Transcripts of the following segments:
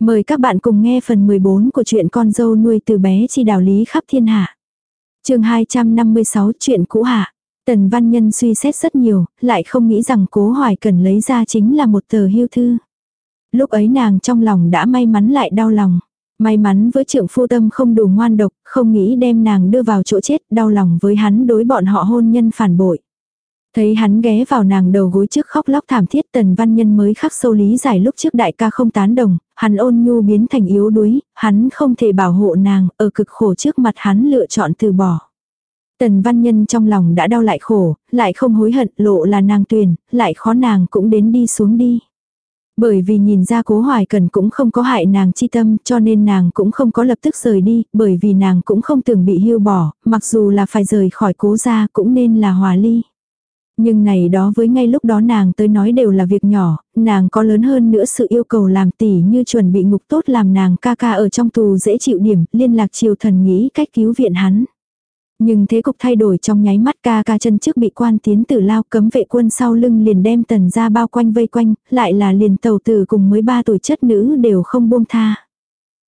Mời các bạn cùng nghe phần 14 của truyện con dâu nuôi từ bé chi đạo lý khắp thiên hạ. chương 256 chuyện cũ hạ. Tần Văn Nhân suy xét rất nhiều, lại không nghĩ rằng cố hoài cần lấy ra chính là một tờ hưu thư. Lúc ấy nàng trong lòng đã may mắn lại đau lòng. May mắn với trưởng phu tâm không đủ ngoan độc, không nghĩ đem nàng đưa vào chỗ chết, đau lòng với hắn đối bọn họ hôn nhân phản bội. Thấy hắn ghé vào nàng đầu gối trước khóc lóc thảm thiết tần văn nhân mới khắc sâu lý giải lúc trước đại ca không tán đồng, hắn ôn nhu biến thành yếu đuối, hắn không thể bảo hộ nàng, ở cực khổ trước mặt hắn lựa chọn từ bỏ. Tần văn nhân trong lòng đã đau lại khổ, lại không hối hận lộ là nàng tuyền, lại khó nàng cũng đến đi xuống đi. Bởi vì nhìn ra cố hoài cần cũng không có hại nàng chi tâm cho nên nàng cũng không có lập tức rời đi, bởi vì nàng cũng không tưởng bị hưu bỏ, mặc dù là phải rời khỏi cố gia cũng nên là hòa ly. Nhưng này đó với ngay lúc đó nàng tới nói đều là việc nhỏ, nàng có lớn hơn nữa sự yêu cầu làm tỉ như chuẩn bị ngục tốt làm nàng ca ca ở trong tù dễ chịu điểm, liên lạc triều thần nghĩ cách cứu viện hắn. Nhưng thế cục thay đổi trong nháy mắt ca ca chân trước bị quan tiến tử lao cấm vệ quân sau lưng liền đem tần ra bao quanh vây quanh, lại là liền tàu tử cùng mới ba tuổi chất nữ đều không buông tha.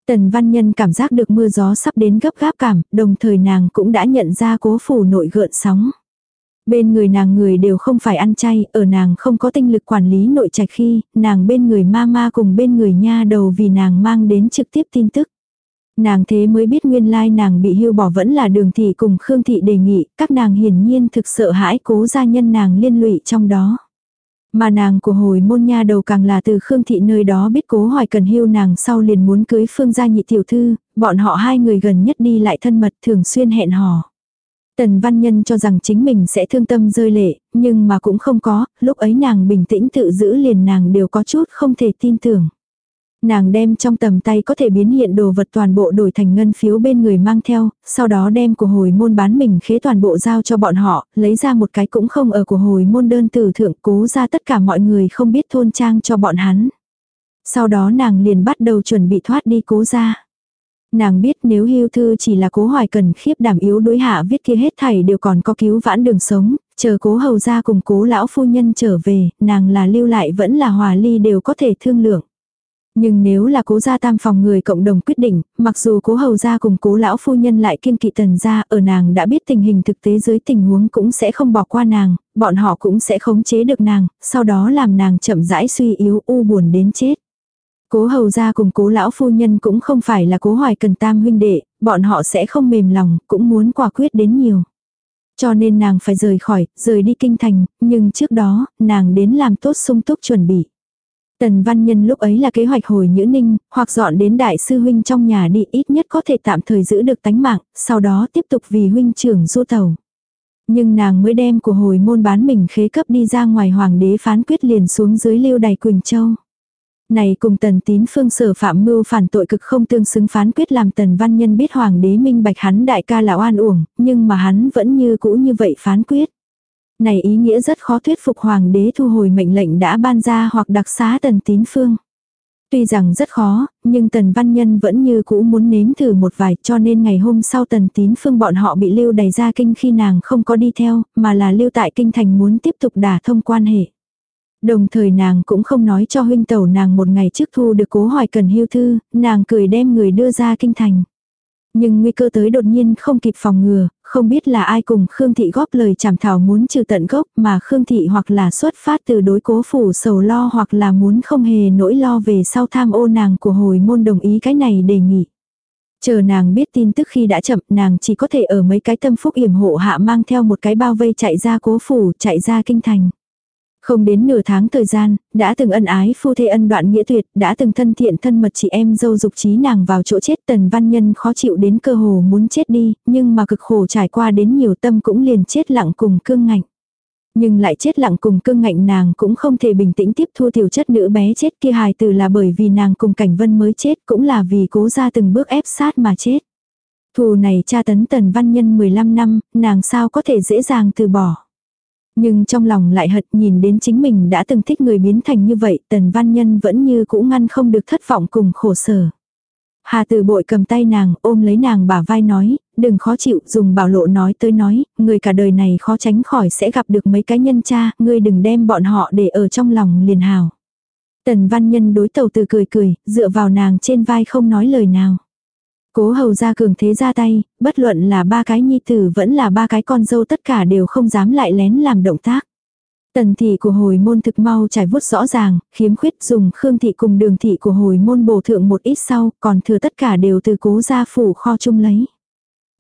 Tần văn nhân cảm giác được mưa gió sắp đến gấp gáp cảm, đồng thời nàng cũng đã nhận ra cố phủ nội gợn sóng. Bên người nàng người đều không phải ăn chay, ở nàng không có tinh lực quản lý nội trạch khi, nàng bên người ma ma cùng bên người nha đầu vì nàng mang đến trực tiếp tin tức. Nàng thế mới biết nguyên lai nàng bị hưu bỏ vẫn là đường thị cùng Khương thị đề nghị, các nàng hiển nhiên thực sợ hãi cố gia nhân nàng liên lụy trong đó. Mà nàng của hồi môn nha đầu càng là từ Khương thị nơi đó biết cố hỏi cần hưu nàng sau liền muốn cưới phương gia nhị tiểu thư, bọn họ hai người gần nhất đi lại thân mật thường xuyên hẹn hò. Tần Văn Nhân cho rằng chính mình sẽ thương tâm rơi lệ, nhưng mà cũng không có, lúc ấy nàng bình tĩnh tự giữ liền nàng đều có chút không thể tin tưởng. Nàng đem trong tầm tay có thể biến hiện đồ vật toàn bộ đổi thành ngân phiếu bên người mang theo, sau đó đem của hồi môn bán mình khế toàn bộ giao cho bọn họ, lấy ra một cái cũng không ở của hồi môn đơn tử thượng cố ra tất cả mọi người không biết thôn trang cho bọn hắn. Sau đó nàng liền bắt đầu chuẩn bị thoát đi cố ra. Nàng biết nếu hưu thư chỉ là cố hoài cần khiếp đảm yếu đối hạ viết kia hết thảy đều còn có cứu vãn đường sống, chờ cố hầu ra cùng cố lão phu nhân trở về, nàng là lưu lại vẫn là hòa ly đều có thể thương lượng. Nhưng nếu là cố gia tam phòng người cộng đồng quyết định, mặc dù cố hầu gia cùng cố lão phu nhân lại kiên kỵ tần gia, ở nàng đã biết tình hình thực tế dưới tình huống cũng sẽ không bỏ qua nàng, bọn họ cũng sẽ khống chế được nàng, sau đó làm nàng chậm rãi suy yếu u buồn đến chết. Cố hầu gia cùng cố lão phu nhân cũng không phải là cố hoài cần tam huynh đệ, bọn họ sẽ không mềm lòng, cũng muốn quả quyết đến nhiều. Cho nên nàng phải rời khỏi, rời đi kinh thành, nhưng trước đó, nàng đến làm tốt sung túc chuẩn bị. Tần văn nhân lúc ấy là kế hoạch hồi nhữ ninh, hoặc dọn đến đại sư huynh trong nhà đi ít nhất có thể tạm thời giữ được tánh mạng, sau đó tiếp tục vì huynh trưởng du tàu. Nhưng nàng mới đem của hồi môn bán mình khế cấp đi ra ngoài hoàng đế phán quyết liền xuống dưới lưu đài Quỳnh Châu. Này cùng tần tín phương sở phạm mưu phản tội cực không tương xứng phán quyết làm tần văn nhân biết hoàng đế minh bạch hắn đại ca là oan uổng, nhưng mà hắn vẫn như cũ như vậy phán quyết. Này ý nghĩa rất khó thuyết phục hoàng đế thu hồi mệnh lệnh đã ban ra hoặc đặc xá tần tín phương. Tuy rằng rất khó, nhưng tần văn nhân vẫn như cũ muốn nếm thử một vài cho nên ngày hôm sau tần tín phương bọn họ bị lưu đầy ra kinh khi nàng không có đi theo, mà là lưu tại kinh thành muốn tiếp tục đả thông quan hệ. Đồng thời nàng cũng không nói cho huynh tẩu nàng một ngày trước thu được cố hỏi cần hưu thư, nàng cười đem người đưa ra kinh thành. Nhưng nguy cơ tới đột nhiên không kịp phòng ngừa, không biết là ai cùng Khương Thị góp lời chảm thảo muốn trừ tận gốc mà Khương Thị hoặc là xuất phát từ đối cố phủ sầu lo hoặc là muốn không hề nỗi lo về sau tham ô nàng của hồi môn đồng ý cái này đề nghị. Chờ nàng biết tin tức khi đã chậm nàng chỉ có thể ở mấy cái tâm phúc yểm hộ hạ mang theo một cái bao vây chạy ra cố phủ chạy ra kinh thành. Không đến nửa tháng thời gian, đã từng ân ái phu thê ân đoạn nghĩa tuyệt, đã từng thân thiện thân mật chị em dâu dục trí nàng vào chỗ chết tần văn nhân khó chịu đến cơ hồ muốn chết đi, nhưng mà cực khổ trải qua đến nhiều tâm cũng liền chết lặng cùng cương ngạnh. Nhưng lại chết lặng cùng cương ngạnh nàng cũng không thể bình tĩnh tiếp thu tiểu chất nữ bé chết kia hài từ là bởi vì nàng cùng cảnh vân mới chết cũng là vì cố ra từng bước ép sát mà chết. Thù này cha tấn tần văn nhân 15 năm, nàng sao có thể dễ dàng từ bỏ. Nhưng trong lòng lại hận nhìn đến chính mình đã từng thích người biến thành như vậy, tần văn nhân vẫn như cũ ngăn không được thất vọng cùng khổ sở. Hà từ bội cầm tay nàng, ôm lấy nàng bả vai nói, đừng khó chịu, dùng bảo lộ nói tới nói, người cả đời này khó tránh khỏi sẽ gặp được mấy cái nhân cha, ngươi đừng đem bọn họ để ở trong lòng liền hào. Tần văn nhân đối tàu từ cười cười, dựa vào nàng trên vai không nói lời nào. Cố hầu ra cường thế ra tay, bất luận là ba cái nhi tử vẫn là ba cái con dâu tất cả đều không dám lại lén làm động tác. Tần thị của hồi môn thực mau trải vuốt rõ ràng, khiếm khuyết dùng khương thị cùng đường thị của hồi môn bổ thượng một ít sau, còn thừa tất cả đều từ cố gia phủ kho chung lấy.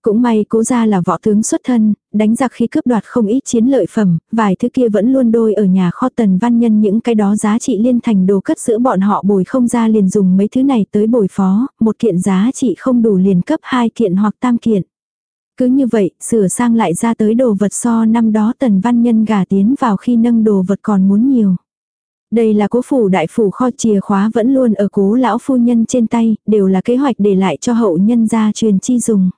Cũng may cố gia là võ tướng xuất thân, đánh giặc khi cướp đoạt không ít chiến lợi phẩm, vài thứ kia vẫn luôn đôi ở nhà kho tần văn nhân những cái đó giá trị liên thành đồ cất giữ bọn họ bồi không ra liền dùng mấy thứ này tới bồi phó, một kiện giá trị không đủ liền cấp hai kiện hoặc tam kiện. Cứ như vậy, sửa sang lại ra tới đồ vật so năm đó tần văn nhân gả tiến vào khi nâng đồ vật còn muốn nhiều. Đây là cố phủ đại phủ kho chìa khóa vẫn luôn ở cố lão phu nhân trên tay, đều là kế hoạch để lại cho hậu nhân gia truyền chi dùng.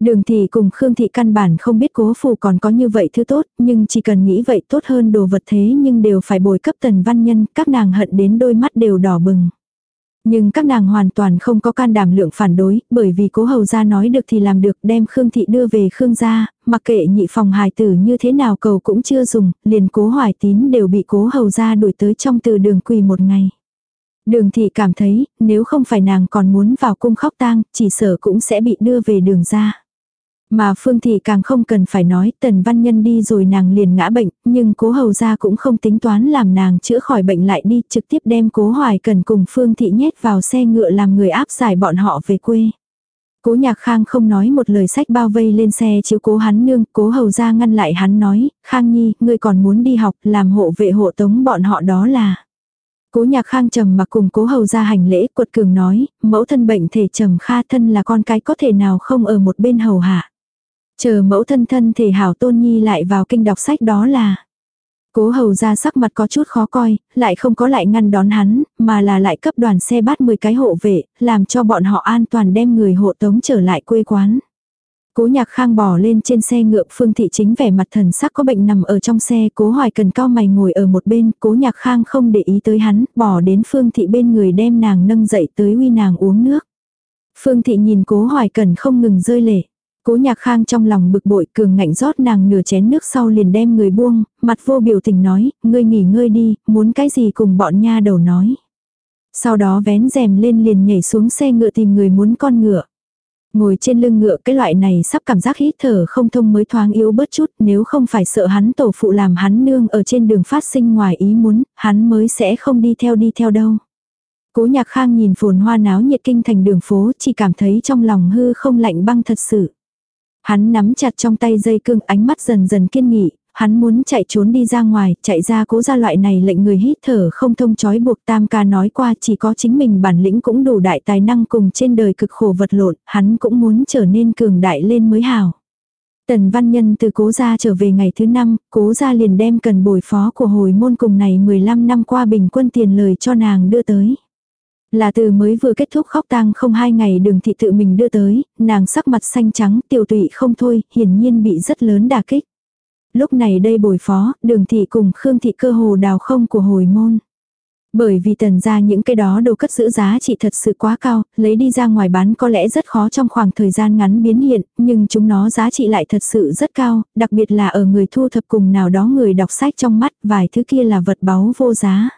Đường thị cùng Khương thị căn bản không biết cố phủ còn có như vậy thứ tốt, nhưng chỉ cần nghĩ vậy tốt hơn đồ vật thế nhưng đều phải bồi cấp tần văn nhân, các nàng hận đến đôi mắt đều đỏ bừng. Nhưng các nàng hoàn toàn không có can đảm lượng phản đối, bởi vì cố hầu gia nói được thì làm được đem Khương thị đưa về Khương gia, mặc kệ nhị phòng hài tử như thế nào cầu cũng chưa dùng, liền cố hoài tín đều bị cố hầu gia đuổi tới trong từ đường quỳ một ngày. Đường thị cảm thấy, nếu không phải nàng còn muốn vào cung khóc tang, chỉ sợ cũng sẽ bị đưa về đường ra. Mà Phương Thị càng không cần phải nói, tần văn nhân đi rồi nàng liền ngã bệnh, nhưng cố hầu ra cũng không tính toán làm nàng chữa khỏi bệnh lại đi, trực tiếp đem cố hoài cần cùng Phương Thị nhét vào xe ngựa làm người áp giải bọn họ về quê. Cố nhạc khang không nói một lời sách bao vây lên xe chiếu cố hắn nương, cố hầu ra ngăn lại hắn nói, khang nhi, ngươi còn muốn đi học, làm hộ vệ hộ tống bọn họ đó là. Cố nhạc khang trầm mà cùng cố hầu ra hành lễ, quật cường nói, mẫu thân bệnh thể trầm kha thân là con cái có thể nào không ở một bên hầu hạ. Chờ mẫu thân thân thể hảo tôn nhi lại vào kinh đọc sách đó là. Cố hầu ra sắc mặt có chút khó coi, lại không có lại ngăn đón hắn, mà là lại cấp đoàn xe bắt 10 cái hộ vệ, làm cho bọn họ an toàn đem người hộ tống trở lại quê quán. Cố nhạc khang bò lên trên xe ngựa phương thị chính vẻ mặt thần sắc có bệnh nằm ở trong xe cố hoài cần cao mày ngồi ở một bên cố nhạc khang không để ý tới hắn bỏ đến phương thị bên người đem nàng nâng dậy tới uy nàng uống nước. Phương thị nhìn cố hoài cần không ngừng rơi lệ. Cố nhạc khang trong lòng bực bội cường ngạnh rót nàng nửa chén nước sau liền đem người buông, mặt vô biểu tình nói, ngươi nghỉ ngơi đi, muốn cái gì cùng bọn nha đầu nói. Sau đó vén rèm lên liền nhảy xuống xe ngựa tìm người muốn con ngựa. Ngồi trên lưng ngựa cái loại này sắp cảm giác hít thở không thông mới thoáng yếu bớt chút nếu không phải sợ hắn tổ phụ làm hắn nương ở trên đường phát sinh ngoài ý muốn, hắn mới sẽ không đi theo đi theo đâu. Cố nhạc khang nhìn phồn hoa náo nhiệt kinh thành đường phố chỉ cảm thấy trong lòng hư không lạnh băng thật sự. Hắn nắm chặt trong tay dây cương ánh mắt dần dần kiên nghị, hắn muốn chạy trốn đi ra ngoài, chạy ra cố ra loại này lệnh người hít thở không thông chói buộc tam ca nói qua chỉ có chính mình bản lĩnh cũng đủ đại tài năng cùng trên đời cực khổ vật lộn, hắn cũng muốn trở nên cường đại lên mới hào. Tần văn nhân từ cố gia trở về ngày thứ năm, cố gia liền đem cần bồi phó của hồi môn cùng này 15 năm qua bình quân tiền lời cho nàng đưa tới. Là từ mới vừa kết thúc khóc tang không hai ngày đường thị tự mình đưa tới, nàng sắc mặt xanh trắng tiểu tụy không thôi, hiển nhiên bị rất lớn đả kích. Lúc này đây bồi phó, đường thị cùng Khương thị cơ hồ đào không của hồi môn. Bởi vì tần ra những cái đó đồ cất giữ giá trị thật sự quá cao, lấy đi ra ngoài bán có lẽ rất khó trong khoảng thời gian ngắn biến hiện, nhưng chúng nó giá trị lại thật sự rất cao, đặc biệt là ở người thu thập cùng nào đó người đọc sách trong mắt, vài thứ kia là vật báu vô giá.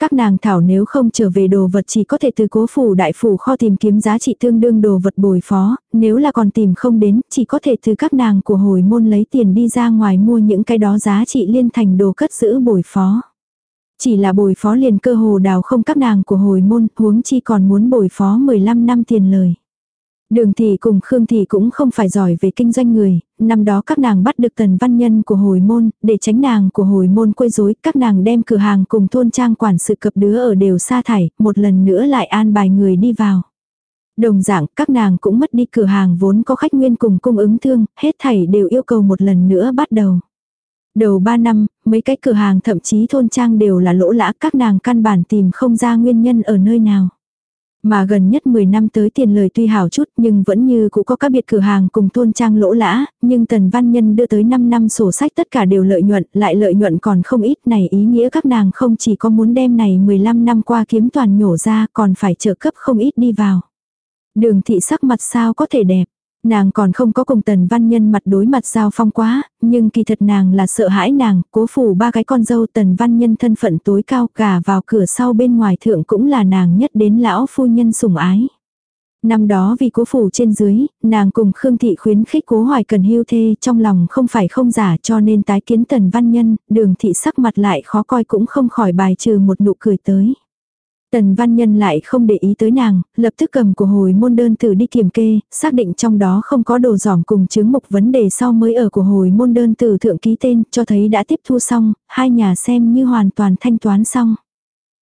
Các nàng thảo nếu không trở về đồ vật chỉ có thể từ cố phủ đại phủ kho tìm kiếm giá trị tương đương đồ vật bồi phó, nếu là còn tìm không đến, chỉ có thể từ các nàng của hồi môn lấy tiền đi ra ngoài mua những cái đó giá trị liên thành đồ cất giữ bồi phó. Chỉ là bồi phó liền cơ hồ đào không các nàng của hồi môn, huống chi còn muốn bồi phó 15 năm tiền lời. Đường thị cùng Khương thị cũng không phải giỏi về kinh doanh người, năm đó các nàng bắt được tần văn nhân của hồi môn, để tránh nàng của hồi môn quấy rối, các nàng đem cửa hàng cùng thôn trang quản sự cập đứa ở đều sa thải, một lần nữa lại an bài người đi vào. Đồng dạng, các nàng cũng mất đi cửa hàng vốn có khách nguyên cùng cung ứng thương, hết thảy đều yêu cầu một lần nữa bắt đầu. Đầu 3 năm, mấy cái cửa hàng thậm chí thôn trang đều là lỗ lã các nàng căn bản tìm không ra nguyên nhân ở nơi nào. Mà gần nhất 10 năm tới tiền lời tuy hảo chút nhưng vẫn như cũ có các biệt cửa hàng cùng thôn trang lỗ lã, nhưng Tần Văn Nhân đưa tới 5 năm sổ sách tất cả đều lợi nhuận, lại lợi nhuận còn không ít này ý nghĩa các nàng không chỉ có muốn đem này 15 năm qua kiếm toàn nhổ ra còn phải trợ cấp không ít đi vào. Đường thị sắc mặt sao có thể đẹp. Nàng còn không có cùng tần văn nhân mặt đối mặt giao phong quá, nhưng kỳ thật nàng là sợ hãi nàng, cố phủ ba cái con dâu tần văn nhân thân phận tối cao cả vào cửa sau bên ngoài thượng cũng là nàng nhất đến lão phu nhân sủng ái. Năm đó vì cố phủ trên dưới, nàng cùng Khương Thị khuyến khích cố hoài cần hưu thê trong lòng không phải không giả cho nên tái kiến tần văn nhân, đường thị sắc mặt lại khó coi cũng không khỏi bài trừ một nụ cười tới. Tần văn nhân lại không để ý tới nàng, lập tức cầm của hồi môn đơn tử đi kiểm kê, xác định trong đó không có đồ giỏm cùng chứng mục vấn đề sau mới ở của hồi môn đơn tử thượng ký tên cho thấy đã tiếp thu xong, hai nhà xem như hoàn toàn thanh toán xong.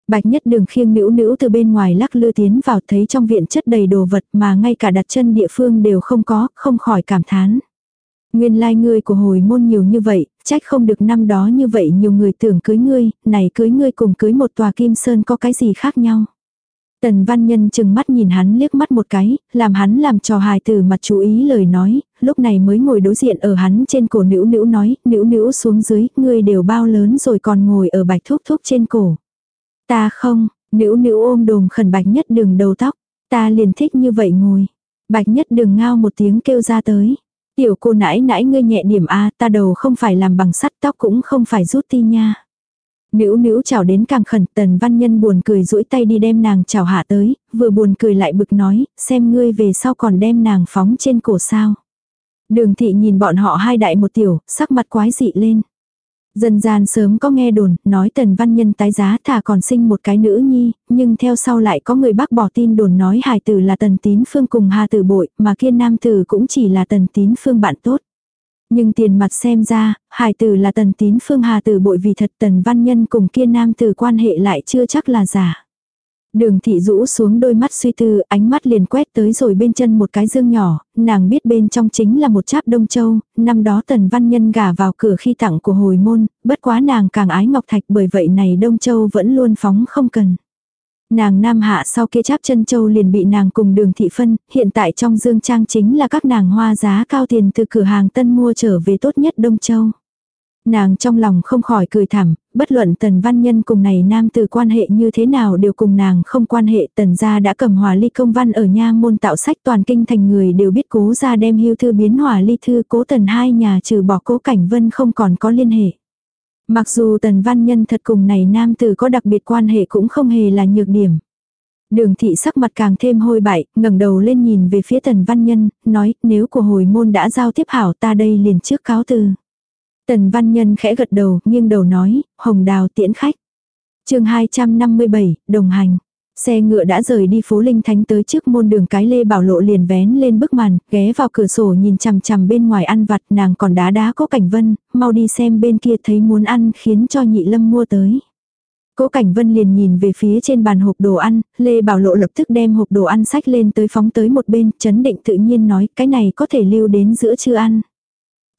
Bạch nhất đường khiêng nữ nữ từ bên ngoài lắc lư tiến vào thấy trong viện chất đầy đồ vật mà ngay cả đặt chân địa phương đều không có, không khỏi cảm thán. Nguyên lai like ngươi của hồi môn nhiều như vậy, trách không được năm đó như vậy nhiều người tưởng cưới ngươi, này cưới ngươi cùng cưới một tòa kim sơn có cái gì khác nhau. Tần văn nhân chừng mắt nhìn hắn liếc mắt một cái, làm hắn làm trò hài từ mặt chú ý lời nói, lúc này mới ngồi đối diện ở hắn trên cổ nữ nữ nói, nữ nữ xuống dưới, ngươi đều bao lớn rồi còn ngồi ở bạch thúc thúc trên cổ. Ta không, nữ nữ ôm đồm khẩn bạch nhất đường đầu tóc, ta liền thích như vậy ngồi. Bạch nhất đường ngao một tiếng kêu ra tới. Tiểu cô nãi nãi ngươi nhẹ điểm a ta đầu không phải làm bằng sắt tóc cũng không phải rút ti nha. Nữ nữ chào đến càng khẩn tần văn nhân buồn cười duỗi tay đi đem nàng chào hạ tới, vừa buồn cười lại bực nói, xem ngươi về sau còn đem nàng phóng trên cổ sao. Đường thị nhìn bọn họ hai đại một tiểu, sắc mặt quái dị lên. Dân gian sớm có nghe đồn, nói tần văn nhân tái giá thà còn sinh một cái nữ nhi, nhưng theo sau lại có người bác bỏ tin đồn nói hài tử là tần tín phương cùng hà tử bội, mà kia nam tử cũng chỉ là tần tín phương bạn tốt. Nhưng tiền mặt xem ra, hài tử là tần tín phương hà tử bội vì thật tần văn nhân cùng kia nam tử quan hệ lại chưa chắc là giả. Đường thị rũ xuống đôi mắt suy tư, ánh mắt liền quét tới rồi bên chân một cái dương nhỏ, nàng biết bên trong chính là một cháp đông châu, năm đó tần văn nhân gả vào cửa khi tặng của hồi môn, bất quá nàng càng ái ngọc thạch bởi vậy này đông châu vẫn luôn phóng không cần. Nàng nam hạ sau kia cháp chân châu liền bị nàng cùng đường thị phân, hiện tại trong dương trang chính là các nàng hoa giá cao tiền từ cửa hàng tân mua trở về tốt nhất đông châu. Nàng trong lòng không khỏi cười thảm, bất luận tần văn nhân cùng này nam từ quan hệ như thế nào đều cùng nàng không quan hệ tần gia đã cầm hòa ly công văn ở nha môn tạo sách toàn kinh thành người đều biết cố ra đem hưu thư biến hòa ly thư cố tần hai nhà trừ bỏ cố cảnh vân không còn có liên hệ. Mặc dù tần văn nhân thật cùng này nam từ có đặc biệt quan hệ cũng không hề là nhược điểm. Đường thị sắc mặt càng thêm hôi bại, ngẩng đầu lên nhìn về phía tần văn nhân, nói nếu của hồi môn đã giao tiếp hảo ta đây liền trước cáo từ. Tần văn nhân khẽ gật đầu, nghiêng đầu nói, hồng đào tiễn khách. chương 257, đồng hành. Xe ngựa đã rời đi phố Linh Thánh tới trước môn đường cái Lê Bảo Lộ liền vén lên bức màn, ghé vào cửa sổ nhìn chằm chằm bên ngoài ăn vặt nàng còn đá đá có cảnh vân, mau đi xem bên kia thấy muốn ăn khiến cho nhị lâm mua tới. Cố Cảnh Vân liền nhìn về phía trên bàn hộp đồ ăn, Lê Bảo Lộ lập tức đem hộp đồ ăn sách lên tới phóng tới một bên, chấn định tự nhiên nói cái này có thể lưu đến giữa trưa ăn.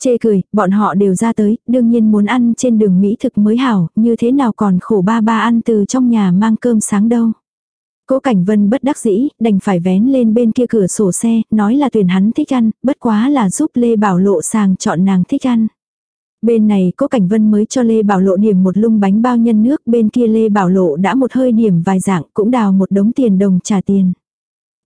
Chê cười, bọn họ đều ra tới, đương nhiên muốn ăn trên đường Mỹ thực mới hảo, như thế nào còn khổ ba ba ăn từ trong nhà mang cơm sáng đâu. Cố Cảnh Vân bất đắc dĩ, đành phải vén lên bên kia cửa sổ xe, nói là tuyển hắn thích ăn, bất quá là giúp Lê Bảo Lộ sàng chọn nàng thích ăn. Bên này Cố Cảnh Vân mới cho Lê Bảo Lộ điểm một lung bánh bao nhân nước, bên kia Lê Bảo Lộ đã một hơi điểm vài dạng, cũng đào một đống tiền đồng trả tiền.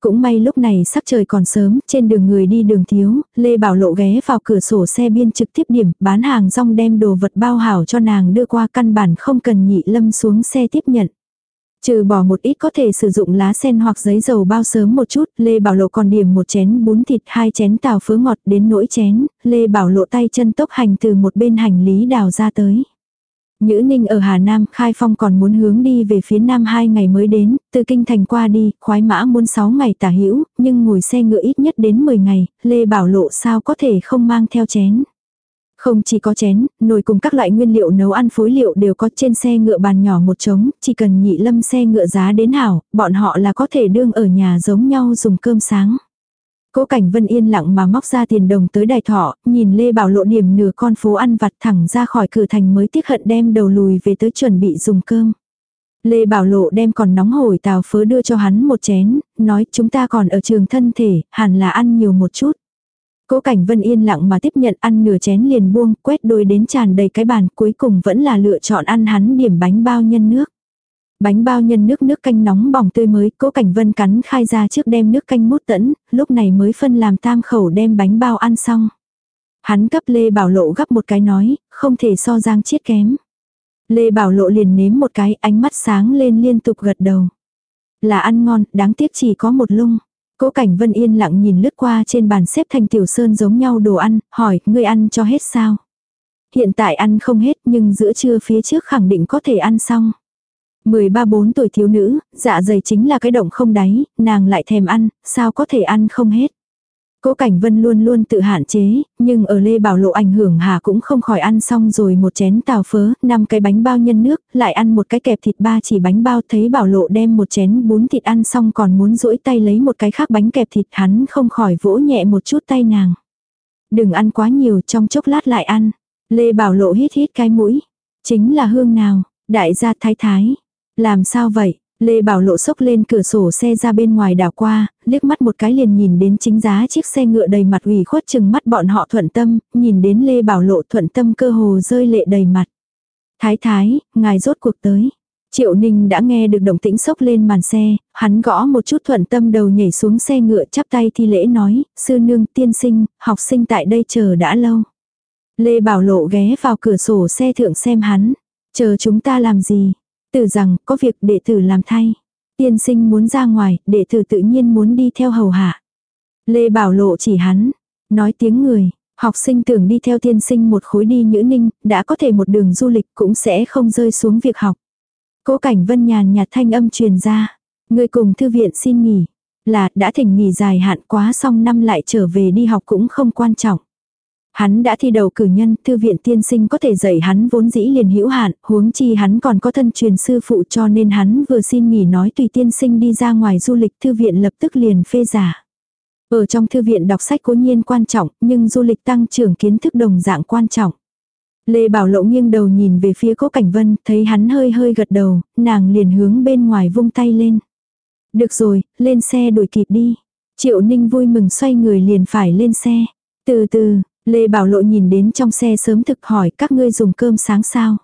Cũng may lúc này sắc trời còn sớm, trên đường người đi đường thiếu, Lê Bảo Lộ ghé vào cửa sổ xe biên trực tiếp điểm, bán hàng rong đem đồ vật bao hảo cho nàng đưa qua căn bản không cần nhị lâm xuống xe tiếp nhận. Trừ bỏ một ít có thể sử dụng lá sen hoặc giấy dầu bao sớm một chút, Lê Bảo Lộ còn điểm một chén bún thịt hai chén tàu phớ ngọt đến nỗi chén, Lê Bảo Lộ tay chân tốc hành từ một bên hành lý đào ra tới. Nhữ Ninh ở Hà Nam, Khai Phong còn muốn hướng đi về phía Nam hai ngày mới đến, từ Kinh Thành qua đi, khoái mã muốn 6 ngày tả hữu nhưng ngồi xe ngựa ít nhất đến 10 ngày, Lê Bảo Lộ sao có thể không mang theo chén. Không chỉ có chén, nồi cùng các loại nguyên liệu nấu ăn phối liệu đều có trên xe ngựa bàn nhỏ một trống, chỉ cần nhị lâm xe ngựa giá đến hảo, bọn họ là có thể đương ở nhà giống nhau dùng cơm sáng. Cố Cảnh Vân yên lặng mà móc ra tiền đồng tới đài thọ, nhìn Lê Bảo Lộ điểm nửa con phố ăn vặt thẳng ra khỏi cửa thành mới tiếc hận đem đầu lùi về tới chuẩn bị dùng cơm. Lê Bảo Lộ đem còn nóng hổi tàu phớ đưa cho hắn một chén, nói chúng ta còn ở trường thân thể, hẳn là ăn nhiều một chút. Cố Cảnh Vân yên lặng mà tiếp nhận ăn nửa chén liền buông, quét đôi đến tràn đầy cái bàn, cuối cùng vẫn là lựa chọn ăn hắn điểm bánh bao nhân nước. Bánh bao nhân nước nước canh nóng bỏng tươi mới, cố cảnh vân cắn khai ra trước đem nước canh mút tẫn, lúc này mới phân làm tam khẩu đem bánh bao ăn xong. Hắn cấp Lê Bảo Lộ gấp một cái nói, không thể so giang chiết kém. Lê Bảo Lộ liền nếm một cái, ánh mắt sáng lên liên tục gật đầu. Là ăn ngon, đáng tiếc chỉ có một lung. Cố Cảnh Vân yên lặng nhìn lướt qua trên bàn xếp thành tiểu sơn giống nhau đồ ăn, hỏi, ngươi ăn cho hết sao? Hiện tại ăn không hết nhưng giữa trưa phía trước khẳng định có thể ăn xong. 13-4 tuổi thiếu nữ, dạ dày chính là cái động không đáy, nàng lại thèm ăn, sao có thể ăn không hết. Cố Cảnh Vân luôn luôn tự hạn chế, nhưng ở Lê Bảo Lộ ảnh hưởng hà cũng không khỏi ăn xong rồi một chén tàu phớ, năm cái bánh bao nhân nước, lại ăn một cái kẹp thịt ba chỉ bánh bao thấy Bảo Lộ đem một chén bún thịt ăn xong còn muốn duỗi tay lấy một cái khác bánh kẹp thịt hắn không khỏi vỗ nhẹ một chút tay nàng. Đừng ăn quá nhiều trong chốc lát lại ăn. Lê Bảo Lộ hít hít cái mũi. Chính là hương nào, đại gia thái thái. Làm sao vậy? Lê Bảo Lộ sốc lên cửa sổ xe ra bên ngoài đảo qua, liếc mắt một cái liền nhìn đến chính giá chiếc xe ngựa đầy mặt ủy khuất chừng mắt bọn họ thuận tâm, nhìn đến Lê Bảo Lộ thuận tâm cơ hồ rơi lệ đầy mặt. Thái thái, ngài rốt cuộc tới. Triệu Ninh đã nghe được động tĩnh sốc lên màn xe, hắn gõ một chút thuận tâm đầu nhảy xuống xe ngựa chắp tay thi lễ nói, sư nương tiên sinh, học sinh tại đây chờ đã lâu. Lê Bảo Lộ ghé vào cửa sổ xe thượng xem hắn, chờ chúng ta làm gì, Tử rằng, có việc đệ tử làm thay. Tiên sinh muốn ra ngoài, đệ tử tự nhiên muốn đi theo hầu hạ. Lê Bảo Lộ chỉ hắn, nói tiếng người, học sinh tưởng đi theo tiên sinh một khối đi nhữ ninh, đã có thể một đường du lịch cũng sẽ không rơi xuống việc học. Cố cảnh vân nhàn nhạt thanh âm truyền ra. Người cùng thư viện xin nghỉ. Là đã thỉnh nghỉ dài hạn quá xong năm lại trở về đi học cũng không quan trọng. Hắn đã thi đầu cử nhân, thư viện tiên sinh có thể dạy hắn vốn dĩ liền hữu hạn, huống chi hắn còn có thân truyền sư phụ cho nên hắn vừa xin nghỉ nói tùy tiên sinh đi ra ngoài du lịch thư viện lập tức liền phê giả. Ở trong thư viện đọc sách cố nhiên quan trọng, nhưng du lịch tăng trưởng kiến thức đồng dạng quan trọng. Lê Bảo Lộ nghiêng đầu nhìn về phía cố Cảnh Vân, thấy hắn hơi hơi gật đầu, nàng liền hướng bên ngoài vung tay lên. Được rồi, lên xe đuổi kịp đi. Triệu Ninh vui mừng xoay người liền phải lên xe. Từ từ, Lê Bảo Lộ nhìn đến trong xe sớm thực hỏi các ngươi dùng cơm sáng sao.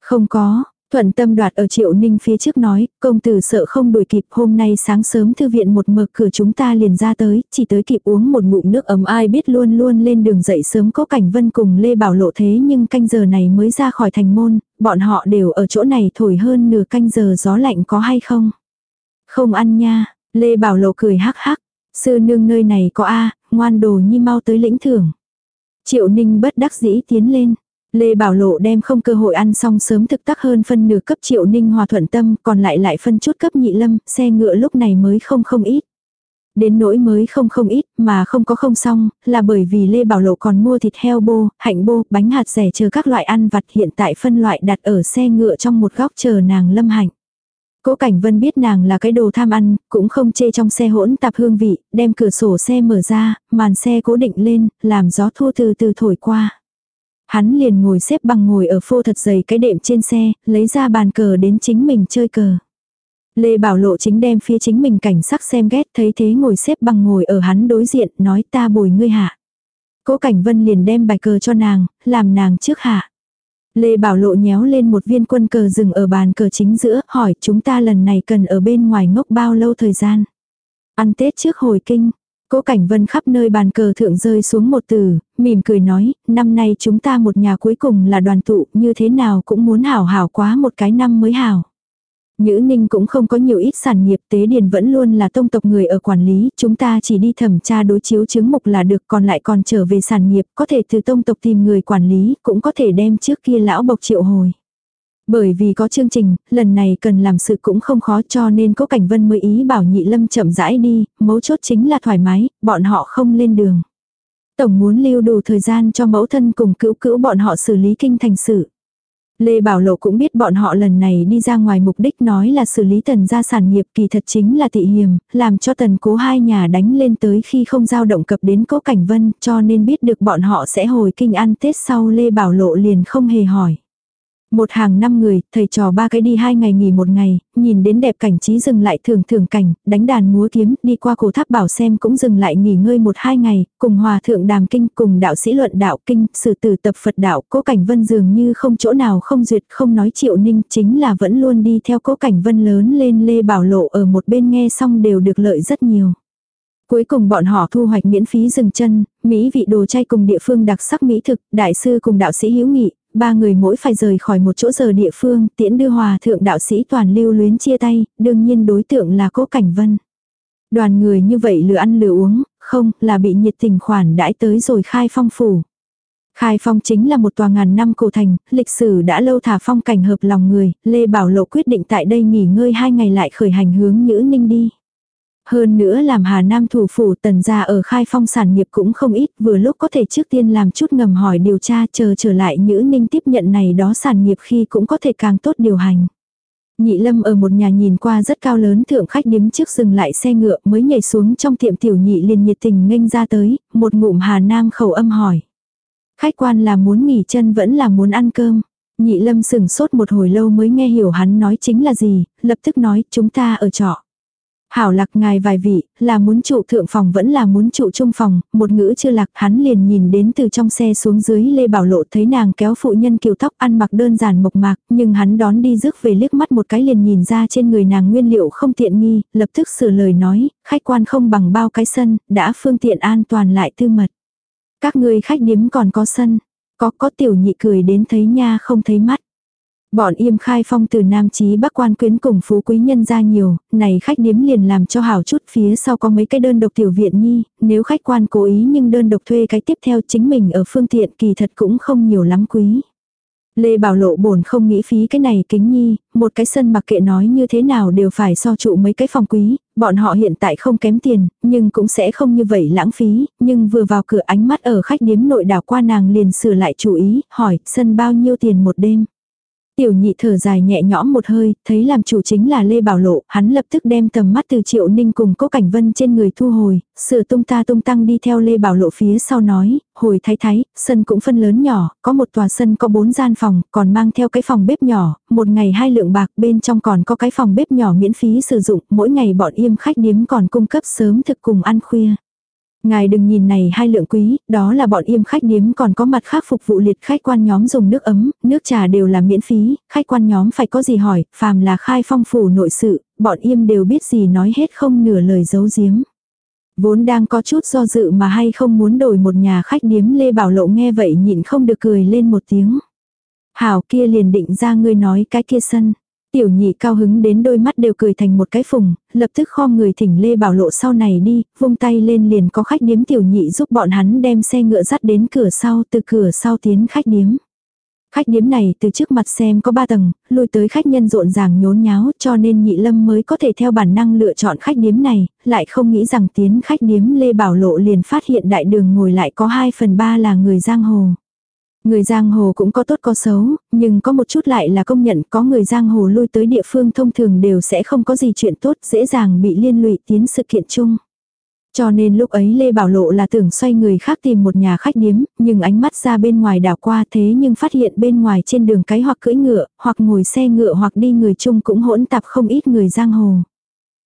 Không có, Thuận tâm đoạt ở triệu ninh phía trước nói, công tử sợ không đuổi kịp hôm nay sáng sớm thư viện một mở cửa chúng ta liền ra tới, chỉ tới kịp uống một ngụm nước ấm ai biết luôn luôn lên đường dậy sớm có cảnh vân cùng Lê Bảo Lộ thế nhưng canh giờ này mới ra khỏi thành môn, bọn họ đều ở chỗ này thổi hơn nửa canh giờ gió lạnh có hay không. Không ăn nha, Lê Bảo Lộ cười hắc hắc, sư nương nơi này có A, ngoan đồ nhi mau tới lĩnh thưởng. Triệu Ninh bất đắc dĩ tiến lên. Lê Bảo Lộ đem không cơ hội ăn xong sớm thực tắc hơn phân nửa cấp Triệu Ninh hòa thuận tâm, còn lại lại phân chút cấp nhị lâm, xe ngựa lúc này mới không không ít. Đến nỗi mới không không ít, mà không có không xong, là bởi vì Lê Bảo Lộ còn mua thịt heo bô, hạnh bô, bánh hạt rẻ chờ các loại ăn vặt hiện tại phân loại đặt ở xe ngựa trong một góc chờ nàng lâm hạnh. Cố Cảnh Vân biết nàng là cái đồ tham ăn, cũng không chê trong xe hỗn tạp hương vị, đem cửa sổ xe mở ra, màn xe cố định lên, làm gió thu từ từ thổi qua. Hắn liền ngồi xếp bằng ngồi ở phô thật dày cái đệm trên xe, lấy ra bàn cờ đến chính mình chơi cờ. Lê Bảo Lộ chính đem phía chính mình cảnh sắc xem ghét thấy thế ngồi xếp bằng ngồi ở hắn đối diện, nói ta bồi ngươi hạ. Cố Cảnh Vân liền đem bài cờ cho nàng, làm nàng trước hạ. Lê Bảo Lộ nhéo lên một viên quân cờ rừng ở bàn cờ chính giữa, hỏi chúng ta lần này cần ở bên ngoài ngốc bao lâu thời gian. Ăn Tết trước hồi kinh, Cố Cảnh Vân khắp nơi bàn cờ thượng rơi xuống một từ, mỉm cười nói, năm nay chúng ta một nhà cuối cùng là đoàn tụ, như thế nào cũng muốn hảo hảo quá một cái năm mới hảo. Nhữ Ninh cũng không có nhiều ít sản nghiệp tế điền vẫn luôn là tông tộc người ở quản lý, chúng ta chỉ đi thẩm tra đối chiếu chứng mục là được còn lại còn trở về sản nghiệp, có thể từ tông tộc tìm người quản lý, cũng có thể đem trước kia lão bộc triệu hồi. Bởi vì có chương trình, lần này cần làm sự cũng không khó cho nên Cố Cảnh Vân mới ý bảo Nhị Lâm chậm rãi đi, mấu chốt chính là thoải mái, bọn họ không lên đường. Tổng muốn lưu đủ thời gian cho mẫu thân cùng cữu cữu bọn họ xử lý kinh thành sự. Lê Bảo Lộ cũng biết bọn họ lần này đi ra ngoài mục đích nói là xử lý tần gia sản nghiệp kỳ thật chính là tị hiềm, làm cho tần cố hai nhà đánh lên tới khi không giao động cập đến cố cảnh vân cho nên biết được bọn họ sẽ hồi kinh ăn Tết sau Lê Bảo Lộ liền không hề hỏi. Một hàng năm người, thầy trò ba cái đi hai ngày nghỉ một ngày, nhìn đến đẹp cảnh trí dừng lại thường thường cảnh, đánh đàn múa kiếm, đi qua cổ tháp bảo xem cũng dừng lại nghỉ ngơi một hai ngày, cùng hòa thượng đàm kinh, cùng đạo sĩ luận đạo kinh, sử tử tập Phật đạo, cố cảnh vân dường như không chỗ nào không duyệt, không nói triệu ninh, chính là vẫn luôn đi theo cố cảnh vân lớn lên lê bảo lộ ở một bên nghe xong đều được lợi rất nhiều. Cuối cùng bọn họ thu hoạch miễn phí dừng chân, Mỹ vị đồ chay cùng địa phương đặc sắc mỹ thực, đại sư cùng đạo sĩ hữu nghị, ba người mỗi phải rời khỏi một chỗ giờ địa phương, tiễn đưa hòa thượng đạo sĩ toàn lưu luyến chia tay, đương nhiên đối tượng là cố cảnh vân. Đoàn người như vậy lừa ăn lừa uống, không, là bị nhiệt tình khoản đãi tới rồi khai phong phủ. Khai phong chính là một tòa ngàn năm cổ thành, lịch sử đã lâu thả phong cảnh hợp lòng người, Lê Bảo Lộ quyết định tại đây nghỉ ngơi hai ngày lại khởi hành hướng Nhữ Ninh đi. Hơn nữa làm Hà Nam thủ phủ tần gia ở khai phong sản nghiệp cũng không ít, vừa lúc có thể trước tiên làm chút ngầm hỏi điều tra chờ trở lại Nhữ Ninh tiếp nhận này đó sản nghiệp khi cũng có thể càng tốt điều hành. Nhị lâm ở một nhà nhìn qua rất cao lớn thượng khách điếm trước dừng lại xe ngựa mới nhảy xuống trong tiệm tiểu nhị liền nhiệt tình nghênh ra tới, một ngụm Hà Nam khẩu âm hỏi. Khách quan là muốn nghỉ chân vẫn là muốn ăn cơm. Nhị lâm sừng sốt một hồi lâu mới nghe hiểu hắn nói chính là gì, lập tức nói chúng ta ở trọ. Hảo lạc ngài vài vị, là muốn trụ thượng phòng vẫn là muốn trụ trung phòng, một ngữ chưa lạc hắn liền nhìn đến từ trong xe xuống dưới Lê Bảo Lộ thấy nàng kéo phụ nhân kiều tóc ăn mặc đơn giản mộc mạc, nhưng hắn đón đi rước về liếc mắt một cái liền nhìn ra trên người nàng nguyên liệu không tiện nghi, lập tức sửa lời nói, khách quan không bằng bao cái sân, đã phương tiện an toàn lại tư mật. Các người khách điếm còn có sân, có có tiểu nhị cười đến thấy nha không thấy mắt. Bọn im khai phong từ Nam Chí Bắc quan quyến cùng phú quý nhân ra nhiều, này khách điếm liền làm cho hảo chút phía sau có mấy cái đơn độc tiểu viện nhi, nếu khách quan cố ý nhưng đơn độc thuê cái tiếp theo chính mình ở phương tiện kỳ thật cũng không nhiều lắm quý. Lê Bảo Lộ bổn không nghĩ phí cái này kính nhi, một cái sân mặc kệ nói như thế nào đều phải so trụ mấy cái phòng quý, bọn họ hiện tại không kém tiền, nhưng cũng sẽ không như vậy lãng phí, nhưng vừa vào cửa ánh mắt ở khách điếm nội đảo qua nàng liền sửa lại chủ ý, hỏi sân bao nhiêu tiền một đêm. Tiểu nhị thở dài nhẹ nhõm một hơi, thấy làm chủ chính là Lê Bảo Lộ, hắn lập tức đem tầm mắt từ Triệu Ninh cùng Cố Cảnh Vân trên người thu hồi, sửa tung ta tung tăng đi theo Lê Bảo Lộ phía sau nói, hồi thái thái, sân cũng phân lớn nhỏ, có một tòa sân có bốn gian phòng, còn mang theo cái phòng bếp nhỏ, một ngày hai lượng bạc, bên trong còn có cái phòng bếp nhỏ miễn phí sử dụng, mỗi ngày bọn im khách điếm còn cung cấp sớm thực cùng ăn khuya. Ngài đừng nhìn này hai lượng quý, đó là bọn im khách điếm còn có mặt khác phục vụ liệt khách quan nhóm dùng nước ấm, nước trà đều là miễn phí, khách quan nhóm phải có gì hỏi, phàm là khai phong phủ nội sự, bọn im đều biết gì nói hết không nửa lời giấu giếm. Vốn đang có chút do dự mà hay không muốn đổi một nhà khách điếm Lê Bảo Lộ nghe vậy nhịn không được cười lên một tiếng. Hảo kia liền định ra ngươi nói cái kia sân. Tiểu nhị cao hứng đến đôi mắt đều cười thành một cái phùng, lập tức khom người thỉnh Lê Bảo Lộ sau này đi, vung tay lên liền có khách điếm tiểu nhị giúp bọn hắn đem xe ngựa dắt đến cửa sau, từ cửa sau tiến khách điếm. Khách điếm này từ trước mặt xem có ba tầng, lùi tới khách nhân rộn ràng nhốn nháo cho nên nhị lâm mới có thể theo bản năng lựa chọn khách điếm này, lại không nghĩ rằng tiến khách điếm Lê Bảo Lộ liền phát hiện đại đường ngồi lại có 2 phần 3 là người giang hồ. Người giang hồ cũng có tốt có xấu, nhưng có một chút lại là công nhận có người giang hồ lui tới địa phương thông thường đều sẽ không có gì chuyện tốt, dễ dàng bị liên lụy tiến sự kiện chung. Cho nên lúc ấy Lê Bảo Lộ là tưởng xoay người khác tìm một nhà khách điếm, nhưng ánh mắt ra bên ngoài đảo qua thế nhưng phát hiện bên ngoài trên đường cái hoặc cưỡi ngựa, hoặc ngồi xe ngựa hoặc đi người chung cũng hỗn tạp không ít người giang hồ.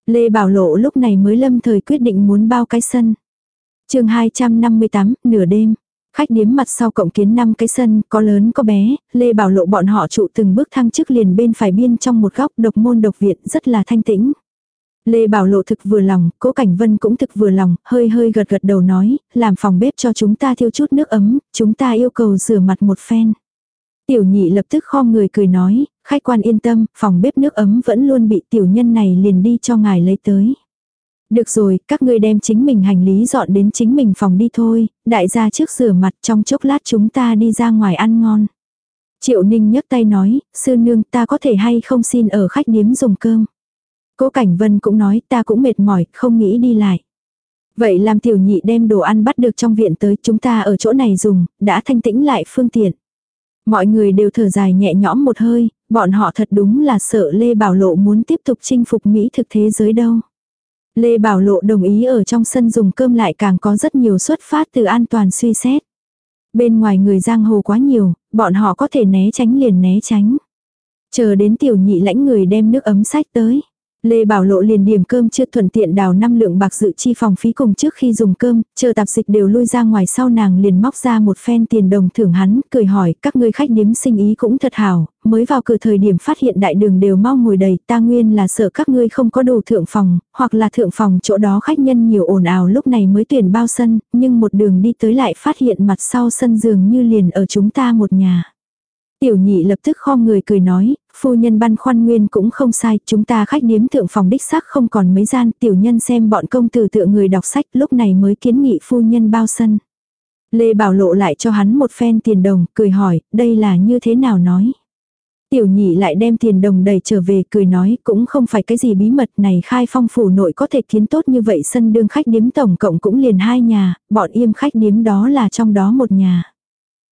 Lê Bảo Lộ lúc này mới lâm thời quyết định muốn bao cái sân. chương 258, nửa đêm. Khách điếm mặt sau cộng kiến năm cái sân, có lớn có bé, Lê Bảo Lộ bọn họ trụ từng bước thăng chức liền bên phải biên trong một góc độc môn độc viện rất là thanh tĩnh. Lê Bảo Lộ thực vừa lòng, Cố Cảnh Vân cũng thực vừa lòng, hơi hơi gật gật đầu nói, làm phòng bếp cho chúng ta thiêu chút nước ấm, chúng ta yêu cầu rửa mặt một phen. Tiểu nhị lập tức khom người cười nói, khách quan yên tâm, phòng bếp nước ấm vẫn luôn bị tiểu nhân này liền đi cho ngài lấy tới. Được rồi, các ngươi đem chính mình hành lý dọn đến chính mình phòng đi thôi, đại gia trước rửa mặt trong chốc lát chúng ta đi ra ngoài ăn ngon. Triệu Ninh nhấc tay nói, sư nương ta có thể hay không xin ở khách điếm dùng cơm. Cố Cảnh Vân cũng nói ta cũng mệt mỏi, không nghĩ đi lại. Vậy làm tiểu nhị đem đồ ăn bắt được trong viện tới chúng ta ở chỗ này dùng, đã thanh tĩnh lại phương tiện. Mọi người đều thở dài nhẹ nhõm một hơi, bọn họ thật đúng là sợ Lê Bảo Lộ muốn tiếp tục chinh phục Mỹ thực thế giới đâu. Lê Bảo Lộ đồng ý ở trong sân dùng cơm lại càng có rất nhiều xuất phát từ an toàn suy xét. Bên ngoài người giang hồ quá nhiều, bọn họ có thể né tránh liền né tránh. Chờ đến tiểu nhị lãnh người đem nước ấm sách tới. Lê Bảo Lộ liền điểm cơm chưa thuận tiện đào năm lượng bạc dự chi phòng phí cùng trước khi dùng cơm, chờ tạp dịch đều lui ra ngoài sau nàng liền móc ra một phen tiền đồng thưởng hắn, cười hỏi các ngươi khách điếm sinh ý cũng thật hảo, mới vào cửa thời điểm phát hiện đại đường đều mau ngồi đầy, ta nguyên là sợ các ngươi không có đồ thượng phòng, hoặc là thượng phòng chỗ đó khách nhân nhiều ồn ào lúc này mới tuyển bao sân, nhưng một đường đi tới lại phát hiện mặt sau sân giường như liền ở chúng ta một nhà. Tiểu nhị lập tức khom người cười nói, phu nhân băn khoăn nguyên cũng không sai, chúng ta khách điếm thượng phòng đích xác không còn mấy gian, tiểu nhân xem bọn công tử tựa người đọc sách lúc này mới kiến nghị phu nhân bao sân. Lê Bảo lộ lại cho hắn một phen tiền đồng, cười hỏi, đây là như thế nào nói. Tiểu nhị lại đem tiền đồng đầy trở về cười nói cũng không phải cái gì bí mật này khai phong phủ nội có thể kiến tốt như vậy sân đương khách điếm tổng cộng cũng liền hai nhà, bọn im khách điếm đó là trong đó một nhà.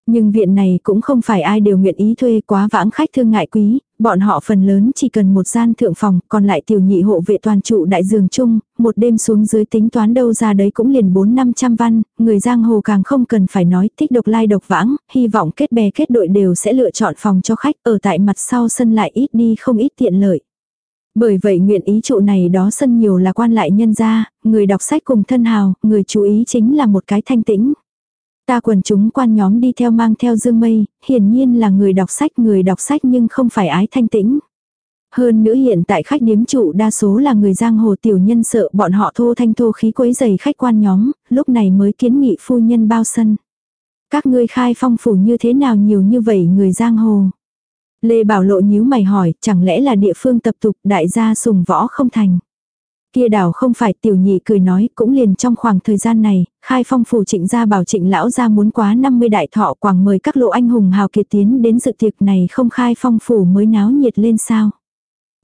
Nhưng viện này cũng không phải ai đều nguyện ý thuê quá vãng khách thương ngại quý, bọn họ phần lớn chỉ cần một gian thượng phòng, còn lại tiểu nhị hộ vệ toàn trụ đại giường chung, một đêm xuống dưới tính toán đâu ra đấy cũng liền 4-500 văn, người giang hồ càng không cần phải nói thích độc lai độc vãng, hy vọng kết bè kết đội đều sẽ lựa chọn phòng cho khách ở tại mặt sau sân lại ít đi không ít tiện lợi. Bởi vậy nguyện ý trụ này đó sân nhiều là quan lại nhân gia, người đọc sách cùng thân hào, người chú ý chính là một cái thanh tĩnh. Ta quần chúng quan nhóm đi theo mang theo dương mây, hiển nhiên là người đọc sách người đọc sách nhưng không phải ái thanh tĩnh. Hơn nữa hiện tại khách điếm trụ đa số là người giang hồ tiểu nhân sợ bọn họ thô thanh thô khí quấy giày khách quan nhóm, lúc này mới kiến nghị phu nhân bao sân. Các ngươi khai phong phủ như thế nào nhiều như vậy người giang hồ. Lê Bảo Lộ nhíu mày hỏi, chẳng lẽ là địa phương tập tục đại gia sùng võ không thành. Kia đảo không phải tiểu nhị cười nói cũng liền trong khoảng thời gian này, khai phong phủ trịnh gia bảo trịnh lão gia muốn quá 50 đại thọ quảng mời các lộ anh hùng hào kiệt tiến đến dự tiệc này không khai phong phủ mới náo nhiệt lên sao.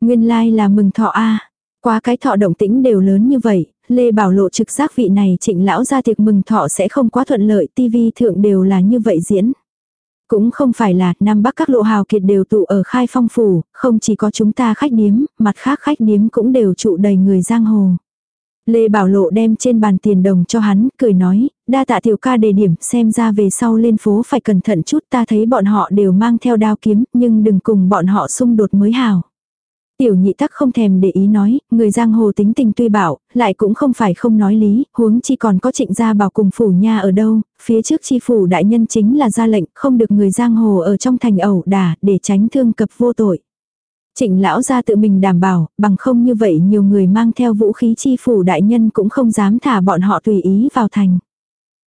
Nguyên lai like là mừng thọ a Quá cái thọ động tĩnh đều lớn như vậy, Lê Bảo Lộ trực giác vị này trịnh lão gia tiệc mừng thọ sẽ không quá thuận lợi tivi thượng đều là như vậy diễn. Cũng không phải là Nam Bắc các lộ hào kiệt đều tụ ở khai phong phủ, không chỉ có chúng ta khách điếm, mặt khác khách điếm cũng đều trụ đầy người giang hồ. Lê Bảo Lộ đem trên bàn tiền đồng cho hắn, cười nói, đa tạ tiểu ca đề điểm, xem ra về sau lên phố phải cẩn thận chút ta thấy bọn họ đều mang theo đao kiếm, nhưng đừng cùng bọn họ xung đột mới hào. Tiểu nhị tắc không thèm để ý nói, người giang hồ tính tình tuy bảo, lại cũng không phải không nói lý, huống chi còn có trịnh gia bảo cùng phủ nha ở đâu, phía trước chi phủ đại nhân chính là ra lệnh không được người giang hồ ở trong thành ẩu đả để tránh thương cập vô tội. Trịnh lão gia tự mình đảm bảo, bằng không như vậy nhiều người mang theo vũ khí chi phủ đại nhân cũng không dám thả bọn họ tùy ý vào thành.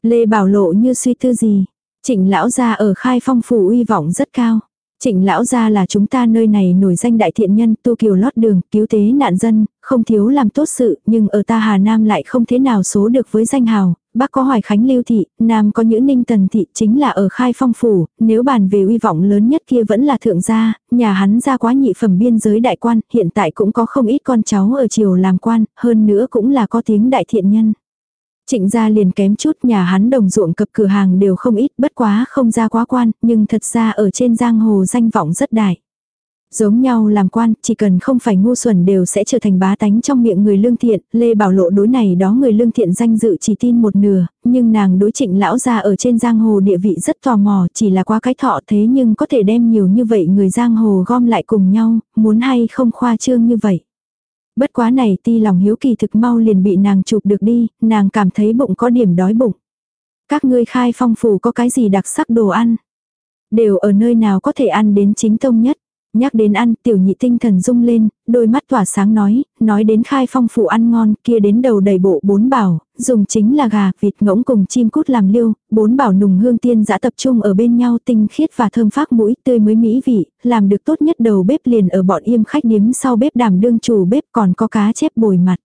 Lê bảo lộ như suy tư gì, trịnh lão gia ở khai phong phủ uy vọng rất cao. Trịnh lão gia là chúng ta nơi này nổi danh đại thiện nhân, tu kiều lót đường, cứu tế nạn dân, không thiếu làm tốt sự, nhưng ở ta Hà Nam lại không thế nào số được với danh hào. Bắc có Hoài Khánh Lưu Thị, Nam có Nhữ Ninh Tần Thị, chính là ở Khai Phong Phủ, nếu bàn về uy vọng lớn nhất kia vẫn là thượng gia, nhà hắn ra quá nhị phẩm biên giới đại quan, hiện tại cũng có không ít con cháu ở triều làm quan, hơn nữa cũng là có tiếng đại thiện nhân. Trịnh gia liền kém chút nhà hắn đồng ruộng cập cửa hàng đều không ít bất quá không ra quá quan, nhưng thật ra ở trên giang hồ danh vọng rất đại. Giống nhau làm quan, chỉ cần không phải ngu xuẩn đều sẽ trở thành bá tánh trong miệng người lương thiện, Lê Bảo Lộ đối này đó người lương thiện danh dự chỉ tin một nửa, nhưng nàng đối trịnh lão gia ở trên giang hồ địa vị rất tò mò, chỉ là qua cái thọ thế nhưng có thể đem nhiều như vậy người giang hồ gom lại cùng nhau, muốn hay không khoa trương như vậy. Bất quá này ti lòng hiếu kỳ thực mau liền bị nàng chụp được đi, nàng cảm thấy bụng có điểm đói bụng. Các ngươi khai phong phủ có cái gì đặc sắc đồ ăn? Đều ở nơi nào có thể ăn đến chính tông nhất. Nhắc đến ăn, tiểu nhị tinh thần rung lên, đôi mắt tỏa sáng nói, nói đến khai phong phủ ăn ngon, kia đến đầu đầy bộ bốn bảo, dùng chính là gà, vịt ngỗng cùng chim cút làm liêu, bốn bảo nùng hương tiên dã tập trung ở bên nhau tinh khiết và thơm phác mũi tươi mới mỹ vị, làm được tốt nhất đầu bếp liền ở bọn yêm khách điếm sau bếp đảm đương chủ bếp còn có cá chép bồi mặt.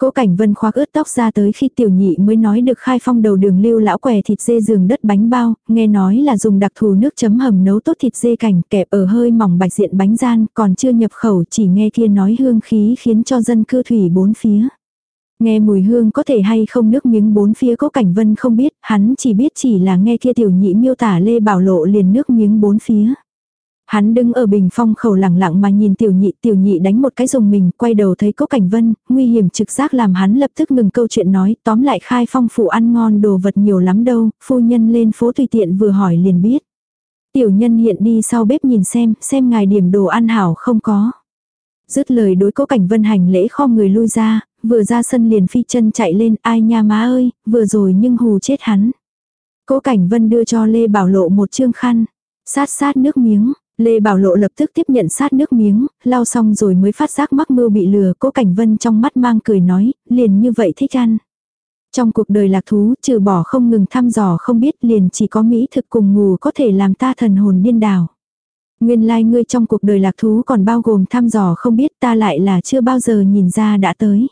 Cố Cảnh Vân khoác ướt tóc ra tới khi tiểu nhị mới nói được khai phong đầu đường lưu lão què thịt dê giường đất bánh bao, nghe nói là dùng đặc thù nước chấm hầm nấu tốt thịt dê cảnh kẹp ở hơi mỏng bạch diện bánh gian, còn chưa nhập khẩu chỉ nghe kia nói hương khí khiến cho dân cư thủy bốn phía. Nghe mùi hương có thể hay không nước miếng bốn phía Cố Cảnh Vân không biết, hắn chỉ biết chỉ là nghe kia tiểu nhị miêu tả Lê Bảo Lộ liền nước miếng bốn phía. Hắn đứng ở bình phong khẩu lẳng lặng mà nhìn tiểu nhị, tiểu nhị đánh một cái dùng mình, quay đầu thấy cố cảnh vân, nguy hiểm trực giác làm hắn lập tức ngừng câu chuyện nói, tóm lại khai phong phụ ăn ngon đồ vật nhiều lắm đâu, phu nhân lên phố tùy tiện vừa hỏi liền biết. Tiểu nhân hiện đi sau bếp nhìn xem, xem ngài điểm đồ ăn hảo không có. Dứt lời đối cố cảnh vân hành lễ kho người lui ra, vừa ra sân liền phi chân chạy lên, ai nha má ơi, vừa rồi nhưng hù chết hắn. Cố cảnh vân đưa cho Lê Bảo Lộ một chương khăn, sát sát nước miếng, Lê Bảo Lộ lập tức tiếp nhận sát nước miếng, lau xong rồi mới phát giác mắc mưu bị lừa, cố cảnh vân trong mắt mang cười nói, liền như vậy thích ăn. Trong cuộc đời lạc thú, trừ bỏ không ngừng thăm dò không biết liền chỉ có mỹ thực cùng ngủ có thể làm ta thần hồn điên đảo. Nguyên lai like ngươi trong cuộc đời lạc thú còn bao gồm thăm dò không biết ta lại là chưa bao giờ nhìn ra đã tới.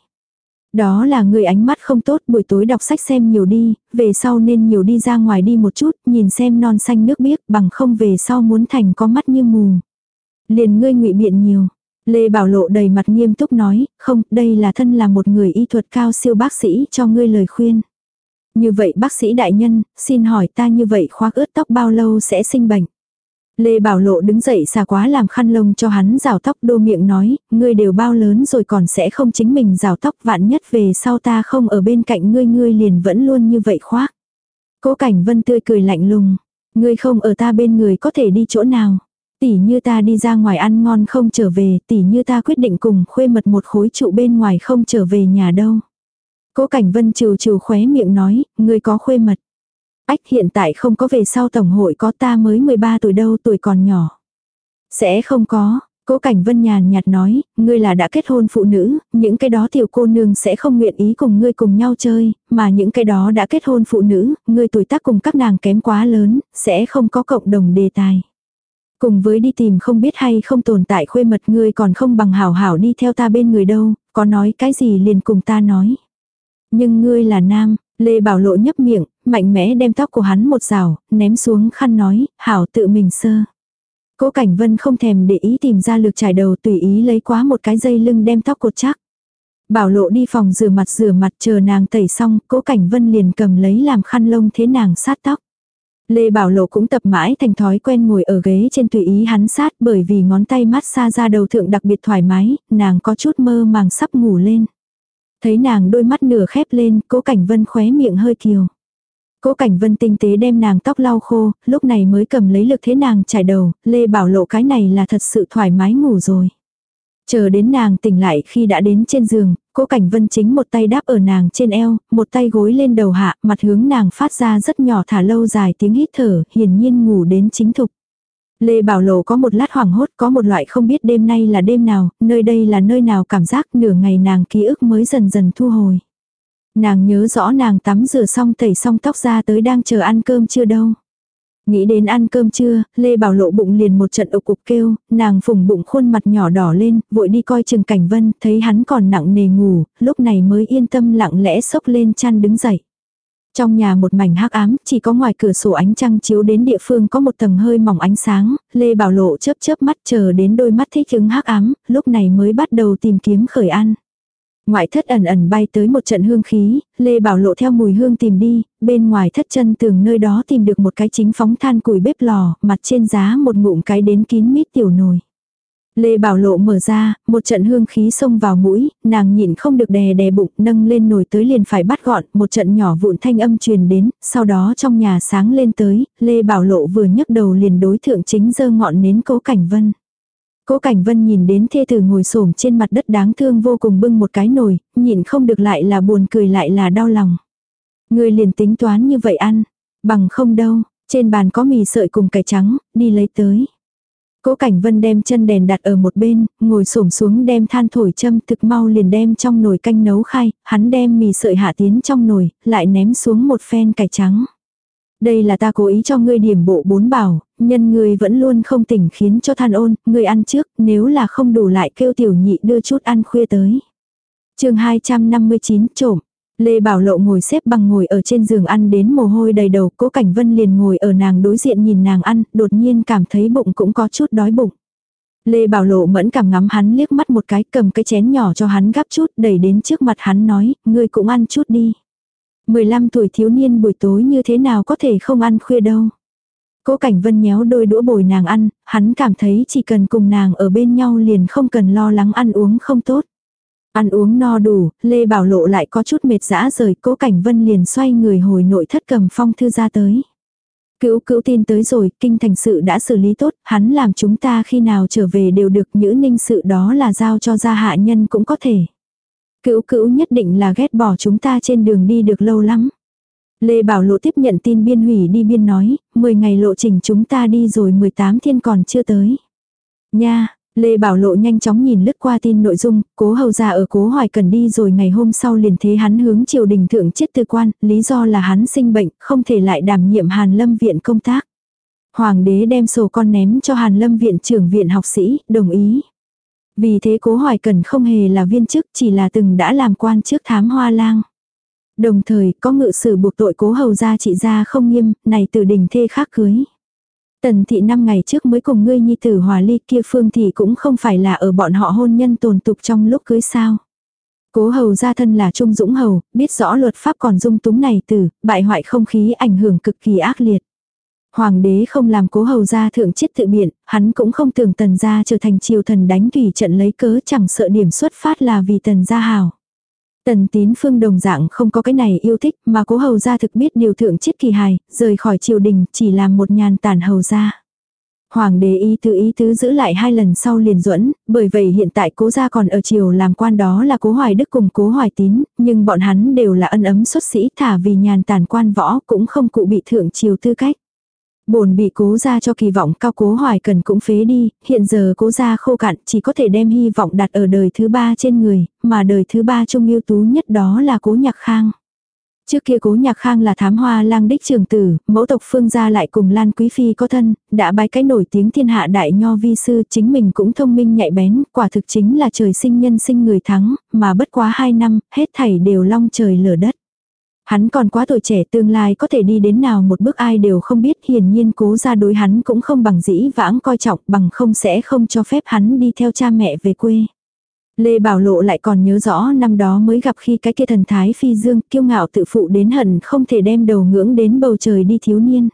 Đó là người ánh mắt không tốt buổi tối đọc sách xem nhiều đi, về sau nên nhiều đi ra ngoài đi một chút, nhìn xem non xanh nước biếc bằng không về sau muốn thành có mắt như mù. Liền ngươi ngụy biện nhiều. Lê Bảo Lộ đầy mặt nghiêm túc nói, không, đây là thân là một người y thuật cao siêu bác sĩ cho ngươi lời khuyên. Như vậy bác sĩ đại nhân, xin hỏi ta như vậy khoác ướt tóc bao lâu sẽ sinh bệnh. Lê Bảo Lộ đứng dậy xà quá làm khăn lông cho hắn rào tóc đô miệng nói, ngươi đều bao lớn rồi còn sẽ không chính mình rào tóc vạn nhất về sau ta không ở bên cạnh ngươi ngươi liền vẫn luôn như vậy khoác. Cố cảnh vân tươi cười lạnh lùng, ngươi không ở ta bên người có thể đi chỗ nào. Tỉ như ta đi ra ngoài ăn ngon không trở về, tỉ như ta quyết định cùng khuê mật một khối trụ bên ngoài không trở về nhà đâu. Cố cảnh vân trừ trừ khóe miệng nói, ngươi có khuê mật. Ách hiện tại không có về sau tổng hội có ta mới 13 tuổi đâu tuổi còn nhỏ. Sẽ không có, Cố Cảnh Vân nhàn nhạt nói, ngươi là đã kết hôn phụ nữ, những cái đó tiểu cô nương sẽ không nguyện ý cùng ngươi cùng nhau chơi, mà những cái đó đã kết hôn phụ nữ, ngươi tuổi tác cùng các nàng kém quá lớn, sẽ không có cộng đồng đề tài. Cùng với đi tìm không biết hay không tồn tại khuê mật ngươi còn không bằng hảo hảo đi theo ta bên người đâu, có nói cái gì liền cùng ta nói. Nhưng ngươi là nam, Lê Bảo Lộ nhấp miệng, mạnh mẽ đem tóc của hắn một rào, ném xuống khăn nói, hảo tự mình sơ. Cố Cảnh Vân không thèm để ý tìm ra lược trải đầu tùy ý lấy quá một cái dây lưng đem tóc cột chắc. Bảo lộ đi phòng rửa mặt rửa mặt chờ nàng tẩy xong, cố Cảnh Vân liền cầm lấy làm khăn lông thế nàng sát tóc. Lê Bảo Lộ cũng tập mãi thành thói quen ngồi ở ghế trên tùy ý hắn sát bởi vì ngón tay mát xa ra đầu thượng đặc biệt thoải mái, nàng có chút mơ màng sắp ngủ lên. Thấy nàng đôi mắt nửa khép lên, cố cảnh vân khóe miệng hơi kiều. Cố cảnh vân tinh tế đem nàng tóc lau khô, lúc này mới cầm lấy lực thế nàng trải đầu, Lê Bảo Lộ cái này là thật sự thoải mái ngủ rồi. Chờ đến nàng tỉnh lại khi đã đến trên giường, cố cảnh vân chính một tay đáp ở nàng trên eo, một tay gối lên đầu hạ, mặt hướng nàng phát ra rất nhỏ thả lâu dài tiếng hít thở, hiển nhiên ngủ đến chính thục. Lê Bảo Lộ có một lát hoảng hốt, có một loại không biết đêm nay là đêm nào, nơi đây là nơi nào cảm giác nửa ngày nàng ký ức mới dần dần thu hồi. Nàng nhớ rõ nàng tắm rửa xong tẩy xong tóc ra tới đang chờ ăn cơm chưa đâu. Nghĩ đến ăn cơm trưa, Lê Bảo Lộ bụng liền một trận ục cục kêu, nàng phùng bụng khuôn mặt nhỏ đỏ lên, vội đi coi Trừng Cảnh Vân, thấy hắn còn nặng nề ngủ, lúc này mới yên tâm lặng lẽ sốc lên chăn đứng dậy. Trong nhà một mảnh hắc ám, chỉ có ngoài cửa sổ ánh trăng chiếu đến địa phương có một tầng hơi mỏng ánh sáng, Lê Bảo Lộ chớp chớp mắt chờ đến đôi mắt thích ứng hắc ám, lúc này mới bắt đầu tìm kiếm khởi ăn. Ngoại thất ẩn ẩn bay tới một trận hương khí, Lê Bảo Lộ theo mùi hương tìm đi, bên ngoài thất chân tường nơi đó tìm được một cái chính phóng than củi bếp lò, mặt trên giá một ngụm cái đến kín mít tiểu nồi. Lê Bảo Lộ mở ra, một trận hương khí xông vào mũi, nàng nhịn không được đè đè bụng, nâng lên nồi tới liền phải bắt gọn, một trận nhỏ vụn thanh âm truyền đến, sau đó trong nhà sáng lên tới, Lê Bảo Lộ vừa nhấc đầu liền đối thượng chính dơ ngọn nến cố cảnh vân. Cố Cảnh Vân nhìn đến thê tử ngồi xổm trên mặt đất đáng thương vô cùng bưng một cái nồi, nhìn không được lại là buồn cười lại là đau lòng. Người liền tính toán như vậy ăn, bằng không đâu, trên bàn có mì sợi cùng cải trắng, đi lấy tới. Cố Cảnh Vân đem chân đèn đặt ở một bên, ngồi xổm xuống đem than thổi châm thực mau liền đem trong nồi canh nấu khai, hắn đem mì sợi hạ tiến trong nồi, lại ném xuống một phen cải trắng. Đây là ta cố ý cho ngươi điểm bộ bốn bảo, nhân người vẫn luôn không tỉnh khiến cho than ôn, người ăn trước, nếu là không đủ lại kêu tiểu nhị đưa chút ăn khuya tới. chương 259 trộm. Lê Bảo Lộ ngồi xếp bằng ngồi ở trên giường ăn đến mồ hôi đầy đầu, cố Cảnh Vân liền ngồi ở nàng đối diện nhìn nàng ăn, đột nhiên cảm thấy bụng cũng có chút đói bụng. Lê Bảo Lộ mẫn cảm ngắm hắn liếc mắt một cái cầm cái chén nhỏ cho hắn gắp chút đẩy đến trước mặt hắn nói, ngươi cũng ăn chút đi. 15 tuổi thiếu niên buổi tối như thế nào có thể không ăn khuya đâu. Cố Cảnh Vân nhéo đôi đũa bồi nàng ăn, hắn cảm thấy chỉ cần cùng nàng ở bên nhau liền không cần lo lắng ăn uống không tốt. Ăn uống no đủ, Lê Bảo Lộ lại có chút mệt dã rời, Cố Cảnh Vân liền xoay người hồi nội thất cầm phong thư ra tới. Cữu cữu tin tới rồi, kinh thành sự đã xử lý tốt, hắn làm chúng ta khi nào trở về đều được, nhữ ninh sự đó là giao cho gia hạ nhân cũng có thể. Cữu cữu nhất định là ghét bỏ chúng ta trên đường đi được lâu lắm. Lê Bảo Lộ tiếp nhận tin biên hủy đi biên nói, 10 ngày lộ trình chúng ta đi rồi 18 thiên còn chưa tới. Nha, Lê Bảo Lộ nhanh chóng nhìn lướt qua tin nội dung, cố hầu ra ở cố hoài cần đi rồi ngày hôm sau liền thế hắn hướng triều đình thượng chết tư quan, lý do là hắn sinh bệnh, không thể lại đảm nhiệm Hàn Lâm viện công tác. Hoàng đế đem sổ con ném cho Hàn Lâm viện trưởng viện học sĩ, đồng ý. Vì thế cố hoài cần không hề là viên chức, chỉ là từng đã làm quan trước thám hoa lang. Đồng thời, có ngự sử buộc tội cố hầu ra trị gia không nghiêm, này từ đình thê khác cưới. Tần thị năm ngày trước mới cùng ngươi nhi tử hòa ly kia phương thì cũng không phải là ở bọn họ hôn nhân tồn tục trong lúc cưới sao. Cố hầu gia thân là trung dũng hầu, biết rõ luật pháp còn dung túng này tử, bại hoại không khí ảnh hưởng cực kỳ ác liệt. Hoàng đế không làm cố hầu gia thượng chiết tự biện, hắn cũng không tưởng tần gia trở thành triều thần đánh thủy trận lấy cớ chẳng sợ điểm xuất phát là vì tần gia hào. Tần tín phương đồng dạng không có cái này yêu thích mà cố hầu gia thực biết điều thượng chiết kỳ hài, rời khỏi triều đình chỉ làm một nhàn tản hầu gia. Hoàng đế ý tứ ý tứ giữ lại hai lần sau liền duẫn, bởi vậy hiện tại cố gia còn ở triều làm quan đó là cố hoài đức cùng cố hoài tín, nhưng bọn hắn đều là ân ấm xuất sĩ thả vì nhàn tản quan võ cũng không cụ bị thượng triều tư cách. Bổn bị cố ra cho kỳ vọng cao cố hoài cần cũng phế đi, hiện giờ cố ra khô cạn chỉ có thể đem hy vọng đặt ở đời thứ ba trên người, mà đời thứ ba trung yêu tú nhất đó là cố nhạc khang. Trước kia cố nhạc khang là thám hoa lang đích trường tử, mẫu tộc phương gia lại cùng Lan Quý Phi có thân, đã bái cái nổi tiếng thiên hạ đại nho vi sư chính mình cũng thông minh nhạy bén, quả thực chính là trời sinh nhân sinh người thắng, mà bất quá hai năm, hết thảy đều long trời lở đất. Hắn còn quá tuổi trẻ, tương lai có thể đi đến nào một bước ai đều không biết, hiển nhiên cố ra đối hắn cũng không bằng dĩ vãng coi trọng, bằng không sẽ không cho phép hắn đi theo cha mẹ về quê. Lê Bảo Lộ lại còn nhớ rõ năm đó mới gặp khi cái kia thần thái phi dương, kiêu ngạo tự phụ đến hận không thể đem đầu ngưỡng đến bầu trời đi thiếu niên.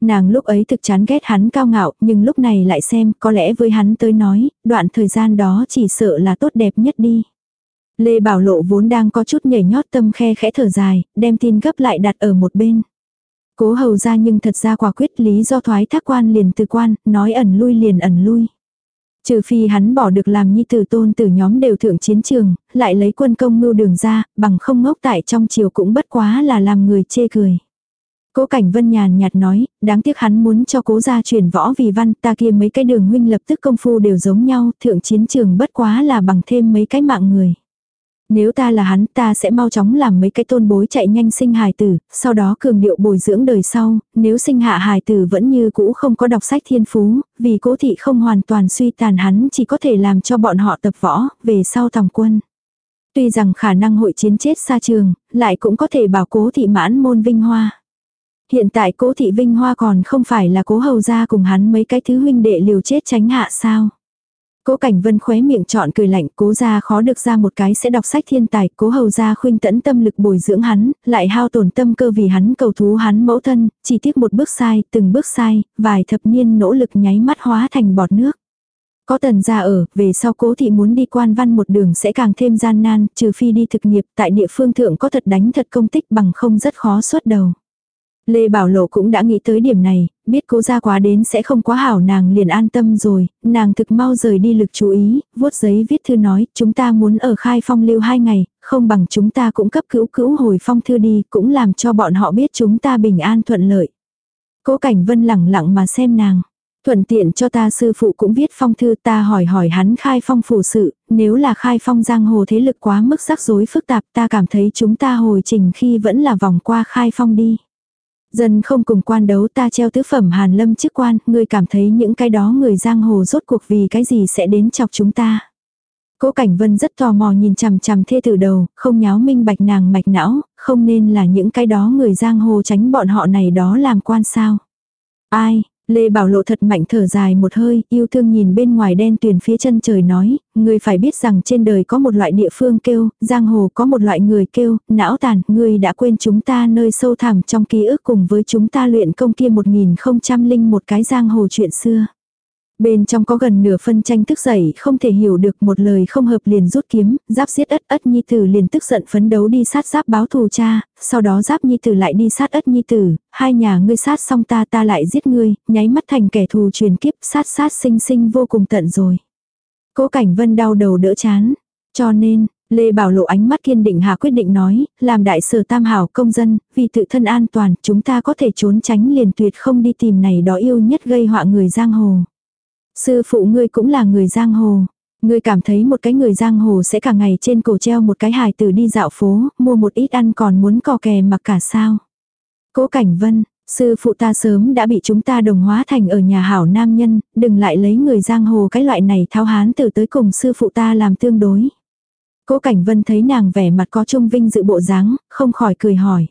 Nàng lúc ấy thực chán ghét hắn cao ngạo, nhưng lúc này lại xem, có lẽ với hắn tới nói, đoạn thời gian đó chỉ sợ là tốt đẹp nhất đi. Lê Bảo Lộ vốn đang có chút nhảy nhót tâm khe khẽ thở dài, đem tin gấp lại đặt ở một bên. Cố hầu ra nhưng thật ra quả quyết lý do thoái thác quan liền từ quan, nói ẩn lui liền ẩn lui. Trừ phi hắn bỏ được làm nhi tử tôn từ nhóm đều thượng chiến trường, lại lấy quân công mưu đường ra, bằng không ngốc tại trong chiều cũng bất quá là làm người chê cười. Cố Cảnh Vân nhàn nhạt nói, đáng tiếc hắn muốn cho cố gia truyền võ vì văn, ta kia mấy cái đường huynh lập tức công phu đều giống nhau, thượng chiến trường bất quá là bằng thêm mấy cái mạng người. Nếu ta là hắn ta sẽ mau chóng làm mấy cái tôn bối chạy nhanh sinh hài tử, sau đó cường điệu bồi dưỡng đời sau, nếu sinh hạ hài tử vẫn như cũ không có đọc sách thiên phú, vì cố thị không hoàn toàn suy tàn hắn chỉ có thể làm cho bọn họ tập võ, về sau tòng quân. Tuy rằng khả năng hội chiến chết xa trường, lại cũng có thể bảo cố thị mãn môn vinh hoa. Hiện tại cố thị vinh hoa còn không phải là cố hầu ra cùng hắn mấy cái thứ huynh đệ liều chết tránh hạ sao. Cố Cảnh Vân khóe miệng chọn cười lạnh, cố ra khó được ra một cái sẽ đọc sách thiên tài, cố hầu gia khuynh tẫn tâm lực bồi dưỡng hắn, lại hao tổn tâm cơ vì hắn cầu thú hắn mẫu thân, chỉ tiếc một bước sai, từng bước sai, vài thập niên nỗ lực nháy mắt hóa thành bọt nước. Có tần gia ở, về sau cố thị muốn đi quan văn một đường sẽ càng thêm gian nan, trừ phi đi thực nghiệp, tại địa phương thượng có thật đánh thật công tích bằng không rất khó xuất đầu. Lê Bảo Lộ cũng đã nghĩ tới điểm này, biết cố ra quá đến sẽ không quá hảo nàng liền an tâm rồi, nàng thực mau rời đi lực chú ý, vuốt giấy viết thư nói, chúng ta muốn ở khai phong lưu hai ngày, không bằng chúng ta cũng cấp cữu cữu hồi phong thư đi, cũng làm cho bọn họ biết chúng ta bình an thuận lợi. Cố Cảnh Vân lẳng lặng mà xem nàng. Thuận tiện cho ta sư phụ cũng viết phong thư ta hỏi hỏi hắn khai phong phủ sự, nếu là khai phong giang hồ thế lực quá mức rắc rối phức tạp ta cảm thấy chúng ta hồi trình khi vẫn là vòng qua khai phong đi. Dân không cùng quan đấu ta treo tứ phẩm hàn lâm chức quan, ngươi cảm thấy những cái đó người giang hồ rốt cuộc vì cái gì sẽ đến chọc chúng ta. Cố Cảnh Vân rất tò mò nhìn chằm chằm thê tử đầu, không nháo minh bạch nàng mạch não, không nên là những cái đó người giang hồ tránh bọn họ này đó làm quan sao. Ai, Lê Bảo Lộ thật mạnh thở dài một hơi, yêu thương nhìn bên ngoài đen tuyền phía chân trời nói, người phải biết rằng trên đời có một loại địa phương kêu, giang hồ có một loại người kêu, não tàn, người đã quên chúng ta nơi sâu thẳm trong ký ức cùng với chúng ta luyện công kia một nghìn không trăm linh một cái giang hồ chuyện xưa. Bên trong có gần nửa phân tranh tức dậy không thể hiểu được một lời không hợp liền rút kiếm, giáp giết ất ất nhi tử liền tức giận phấn đấu đi sát giáp báo thù cha, sau đó giáp nhi tử lại đi sát ất nhi tử, hai nhà ngươi sát xong ta ta lại giết ngươi, nháy mắt thành kẻ thù truyền kiếp sát sát sinh sinh vô cùng tận rồi. Cố cảnh vân đau đầu đỡ chán, cho nên, Lê Bảo Lộ ánh mắt kiên định hạ quyết định nói, làm đại sở tam hảo công dân, vì tự thân an toàn, chúng ta có thể trốn tránh liền tuyệt không đi tìm này đó yêu nhất gây họa người giang hồ. Sư phụ ngươi cũng là người giang hồ. Ngươi cảm thấy một cái người giang hồ sẽ cả ngày trên cổ treo một cái hài tử đi dạo phố, mua một ít ăn còn muốn cò kè mặc cả sao. Cố Cảnh Vân, sư phụ ta sớm đã bị chúng ta đồng hóa thành ở nhà hảo nam nhân, đừng lại lấy người giang hồ cái loại này thao hán từ tới cùng sư phụ ta làm tương đối. Cố Cảnh Vân thấy nàng vẻ mặt có trung vinh dự bộ dáng, không khỏi cười hỏi.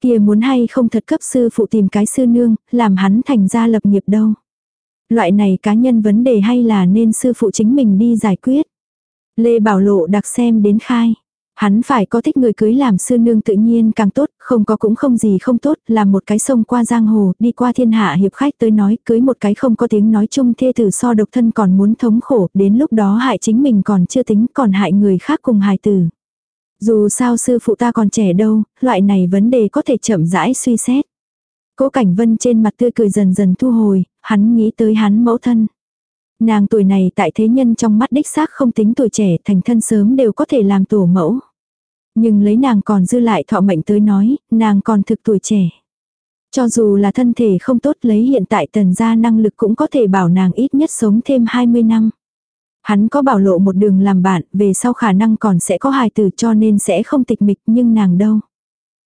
Kia muốn hay không thật cấp sư phụ tìm cái sư nương, làm hắn thành ra lập nghiệp đâu. Loại này cá nhân vấn đề hay là nên sư phụ chính mình đi giải quyết. Lê Bảo Lộ đặc xem đến khai. Hắn phải có thích người cưới làm sư nương tự nhiên càng tốt, không có cũng không gì không tốt, làm một cái sông qua giang hồ, đi qua thiên hạ hiệp khách tới nói, cưới một cái không có tiếng nói chung thê tử so độc thân còn muốn thống khổ, đến lúc đó hại chính mình còn chưa tính, còn hại người khác cùng hài tử. Dù sao sư phụ ta còn trẻ đâu, loại này vấn đề có thể chậm rãi suy xét. Cố Cảnh Vân trên mặt tươi cười dần dần thu hồi, hắn nghĩ tới hắn mẫu thân. Nàng tuổi này tại thế nhân trong mắt đích xác không tính tuổi trẻ thành thân sớm đều có thể làm tổ mẫu. Nhưng lấy nàng còn dư lại thọ mệnh tới nói, nàng còn thực tuổi trẻ. Cho dù là thân thể không tốt lấy hiện tại tần gia năng lực cũng có thể bảo nàng ít nhất sống thêm 20 năm. Hắn có bảo lộ một đường làm bạn, về sau khả năng còn sẽ có hài tử cho nên sẽ không tịch mịch nhưng nàng đâu.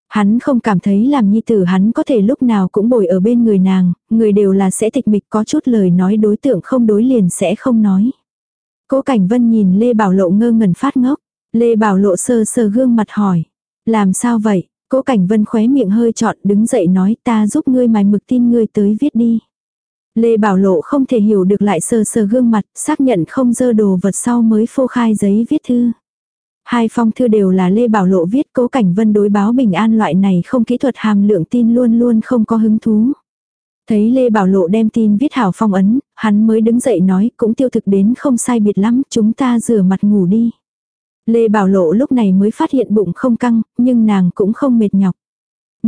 Hắn không cảm thấy làm nhi tử hắn có thể lúc nào cũng bồi ở bên người nàng, người đều là sẽ tịch mịch có chút lời nói đối tượng không đối liền sẽ không nói. Cố Cảnh Vân nhìn Lê Bảo Lộ ngơ ngẩn phát ngốc. Lê Bảo Lộ sơ sơ gương mặt hỏi. Làm sao vậy? Cố Cảnh Vân khóe miệng hơi trọn đứng dậy nói ta giúp ngươi mài mực tin ngươi tới viết đi. Lê Bảo Lộ không thể hiểu được lại sơ sơ gương mặt, xác nhận không dơ đồ vật sau mới phô khai giấy viết thư. Hai phong thư đều là Lê Bảo Lộ viết cố cảnh vân đối báo bình an loại này không kỹ thuật hàm lượng tin luôn luôn không có hứng thú. Thấy Lê Bảo Lộ đem tin viết hảo phong ấn, hắn mới đứng dậy nói cũng tiêu thực đến không sai biệt lắm, chúng ta rửa mặt ngủ đi. Lê Bảo Lộ lúc này mới phát hiện bụng không căng, nhưng nàng cũng không mệt nhọc.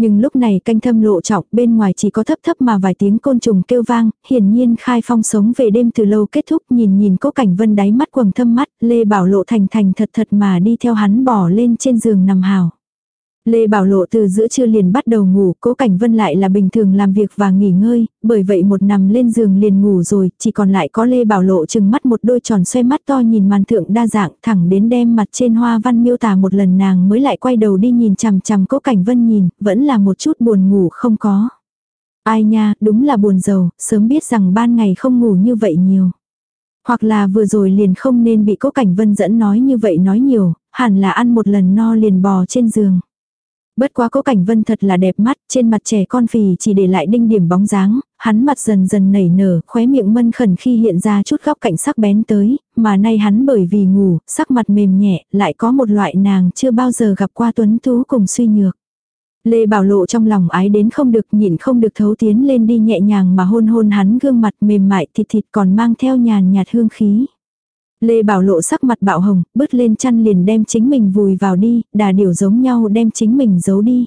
Nhưng lúc này canh thâm lộ trọng bên ngoài chỉ có thấp thấp mà vài tiếng côn trùng kêu vang, hiển nhiên khai phong sống về đêm từ lâu kết thúc nhìn nhìn cố cảnh vân đáy mắt quầng thâm mắt, Lê Bảo Lộ thành thành thật thật mà đi theo hắn bỏ lên trên giường nằm hào. Lê Bảo Lộ từ giữa trưa liền bắt đầu ngủ, cố cảnh vân lại là bình thường làm việc và nghỉ ngơi, bởi vậy một nằm lên giường liền ngủ rồi, chỉ còn lại có Lê Bảo Lộ chừng mắt một đôi tròn xoay mắt to nhìn màn thượng đa dạng thẳng đến đem mặt trên hoa văn miêu tả một lần nàng mới lại quay đầu đi nhìn chằm chằm cố cảnh vân nhìn, vẫn là một chút buồn ngủ không có. Ai nha, đúng là buồn giàu, sớm biết rằng ban ngày không ngủ như vậy nhiều. Hoặc là vừa rồi liền không nên bị cố cảnh vân dẫn nói như vậy nói nhiều, hẳn là ăn một lần no liền bò trên giường. Bất quá cố cảnh vân thật là đẹp mắt, trên mặt trẻ con phì chỉ để lại đinh điểm bóng dáng, hắn mặt dần dần nảy nở, khóe miệng mân khẩn khi hiện ra chút góc cạnh sắc bén tới, mà nay hắn bởi vì ngủ, sắc mặt mềm nhẹ, lại có một loại nàng chưa bao giờ gặp qua tuấn tú cùng suy nhược. Lê Bảo Lộ trong lòng ái đến không được nhịn không được thấu tiến lên đi nhẹ nhàng mà hôn hôn hắn gương mặt mềm mại thịt thịt còn mang theo nhàn nhạt hương khí. Lê Bảo Lộ sắc mặt bạo hồng, bứt lên chăn liền đem chính mình vùi vào đi, đà điều giống nhau đem chính mình giấu đi.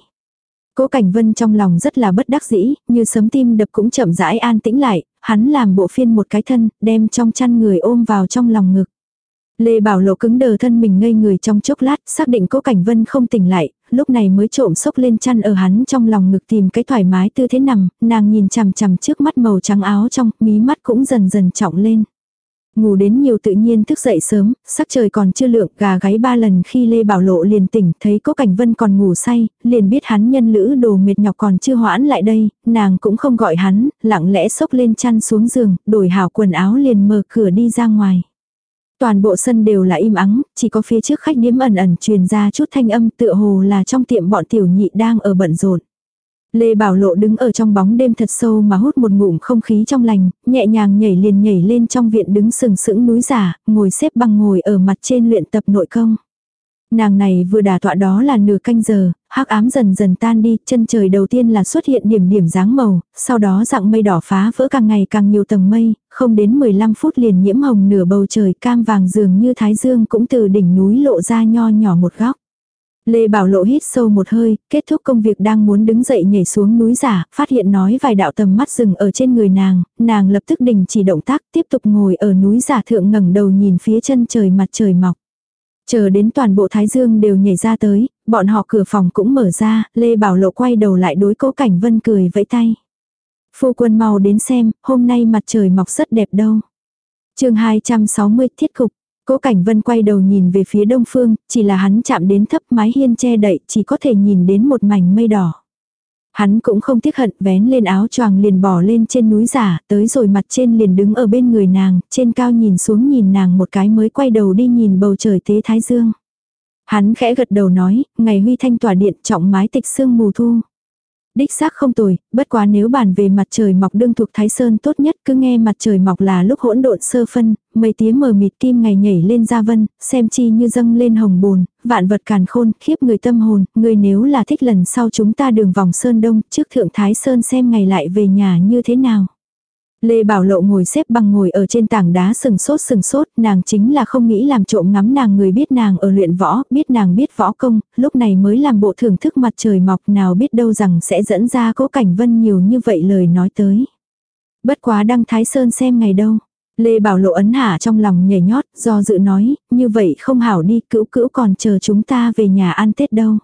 Cố Cảnh Vân trong lòng rất là bất đắc dĩ, như sấm tim đập cũng chậm rãi an tĩnh lại, hắn làm bộ phiên một cái thân, đem trong chăn người ôm vào trong lòng ngực. Lê Bảo Lộ cứng đờ thân mình ngây người trong chốc lát, xác định Cố Cảnh Vân không tỉnh lại, lúc này mới trộm sốc lên chăn ở hắn trong lòng ngực tìm cái thoải mái tư thế nằm, nàng nhìn chằm chằm trước mắt màu trắng áo trong, mí mắt cũng dần dần trọng lên. Ngủ đến nhiều tự nhiên thức dậy sớm, sắc trời còn chưa lượng, gà gáy ba lần khi Lê Bảo Lộ liền tỉnh, thấy Cố Cảnh Vân còn ngủ say, liền biết hắn nhân lữ đồ mệt nhọc còn chưa hoãn lại đây, nàng cũng không gọi hắn, lặng lẽ xốc lên chăn xuống giường, đổi hảo quần áo liền mở cửa đi ra ngoài. Toàn bộ sân đều là im ắng, chỉ có phía trước khách điếm ẩn ẩn truyền ra chút thanh âm tựa hồ là trong tiệm bọn tiểu nhị đang ở bận rộn. Lê Bảo Lộ đứng ở trong bóng đêm thật sâu mà hút một ngụm không khí trong lành, nhẹ nhàng nhảy liền nhảy lên trong viện đứng sừng sững núi giả, ngồi xếp bằng ngồi ở mặt trên luyện tập nội công. Nàng này vừa đả tọa đó là nửa canh giờ, hắc ám dần dần tan đi, chân trời đầu tiên là xuất hiện điểm điểm dáng màu, sau đó dạng mây đỏ phá vỡ càng ngày càng nhiều tầng mây, không đến 15 phút liền nhiễm hồng nửa bầu trời cam vàng dường như thái dương cũng từ đỉnh núi lộ ra nho nhỏ một góc. Lê Bảo Lộ hít sâu một hơi, kết thúc công việc đang muốn đứng dậy nhảy xuống núi giả, phát hiện nói vài đạo tầm mắt dừng ở trên người nàng, nàng lập tức đình chỉ động tác tiếp tục ngồi ở núi giả thượng ngẩng đầu nhìn phía chân trời mặt trời mọc. Chờ đến toàn bộ Thái Dương đều nhảy ra tới, bọn họ cửa phòng cũng mở ra, Lê Bảo Lộ quay đầu lại đối cố Cảnh Vân cười vẫy tay. Phu quân mau đến xem, hôm nay mặt trời mọc rất đẹp đâu. chương 260 thiết cục. Cố Cảnh Vân quay đầu nhìn về phía đông phương, chỉ là hắn chạm đến thấp mái hiên che đậy, chỉ có thể nhìn đến một mảnh mây đỏ. Hắn cũng không tiếc hận, vén lên áo choàng liền bỏ lên trên núi giả, tới rồi mặt trên liền đứng ở bên người nàng, trên cao nhìn xuống nhìn nàng một cái mới quay đầu đi nhìn bầu trời tế thái dương. Hắn khẽ gật đầu nói, ngày huy thanh tỏa điện trọng mái tịch sương mù thu. Đích xác không tồi, bất quá nếu bàn về mặt trời mọc đương thuộc Thái Sơn tốt nhất cứ nghe mặt trời mọc là lúc hỗn độn sơ phân, mây tía mờ mịt kim ngày nhảy lên ra vân, xem chi như dâng lên hồng bồn, vạn vật càn khôn, khiếp người tâm hồn, người nếu là thích lần sau chúng ta đường vòng Sơn Đông, trước Thượng Thái Sơn xem ngày lại về nhà như thế nào. Lê Bảo Lộ ngồi xếp bằng ngồi ở trên tảng đá sừng sốt sừng sốt, nàng chính là không nghĩ làm trộm ngắm nàng người biết nàng ở luyện võ, biết nàng biết võ công, lúc này mới làm bộ thưởng thức mặt trời mọc nào biết đâu rằng sẽ dẫn ra cố cảnh vân nhiều như vậy lời nói tới. Bất quá đăng Thái Sơn xem ngày đâu. Lê Bảo Lộ ấn hạ trong lòng nhảy nhót, do dự nói, như vậy không hảo đi, cữu cữu còn chờ chúng ta về nhà ăn Tết đâu.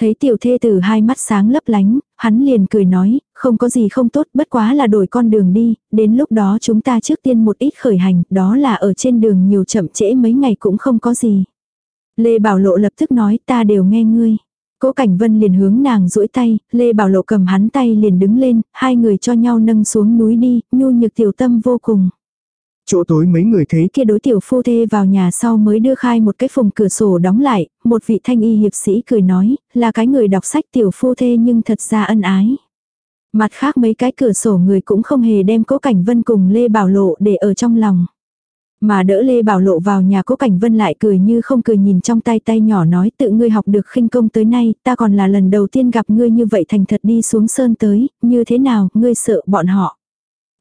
Thấy tiểu thê từ hai mắt sáng lấp lánh, hắn liền cười nói, không có gì không tốt, bất quá là đổi con đường đi, đến lúc đó chúng ta trước tiên một ít khởi hành, đó là ở trên đường nhiều chậm trễ mấy ngày cũng không có gì. Lê Bảo Lộ lập tức nói ta đều nghe ngươi. Cố Cảnh Vân liền hướng nàng duỗi tay, Lê Bảo Lộ cầm hắn tay liền đứng lên, hai người cho nhau nâng xuống núi đi, nhu nhược tiểu tâm vô cùng. Chỗ tối mấy người thấy kia đối tiểu phu thê vào nhà sau mới đưa khai một cái phòng cửa sổ đóng lại, một vị thanh y hiệp sĩ cười nói, là cái người đọc sách tiểu phu thê nhưng thật ra ân ái. Mặt khác mấy cái cửa sổ người cũng không hề đem cố cảnh vân cùng Lê Bảo Lộ để ở trong lòng. Mà đỡ Lê Bảo Lộ vào nhà cố cảnh vân lại cười như không cười nhìn trong tay tay nhỏ nói tự ngươi học được khinh công tới nay, ta còn là lần đầu tiên gặp ngươi như vậy thành thật đi xuống sơn tới, như thế nào, ngươi sợ bọn họ.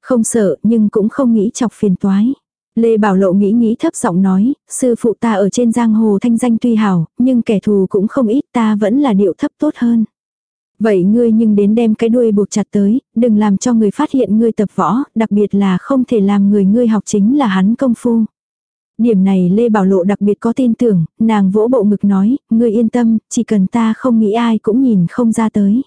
Không sợ, nhưng cũng không nghĩ chọc phiền toái. Lê Bảo Lộ nghĩ nghĩ thấp giọng nói, sư phụ ta ở trên giang hồ thanh danh tuy hảo, nhưng kẻ thù cũng không ít ta vẫn là điệu thấp tốt hơn. Vậy ngươi nhưng đến đem cái đuôi buộc chặt tới, đừng làm cho người phát hiện ngươi tập võ, đặc biệt là không thể làm người ngươi học chính là hắn công phu. Điểm này Lê Bảo Lộ đặc biệt có tin tưởng, nàng vỗ bộ ngực nói, ngươi yên tâm, chỉ cần ta không nghĩ ai cũng nhìn không ra tới.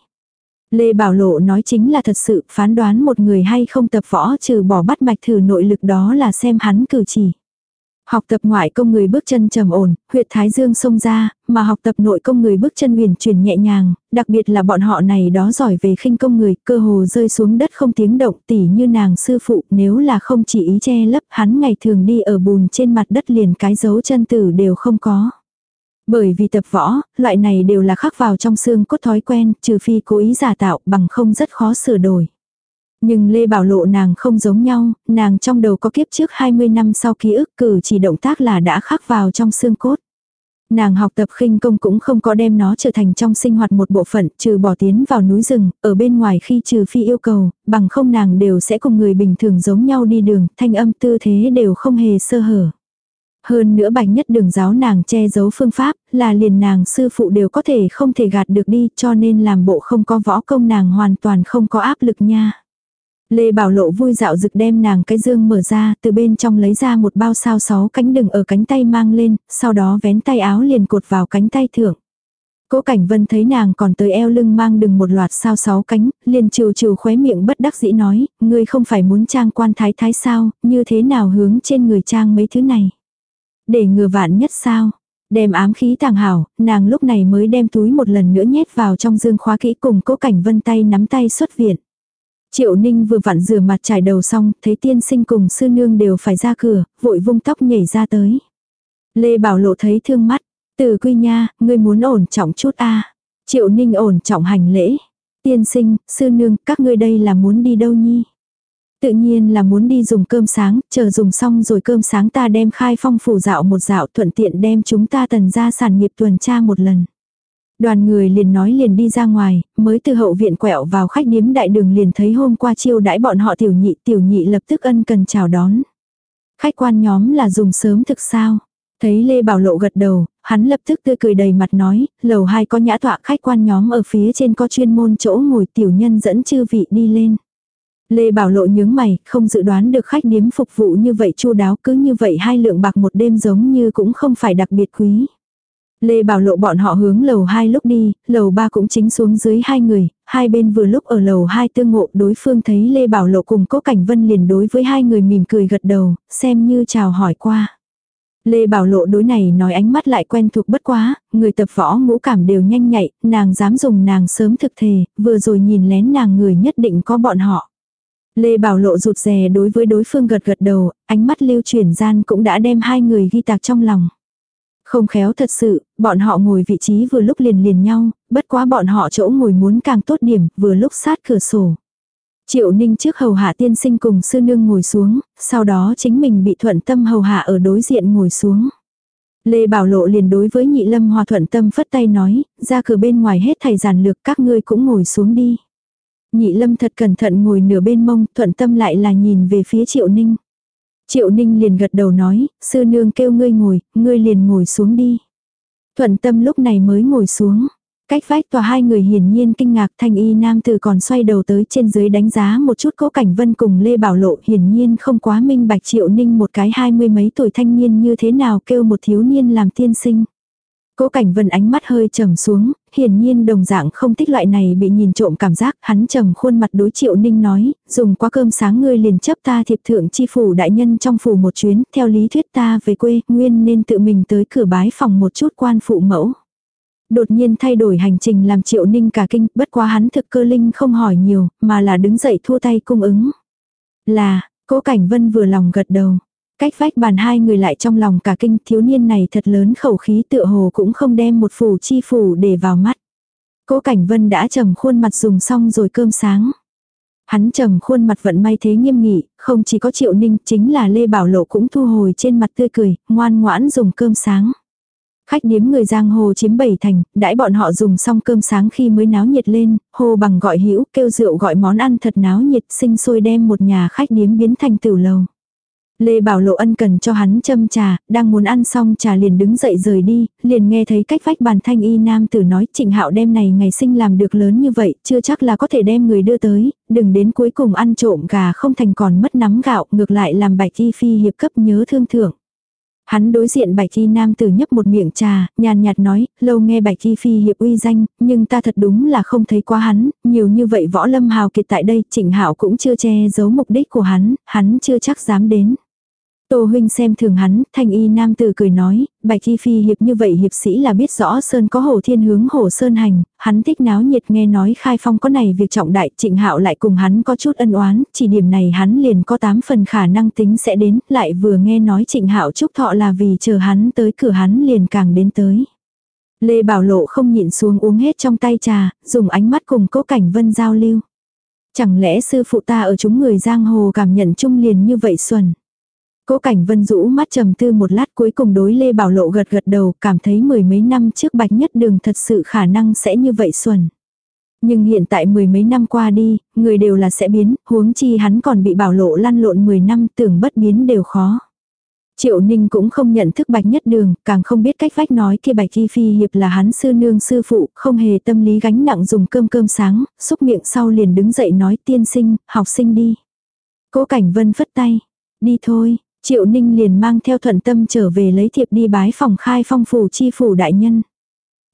Lê Bảo Lộ nói chính là thật sự phán đoán một người hay không tập võ trừ bỏ bắt mạch thử nội lực đó là xem hắn cử chỉ. Học tập ngoại công người bước chân trầm ổn, huyệt thái dương xông ra, mà học tập nội công người bước chân huyền chuyển nhẹ nhàng, đặc biệt là bọn họ này đó giỏi về khinh công người, cơ hồ rơi xuống đất không tiếng động tỉ như nàng sư phụ nếu là không chỉ ý che lấp hắn ngày thường đi ở bùn trên mặt đất liền cái dấu chân tử đều không có. Bởi vì tập võ, loại này đều là khắc vào trong xương cốt thói quen, trừ phi cố ý giả tạo bằng không rất khó sửa đổi. Nhưng Lê Bảo Lộ nàng không giống nhau, nàng trong đầu có kiếp trước 20 năm sau ký ức cử chỉ động tác là đã khắc vào trong xương cốt. Nàng học tập khinh công cũng không có đem nó trở thành trong sinh hoạt một bộ phận, trừ bỏ tiến vào núi rừng, ở bên ngoài khi trừ phi yêu cầu, bằng không nàng đều sẽ cùng người bình thường giống nhau đi đường, thanh âm tư thế đều không hề sơ hở. Hơn nữa bạch nhất đường giáo nàng che giấu phương pháp, là liền nàng sư phụ đều có thể không thể gạt được đi cho nên làm bộ không có võ công nàng hoàn toàn không có áp lực nha. Lê Bảo Lộ vui dạo rực đem nàng cái dương mở ra, từ bên trong lấy ra một bao sao sáu cánh đừng ở cánh tay mang lên, sau đó vén tay áo liền cột vào cánh tay thượng. Cố Cảnh Vân thấy nàng còn tới eo lưng mang đừng một loạt sao sáu cánh, liền trừ trừ khóe miệng bất đắc dĩ nói, ngươi không phải muốn trang quan thái thái sao, như thế nào hướng trên người trang mấy thứ này. Để ngừa vạn nhất sao. Đem ám khí tàng hảo, nàng lúc này mới đem túi một lần nữa nhét vào trong dương khóa kỹ cùng cố cảnh vân tay nắm tay xuất viện. Triệu Ninh vừa vặn rửa mặt trải đầu xong, thấy tiên sinh cùng sư nương đều phải ra cửa, vội vung tóc nhảy ra tới. Lê Bảo Lộ thấy thương mắt, từ quy nha, ngươi muốn ổn trọng chút a Triệu Ninh ổn trọng hành lễ. Tiên sinh, sư nương, các ngươi đây là muốn đi đâu nhi? Tự nhiên là muốn đi dùng cơm sáng, chờ dùng xong rồi cơm sáng ta đem khai phong phủ dạo một dạo thuận tiện đem chúng ta tần ra sản nghiệp tuần tra một lần. Đoàn người liền nói liền đi ra ngoài, mới từ hậu viện quẹo vào khách điếm đại đường liền thấy hôm qua chiêu đãi bọn họ tiểu nhị, tiểu nhị lập tức ân cần chào đón. Khách quan nhóm là dùng sớm thực sao? Thấy Lê Bảo Lộ gật đầu, hắn lập tức tươi cười đầy mặt nói, lầu hai có nhã tọa khách quan nhóm ở phía trên có chuyên môn chỗ ngồi tiểu nhân dẫn chư vị đi lên. Lê Bảo Lộ nhướng mày, không dự đoán được khách điếm phục vụ như vậy chu đáo cứ như vậy hai lượng bạc một đêm giống như cũng không phải đặc biệt quý. Lê Bảo Lộ bọn họ hướng lầu 2 lúc đi, lầu 3 cũng chính xuống dưới hai người, hai bên vừa lúc ở lầu 2 tương ngộ đối phương thấy Lê Bảo Lộ cùng Cố Cảnh Vân liền đối với hai người mỉm cười gật đầu, xem như chào hỏi qua. Lê Bảo Lộ đối này nói ánh mắt lại quen thuộc bất quá, người tập võ ngũ cảm đều nhanh nhạy, nàng dám dùng nàng sớm thực thề, vừa rồi nhìn lén nàng người nhất định có bọn họ. Lê Bảo Lộ rụt rè đối với đối phương gật gật đầu, ánh mắt lưu chuyển gian cũng đã đem hai người ghi tạc trong lòng. Không khéo thật sự, bọn họ ngồi vị trí vừa lúc liền liền nhau, bất quá bọn họ chỗ ngồi muốn càng tốt điểm, vừa lúc sát cửa sổ. Triệu Ninh trước hầu hạ tiên sinh cùng sư nương ngồi xuống, sau đó chính mình bị thuận tâm hầu hạ ở đối diện ngồi xuống. Lê Bảo Lộ liền đối với nhị lâm hòa thuận tâm phất tay nói, ra cửa bên ngoài hết thầy giản lược các ngươi cũng ngồi xuống đi. Nhị lâm thật cẩn thận ngồi nửa bên mông, thuận tâm lại là nhìn về phía triệu ninh. Triệu ninh liền gật đầu nói, sư nương kêu ngươi ngồi, ngươi liền ngồi xuống đi. Thuận tâm lúc này mới ngồi xuống. Cách vách tòa hai người hiển nhiên kinh ngạc thanh y nam tử còn xoay đầu tới trên dưới đánh giá một chút cố cảnh vân cùng Lê Bảo Lộ hiển nhiên không quá minh bạch triệu ninh một cái hai mươi mấy tuổi thanh niên như thế nào kêu một thiếu niên làm tiên sinh. Cố Cảnh Vân ánh mắt hơi trầm xuống, hiển nhiên đồng dạng không thích loại này bị nhìn trộm cảm giác, hắn trầm khuôn mặt đối Triệu Ninh nói, dùng qua cơm sáng ngươi liền chấp ta thiệp thượng chi phủ đại nhân trong phủ một chuyến, theo lý thuyết ta về quê, nguyên nên tự mình tới cửa bái phòng một chút quan phụ mẫu. Đột nhiên thay đổi hành trình làm Triệu Ninh cả kinh, bất quá hắn thực cơ linh không hỏi nhiều, mà là đứng dậy thua tay cung ứng. Là, Cố Cảnh Vân vừa lòng gật đầu. Cách vách bàn hai người lại trong lòng cả kinh thiếu niên này thật lớn khẩu khí tựa hồ cũng không đem một phủ chi phủ để vào mắt. Cố Cảnh Vân đã trầm khuôn mặt dùng xong rồi cơm sáng. Hắn trầm khuôn mặt vận may thế nghiêm nghị, không chỉ có triệu ninh chính là Lê Bảo Lộ cũng thu hồi trên mặt tươi cười, ngoan ngoãn dùng cơm sáng. Khách điếm người giang hồ chiếm bảy thành, đãi bọn họ dùng xong cơm sáng khi mới náo nhiệt lên, hồ bằng gọi hữu kêu rượu gọi món ăn thật náo nhiệt sinh sôi đem một nhà khách điếm biến thành tử lầu. Lê Bảo Lộ ân cần cho hắn châm trà, đang muốn ăn xong trà liền đứng dậy rời đi, liền nghe thấy cách vách bàn thanh y nam tử nói trịnh hạo đem này ngày sinh làm được lớn như vậy, chưa chắc là có thể đem người đưa tới, đừng đến cuối cùng ăn trộm gà không thành còn mất nắm gạo, ngược lại làm bạch y phi hiệp cấp nhớ thương thưởng. Hắn đối diện bạch y nam tử nhấp một miệng trà, nhàn nhạt nói, lâu nghe bạch y phi hiệp uy danh, nhưng ta thật đúng là không thấy qua hắn, nhiều như vậy võ lâm hào kiệt tại đây, trịnh hạo cũng chưa che giấu mục đích của hắn, hắn chưa chắc dám đến. Tô huynh xem thường hắn, thanh y nam tử cười nói, bạch thi phi hiệp như vậy hiệp sĩ là biết rõ sơn có hồ thiên hướng hồ sơn hành, hắn thích náo nhiệt nghe nói khai phong có này việc trọng đại, trịnh hạo lại cùng hắn có chút ân oán, chỉ điểm này hắn liền có tám phần khả năng tính sẽ đến, lại vừa nghe nói trịnh hạo chúc thọ là vì chờ hắn tới cửa hắn liền càng đến tới. Lê Bảo Lộ không nhịn xuống uống hết trong tay trà, dùng ánh mắt cùng cố cảnh vân giao lưu. Chẳng lẽ sư phụ ta ở chúng người giang hồ cảm nhận chung liền như vậy xuẩn. Cố Cảnh Vân rũ mắt trầm tư một lát cuối cùng đối Lê Bảo Lộ gật gật đầu, cảm thấy mười mấy năm trước Bạch Nhất Đường thật sự khả năng sẽ như vậy xuẩn. Nhưng hiện tại mười mấy năm qua đi, người đều là sẽ biến, huống chi hắn còn bị Bảo Lộ lăn lộn mười năm tưởng bất biến đều khó. Triệu Ninh cũng không nhận thức Bạch Nhất Đường, càng không biết cách vách nói kia Bạch Thi Phi Hiệp là hắn sư nương sư phụ, không hề tâm lý gánh nặng dùng cơm cơm sáng, xúc miệng sau liền đứng dậy nói tiên sinh, học sinh đi. Cố Cảnh Vân phất tay, đi thôi, Triệu Ninh liền mang theo thuận tâm trở về lấy thiệp đi bái phòng khai phong phủ chi phủ đại nhân.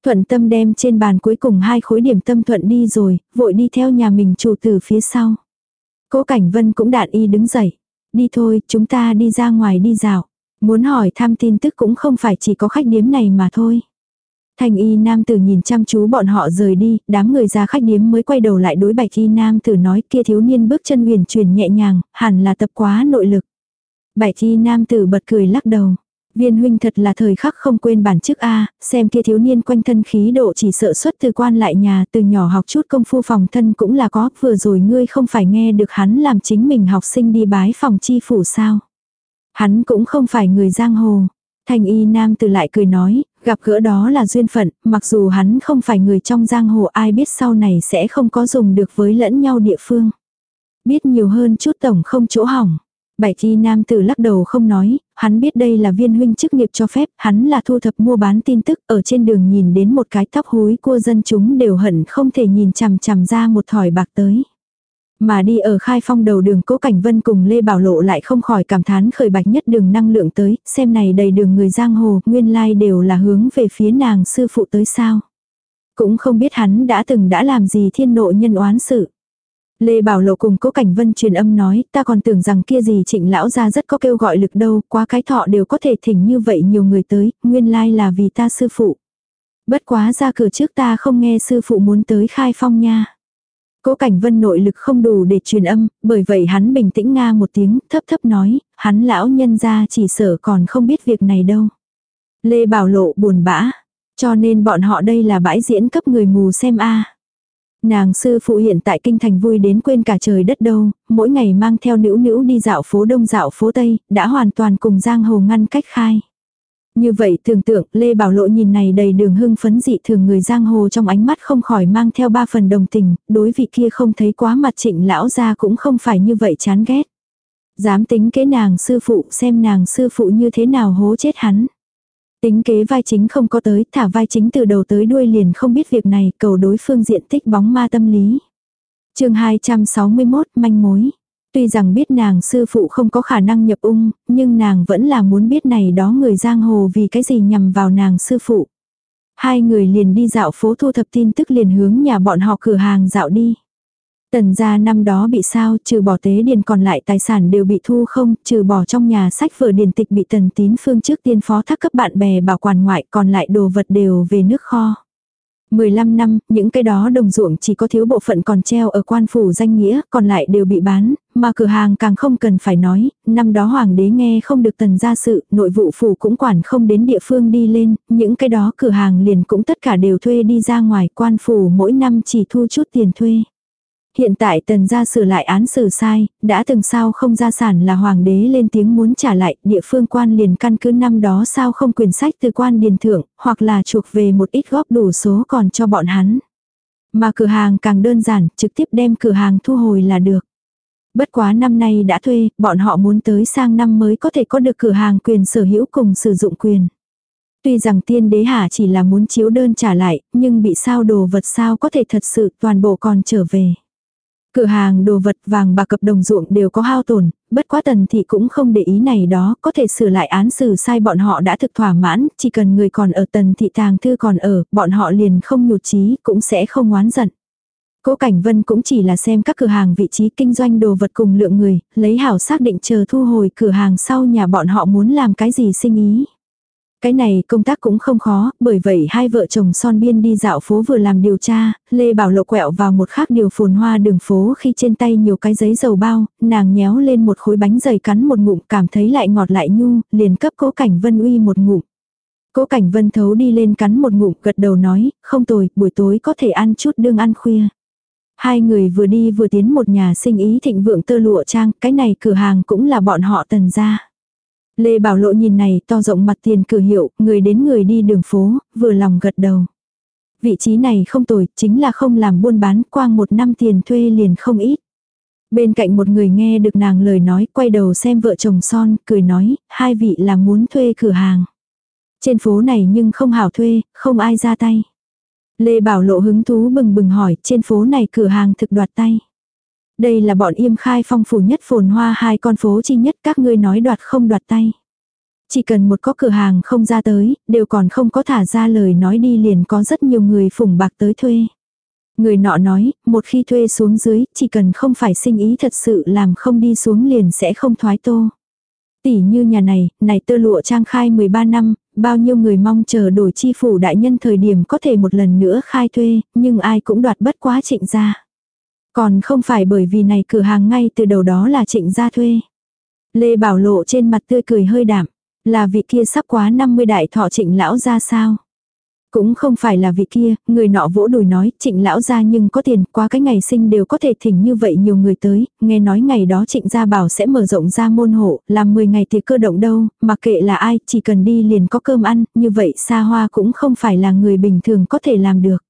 Thuận tâm đem trên bàn cuối cùng hai khối điểm tâm thuận đi rồi, vội đi theo nhà mình chủ tử phía sau. Cố Cảnh Vân cũng đạn y đứng dậy. Đi thôi, chúng ta đi ra ngoài đi dạo. Muốn hỏi thăm tin tức cũng không phải chỉ có khách điếm này mà thôi. Thành y nam tử nhìn chăm chú bọn họ rời đi, đám người ra khách điếm mới quay đầu lại đối bạch y nam tử nói kia thiếu niên bước chân huyền chuyển nhẹ nhàng, hẳn là tập quá nội lực. Bạch thi nam tử bật cười lắc đầu. Viên huynh thật là thời khắc không quên bản chức A, xem kia thiếu niên quanh thân khí độ chỉ sợ xuất từ quan lại nhà từ nhỏ học chút công phu phòng thân cũng là có, vừa rồi ngươi không phải nghe được hắn làm chính mình học sinh đi bái phòng chi phủ sao. Hắn cũng không phải người giang hồ. thành y nam từ lại cười nói, gặp gỡ đó là duyên phận, mặc dù hắn không phải người trong giang hồ ai biết sau này sẽ không có dùng được với lẫn nhau địa phương. Biết nhiều hơn chút tổng không chỗ hỏng. Bảy chi nam tử lắc đầu không nói, hắn biết đây là viên huynh chức nghiệp cho phép, hắn là thu thập mua bán tin tức, ở trên đường nhìn đến một cái tóc húi cua dân chúng đều hận không thể nhìn chằm chằm ra một thỏi bạc tới. Mà đi ở khai phong đầu đường cố cảnh vân cùng Lê Bảo Lộ lại không khỏi cảm thán khởi bạch nhất đường năng lượng tới, xem này đầy đường người giang hồ, nguyên lai đều là hướng về phía nàng sư phụ tới sao. Cũng không biết hắn đã từng đã làm gì thiên nộ nhân oán sự. Lê Bảo Lộ cùng Cố Cảnh Vân truyền âm nói, ta còn tưởng rằng kia gì trịnh lão ra rất có kêu gọi lực đâu, quá cái thọ đều có thể thỉnh như vậy nhiều người tới, nguyên lai là vì ta sư phụ. Bất quá ra cửa trước ta không nghe sư phụ muốn tới khai phong nha. Cố Cảnh Vân nội lực không đủ để truyền âm, bởi vậy hắn bình tĩnh nga một tiếng, thấp thấp nói, hắn lão nhân ra chỉ sợ còn không biết việc này đâu. Lê Bảo Lộ buồn bã, cho nên bọn họ đây là bãi diễn cấp người mù xem a. Nàng sư phụ hiện tại kinh thành vui đến quên cả trời đất đâu, mỗi ngày mang theo nữ nữ đi dạo phố đông dạo phố tây, đã hoàn toàn cùng giang hồ ngăn cách khai. Như vậy tưởng tượng Lê Bảo Lộ nhìn này đầy đường hưng phấn dị thường người giang hồ trong ánh mắt không khỏi mang theo ba phần đồng tình, đối vị kia không thấy quá mặt trịnh lão ra cũng không phải như vậy chán ghét. Dám tính kế nàng sư phụ xem nàng sư phụ như thế nào hố chết hắn. Tính kế vai chính không có tới, thả vai chính từ đầu tới đuôi liền không biết việc này, cầu đối phương diện tích bóng ma tâm lý. chương 261, manh mối. Tuy rằng biết nàng sư phụ không có khả năng nhập ung, nhưng nàng vẫn là muốn biết này đó người giang hồ vì cái gì nhằm vào nàng sư phụ. Hai người liền đi dạo phố thu thập tin tức liền hướng nhà bọn họ cửa hàng dạo đi. Tần gia năm đó bị sao, trừ bỏ tế điền còn lại tài sản đều bị thu không, trừ bỏ trong nhà sách vở điển tịch bị tần tín phương trước tiên phó thác cấp bạn bè bảo quản ngoại còn lại đồ vật đều về nước kho. 15 năm, những cái đó đồng ruộng chỉ có thiếu bộ phận còn treo ở quan phủ danh nghĩa, còn lại đều bị bán, mà cửa hàng càng không cần phải nói, năm đó hoàng đế nghe không được tần gia sự, nội vụ phủ cũng quản không đến địa phương đi lên, những cái đó cửa hàng liền cũng tất cả đều thuê đi ra ngoài quan phủ mỗi năm chỉ thu chút tiền thuê. Hiện tại tần gia sửa lại án xử sai, đã từng sao không ra sản là hoàng đế lên tiếng muốn trả lại, địa phương quan liền căn cứ năm đó sao không quyền sách từ quan điền thưởng, hoặc là chuộc về một ít góp đủ số còn cho bọn hắn. Mà cửa hàng càng đơn giản, trực tiếp đem cửa hàng thu hồi là được. Bất quá năm nay đã thuê, bọn họ muốn tới sang năm mới có thể có được cửa hàng quyền sở hữu cùng sử dụng quyền. Tuy rằng tiên đế hạ chỉ là muốn chiếu đơn trả lại, nhưng bị sao đồ vật sao có thể thật sự toàn bộ còn trở về. Cửa hàng đồ vật vàng bạc cập đồng ruộng đều có hao tổn, bất quá tần thì cũng không để ý này đó, có thể sửa lại án xử sai bọn họ đã thực thỏa mãn, chỉ cần người còn ở tần thị tàng thư còn ở, bọn họ liền không nhụt chí cũng sẽ không oán giận. Cố Cảnh Vân cũng chỉ là xem các cửa hàng vị trí kinh doanh đồ vật cùng lượng người, lấy hảo xác định chờ thu hồi cửa hàng sau nhà bọn họ muốn làm cái gì sinh ý. Cái này công tác cũng không khó, bởi vậy hai vợ chồng son biên đi dạo phố vừa làm điều tra, Lê Bảo Lộ quẹo vào một khác điều phồn hoa đường phố khi trên tay nhiều cái giấy dầu bao, nàng nhéo lên một khối bánh dày cắn một ngụm cảm thấy lại ngọt lại nhu, liền cấp cố cảnh vân uy một ngụm. Cố cảnh vân thấu đi lên cắn một ngụm gật đầu nói, không tồi, buổi tối có thể ăn chút đương ăn khuya. Hai người vừa đi vừa tiến một nhà sinh ý thịnh vượng tơ lụa trang, cái này cửa hàng cũng là bọn họ tần ra. Lê Bảo Lộ nhìn này to rộng mặt tiền cửa hiệu, người đến người đi đường phố, vừa lòng gật đầu. Vị trí này không tồi, chính là không làm buôn bán, quang một năm tiền thuê liền không ít. Bên cạnh một người nghe được nàng lời nói, quay đầu xem vợ chồng son, cười nói, hai vị là muốn thuê cửa hàng. Trên phố này nhưng không hảo thuê, không ai ra tay. Lê Bảo Lộ hứng thú bừng bừng hỏi, trên phố này cửa hàng thực đoạt tay. Đây là bọn im khai phong phủ nhất phồn hoa hai con phố chi nhất các ngươi nói đoạt không đoạt tay. Chỉ cần một có cửa hàng không ra tới, đều còn không có thả ra lời nói đi liền có rất nhiều người phủng bạc tới thuê. Người nọ nói, một khi thuê xuống dưới, chỉ cần không phải sinh ý thật sự làm không đi xuống liền sẽ không thoái tô. Tỷ như nhà này, này tơ lụa trang khai 13 năm, bao nhiêu người mong chờ đổi chi phủ đại nhân thời điểm có thể một lần nữa khai thuê, nhưng ai cũng đoạt bất quá trịnh ra. Còn không phải bởi vì này cửa hàng ngay từ đầu đó là trịnh gia thuê. Lê Bảo Lộ trên mặt tươi cười hơi đạm. Là vị kia sắp quá 50 đại thọ trịnh lão ra sao? Cũng không phải là vị kia, người nọ vỗ đùi nói, trịnh lão ra nhưng có tiền, qua cái ngày sinh đều có thể thỉnh như vậy nhiều người tới, nghe nói ngày đó trịnh gia bảo sẽ mở rộng ra môn hộ, làm 10 ngày tiệc cơ động đâu, mặc kệ là ai, chỉ cần đi liền có cơm ăn, như vậy xa hoa cũng không phải là người bình thường có thể làm được.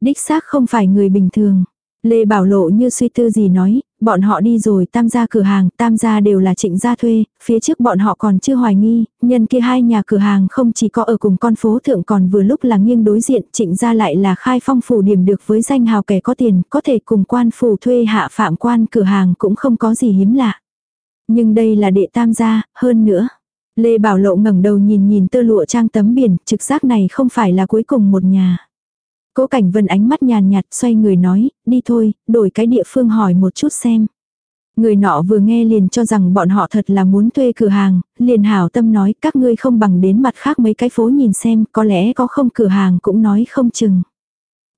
Đích xác không phải người bình thường. Lê Bảo Lộ như suy tư gì nói, bọn họ đi rồi tam gia cửa hàng, tam gia đều là trịnh gia thuê, phía trước bọn họ còn chưa hoài nghi, nhân kia hai nhà cửa hàng không chỉ có ở cùng con phố thượng còn vừa lúc là nghiêng đối diện, trịnh gia lại là khai phong phủ điểm được với danh hào kẻ có tiền, có thể cùng quan phủ thuê hạ phạm quan cửa hàng cũng không có gì hiếm lạ. Nhưng đây là đệ tam gia, hơn nữa. Lê Bảo Lộ ngẩng đầu nhìn nhìn tơ lụa trang tấm biển, trực giác này không phải là cuối cùng một nhà. Cố Cảnh Vân ánh mắt nhàn nhạt xoay người nói, đi thôi, đổi cái địa phương hỏi một chút xem. Người nọ vừa nghe liền cho rằng bọn họ thật là muốn thuê cửa hàng, liền hảo tâm nói các ngươi không bằng đến mặt khác mấy cái phố nhìn xem, có lẽ có không cửa hàng cũng nói không chừng.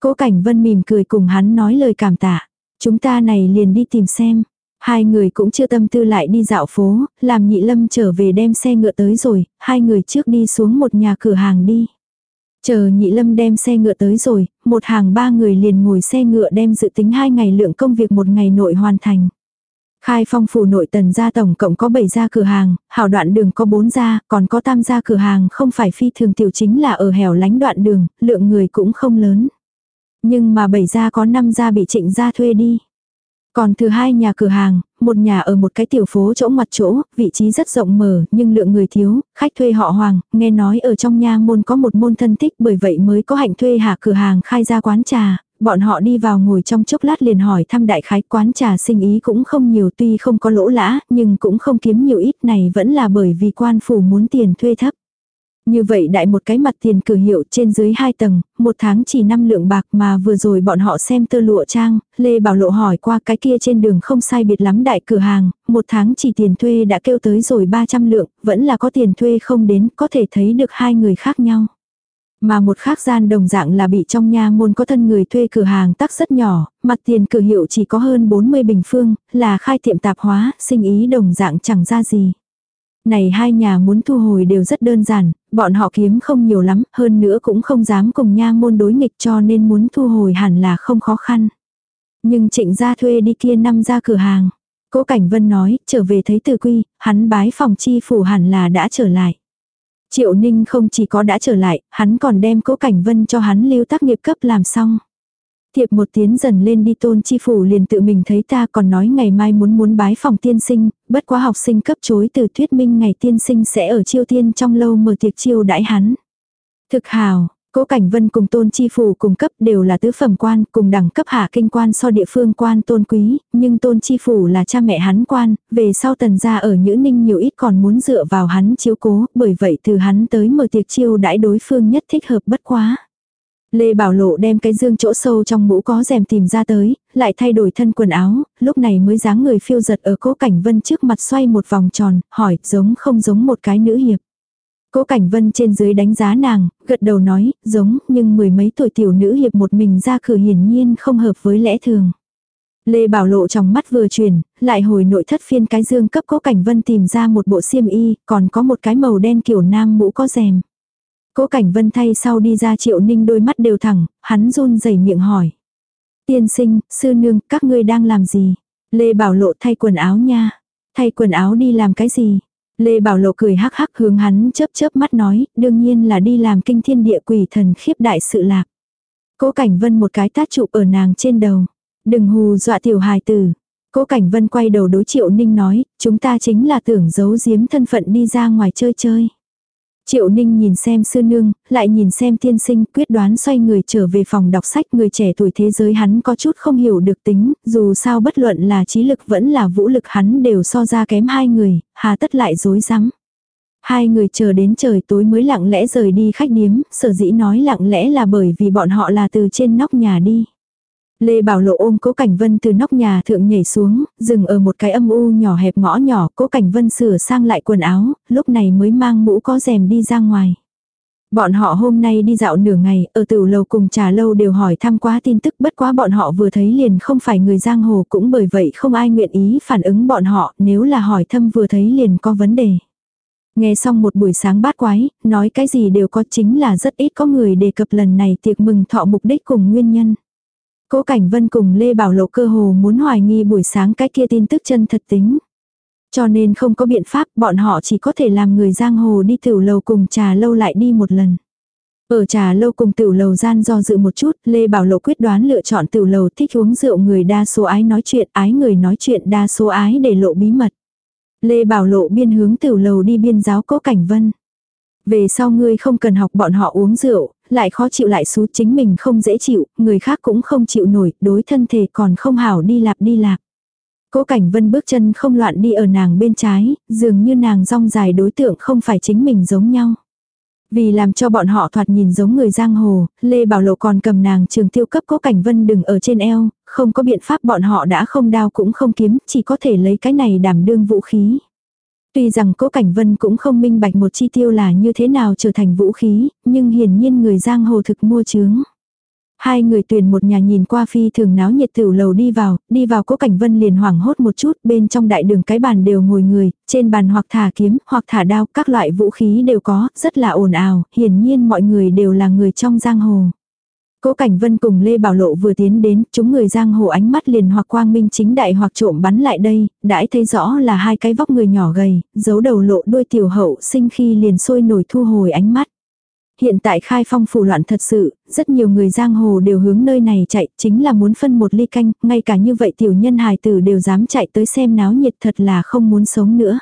Cố Cảnh Vân mỉm cười cùng hắn nói lời cảm tạ. Chúng ta này liền đi tìm xem. Hai người cũng chưa tâm tư lại đi dạo phố, làm nhị lâm trở về đem xe ngựa tới rồi, hai người trước đi xuống một nhà cửa hàng đi. Chờ nhị lâm đem xe ngựa tới rồi, một hàng ba người liền ngồi xe ngựa đem dự tính hai ngày lượng công việc một ngày nội hoàn thành. Khai phong phủ nội tần gia tổng cộng có 7 gia cửa hàng, hảo đoạn đường có 4 gia, còn có tam gia cửa hàng không phải phi thường tiểu chính là ở hẻo lánh đoạn đường, lượng người cũng không lớn. Nhưng mà 7 gia có 5 gia bị trịnh gia thuê đi. Còn thứ hai nhà cửa hàng, một nhà ở một cái tiểu phố chỗ mặt chỗ, vị trí rất rộng mở, nhưng lượng người thiếu, khách thuê họ Hoàng, nghe nói ở trong nha môn có một môn thân thích bởi vậy mới có hạnh thuê hạ cửa hàng khai ra quán trà, bọn họ đi vào ngồi trong chốc lát liền hỏi thăm đại khái quán trà sinh ý cũng không nhiều tuy không có lỗ lã, nhưng cũng không kiếm nhiều ít này vẫn là bởi vì quan phủ muốn tiền thuê thấp. Như vậy đại một cái mặt tiền cửa hiệu trên dưới hai tầng, một tháng chỉ 5 lượng bạc mà vừa rồi bọn họ xem tơ lụa trang, Lê Bảo Lộ hỏi qua cái kia trên đường không sai biệt lắm đại cửa hàng, một tháng chỉ tiền thuê đã kêu tới rồi 300 lượng, vẫn là có tiền thuê không đến, có thể thấy được hai người khác nhau. Mà một khác gian đồng dạng là bị trong nha môn có thân người thuê cửa hàng tắc rất nhỏ, mặt tiền cửa hiệu chỉ có hơn 40 bình phương, là khai tiệm tạp hóa, sinh ý đồng dạng chẳng ra gì. Này hai nhà muốn thu hồi đều rất đơn giản, bọn họ kiếm không nhiều lắm, hơn nữa cũng không dám cùng nha môn đối nghịch cho nên muốn thu hồi hẳn là không khó khăn. Nhưng trịnh gia thuê đi kia năm ra cửa hàng. Cố Cảnh Vân nói, trở về thấy từ quy, hắn bái phòng chi phủ hẳn là đã trở lại. Triệu Ninh không chỉ có đã trở lại, hắn còn đem Cố Cảnh Vân cho hắn lưu tác nghiệp cấp làm xong. Thiệp một tiến dần lên đi tôn chi phủ liền tự mình thấy ta còn nói ngày mai muốn muốn bái phòng tiên sinh, bất quá học sinh cấp chối từ thuyết minh ngày tiên sinh sẽ ở chiêu tiên trong lâu mở tiệc chiêu đãi hắn. Thực hào, Cố Cảnh Vân cùng Tôn Chi Phủ cùng cấp đều là tứ phẩm quan, cùng đẳng cấp hạ kinh quan so địa phương quan tôn quý, nhưng Tôn Chi Phủ là cha mẹ hắn quan, về sau tần gia ở Nhữ Ninh nhiều ít còn muốn dựa vào hắn chiếu cố, bởi vậy từ hắn tới mở tiệc chiêu đãi đối phương nhất thích hợp bất quá. Lê Bảo Lộ đem cái dương chỗ sâu trong mũ có rèm tìm ra tới, lại thay đổi thân quần áo, lúc này mới dáng người phiêu giật ở cố cảnh vân trước mặt xoay một vòng tròn, hỏi giống không giống một cái nữ hiệp. Cố Cảnh Vân trên dưới đánh giá nàng, gật đầu nói, giống, nhưng mười mấy tuổi tiểu nữ hiệp một mình ra cửa hiển nhiên không hợp với lẽ thường. Lê Bảo Lộ trong mắt vừa chuyển, lại hồi nội thất phiên cái dương cấp Cố Cảnh Vân tìm ra một bộ xiêm y, còn có một cái màu đen kiểu nam mũ có rèm. Cố Cảnh Vân thay sau đi ra Triệu Ninh đôi mắt đều thẳng, hắn run rẩy miệng hỏi. Tiên sinh, sư nương, các ngươi đang làm gì? Lê Bảo Lộ thay quần áo nha. Thay quần áo đi làm cái gì? Lê Bảo Lộ cười hắc hắc hướng hắn chớp chớp mắt nói, đương nhiên là đi làm kinh thiên địa quỷ thần khiếp đại sự lạc. Cố Cảnh Vân một cái tát trụ ở nàng trên đầu. Đừng hù dọa tiểu hài tử. Cố Cảnh Vân quay đầu đối Triệu Ninh nói, chúng ta chính là tưởng giấu giếm thân phận đi ra ngoài chơi chơi. Triệu Ninh nhìn xem sư nương, lại nhìn xem tiên sinh quyết đoán xoay người trở về phòng đọc sách người trẻ tuổi thế giới hắn có chút không hiểu được tính, dù sao bất luận là trí lực vẫn là vũ lực hắn đều so ra kém hai người, hà tất lại dối rắm Hai người chờ đến trời tối mới lặng lẽ rời đi khách điếm, sở dĩ nói lặng lẽ là bởi vì bọn họ là từ trên nóc nhà đi. Lê Bảo Lộ ôm Cố Cảnh Vân từ nóc nhà thượng nhảy xuống, dừng ở một cái âm u nhỏ hẹp ngõ nhỏ, Cố Cảnh Vân sửa sang lại quần áo, lúc này mới mang mũ có rèm đi ra ngoài. Bọn họ hôm nay đi dạo nửa ngày, ở tiểu lầu cùng trà lâu đều hỏi thăm quá tin tức bất quá bọn họ vừa thấy liền không phải người giang hồ cũng bởi vậy không ai nguyện ý phản ứng bọn họ nếu là hỏi thăm vừa thấy liền có vấn đề. Nghe xong một buổi sáng bát quái, nói cái gì đều có chính là rất ít có người đề cập lần này tiệc mừng thọ mục đích cùng nguyên nhân. Cố Cảnh Vân cùng Lê Bảo Lộ cơ hồ muốn hoài nghi buổi sáng cái kia tin tức chân thật tính. Cho nên không có biện pháp bọn họ chỉ có thể làm người giang hồ đi tiểu lầu cùng trà lâu lại đi một lần. Ở trà lâu cùng tiểu lầu gian do dự một chút, Lê Bảo Lộ quyết đoán lựa chọn tiểu lầu thích uống rượu người đa số ái nói chuyện, ái người nói chuyện đa số ái để lộ bí mật. Lê Bảo Lộ biên hướng tiểu lầu đi biên giáo cố cảnh vân. Về sau ngươi không cần học bọn họ uống rượu, lại khó chịu lại xú chính mình không dễ chịu, người khác cũng không chịu nổi, đối thân thể còn không hảo đi lạp đi lạp. Cố Cảnh Vân bước chân không loạn đi ở nàng bên trái, dường như nàng rong dài đối tượng không phải chính mình giống nhau. Vì làm cho bọn họ thoạt nhìn giống người giang hồ, Lê Bảo Lộ còn cầm nàng trường tiêu cấp Cố Cảnh Vân đừng ở trên eo, không có biện pháp bọn họ đã không đao cũng không kiếm, chỉ có thể lấy cái này đảm đương vũ khí. Tuy rằng Cố Cảnh Vân cũng không minh bạch một chi tiêu là như thế nào trở thành vũ khí, nhưng hiển nhiên người giang hồ thực mua chướng. Hai người tuyển một nhà nhìn qua phi thường náo nhiệt tửu lầu đi vào, đi vào cố cảnh vân liền hoảng hốt một chút, bên trong đại đường cái bàn đều ngồi người, trên bàn hoặc thả kiếm, hoặc thả đao, các loại vũ khí đều có, rất là ồn ào, hiển nhiên mọi người đều là người trong giang hồ. Cố Cảnh Vân cùng Lê Bảo Lộ vừa tiến đến, chúng người giang hồ ánh mắt liền hoặc quang minh chính đại hoặc trộm bắn lại đây, đãi thấy rõ là hai cái vóc người nhỏ gầy, giấu đầu lộ đuôi tiểu hậu sinh khi liền sôi nổi thu hồi ánh mắt. Hiện tại khai phong phủ loạn thật sự, rất nhiều người giang hồ đều hướng nơi này chạy, chính là muốn phân một ly canh, ngay cả như vậy tiểu nhân hài tử đều dám chạy tới xem náo nhiệt thật là không muốn sống nữa.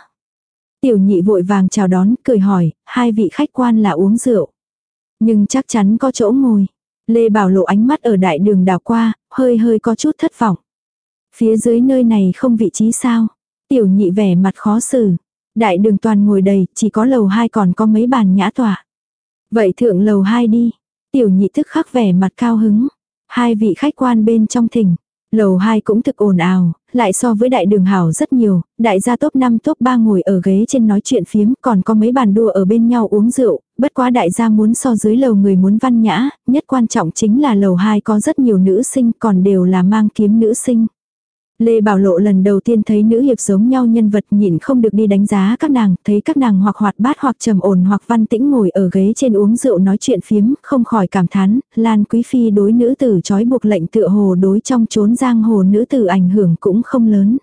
Tiểu nhị vội vàng chào đón, cười hỏi, hai vị khách quan là uống rượu. Nhưng chắc chắn có chỗ ngồi. Lê Bảo lộ ánh mắt ở đại đường đào qua, hơi hơi có chút thất vọng. Phía dưới nơi này không vị trí sao. Tiểu nhị vẻ mặt khó xử. Đại đường toàn ngồi đầy, chỉ có lầu hai còn có mấy bàn nhã tỏa. Vậy thượng lầu hai đi. Tiểu nhị tức khắc vẻ mặt cao hứng. Hai vị khách quan bên trong thỉnh. Lầu hai cũng thực ồn ào, lại so với đại đường hảo rất nhiều, đại gia top 5 top 3 ngồi ở ghế trên nói chuyện phiếm, còn có mấy bàn đua ở bên nhau uống rượu, bất quá đại gia muốn so dưới lầu người muốn văn nhã, nhất quan trọng chính là lầu 2 có rất nhiều nữ sinh còn đều là mang kiếm nữ sinh. Lê Bảo Lộ lần đầu tiên thấy nữ hiệp giống nhau nhân vật nhịn không được đi đánh giá các nàng, thấy các nàng hoặc hoạt bát hoặc trầm ổn hoặc văn tĩnh ngồi ở ghế trên uống rượu nói chuyện phiếm, không khỏi cảm thán, Lan Quý Phi đối nữ tử trói buộc lệnh tựa hồ đối trong chốn giang hồ nữ tử ảnh hưởng cũng không lớn.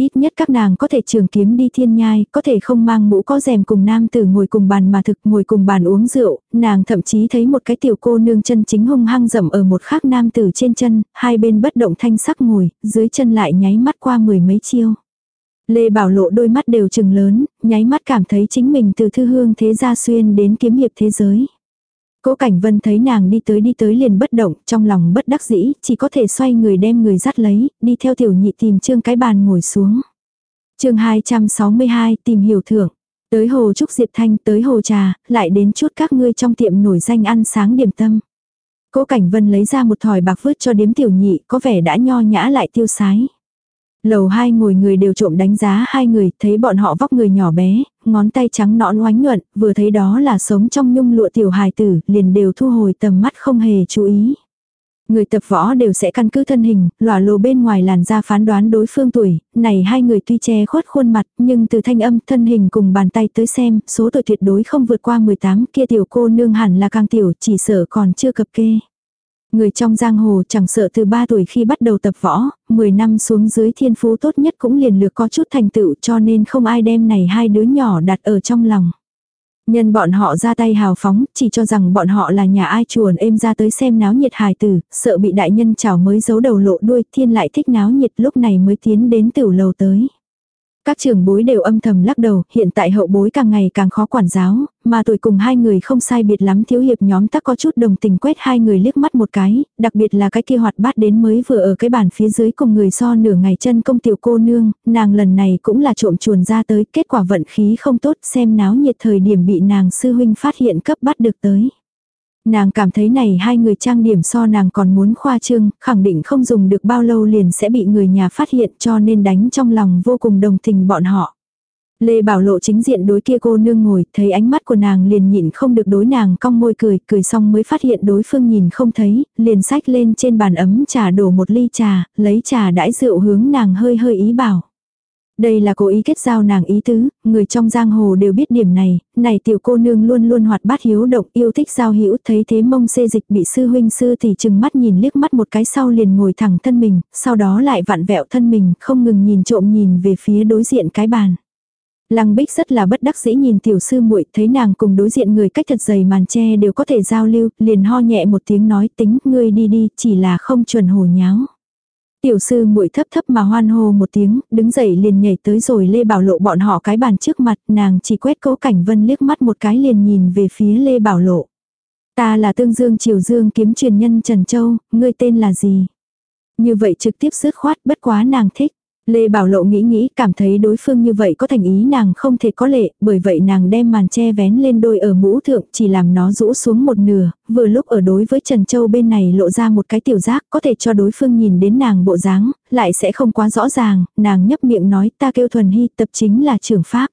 Ít nhất các nàng có thể trường kiếm đi thiên nhai, có thể không mang mũ có rèm cùng nam tử ngồi cùng bàn mà thực ngồi cùng bàn uống rượu, nàng thậm chí thấy một cái tiểu cô nương chân chính hung hăng dậm ở một khác nam tử trên chân, hai bên bất động thanh sắc ngồi, dưới chân lại nháy mắt qua mười mấy chiêu. Lê Bảo Lộ đôi mắt đều trừng lớn, nháy mắt cảm thấy chính mình từ thư hương thế gia xuyên đến kiếm hiệp thế giới. Cố Cảnh Vân thấy nàng đi tới đi tới liền bất động, trong lòng bất đắc dĩ, chỉ có thể xoay người đem người dắt lấy, đi theo tiểu nhị tìm trương cái bàn ngồi xuống. chương 262 tìm hiểu thưởng. Tới hồ Trúc Diệp Thanh, tới hồ trà, lại đến chút các ngươi trong tiệm nổi danh ăn sáng điểm tâm. Cố Cảnh Vân lấy ra một thỏi bạc vứt cho điếm tiểu nhị, có vẻ đã nho nhã lại tiêu sái. Lầu hai ngồi người đều trộm đánh giá hai người, thấy bọn họ vóc người nhỏ bé, ngón tay trắng nõn oánh nhuận, vừa thấy đó là sống trong nhung lụa tiểu hài tử, liền đều thu hồi tầm mắt không hề chú ý. Người tập võ đều sẽ căn cứ thân hình, lòa lồ bên ngoài làn da phán đoán đối phương tuổi, này hai người tuy che khuất khuôn mặt, nhưng từ thanh âm, thân hình cùng bàn tay tới xem, số tuổi tuyệt đối không vượt qua 18, kia tiểu cô nương hẳn là càng tiểu, chỉ sợ còn chưa cập kê. Người trong giang hồ chẳng sợ từ 3 tuổi khi bắt đầu tập võ, 10 năm xuống dưới thiên phú tốt nhất cũng liền lược có chút thành tựu cho nên không ai đem này hai đứa nhỏ đặt ở trong lòng. Nhân bọn họ ra tay hào phóng, chỉ cho rằng bọn họ là nhà ai chuồn êm ra tới xem náo nhiệt hài tử, sợ bị đại nhân chảo mới giấu đầu lộ đuôi, thiên lại thích náo nhiệt lúc này mới tiến đến tiểu lầu tới. Các trường bối đều âm thầm lắc đầu, hiện tại hậu bối càng ngày càng khó quản giáo, mà tuổi cùng hai người không sai biệt lắm thiếu hiệp nhóm tắc có chút đồng tình quét hai người liếc mắt một cái, đặc biệt là cái kia hoạt bát đến mới vừa ở cái bàn phía dưới cùng người so nửa ngày chân công tiểu cô nương, nàng lần này cũng là trộm chuồn ra tới, kết quả vận khí không tốt xem náo nhiệt thời điểm bị nàng sư huynh phát hiện cấp bắt được tới. Nàng cảm thấy này hai người trang điểm so nàng còn muốn khoa trương, khẳng định không dùng được bao lâu liền sẽ bị người nhà phát hiện cho nên đánh trong lòng vô cùng đồng tình bọn họ. Lê Bảo Lộ chính diện đối kia cô nương ngồi, thấy ánh mắt của nàng liền nhịn không được đối nàng cong môi cười, cười xong mới phát hiện đối phương nhìn không thấy, liền sách lên trên bàn ấm trà đổ một ly trà, lấy trà đãi rượu hướng nàng hơi hơi ý bảo. Đây là cố ý kết giao nàng ý tứ, người trong giang hồ đều biết điểm này, này tiểu cô nương luôn luôn hoạt bát hiếu động yêu thích giao hữu thấy thế mông xê dịch bị sư huynh sư thì chừng mắt nhìn liếc mắt một cái sau liền ngồi thẳng thân mình, sau đó lại vặn vẹo thân mình không ngừng nhìn trộm nhìn về phía đối diện cái bàn. Lăng Bích rất là bất đắc dĩ nhìn tiểu sư muội, thấy nàng cùng đối diện người cách thật dày màn che đều có thể giao lưu, liền ho nhẹ một tiếng nói tính ngươi đi đi, chỉ là không chuẩn hồ nháo. Tiểu sư muội thấp thấp mà hoan hô một tiếng, đứng dậy liền nhảy tới rồi Lê Bảo Lộ bọn họ cái bàn trước mặt, nàng chỉ quét cố cảnh vân liếc mắt một cái liền nhìn về phía Lê Bảo Lộ. Ta là tương dương triều dương kiếm truyền nhân Trần Châu, ngươi tên là gì? Như vậy trực tiếp sứt khoát bất quá nàng thích. Lê Bảo Lộ nghĩ nghĩ cảm thấy đối phương như vậy có thành ý nàng không thể có lệ, bởi vậy nàng đem màn che vén lên đôi ở mũ thượng chỉ làm nó rũ xuống một nửa, vừa lúc ở đối với Trần Châu bên này lộ ra một cái tiểu giác có thể cho đối phương nhìn đến nàng bộ dáng, lại sẽ không quá rõ ràng, nàng nhấp miệng nói ta kêu thuần hy tập chính là trưởng pháp.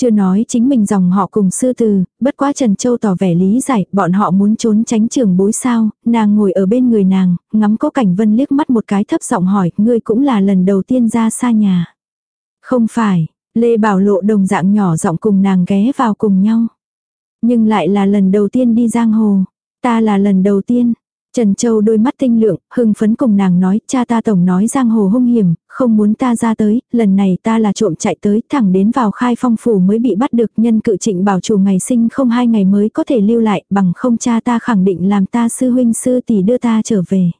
Chưa nói chính mình dòng họ cùng sư từ, bất quá Trần Châu tỏ vẻ lý giải, bọn họ muốn trốn tránh trường bối sao, nàng ngồi ở bên người nàng, ngắm cố cảnh vân liếc mắt một cái thấp giọng hỏi, ngươi cũng là lần đầu tiên ra xa nhà. Không phải, Lê Bảo Lộ đồng dạng nhỏ giọng cùng nàng ghé vào cùng nhau. Nhưng lại là lần đầu tiên đi giang hồ, ta là lần đầu tiên, Trần Châu đôi mắt tinh lượng, hưng phấn cùng nàng nói, cha ta tổng nói giang hồ hung hiểm, không muốn ta ra tới, lần này ta là trộm chạy tới, thẳng đến vào khai phong phủ mới bị bắt được nhân cự trịnh bảo chủ ngày sinh không hai ngày mới có thể lưu lại, bằng không cha ta khẳng định làm ta sư huynh sư tỷ đưa ta trở về.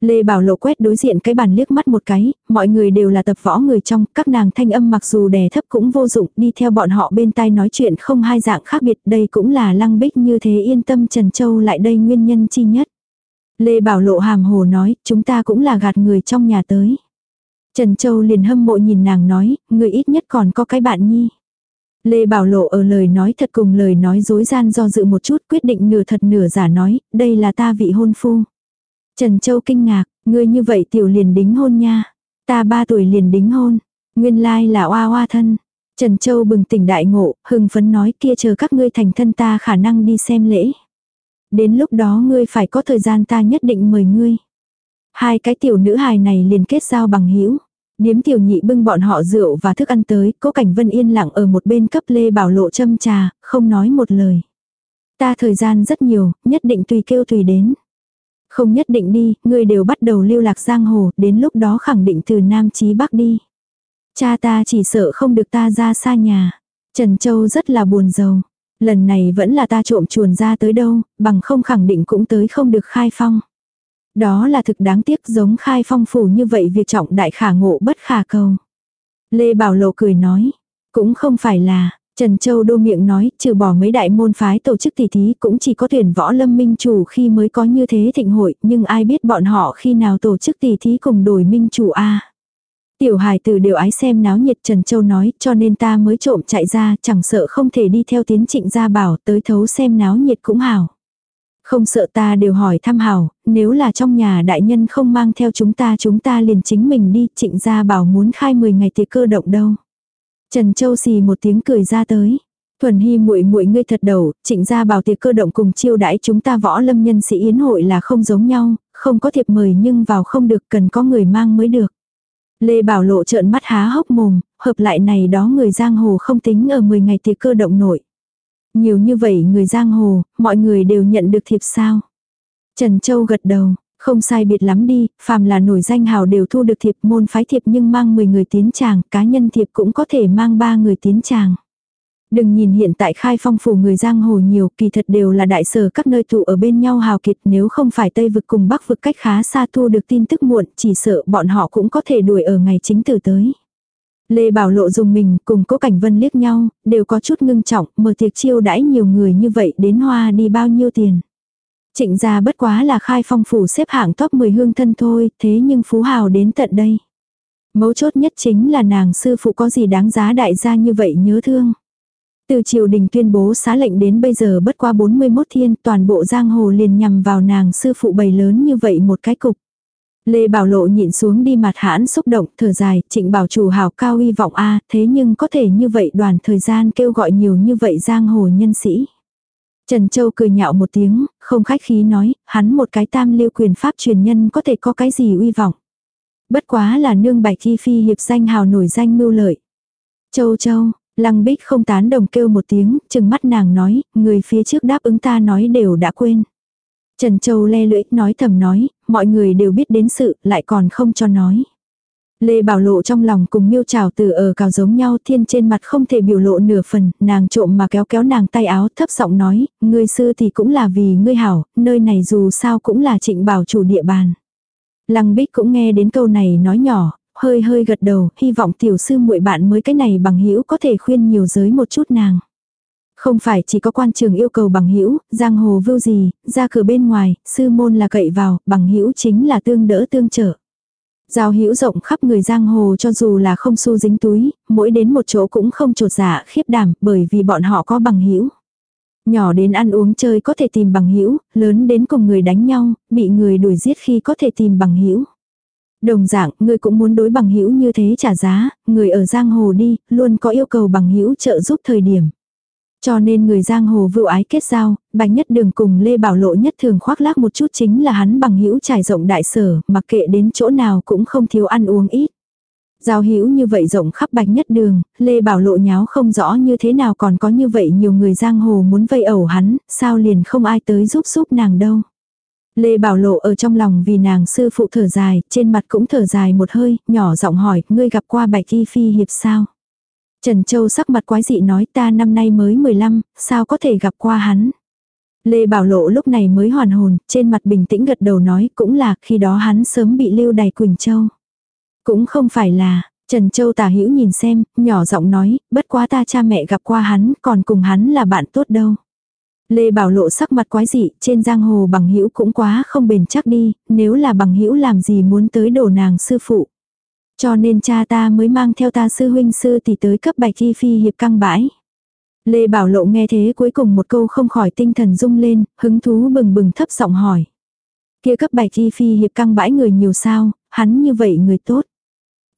Lê Bảo Lộ quét đối diện cái bàn liếc mắt một cái, mọi người đều là tập võ người trong, các nàng thanh âm mặc dù đè thấp cũng vô dụng, đi theo bọn họ bên tai nói chuyện không hai dạng khác biệt, đây cũng là lăng bích như thế yên tâm Trần Châu lại đây nguyên nhân chi nhất. Lê Bảo Lộ hàm hồ nói, chúng ta cũng là gạt người trong nhà tới. Trần Châu liền hâm mộ nhìn nàng nói, người ít nhất còn có cái bạn nhi. Lê Bảo Lộ ở lời nói thật cùng lời nói dối gian do dự một chút quyết định nửa thật nửa giả nói, đây là ta vị hôn phu. Trần Châu kinh ngạc, ngươi như vậy tiểu liền đính hôn nha. Ta ba tuổi liền đính hôn. Nguyên lai là oa oa thân. Trần Châu bừng tỉnh đại ngộ, hưng phấn nói kia chờ các ngươi thành thân ta khả năng đi xem lễ. Đến lúc đó ngươi phải có thời gian ta nhất định mời ngươi. Hai cái tiểu nữ hài này liền kết giao bằng hữu Điếm tiểu nhị bưng bọn họ rượu và thức ăn tới, cố cảnh vân yên lặng ở một bên cấp lê bảo lộ châm trà, không nói một lời. Ta thời gian rất nhiều, nhất định tùy kêu tùy đến. Không nhất định đi, ngươi đều bắt đầu lưu lạc giang hồ, đến lúc đó khẳng định từ Nam chí Bắc đi. Cha ta chỉ sợ không được ta ra xa nhà. Trần Châu rất là buồn giàu. Lần này vẫn là ta trộm chuồn ra tới đâu, bằng không khẳng định cũng tới không được khai phong. Đó là thực đáng tiếc giống khai phong phủ như vậy việc trọng đại khả ngộ bất khả cầu. Lê Bảo Lộ cười nói, cũng không phải là, Trần Châu đô miệng nói, trừ bỏ mấy đại môn phái tổ chức tỷ thí cũng chỉ có tuyển võ lâm minh chủ khi mới có như thế thịnh hội, nhưng ai biết bọn họ khi nào tổ chức tỷ thí cùng đổi minh chủ a Tiểu hài tử đều ái xem náo nhiệt Trần Châu nói cho nên ta mới trộm chạy ra chẳng sợ không thể đi theo tiến trịnh gia bảo tới thấu xem náo nhiệt cũng hảo. Không sợ ta đều hỏi thăm hảo, nếu là trong nhà đại nhân không mang theo chúng ta chúng ta liền chính mình đi trịnh gia bảo muốn khai 10 ngày tiệc cơ động đâu. Trần Châu xì một tiếng cười ra tới. Thuần Hy muội muội ngươi thật đầu, Trịnh gia bảo tiệc cơ động cùng chiêu đãi chúng ta võ lâm nhân sĩ yến hội là không giống nhau, không có thiệp mời nhưng vào không được cần có người mang mới được. Lê Bảo Lộ trợn mắt há hốc mồm, hợp lại này đó người giang hồ không tính ở 10 ngày tiệc cơ động nổi. Nhiều như vậy người giang hồ, mọi người đều nhận được thiệp sao. Trần Châu gật đầu, không sai biệt lắm đi, phàm là nổi danh hào đều thu được thiệp môn phái thiệp nhưng mang 10 người tiến tràng, cá nhân thiệp cũng có thể mang 3 người tiến tràng. Đừng nhìn hiện tại khai phong phủ người giang hồ nhiều, kỳ thật đều là đại sở các nơi tụ ở bên nhau hào kiệt nếu không phải Tây vực cùng Bắc vực cách khá xa thu được tin tức muộn, chỉ sợ bọn họ cũng có thể đuổi ở ngày chính tử tới. Lê Bảo Lộ dùng mình cùng cố cảnh vân liếc nhau, đều có chút ngưng trọng, mở tiệc chiêu đãi nhiều người như vậy đến hoa đi bao nhiêu tiền. Trịnh gia bất quá là khai phong phủ xếp hạng top 10 hương thân thôi, thế nhưng phú hào đến tận đây. Mấu chốt nhất chính là nàng sư phụ có gì đáng giá đại gia như vậy nhớ thương. Từ triều đình tuyên bố xá lệnh đến bây giờ bất qua 41 thiên toàn bộ giang hồ liền nhằm vào nàng sư phụ bầy lớn như vậy một cái cục. Lê Bảo Lộ nhịn xuống đi mặt hãn xúc động thở dài, trịnh bảo chủ hào cao uy vọng a thế nhưng có thể như vậy đoàn thời gian kêu gọi nhiều như vậy giang hồ nhân sĩ. Trần Châu cười nhạo một tiếng, không khách khí nói, hắn một cái tam lưu quyền pháp truyền nhân có thể có cái gì uy vọng. Bất quá là nương bạch thi phi hiệp danh hào nổi danh mưu lợi. Châu châu, lăng bích không tán đồng kêu một tiếng, chừng mắt nàng nói, người phía trước đáp ứng ta nói đều đã quên. Trần Châu le lưỡi, nói thầm nói, mọi người đều biết đến sự, lại còn không cho nói. Lê Bảo Lộ trong lòng cùng miêu trào từ ở cào giống nhau thiên trên mặt không thể biểu lộ nửa phần, nàng trộm mà kéo kéo nàng tay áo thấp giọng nói, ngươi sư thì cũng là vì ngươi hảo, nơi này dù sao cũng là trịnh bảo chủ địa bàn. Lăng Bích cũng nghe đến câu này nói nhỏ, hơi hơi gật đầu, hy vọng tiểu sư muội bạn mới cái này bằng hữu có thể khuyên nhiều giới một chút nàng. Không phải chỉ có quan trường yêu cầu bằng hữu giang hồ vưu gì, ra cửa bên ngoài, sư môn là cậy vào, bằng hữu chính là tương đỡ tương trợ. Giao hữu rộng khắp người giang hồ cho dù là không xu dính túi, mỗi đến một chỗ cũng không trột dạ khiếp đảm bởi vì bọn họ có bằng hữu Nhỏ đến ăn uống chơi có thể tìm bằng hữu lớn đến cùng người đánh nhau, bị người đuổi giết khi có thể tìm bằng hữu Đồng dạng, người cũng muốn đối bằng hữu như thế trả giá, người ở giang hồ đi, luôn có yêu cầu bằng hữu trợ giúp thời điểm. Cho nên người giang hồ vưu ái kết giao, bạch nhất đường cùng Lê Bảo Lộ nhất thường khoác lác một chút chính là hắn bằng hữu trải rộng đại sở, mặc kệ đến chỗ nào cũng không thiếu ăn uống ít. Giao hữu như vậy rộng khắp bạch nhất đường, Lê Bảo Lộ nháo không rõ như thế nào còn có như vậy nhiều người giang hồ muốn vây ẩu hắn, sao liền không ai tới giúp giúp nàng đâu. Lê Bảo Lộ ở trong lòng vì nàng sư phụ thở dài, trên mặt cũng thở dài một hơi, nhỏ giọng hỏi, ngươi gặp qua bạch y phi hiệp sao? Trần Châu sắc mặt quái dị nói ta năm nay mới 15, sao có thể gặp qua hắn. Lê Bảo Lộ lúc này mới hoàn hồn, trên mặt bình tĩnh gật đầu nói cũng là khi đó hắn sớm bị lưu đày Quỳnh Châu. Cũng không phải là, Trần Châu tả hữu nhìn xem, nhỏ giọng nói, bất quá ta cha mẹ gặp qua hắn, còn cùng hắn là bạn tốt đâu. Lê Bảo Lộ sắc mặt quái dị, trên giang hồ bằng hữu cũng quá không bền chắc đi, nếu là bằng hữu làm gì muốn tới đổ nàng sư phụ. Cho nên cha ta mới mang theo ta sư huynh sư tỷ tới cấp bạch thi phi hiệp căng bãi. Lê Bảo Lộ nghe thế cuối cùng một câu không khỏi tinh thần rung lên, hứng thú bừng bừng thấp giọng hỏi. Kia cấp bạch thi phi hiệp căng bãi người nhiều sao, hắn như vậy người tốt.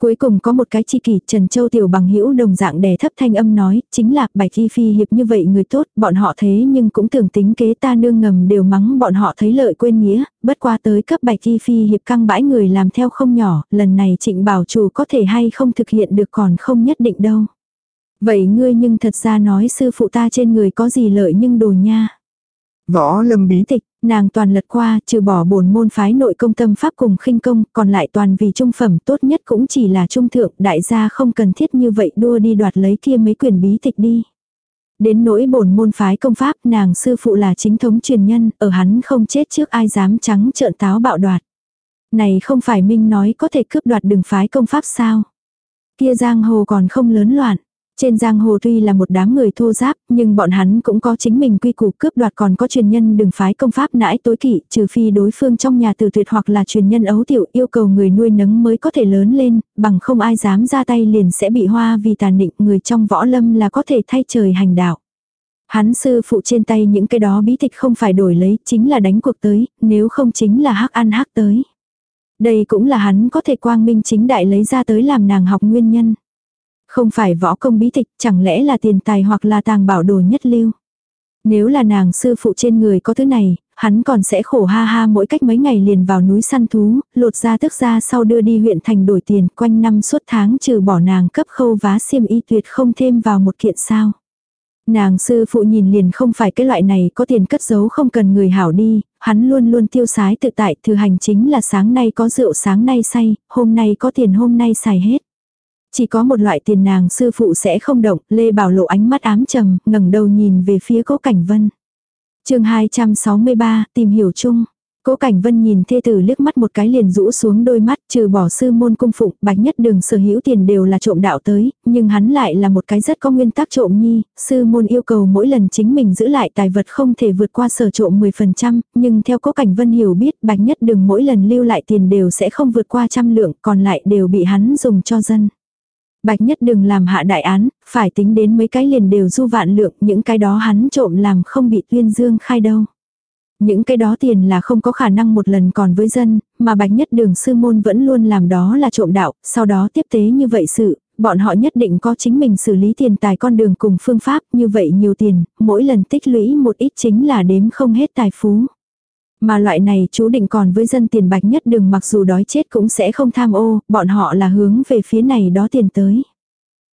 Cuối cùng có một cái chi kỷ Trần Châu Tiểu bằng hữu đồng dạng đè thấp thanh âm nói, chính là bạch thi phi hiệp như vậy người tốt, bọn họ thế nhưng cũng tưởng tính kế ta nương ngầm đều mắng bọn họ thấy lợi quên nghĩa, bất qua tới cấp bạch thi phi hiệp căng bãi người làm theo không nhỏ, lần này trịnh bảo chủ có thể hay không thực hiện được còn không nhất định đâu. Vậy ngươi nhưng thật ra nói sư phụ ta trên người có gì lợi nhưng đồ nha. Võ lâm bí tịch, nàng toàn lật qua, trừ bỏ bổn môn phái nội công tâm pháp cùng khinh công, còn lại toàn vì trung phẩm tốt nhất cũng chỉ là trung thượng, đại gia không cần thiết như vậy đua đi đoạt lấy kia mấy quyền bí tịch đi. Đến nỗi bổn môn phái công pháp, nàng sư phụ là chính thống truyền nhân, ở hắn không chết trước ai dám trắng trợn táo bạo đoạt. Này không phải Minh nói có thể cướp đoạt đường phái công pháp sao? Kia giang hồ còn không lớn loạn. Trên giang hồ tuy là một đám người thô giáp, nhưng bọn hắn cũng có chính mình quy củ cướp đoạt còn có truyền nhân đừng phái công pháp nãi tối kỵ, trừ phi đối phương trong nhà tử tuyệt hoặc là truyền nhân ấu tiểu yêu cầu người nuôi nấng mới có thể lớn lên, bằng không ai dám ra tay liền sẽ bị hoa vì tàn định người trong võ lâm là có thể thay trời hành đạo. Hắn sư phụ trên tay những cái đó bí tịch không phải đổi lấy, chính là đánh cuộc tới, nếu không chính là hắc ăn hắc tới. Đây cũng là hắn có thể quang minh chính đại lấy ra tới làm nàng học nguyên nhân. Không phải võ công bí tịch, chẳng lẽ là tiền tài hoặc là tàng bảo đồ nhất lưu. Nếu là nàng sư phụ trên người có thứ này, hắn còn sẽ khổ ha ha mỗi cách mấy ngày liền vào núi săn thú, lột ra tức ra sau đưa đi huyện thành đổi tiền, quanh năm suốt tháng trừ bỏ nàng cấp khâu vá xiêm y tuyệt không thêm vào một kiện sao. Nàng sư phụ nhìn liền không phải cái loại này có tiền cất giấu không cần người hảo đi, hắn luôn luôn tiêu sái tự tại thư hành chính là sáng nay có rượu sáng nay say, hôm nay có tiền hôm nay xài hết. Chỉ có một loại tiền nàng sư phụ sẽ không động, Lê Bảo lộ ánh mắt ám trầm, ngẩng đầu nhìn về phía cố cảnh vân. chương 263, tìm hiểu chung. Cố Cảnh Vân nhìn thê tử liếc mắt một cái liền rũ xuống đôi mắt, trừ bỏ sư môn cung phụng, bạch nhất đường sở hữu tiền đều là trộm đạo tới, nhưng hắn lại là một cái rất có nguyên tắc trộm nhi, sư môn yêu cầu mỗi lần chính mình giữ lại tài vật không thể vượt qua sở trộm 10%, nhưng theo Cố Cảnh Vân hiểu biết, bạch nhất đường mỗi lần lưu lại tiền đều sẽ không vượt qua trăm lượng, còn lại đều bị hắn dùng cho dân. Bạch nhất đừng làm hạ đại án, phải tính đến mấy cái liền đều du vạn lượng, những cái đó hắn trộm làm không bị tuyên dương khai đâu. Những cái đó tiền là không có khả năng một lần còn với dân, mà bạch nhất đường sư môn vẫn luôn làm đó là trộm đạo, sau đó tiếp tế như vậy sự, bọn họ nhất định có chính mình xử lý tiền tài con đường cùng phương pháp như vậy nhiều tiền, mỗi lần tích lũy một ít chính là đếm không hết tài phú. Mà loại này chú định còn với dân tiền bạch nhất đường mặc dù đói chết cũng sẽ không tham ô, bọn họ là hướng về phía này đó tiền tới.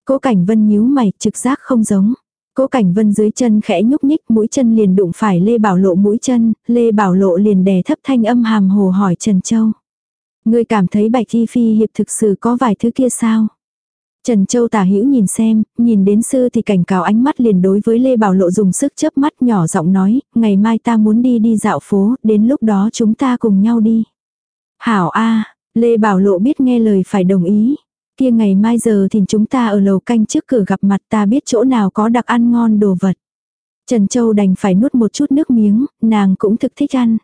Cố Cảnh Vân nhíu mày, trực giác không giống. Cố Cảnh Vân dưới chân khẽ nhúc nhích, mũi chân liền đụng phải Lê Bảo Lộ mũi chân, Lê Bảo Lộ liền đè thấp thanh âm hàm hồ hỏi Trần Châu. Ngươi cảm thấy Bạch Y Phi hiệp thực sự có vài thứ kia sao? Trần Châu tả hữu nhìn xem, nhìn đến sư thì cảnh cáo ánh mắt liền đối với Lê Bảo Lộ dùng sức chớp mắt nhỏ giọng nói, ngày mai ta muốn đi đi dạo phố, đến lúc đó chúng ta cùng nhau đi. Hảo A, Lê Bảo Lộ biết nghe lời phải đồng ý. Kia ngày mai giờ thì chúng ta ở lầu canh trước cửa gặp mặt ta biết chỗ nào có đặc ăn ngon đồ vật. Trần Châu đành phải nuốt một chút nước miếng, nàng cũng thực thích ăn.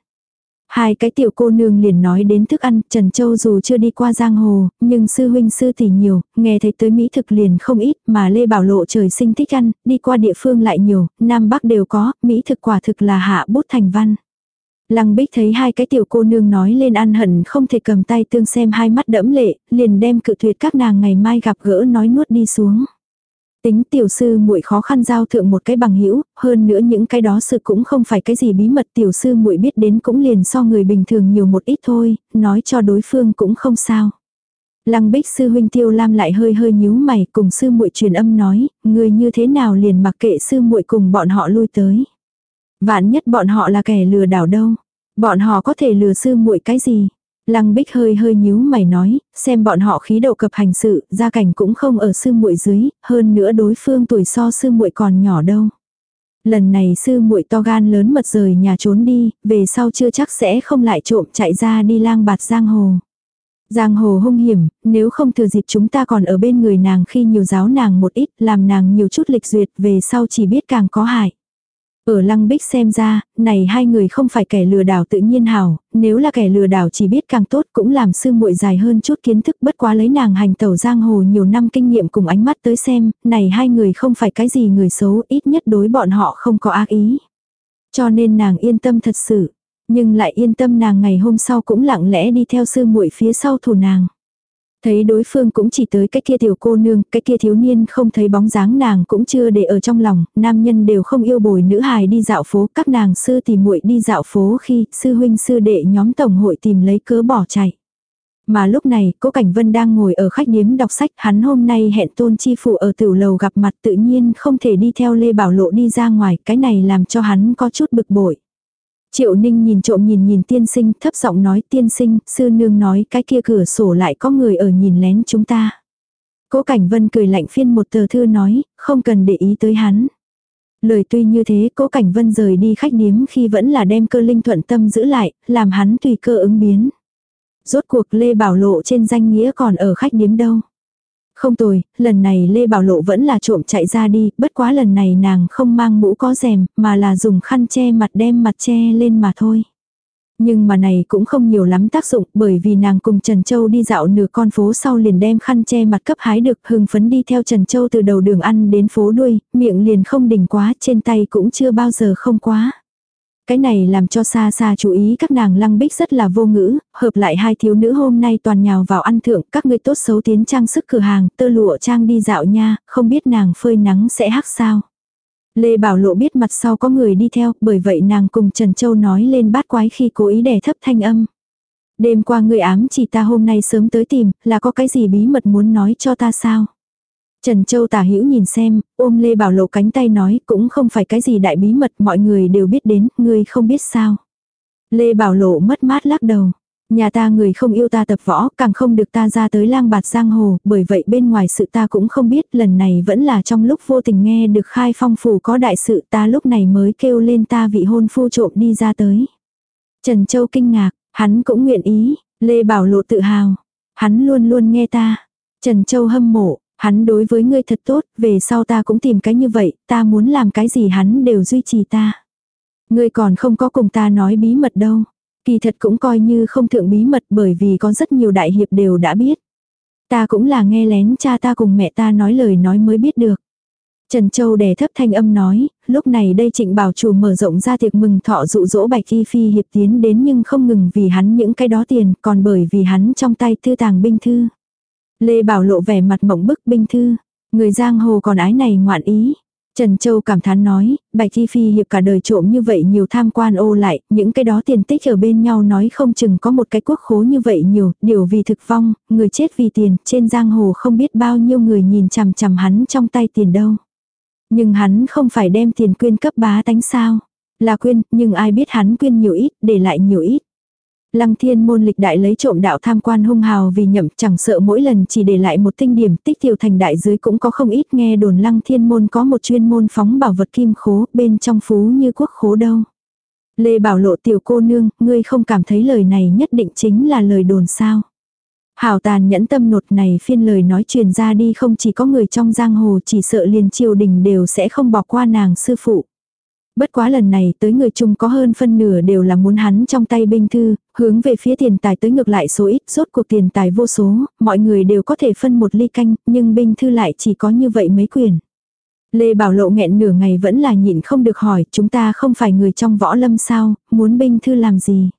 Hai cái tiểu cô nương liền nói đến thức ăn, Trần Châu dù chưa đi qua giang hồ, nhưng sư huynh sư tỷ nhiều, nghe thấy tới Mỹ thực liền không ít, mà Lê Bảo Lộ trời sinh thích ăn, đi qua địa phương lại nhiều, Nam Bắc đều có, Mỹ thực quả thực là hạ bút thành văn. Lăng Bích thấy hai cái tiểu cô nương nói lên ăn hận không thể cầm tay tương xem hai mắt đẫm lệ, liền đem cự tuyệt các nàng ngày mai gặp gỡ nói nuốt đi xuống. Tính tiểu sư muội khó khăn giao thượng một cái bằng hữu hơn nữa những cái đó sự cũng không phải cái gì bí mật tiểu sư muội biết đến cũng liền so người bình thường nhiều một ít thôi, nói cho đối phương cũng không sao. Lăng bích sư huynh tiêu lam lại hơi hơi nhíu mày cùng sư muội truyền âm nói, người như thế nào liền mặc kệ sư muội cùng bọn họ lui tới. Vạn nhất bọn họ là kẻ lừa đảo đâu. Bọn họ có thể lừa sư muội cái gì. Lăng Bích hơi hơi nhíu mày nói, xem bọn họ khí độ cập hành sự, gia cảnh cũng không ở sư muội dưới, hơn nữa đối phương tuổi so sư muội còn nhỏ đâu. Lần này sư muội to gan lớn mật rời nhà trốn đi, về sau chưa chắc sẽ không lại trộm chạy ra đi lang bạt giang hồ. Giang hồ hung hiểm, nếu không thừa dịp chúng ta còn ở bên người nàng khi nhiều giáo nàng một ít, làm nàng nhiều chút lịch duyệt, về sau chỉ biết càng có hại. Ở Lăng Bích xem ra, này hai người không phải kẻ lừa đảo tự nhiên hảo, nếu là kẻ lừa đảo chỉ biết càng tốt cũng làm sư muội dài hơn chút kiến thức bất quá lấy nàng hành tẩu giang hồ nhiều năm kinh nghiệm cùng ánh mắt tới xem, này hai người không phải cái gì người xấu, ít nhất đối bọn họ không có ác ý. Cho nên nàng yên tâm thật sự, nhưng lại yên tâm nàng ngày hôm sau cũng lặng lẽ đi theo sư muội phía sau thủ nàng. Thấy đối phương cũng chỉ tới cái kia tiểu cô nương, cái kia thiếu niên không thấy bóng dáng nàng cũng chưa để ở trong lòng, nam nhân đều không yêu bồi nữ hài đi dạo phố, các nàng sư tìm muội đi dạo phố khi sư huynh sư đệ nhóm tổng hội tìm lấy cớ bỏ chạy. Mà lúc này, cố Cảnh Vân đang ngồi ở khách điếm đọc sách, hắn hôm nay hẹn tôn chi phụ ở tiểu lầu gặp mặt tự nhiên không thể đi theo Lê Bảo Lộ đi ra ngoài, cái này làm cho hắn có chút bực bội. Triệu Ninh nhìn trộm nhìn nhìn tiên sinh, thấp giọng nói tiên sinh, sư nương nói cái kia cửa sổ lại có người ở nhìn lén chúng ta. Cố Cảnh Vân cười lạnh phiên một tờ thư nói, không cần để ý tới hắn. Lời tuy như thế, Cố Cảnh Vân rời đi khách điếm khi vẫn là đem cơ linh thuận tâm giữ lại, làm hắn tùy cơ ứng biến. Rốt cuộc Lê Bảo Lộ trên danh nghĩa còn ở khách điếm đâu. Không tồi, lần này Lê Bảo Lộ vẫn là trộm chạy ra đi, bất quá lần này nàng không mang mũ có rèm, mà là dùng khăn che mặt đem mặt che lên mà thôi. Nhưng mà này cũng không nhiều lắm tác dụng bởi vì nàng cùng Trần Châu đi dạo nửa con phố sau liền đem khăn che mặt cấp hái được hưng phấn đi theo Trần Châu từ đầu đường ăn đến phố đuôi, miệng liền không đỉnh quá trên tay cũng chưa bao giờ không quá. Cái này làm cho xa xa chú ý các nàng lăng bích rất là vô ngữ, hợp lại hai thiếu nữ hôm nay toàn nhào vào ăn thượng, các ngươi tốt xấu tiến trang sức cửa hàng, tơ lụa trang đi dạo nha, không biết nàng phơi nắng sẽ hắc sao. Lê Bảo Lộ biết mặt sau có người đi theo, bởi vậy nàng cùng Trần Châu nói lên bát quái khi cố ý đè thấp thanh âm. Đêm qua người ám chỉ ta hôm nay sớm tới tìm, là có cái gì bí mật muốn nói cho ta sao? Trần Châu tả hữu nhìn xem, ôm Lê Bảo Lộ cánh tay nói cũng không phải cái gì đại bí mật mọi người đều biết đến, ngươi không biết sao. Lê Bảo Lộ mất mát lắc đầu. Nhà ta người không yêu ta tập võ, càng không được ta ra tới lang bạt giang hồ, bởi vậy bên ngoài sự ta cũng không biết, lần này vẫn là trong lúc vô tình nghe được khai phong phủ có đại sự ta lúc này mới kêu lên ta vị hôn phu trộm đi ra tới. Trần Châu kinh ngạc, hắn cũng nguyện ý, Lê Bảo Lộ tự hào, hắn luôn luôn nghe ta. Trần Châu hâm mộ, Hắn đối với ngươi thật tốt, về sau ta cũng tìm cái như vậy, ta muốn làm cái gì hắn đều duy trì ta. Ngươi còn không có cùng ta nói bí mật đâu. Kỳ thật cũng coi như không thượng bí mật bởi vì có rất nhiều đại hiệp đều đã biết. Ta cũng là nghe lén cha ta cùng mẹ ta nói lời nói mới biết được. Trần Châu đè thấp thanh âm nói, lúc này đây trịnh bảo chủ mở rộng ra tiệc mừng thọ dụ dỗ bạch y phi hiệp tiến đến nhưng không ngừng vì hắn những cái đó tiền, còn bởi vì hắn trong tay thư tàng binh thư. Lê Bảo lộ vẻ mặt mộng bức binh thư. Người giang hồ còn ái này ngoạn ý. Trần Châu cảm thán nói, Bạch Thi Phi hiệp cả đời trộm như vậy nhiều tham quan ô lại, những cái đó tiền tích ở bên nhau nói không chừng có một cái quốc khố như vậy nhiều, điều vì thực vong, người chết vì tiền, trên giang hồ không biết bao nhiêu người nhìn chằm chằm hắn trong tay tiền đâu. Nhưng hắn không phải đem tiền quyên cấp bá tánh sao. Là quyên, nhưng ai biết hắn quyên nhiều ít, để lại nhiều ít. Lăng thiên môn lịch đại lấy trộm đạo tham quan hung hào vì nhậm chẳng sợ mỗi lần chỉ để lại một tinh điểm tích tiểu thành đại dưới cũng có không ít nghe đồn lăng thiên môn có một chuyên môn phóng bảo vật kim khố bên trong phú như quốc khố đâu. Lê bảo lộ tiểu cô nương, ngươi không cảm thấy lời này nhất định chính là lời đồn sao. Hảo tàn nhẫn tâm nột này phiên lời nói truyền ra đi không chỉ có người trong giang hồ chỉ sợ liền triều đình đều sẽ không bỏ qua nàng sư phụ. Bất quá lần này tới người chung có hơn phân nửa đều là muốn hắn trong tay binh thư, hướng về phía tiền tài tới ngược lại số ít, rốt cuộc tiền tài vô số, mọi người đều có thể phân một ly canh, nhưng binh thư lại chỉ có như vậy mấy quyền. Lê Bảo Lộ nghẹn nửa ngày vẫn là nhịn không được hỏi, chúng ta không phải người trong võ lâm sao, muốn binh thư làm gì.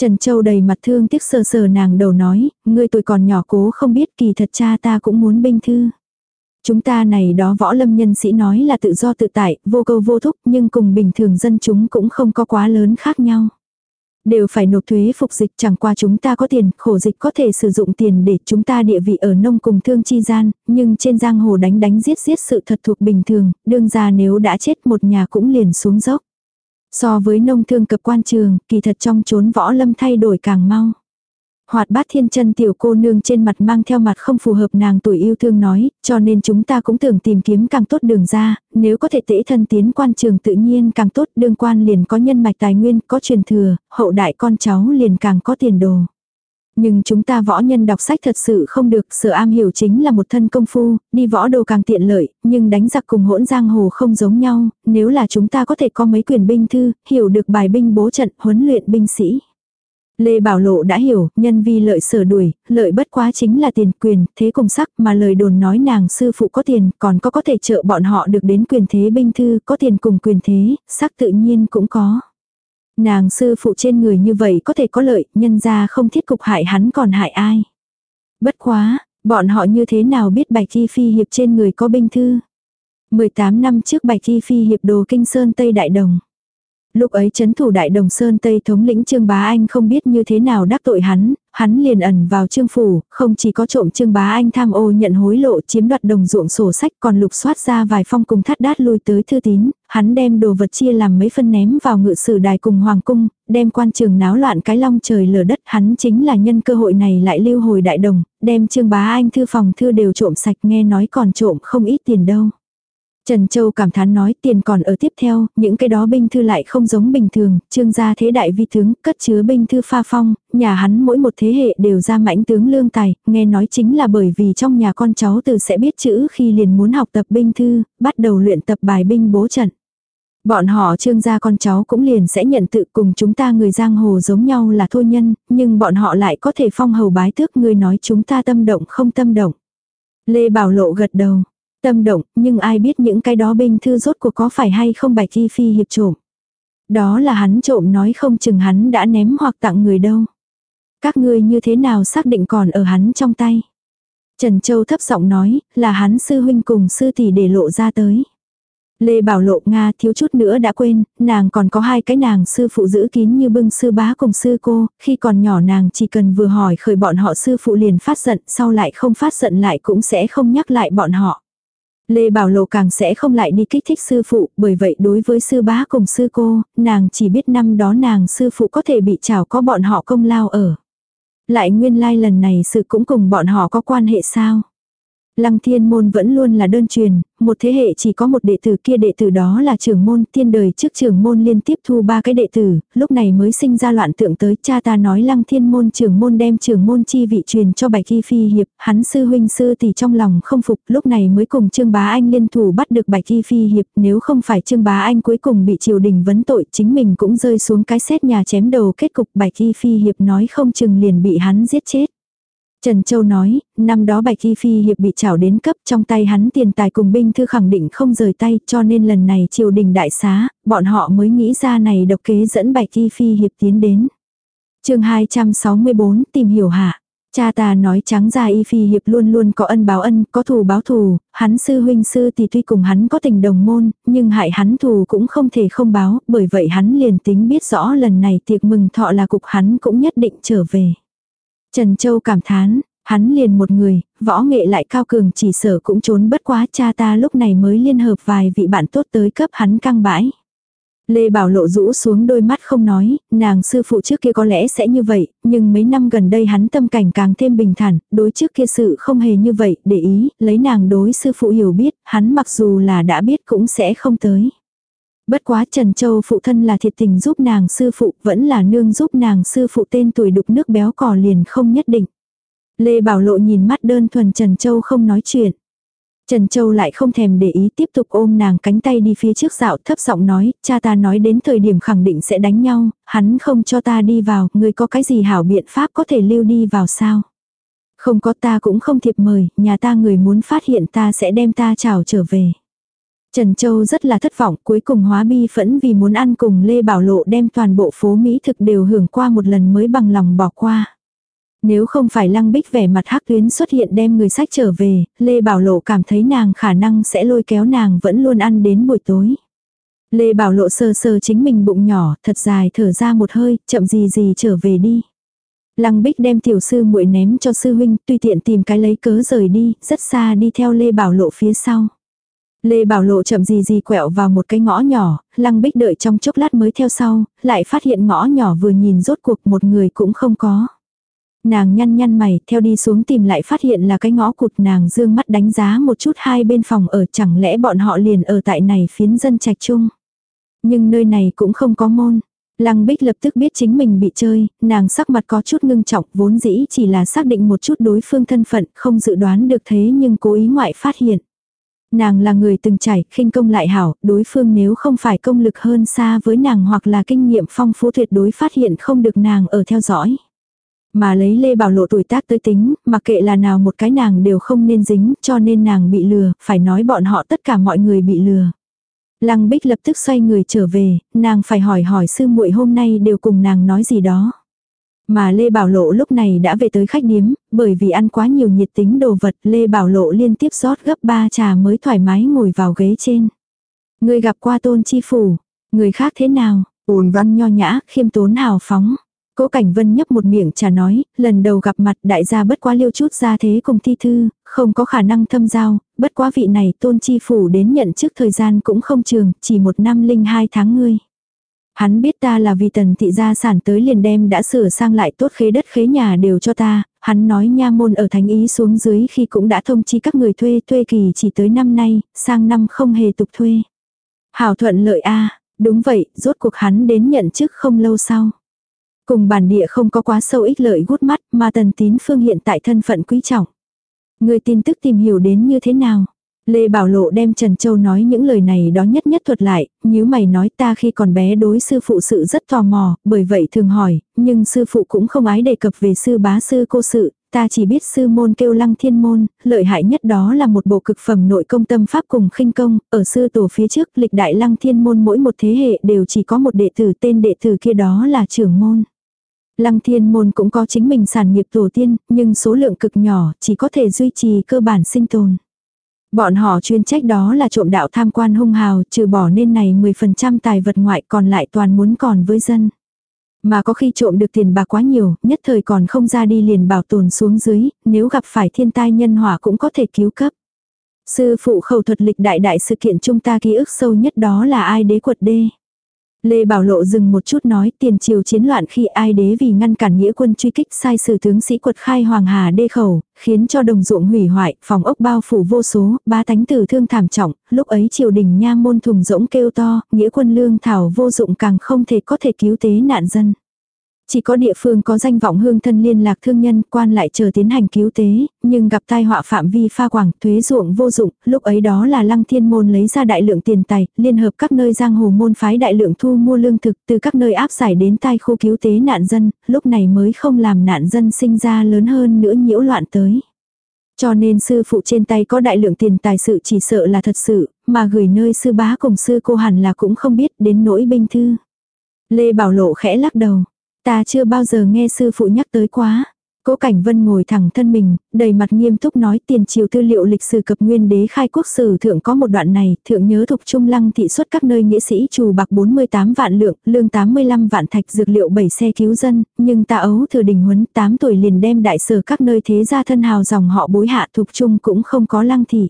Trần Châu đầy mặt thương tiếc sờ sờ nàng đầu nói, ngươi tuổi còn nhỏ cố không biết kỳ thật cha ta cũng muốn binh thư. Chúng ta này đó võ lâm nhân sĩ nói là tự do tự tại, vô câu vô thúc nhưng cùng bình thường dân chúng cũng không có quá lớn khác nhau. Đều phải nộp thuế phục dịch chẳng qua chúng ta có tiền, khổ dịch có thể sử dụng tiền để chúng ta địa vị ở nông cùng thương chi gian, nhưng trên giang hồ đánh đánh giết giết sự thật thuộc bình thường, đương ra nếu đã chết một nhà cũng liền xuống dốc. So với nông thương cập quan trường, kỳ thật trong chốn võ lâm thay đổi càng mau. Hoạt bát thiên chân tiểu cô nương trên mặt mang theo mặt không phù hợp nàng tuổi yêu thương nói, cho nên chúng ta cũng tưởng tìm kiếm càng tốt đường ra, nếu có thể tễ thân tiến quan trường tự nhiên càng tốt, đương quan liền có nhân mạch tài nguyên, có truyền thừa, hậu đại con cháu liền càng có tiền đồ. Nhưng chúng ta võ nhân đọc sách thật sự không được, sở am hiểu chính là một thân công phu, đi võ đồ càng tiện lợi, nhưng đánh giặc cùng hỗn giang hồ không giống nhau, nếu là chúng ta có thể có mấy quyền binh thư, hiểu được bài binh bố trận, huấn luyện binh sĩ. Lê Bảo Lộ đã hiểu, nhân vi lợi sở đuổi, lợi bất quá chính là tiền quyền, thế cùng sắc mà lời đồn nói nàng sư phụ có tiền, còn có có thể trợ bọn họ được đến quyền thế binh thư, có tiền cùng quyền thế, sắc tự nhiên cũng có. Nàng sư phụ trên người như vậy có thể có lợi, nhân ra không thiết cục hại hắn còn hại ai. Bất quá, bọn họ như thế nào biết bạch thi phi hiệp trên người có binh thư. 18 năm trước bạch thi phi hiệp đồ kinh sơn Tây Đại Đồng. Lúc ấy chấn thủ đại đồng Sơn Tây thống lĩnh Trương Bá Anh không biết như thế nào đắc tội hắn, hắn liền ẩn vào Trương Phủ, không chỉ có trộm Trương Bá Anh tham ô nhận hối lộ chiếm đoạt đồng ruộng sổ sách còn lục soát ra vài phong cùng thắt đát lui tới thư tín, hắn đem đồ vật chia làm mấy phân ném vào ngự sử đài cùng Hoàng Cung, đem quan trường náo loạn cái long trời lở đất hắn chính là nhân cơ hội này lại lưu hồi đại đồng, đem Trương Bá Anh thư phòng thư đều trộm sạch nghe nói còn trộm không ít tiền đâu. Trần Châu cảm thán nói tiền còn ở tiếp theo, những cái đó binh thư lại không giống bình thường, trương gia thế đại vi tướng, cất chứa binh thư pha phong, nhà hắn mỗi một thế hệ đều ra mãnh tướng lương tài, nghe nói chính là bởi vì trong nhà con cháu từ sẽ biết chữ khi liền muốn học tập binh thư, bắt đầu luyện tập bài binh bố trận. Bọn họ trương gia con cháu cũng liền sẽ nhận tự cùng chúng ta người giang hồ giống nhau là thô nhân, nhưng bọn họ lại có thể phong hầu bái tước người nói chúng ta tâm động không tâm động. Lê Bảo Lộ gật đầu. Tâm động, nhưng ai biết những cái đó binh thư rốt cuộc có phải hay không bạch thi phi hiệp trộm. Đó là hắn trộm nói không chừng hắn đã ném hoặc tặng người đâu. Các ngươi như thế nào xác định còn ở hắn trong tay. Trần Châu thấp giọng nói, là hắn sư huynh cùng sư tỷ để lộ ra tới. Lê Bảo Lộ Nga thiếu chút nữa đã quên, nàng còn có hai cái nàng sư phụ giữ kín như bưng sư bá cùng sư cô, khi còn nhỏ nàng chỉ cần vừa hỏi khởi bọn họ sư phụ liền phát giận, sau lại không phát giận lại cũng sẽ không nhắc lại bọn họ. Lê Bảo Lộ càng sẽ không lại đi kích thích sư phụ, bởi vậy đối với sư bá cùng sư cô, nàng chỉ biết năm đó nàng sư phụ có thể bị trào có bọn họ công lao ở. Lại nguyên lai like lần này sự cũng cùng bọn họ có quan hệ sao? Lăng thiên môn vẫn luôn là đơn truyền, một thế hệ chỉ có một đệ tử kia đệ tử đó là trưởng môn tiên đời. Trước trưởng môn liên tiếp thu ba cái đệ tử, lúc này mới sinh ra loạn tượng tới. Cha ta nói lăng thiên môn trưởng môn đem trưởng môn chi vị truyền cho bạch thi phi hiệp, hắn sư huynh sư tỷ trong lòng không phục lúc này mới cùng trương bá anh liên thủ bắt được bạch thi phi hiệp. Nếu không phải trương bá anh cuối cùng bị triều đình vấn tội chính mình cũng rơi xuống cái xét nhà chém đầu. Kết cục bạch thi phi hiệp nói không chừng liền bị hắn giết chết. Trần Châu nói, năm đó Bạch Thi Phi hiệp bị trảo đến cấp trong tay hắn tiền tài cùng binh thư khẳng định không rời tay cho nên lần này triều đình đại xá, bọn họ mới nghĩ ra này độc kế dẫn Bạch Thi Phi hiệp tiến đến. chương 264 tìm hiểu hạ. Cha ta nói trắng ra y phi hiệp luôn luôn có ân báo ân, có thù báo thù, hắn sư huynh sư thì tuy cùng hắn có tình đồng môn, nhưng hại hắn thù cũng không thể không báo, bởi vậy hắn liền tính biết rõ lần này tiệc mừng thọ là cục hắn cũng nhất định trở về. Trần Châu cảm thán, hắn liền một người, võ nghệ lại cao cường chỉ sở cũng trốn bất quá cha ta lúc này mới liên hợp vài vị bạn tốt tới cấp hắn căng bãi. Lê Bảo Lộ rũ xuống đôi mắt không nói, nàng sư phụ trước kia có lẽ sẽ như vậy, nhưng mấy năm gần đây hắn tâm cảnh càng thêm bình thản, đối trước kia sự không hề như vậy, để ý, lấy nàng đối sư phụ hiểu biết, hắn mặc dù là đã biết cũng sẽ không tới. Bất quá Trần Châu phụ thân là thiệt tình giúp nàng sư phụ, vẫn là nương giúp nàng sư phụ tên tuổi đục nước béo cò liền không nhất định. Lê Bảo Lộ nhìn mắt đơn thuần Trần Châu không nói chuyện. Trần Châu lại không thèm để ý tiếp tục ôm nàng cánh tay đi phía trước dạo thấp giọng nói, cha ta nói đến thời điểm khẳng định sẽ đánh nhau, hắn không cho ta đi vào, người có cái gì hảo biện pháp có thể lưu đi vào sao? Không có ta cũng không thiệp mời, nhà ta người muốn phát hiện ta sẽ đem ta chào trở về. Trần Châu rất là thất vọng, cuối cùng hóa bi phẫn vì muốn ăn cùng Lê Bảo Lộ đem toàn bộ phố Mỹ thực đều hưởng qua một lần mới bằng lòng bỏ qua. Nếu không phải lăng bích vẻ mặt hắc tuyến xuất hiện đem người sách trở về, Lê Bảo Lộ cảm thấy nàng khả năng sẽ lôi kéo nàng vẫn luôn ăn đến buổi tối. Lê Bảo Lộ sơ sơ chính mình bụng nhỏ, thật dài thở ra một hơi, chậm gì gì trở về đi. Lăng Bích đem tiểu sư muội ném cho sư huynh, tùy tiện tìm cái lấy cớ rời đi, rất xa đi theo Lê Bảo Lộ phía sau. Lê Bảo Lộ chậm gì gì quẹo vào một cái ngõ nhỏ, Lăng Bích đợi trong chốc lát mới theo sau, lại phát hiện ngõ nhỏ vừa nhìn rốt cuộc một người cũng không có. Nàng nhăn nhăn mày, theo đi xuống tìm lại phát hiện là cái ngõ cụt nàng dương mắt đánh giá một chút hai bên phòng ở chẳng lẽ bọn họ liền ở tại này phiến dân trạch chung. Nhưng nơi này cũng không có môn. Lăng Bích lập tức biết chính mình bị chơi, nàng sắc mặt có chút ngưng trọng vốn dĩ chỉ là xác định một chút đối phương thân phận không dự đoán được thế nhưng cố ý ngoại phát hiện. Nàng là người từng trải, khinh công lại hảo, đối phương nếu không phải công lực hơn xa với nàng hoặc là kinh nghiệm phong phú tuyệt đối phát hiện không được nàng ở theo dõi. Mà lấy Lê Bảo Lộ tuổi tác tới tính, mặc kệ là nào một cái nàng đều không nên dính, cho nên nàng bị lừa, phải nói bọn họ tất cả mọi người bị lừa. Lăng Bích lập tức xoay người trở về, nàng phải hỏi hỏi sư muội hôm nay đều cùng nàng nói gì đó. Mà Lê Bảo Lộ lúc này đã về tới khách điếm, bởi vì ăn quá nhiều nhiệt tính đồ vật, Lê Bảo Lộ liên tiếp rót gấp ba trà mới thoải mái ngồi vào ghế trên. Người gặp qua tôn chi phủ, người khác thế nào, ồn văn nho nhã, khiêm tốn hào phóng. Cố Cảnh Vân nhấp một miệng trà nói, lần đầu gặp mặt đại gia bất quá liêu chút ra thế cùng thi thư, không có khả năng thâm giao, bất quá vị này tôn chi phủ đến nhận chức thời gian cũng không trường, chỉ một năm linh hai tháng ngươi. Hắn biết ta là vì tần thị gia sản tới liền đem đã sửa sang lại tốt khế đất khế nhà đều cho ta, hắn nói nha môn ở thánh ý xuống dưới khi cũng đã thông chi các người thuê thuê kỳ chỉ tới năm nay, sang năm không hề tục thuê. Hảo thuận lợi a đúng vậy, rốt cuộc hắn đến nhận chức không lâu sau. Cùng bản địa không có quá sâu ích lợi gút mắt mà tần tín phương hiện tại thân phận quý trọng. Người tin tức tìm hiểu đến như thế nào? Lê Bảo Lộ đem Trần Châu nói những lời này đó nhất nhất thuật lại, nếu mày nói ta khi còn bé đối sư phụ sự rất tò mò, bởi vậy thường hỏi, nhưng sư phụ cũng không ái đề cập về sư bá sư cô sự, ta chỉ biết sư môn kêu lăng thiên môn, lợi hại nhất đó là một bộ cực phẩm nội công tâm pháp cùng khinh công, ở sư tổ phía trước lịch đại lăng thiên môn mỗi một thế hệ đều chỉ có một đệ tử tên đệ tử kia đó là trưởng môn. Lăng thiên môn cũng có chính mình sản nghiệp tổ tiên, nhưng số lượng cực nhỏ, chỉ có thể duy trì cơ bản sinh tồn. Bọn họ chuyên trách đó là trộm đạo tham quan hung hào, trừ bỏ nên này 10% tài vật ngoại còn lại toàn muốn còn với dân. Mà có khi trộm được tiền bạc quá nhiều, nhất thời còn không ra đi liền bảo tồn xuống dưới, nếu gặp phải thiên tai nhân hỏa cũng có thể cứu cấp. Sư phụ khẩu thuật lịch đại đại sự kiện chúng ta ký ức sâu nhất đó là ai đế quật đê. Lê Bảo Lộ dừng một chút nói tiền triều chiến loạn khi ai đế vì ngăn cản nghĩa quân truy kích sai sử tướng sĩ quật khai Hoàng Hà đê khẩu, khiến cho đồng ruộng hủy hoại, phòng ốc bao phủ vô số, ba tánh tử thương thảm trọng, lúc ấy triều đình nha môn thùng rỗng kêu to, nghĩa quân lương thảo vô dụng càng không thể có thể cứu tế nạn dân. Chỉ có địa phương có danh vọng hương thân liên lạc thương nhân quan lại chờ tiến hành cứu tế, nhưng gặp tai họa phạm vi pha quảng, thuế ruộng vô dụng, lúc ấy đó là lăng thiên môn lấy ra đại lượng tiền tài, liên hợp các nơi giang hồ môn phái đại lượng thu mua lương thực từ các nơi áp giải đến tai khu cứu tế nạn dân, lúc này mới không làm nạn dân sinh ra lớn hơn nữa nhiễu loạn tới. Cho nên sư phụ trên tay có đại lượng tiền tài sự chỉ sợ là thật sự, mà gửi nơi sư bá cùng sư cô hẳn là cũng không biết đến nỗi binh thư. Lê Bảo Lộ khẽ lắc đầu. Ta chưa bao giờ nghe sư phụ nhắc tới quá. Cố Cảnh Vân ngồi thẳng thân mình, đầy mặt nghiêm túc nói tiền triều tư liệu lịch sử cập nguyên đế khai quốc sử thượng có một đoạn này, thượng nhớ thuộc trung lăng thị xuất các nơi nghĩa sĩ trù bạc 48 vạn lượng, lương 85 vạn thạch dược liệu 7 xe cứu dân, nhưng ta ấu thừa đình huấn 8 tuổi liền đem đại sở các nơi thế gia thân hào dòng họ bối hạ thuộc trung cũng không có lăng thị.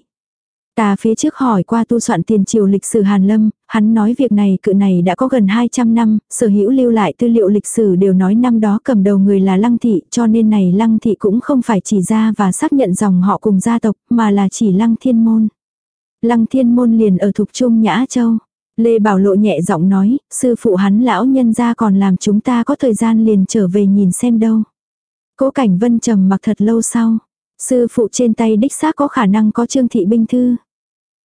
Ta phía trước hỏi qua tu soạn tiền triều lịch sử Hàn Lâm, hắn nói việc này cự này đã có gần 200 năm, sở hữu lưu lại tư liệu lịch sử đều nói năm đó cầm đầu người là Lăng Thị, cho nên này Lăng Thị cũng không phải chỉ ra và xác nhận dòng họ cùng gia tộc, mà là chỉ Lăng Thiên Môn. Lăng Thiên Môn liền ở thuộc Trung Nhã Châu. Lê Bảo Lộ nhẹ giọng nói, sư phụ hắn lão nhân ra còn làm chúng ta có thời gian liền trở về nhìn xem đâu. Cố Cảnh Vân trầm mặc thật lâu sau. Sư phụ trên tay đích xác có khả năng có trương thị binh thư.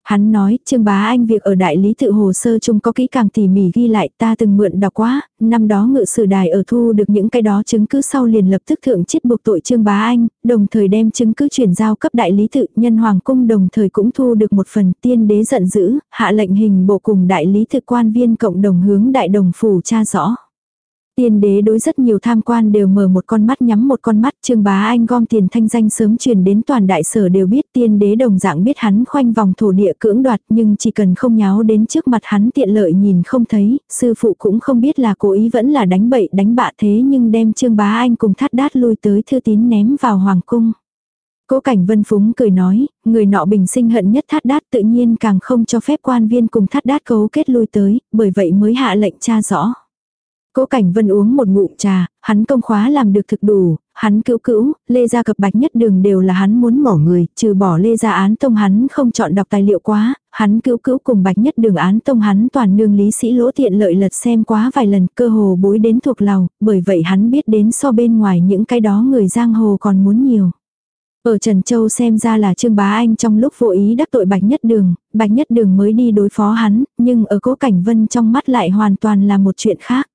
Hắn nói, Trương Bá Anh việc ở đại lý tự hồ sơ chung có kỹ càng tỉ mỉ ghi lại ta từng mượn đọc quá, năm đó ngự sử đài ở thu được những cái đó chứng cứ sau liền lập tức thượng chiết buộc tội Trương Bá Anh, đồng thời đem chứng cứ chuyển giao cấp đại lý tự, nhân hoàng cung đồng thời cũng thu được một phần tiên đế giận dữ, hạ lệnh hình bộ cùng đại lý tự quan viên cộng đồng hướng đại đồng phủ tra rõ. Tiên đế đối rất nhiều tham quan đều mở một con mắt nhắm một con mắt, Trương Bá Anh gom tiền thanh danh sớm truyền đến toàn đại sở đều biết tiên đế đồng dạng biết hắn khoanh vòng thổ địa cưỡng đoạt nhưng chỉ cần không nháo đến trước mặt hắn tiện lợi nhìn không thấy, sư phụ cũng không biết là cố ý vẫn là đánh bậy đánh bạ thế nhưng đem Trương Bá Anh cùng thắt đát lui tới thư tín ném vào hoàng cung. Cố cảnh vân phúng cười nói, người nọ bình sinh hận nhất thắt đát tự nhiên càng không cho phép quan viên cùng thắt đát cấu kết lui tới, bởi vậy mới hạ lệnh tra rõ. Cố Cảnh Vân uống một ngụm trà, hắn công khóa làm được thực đủ, hắn cứu cữu, Lê Gia cập bạch nhất đường đều là hắn muốn mỏ người, trừ bỏ Lê Gia án tông hắn không chọn đọc tài liệu quá, hắn cứu cữu cùng bạch nhất đường án tông hắn toàn nương lý sĩ lỗ tiện lợi lật xem quá vài lần cơ hồ bối đến thuộc lòng, bởi vậy hắn biết đến so bên ngoài những cái đó người giang hồ còn muốn nhiều. Ở Trần Châu xem ra là Trương Bá Anh trong lúc vô ý đắc tội Bạch Nhất Đường, Bạch Nhất Đường mới đi đối phó hắn, nhưng ở cố cảnh vân trong mắt lại hoàn toàn là một chuyện khác.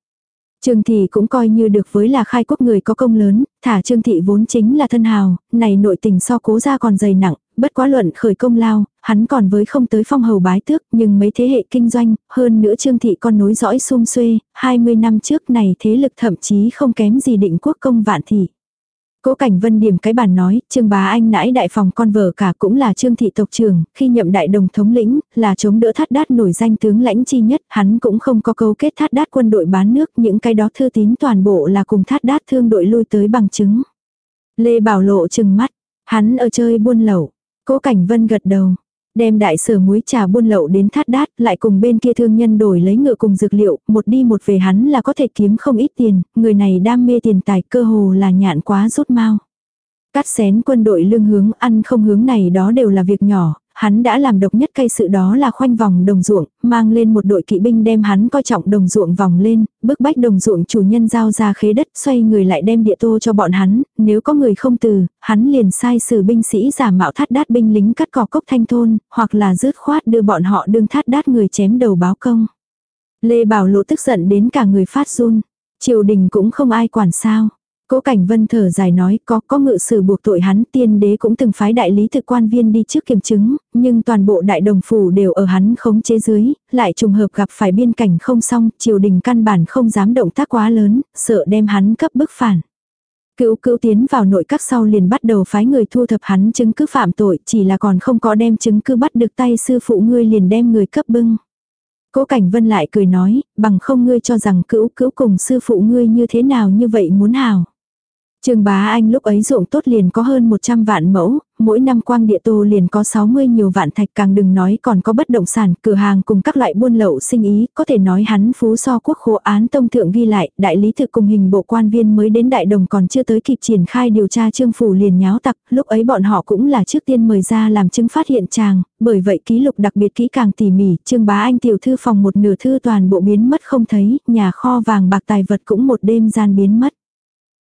Trương Thị cũng coi như được với là khai quốc người có công lớn, thả Trương Thị vốn chính là thân hào, này nội tình so cố ra còn dày nặng, bất quá luận khởi công lao, hắn còn với không tới phong hầu bái tước, nhưng mấy thế hệ kinh doanh, hơn nữa Trương Thị còn nối dõi xung xuê, 20 năm trước này thế lực thậm chí không kém gì định quốc công vạn thị. Cố Cảnh Vân điểm cái bàn nói, Trương Bá Anh nãi đại phòng con vợ cả cũng là Trương thị tộc trưởng, khi nhậm đại đồng thống lĩnh, là chống đỡ thắt đát nổi danh tướng lãnh chi nhất, hắn cũng không có cấu kết thắt đát quân đội bán nước, những cái đó thư tín toàn bộ là cùng thắt đát thương đội lui tới bằng chứng. Lê Bảo Lộ trừng mắt, hắn ở chơi buôn lậu. Cố Cảnh Vân gật đầu. Đem đại sở muối trà buôn lậu đến thát đát, lại cùng bên kia thương nhân đổi lấy ngựa cùng dược liệu, một đi một về hắn là có thể kiếm không ít tiền, người này đam mê tiền tài cơ hồ là nhạn quá rút mau. Cắt xén quân đội lương hướng ăn không hướng này đó đều là việc nhỏ, hắn đã làm độc nhất cây sự đó là khoanh vòng đồng ruộng, mang lên một đội kỵ binh đem hắn coi trọng đồng ruộng vòng lên, bức bách đồng ruộng chủ nhân giao ra khế đất, xoay người lại đem địa tô cho bọn hắn, nếu có người không từ, hắn liền sai sử binh sĩ giả mạo thắt đát binh lính cắt cỏ cốc thanh thôn, hoặc là rứt khoát đưa bọn họ đương thắt đát người chém đầu báo công. Lê Bảo Lộ tức giận đến cả người phát run, triều đình cũng không ai quản sao. Cố Cảnh Vân thở dài nói có có ngự sử buộc tội hắn tiên đế cũng từng phái đại lý thực quan viên đi trước kiểm chứng, nhưng toàn bộ đại đồng phủ đều ở hắn khống chế dưới, lại trùng hợp gặp phải biên cảnh không xong, triều đình căn bản không dám động tác quá lớn, sợ đem hắn cấp bức phản. Cựu cựu tiến vào nội các sau liền bắt đầu phái người thu thập hắn chứng cứ phạm tội, chỉ là còn không có đem chứng cứ bắt được tay sư phụ ngươi liền đem người cấp bưng. Cố Cảnh Vân lại cười nói, bằng không ngươi cho rằng cữu cữu cùng sư phụ ngươi như thế nào như vậy muốn hào. Trường bá anh lúc ấy ruộng tốt liền có hơn 100 vạn mẫu, mỗi năm quang địa tô liền có 60 nhiều vạn thạch càng đừng nói còn có bất động sản, cửa hàng cùng các loại buôn lậu sinh ý, có thể nói hắn phú so quốc khổ án tông thượng ghi lại, đại lý thực cùng hình bộ quan viên mới đến đại đồng còn chưa tới kịp triển khai điều tra trương phủ liền nháo tặc, lúc ấy bọn họ cũng là trước tiên mời ra làm chứng phát hiện chàng, bởi vậy ký lục đặc biệt kỹ càng tỉ mỉ, trương bá anh tiểu thư phòng một nửa thư toàn bộ biến mất không thấy, nhà kho vàng bạc tài vật cũng một đêm gian biến mất.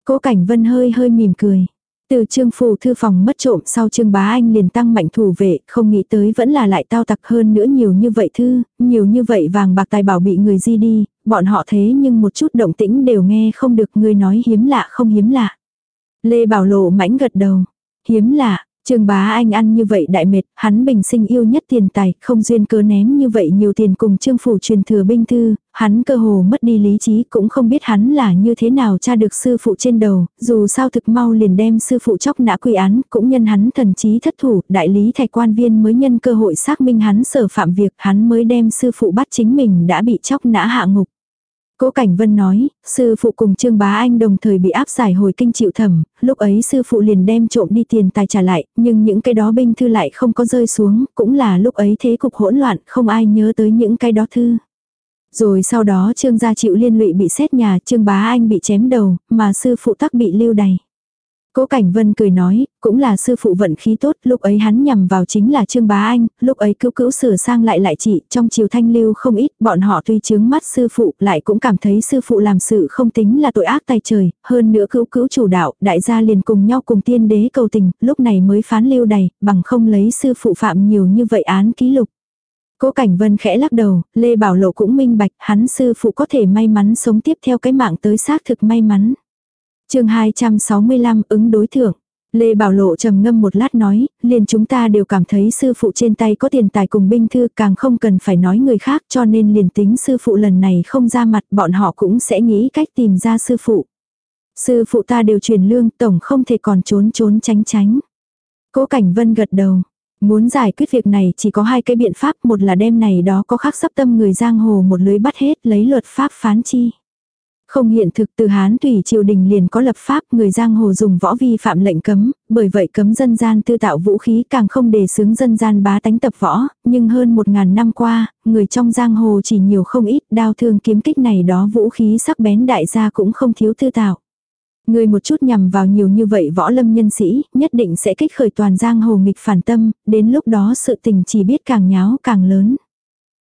Cố Cảnh Vân hơi hơi mỉm cười. Từ trương phủ thư phòng mất trộm sau trương bá anh liền tăng mạnh thủ vệ, không nghĩ tới vẫn là lại tao tặc hơn nữa nhiều như vậy thư, nhiều như vậy vàng bạc tài bảo bị người di đi, bọn họ thế nhưng một chút động tĩnh đều nghe không được người nói hiếm lạ không hiếm lạ. Lê Bảo Lộ mãnh gật đầu, hiếm lạ, Trương bá anh ăn như vậy đại mệt, hắn bình sinh yêu nhất tiền tài, không duyên cớ ném như vậy nhiều tiền cùng trương phủ truyền thừa binh thư, hắn cơ hồ mất đi lý trí cũng không biết hắn là như thế nào tra được sư phụ trên đầu, dù sao thực mau liền đem sư phụ chóc nã quy án, cũng nhân hắn thần trí thất thủ, đại lý thạch quan viên mới nhân cơ hội xác minh hắn sở phạm việc, hắn mới đem sư phụ bắt chính mình đã bị chóc nã hạ ngục. Cố Cảnh Vân nói, sư phụ cùng Trương Bá Anh đồng thời bị áp giải hồi kinh chịu thẩm, lúc ấy sư phụ liền đem trộm đi tiền tài trả lại, nhưng những cái đó binh thư lại không có rơi xuống, cũng là lúc ấy thế cục hỗn loạn, không ai nhớ tới những cái đó thư. Rồi sau đó Trương gia chịu liên lụy bị xét nhà, Trương Bá Anh bị chém đầu, mà sư phụ tắc bị lưu đày. Cố Cảnh Vân cười nói, cũng là sư phụ vận khí tốt, lúc ấy hắn nhằm vào chính là Trương Bá Anh, lúc ấy cứu cứu sửa sang lại lại chị, trong chiều thanh lưu không ít, bọn họ tuy chướng mắt sư phụ, lại cũng cảm thấy sư phụ làm sự không tính là tội ác tay trời, hơn nữa cứu cứu chủ đạo, đại gia liền cùng nhau cùng tiên đế cầu tình, lúc này mới phán lưu đầy, bằng không lấy sư phụ phạm nhiều như vậy án ký lục. Cố Cảnh Vân khẽ lắc đầu, Lê Bảo Lộ cũng minh bạch, hắn sư phụ có thể may mắn sống tiếp theo cái mạng tới xác thực may mắn chương 265 ứng đối thưởng. Lê Bảo Lộ trầm ngâm một lát nói, liền chúng ta đều cảm thấy sư phụ trên tay có tiền tài cùng binh thư càng không cần phải nói người khác cho nên liền tính sư phụ lần này không ra mặt bọn họ cũng sẽ nghĩ cách tìm ra sư phụ. Sư phụ ta đều truyền lương tổng không thể còn trốn trốn tránh tránh. Cố Cảnh Vân gật đầu. Muốn giải quyết việc này chỉ có hai cái biện pháp một là đem này đó có khắc sắp tâm người giang hồ một lưới bắt hết lấy luật pháp phán chi. Không hiện thực từ Hán tùy triều đình liền có lập pháp người giang hồ dùng võ vi phạm lệnh cấm, bởi vậy cấm dân gian tư tạo vũ khí càng không đề xướng dân gian bá tánh tập võ, nhưng hơn một ngàn năm qua, người trong giang hồ chỉ nhiều không ít đao thương kiếm kích này đó vũ khí sắc bén đại gia cũng không thiếu tư tạo. Người một chút nhằm vào nhiều như vậy võ lâm nhân sĩ, nhất định sẽ kích khởi toàn giang hồ nghịch phản tâm, đến lúc đó sự tình chỉ biết càng nháo càng lớn.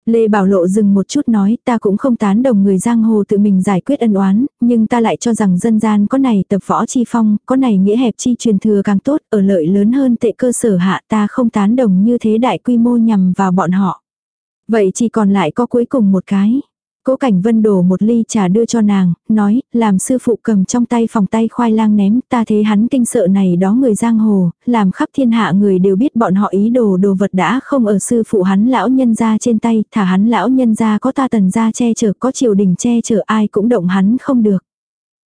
Lê Bảo Lộ dừng một chút nói ta cũng không tán đồng người giang hồ tự mình giải quyết ân oán, nhưng ta lại cho rằng dân gian có này tập võ chi phong, có này nghĩa hẹp chi truyền thừa càng tốt, ở lợi lớn hơn tệ cơ sở hạ ta không tán đồng như thế đại quy mô nhằm vào bọn họ. Vậy chỉ còn lại có cuối cùng một cái. Cố Cảnh Vân đổ một ly trà đưa cho nàng, nói, làm sư phụ cầm trong tay phòng tay khoai lang ném, ta thấy hắn kinh sợ này đó người giang hồ, làm khắp thiên hạ người đều biết bọn họ ý đồ đồ vật đã không ở sư phụ hắn lão nhân ra trên tay, thả hắn lão nhân ra có ta tần ra che chở, có triều đình che chở ai cũng động hắn không được.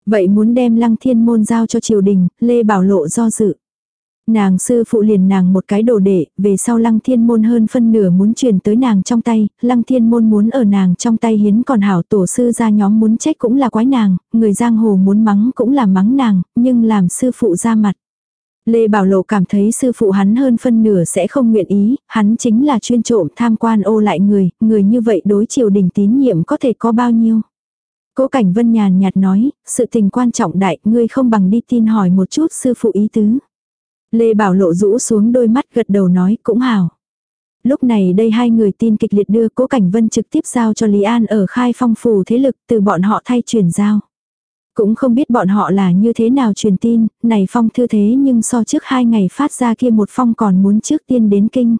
Vậy muốn đem lăng thiên môn giao cho triều đình, Lê Bảo Lộ do dự. Nàng sư phụ liền nàng một cái đồ đệ, về sau lăng thiên môn hơn phân nửa muốn truyền tới nàng trong tay, lăng thiên môn muốn ở nàng trong tay hiến còn hảo tổ sư ra nhóm muốn trách cũng là quái nàng, người giang hồ muốn mắng cũng là mắng nàng, nhưng làm sư phụ ra mặt. Lê Bảo Lộ cảm thấy sư phụ hắn hơn phân nửa sẽ không nguyện ý, hắn chính là chuyên trộm tham quan ô lại người, người như vậy đối triều đình tín nhiệm có thể có bao nhiêu. Cố Cảnh Vân nhàn nhạt nói, sự tình quan trọng đại, ngươi không bằng đi tin hỏi một chút sư phụ ý tứ. Lê Bảo Lộ rũ xuống đôi mắt gật đầu nói cũng hảo. Lúc này đây hai người tin kịch liệt đưa Cố Cảnh Vân trực tiếp giao cho Lý An ở khai phong phủ thế lực từ bọn họ thay truyền giao. Cũng không biết bọn họ là như thế nào truyền tin, này phong thư thế nhưng so trước hai ngày phát ra kia một phong còn muốn trước tiên đến kinh.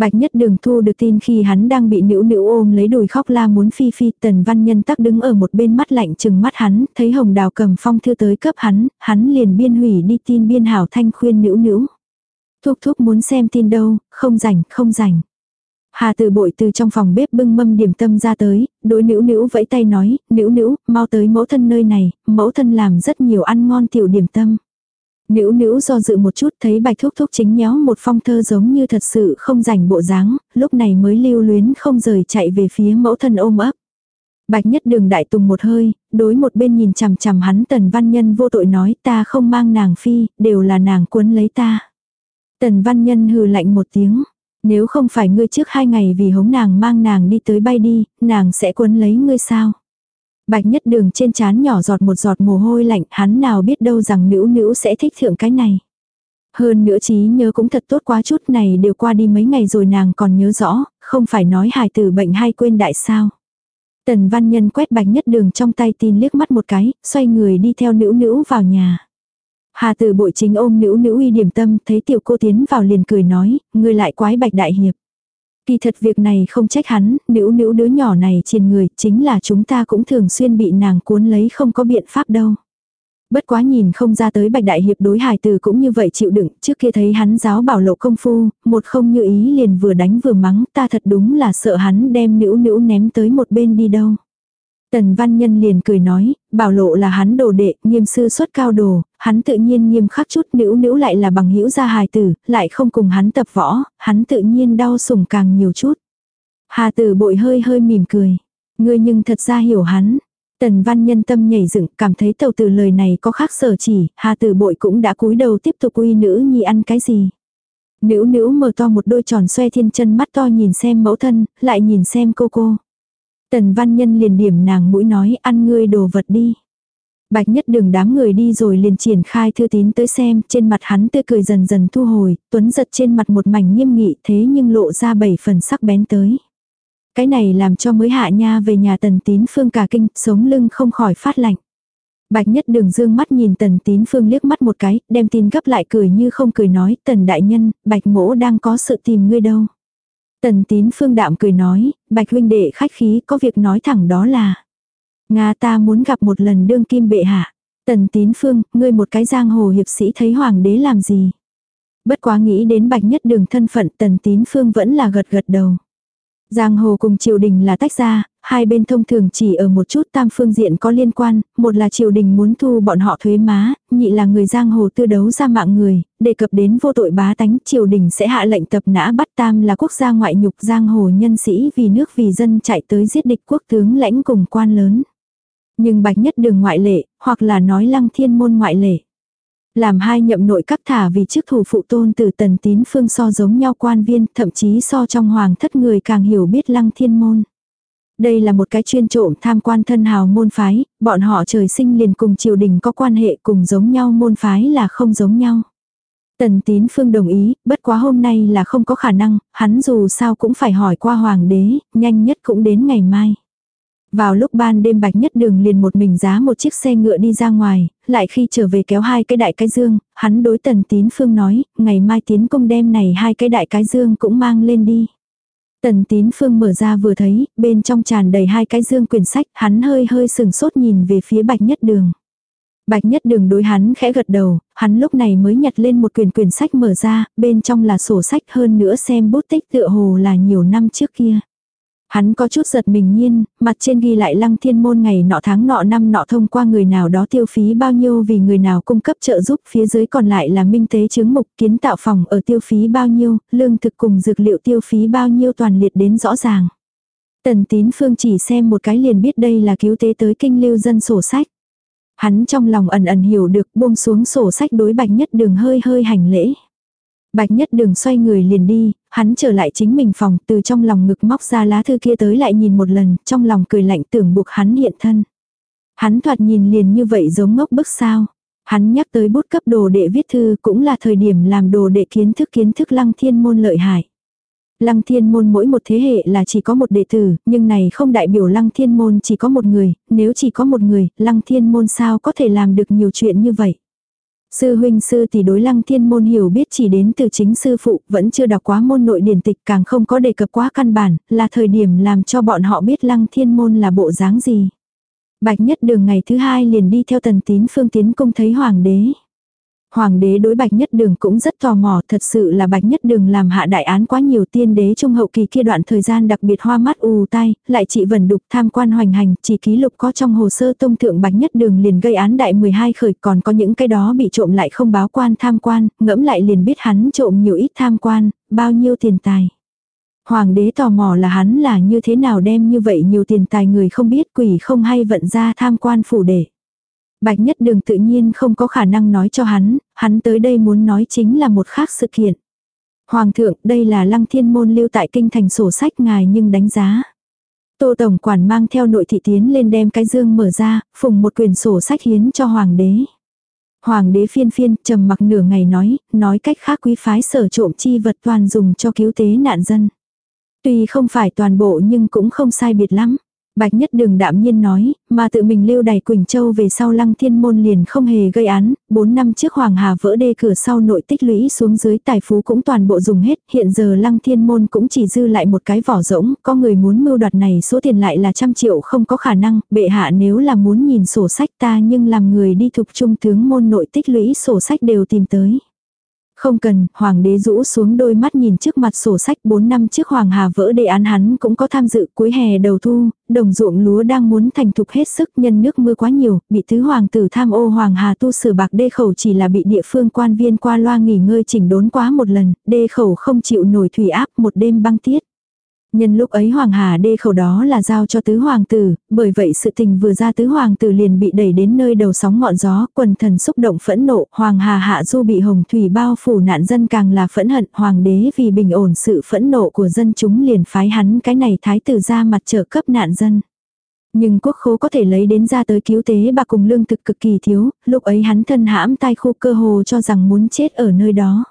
Bạch nhất đường thu được tin khi hắn đang bị nữ nữ ôm lấy đùi khóc la muốn phi phi tần văn nhân tắc đứng ở một bên mắt lạnh chừng mắt hắn, thấy hồng đào cầm phong thư tới cấp hắn, hắn liền biên hủy đi tin biên hảo thanh khuyên nữ nữ. Thúc thúc muốn xem tin đâu, không rảnh, không rảnh. Hà Tử bội từ trong phòng bếp bưng mâm điểm tâm ra tới, đối nữ nữ vẫy tay nói, nữ nữ, mau tới mẫu thân nơi này, mẫu thân làm rất nhiều ăn ngon tiểu điểm tâm. Nữ nữ do dự một chút thấy bạch thúc thúc chính nhéo một phong thơ giống như thật sự không rảnh bộ dáng, lúc này mới lưu luyến không rời chạy về phía mẫu thân ôm ấp. Bạch nhất đường đại tùng một hơi, đối một bên nhìn chằm chằm hắn tần văn nhân vô tội nói ta không mang nàng phi, đều là nàng cuốn lấy ta. Tần văn nhân hừ lạnh một tiếng, nếu không phải ngươi trước hai ngày vì hống nàng mang nàng đi tới bay đi, nàng sẽ cuốn lấy ngươi sao. Bạch nhất đường trên chán nhỏ giọt một giọt mồ hôi lạnh, hắn nào biết đâu rằng nữ nữ sẽ thích thượng cái này. Hơn nữa trí nhớ cũng thật tốt quá chút này đều qua đi mấy ngày rồi nàng còn nhớ rõ, không phải nói hài tử bệnh hay quên đại sao. Tần văn nhân quét bạch nhất đường trong tay tin liếc mắt một cái, xoay người đi theo nữ nữ vào nhà. Hà tử bội chính ôm nữ nữ uy điểm tâm, thấy tiểu cô tiến vào liền cười nói, người lại quái bạch đại hiệp. Kỳ thật việc này không trách hắn, nữ nữ đứa nhỏ này trên người, chính là chúng ta cũng thường xuyên bị nàng cuốn lấy không có biện pháp đâu. Bất quá nhìn không ra tới bạch đại hiệp đối hài từ cũng như vậy chịu đựng, trước kia thấy hắn giáo bảo lộ công phu, một không như ý liền vừa đánh vừa mắng, ta thật đúng là sợ hắn đem nữ nữ ném tới một bên đi đâu. Tần văn nhân liền cười nói, bảo lộ là hắn đồ đệ, nghiêm sư xuất cao đồ, hắn tự nhiên nghiêm khắc chút nữ nữ lại là bằng hữu gia hài tử, lại không cùng hắn tập võ, hắn tự nhiên đau sủng càng nhiều chút. Hà tử bội hơi hơi mỉm cười, ngươi nhưng thật ra hiểu hắn. Tần văn nhân tâm nhảy dựng cảm thấy tàu từ lời này có khác sở chỉ, hà tử bội cũng đã cúi đầu tiếp tục uy nữ nhi ăn cái gì. Nữ nữ mở to một đôi tròn xoe thiên chân mắt to nhìn xem mẫu thân, lại nhìn xem cô cô. Tần văn nhân liền điểm nàng mũi nói ăn ngươi đồ vật đi. Bạch nhất đường đám người đi rồi liền triển khai thư tín tới xem, trên mặt hắn tươi cười dần dần thu hồi, tuấn giật trên mặt một mảnh nghiêm nghị thế nhưng lộ ra bảy phần sắc bén tới. Cái này làm cho mới hạ nha về nhà tần tín phương cả kinh, sống lưng không khỏi phát lạnh. Bạch nhất đường dương mắt nhìn tần tín phương liếc mắt một cái, đem tin gấp lại cười như không cười nói, tần đại nhân, bạch mỗ đang có sự tìm ngươi đâu. Tần tín phương đạm cười nói, bạch huynh đệ khách khí có việc nói thẳng đó là. Nga ta muốn gặp một lần đương kim bệ hạ. Tần tín phương, ngươi một cái giang hồ hiệp sĩ thấy hoàng đế làm gì. Bất quá nghĩ đến bạch nhất đường thân phận tần tín phương vẫn là gật gật đầu. Giang hồ cùng triều đình là tách ra, hai bên thông thường chỉ ở một chút tam phương diện có liên quan, một là triều đình muốn thu bọn họ thuế má, nhị là người giang hồ tư đấu ra mạng người, đề cập đến vô tội bá tánh triều đình sẽ hạ lệnh tập nã bắt tam là quốc gia ngoại nhục giang hồ nhân sĩ vì nước vì dân chạy tới giết địch quốc tướng lãnh cùng quan lớn. Nhưng bạch nhất đường ngoại lệ, hoặc là nói lăng thiên môn ngoại lệ. Làm hai nhậm nội các thả vì chức thủ phụ tôn từ tần tín phương so giống nhau quan viên, thậm chí so trong hoàng thất người càng hiểu biết lăng thiên môn. Đây là một cái chuyên trộm tham quan thân hào môn phái, bọn họ trời sinh liền cùng triều đình có quan hệ cùng giống nhau môn phái là không giống nhau. Tần tín phương đồng ý, bất quá hôm nay là không có khả năng, hắn dù sao cũng phải hỏi qua hoàng đế, nhanh nhất cũng đến ngày mai. Vào lúc ban đêm bạch nhất đường liền một mình giá một chiếc xe ngựa đi ra ngoài, lại khi trở về kéo hai cái đại cái dương, hắn đối tần tín phương nói, ngày mai tiến công đem này hai cái đại cái dương cũng mang lên đi. Tần tín phương mở ra vừa thấy, bên trong tràn đầy hai cái dương quyển sách, hắn hơi hơi sừng sốt nhìn về phía bạch nhất đường. Bạch nhất đường đối hắn khẽ gật đầu, hắn lúc này mới nhặt lên một quyển quyển sách mở ra, bên trong là sổ sách hơn nữa xem bút tích tựa hồ là nhiều năm trước kia. Hắn có chút giật mình nhiên, mặt trên ghi lại lăng thiên môn ngày nọ tháng nọ năm nọ thông qua người nào đó tiêu phí bao nhiêu vì người nào cung cấp trợ giúp phía dưới còn lại là minh tế chứng mục kiến tạo phòng ở tiêu phí bao nhiêu, lương thực cùng dược liệu tiêu phí bao nhiêu toàn liệt đến rõ ràng. Tần tín phương chỉ xem một cái liền biết đây là cứu tế tới kinh lưu dân sổ sách. Hắn trong lòng ẩn ẩn hiểu được buông xuống sổ sách đối bạch nhất đường hơi hơi hành lễ. Bạch nhất đường xoay người liền đi, hắn trở lại chính mình phòng từ trong lòng ngực móc ra lá thư kia tới lại nhìn một lần, trong lòng cười lạnh tưởng buộc hắn hiện thân. Hắn thoạt nhìn liền như vậy giống ngốc bức sao. Hắn nhắc tới bút cấp đồ đệ viết thư cũng là thời điểm làm đồ đệ kiến thức kiến thức lăng thiên môn lợi hại. Lăng thiên môn mỗi một thế hệ là chỉ có một đệ tử, nhưng này không đại biểu lăng thiên môn chỉ có một người, nếu chỉ có một người, lăng thiên môn sao có thể làm được nhiều chuyện như vậy. Sư huynh sư thì đối lăng thiên môn hiểu biết chỉ đến từ chính sư phụ, vẫn chưa đọc quá môn nội điển tịch càng không có đề cập quá căn bản, là thời điểm làm cho bọn họ biết lăng thiên môn là bộ dáng gì. Bạch nhất đường ngày thứ hai liền đi theo tần tín phương tiến cung thấy hoàng đế. Hoàng đế đối bạch nhất đường cũng rất tò mò, thật sự là bạch nhất đường làm hạ đại án quá nhiều tiên đế trung hậu kỳ kia đoạn thời gian đặc biệt hoa mắt ù tai, lại trị vần đục tham quan hoành hành, chỉ ký lục có trong hồ sơ tông thượng bạch nhất đường liền gây án đại 12 khởi còn có những cái đó bị trộm lại không báo quan tham quan, ngẫm lại liền biết hắn trộm nhiều ít tham quan, bao nhiêu tiền tài. Hoàng đế tò mò là hắn là như thế nào đem như vậy nhiều tiền tài người không biết quỷ không hay vận ra tham quan phủ để. Bạch Nhất Đường tự nhiên không có khả năng nói cho hắn, hắn tới đây muốn nói chính là một khác sự kiện. Hoàng thượng, đây là lăng thiên môn lưu tại kinh thành sổ sách ngài nhưng đánh giá. Tô Tổng Quản mang theo nội thị tiến lên đem cái dương mở ra, phùng một quyền sổ sách hiến cho Hoàng đế. Hoàng đế phiên phiên trầm mặc nửa ngày nói, nói cách khác quý phái sở trộm chi vật toàn dùng cho cứu tế nạn dân. Tuy không phải toàn bộ nhưng cũng không sai biệt lắm. Bạch Nhất Đường đạm nhiên nói, mà tự mình lưu đày Quỳnh Châu về sau lăng thiên môn liền không hề gây án, 4 năm trước Hoàng Hà vỡ đê cửa sau nội tích lũy xuống dưới tài phú cũng toàn bộ dùng hết, hiện giờ lăng thiên môn cũng chỉ dư lại một cái vỏ rỗng, có người muốn mưu đoạt này số tiền lại là trăm triệu không có khả năng, bệ hạ nếu là muốn nhìn sổ sách ta nhưng làm người đi thục trung tướng môn nội tích lũy sổ sách đều tìm tới. Không cần, hoàng đế rũ xuống đôi mắt nhìn trước mặt sổ sách 4 năm trước hoàng hà vỡ đề án hắn cũng có tham dự cuối hè đầu thu, đồng ruộng lúa đang muốn thành thục hết sức nhân nước mưa quá nhiều, bị tứ hoàng tử tham ô hoàng hà tu sửa bạc đê khẩu chỉ là bị địa phương quan viên qua loa nghỉ ngơi chỉnh đốn quá một lần, đê khẩu không chịu nổi thủy áp một đêm băng tiết. Nhân lúc ấy Hoàng Hà đê khẩu đó là giao cho tứ hoàng tử, bởi vậy sự tình vừa ra tứ hoàng tử liền bị đẩy đến nơi đầu sóng ngọn gió, quần thần xúc động phẫn nộ, Hoàng Hà hạ du bị hồng thủy bao phủ nạn dân càng là phẫn hận, hoàng đế vì bình ổn sự phẫn nộ của dân chúng liền phái hắn cái này thái tử ra mặt trợ cấp nạn dân. Nhưng quốc khố có thể lấy đến ra tới cứu tế bà cùng lương thực cực kỳ thiếu, lúc ấy hắn thân hãm tai khu cơ hồ cho rằng muốn chết ở nơi đó.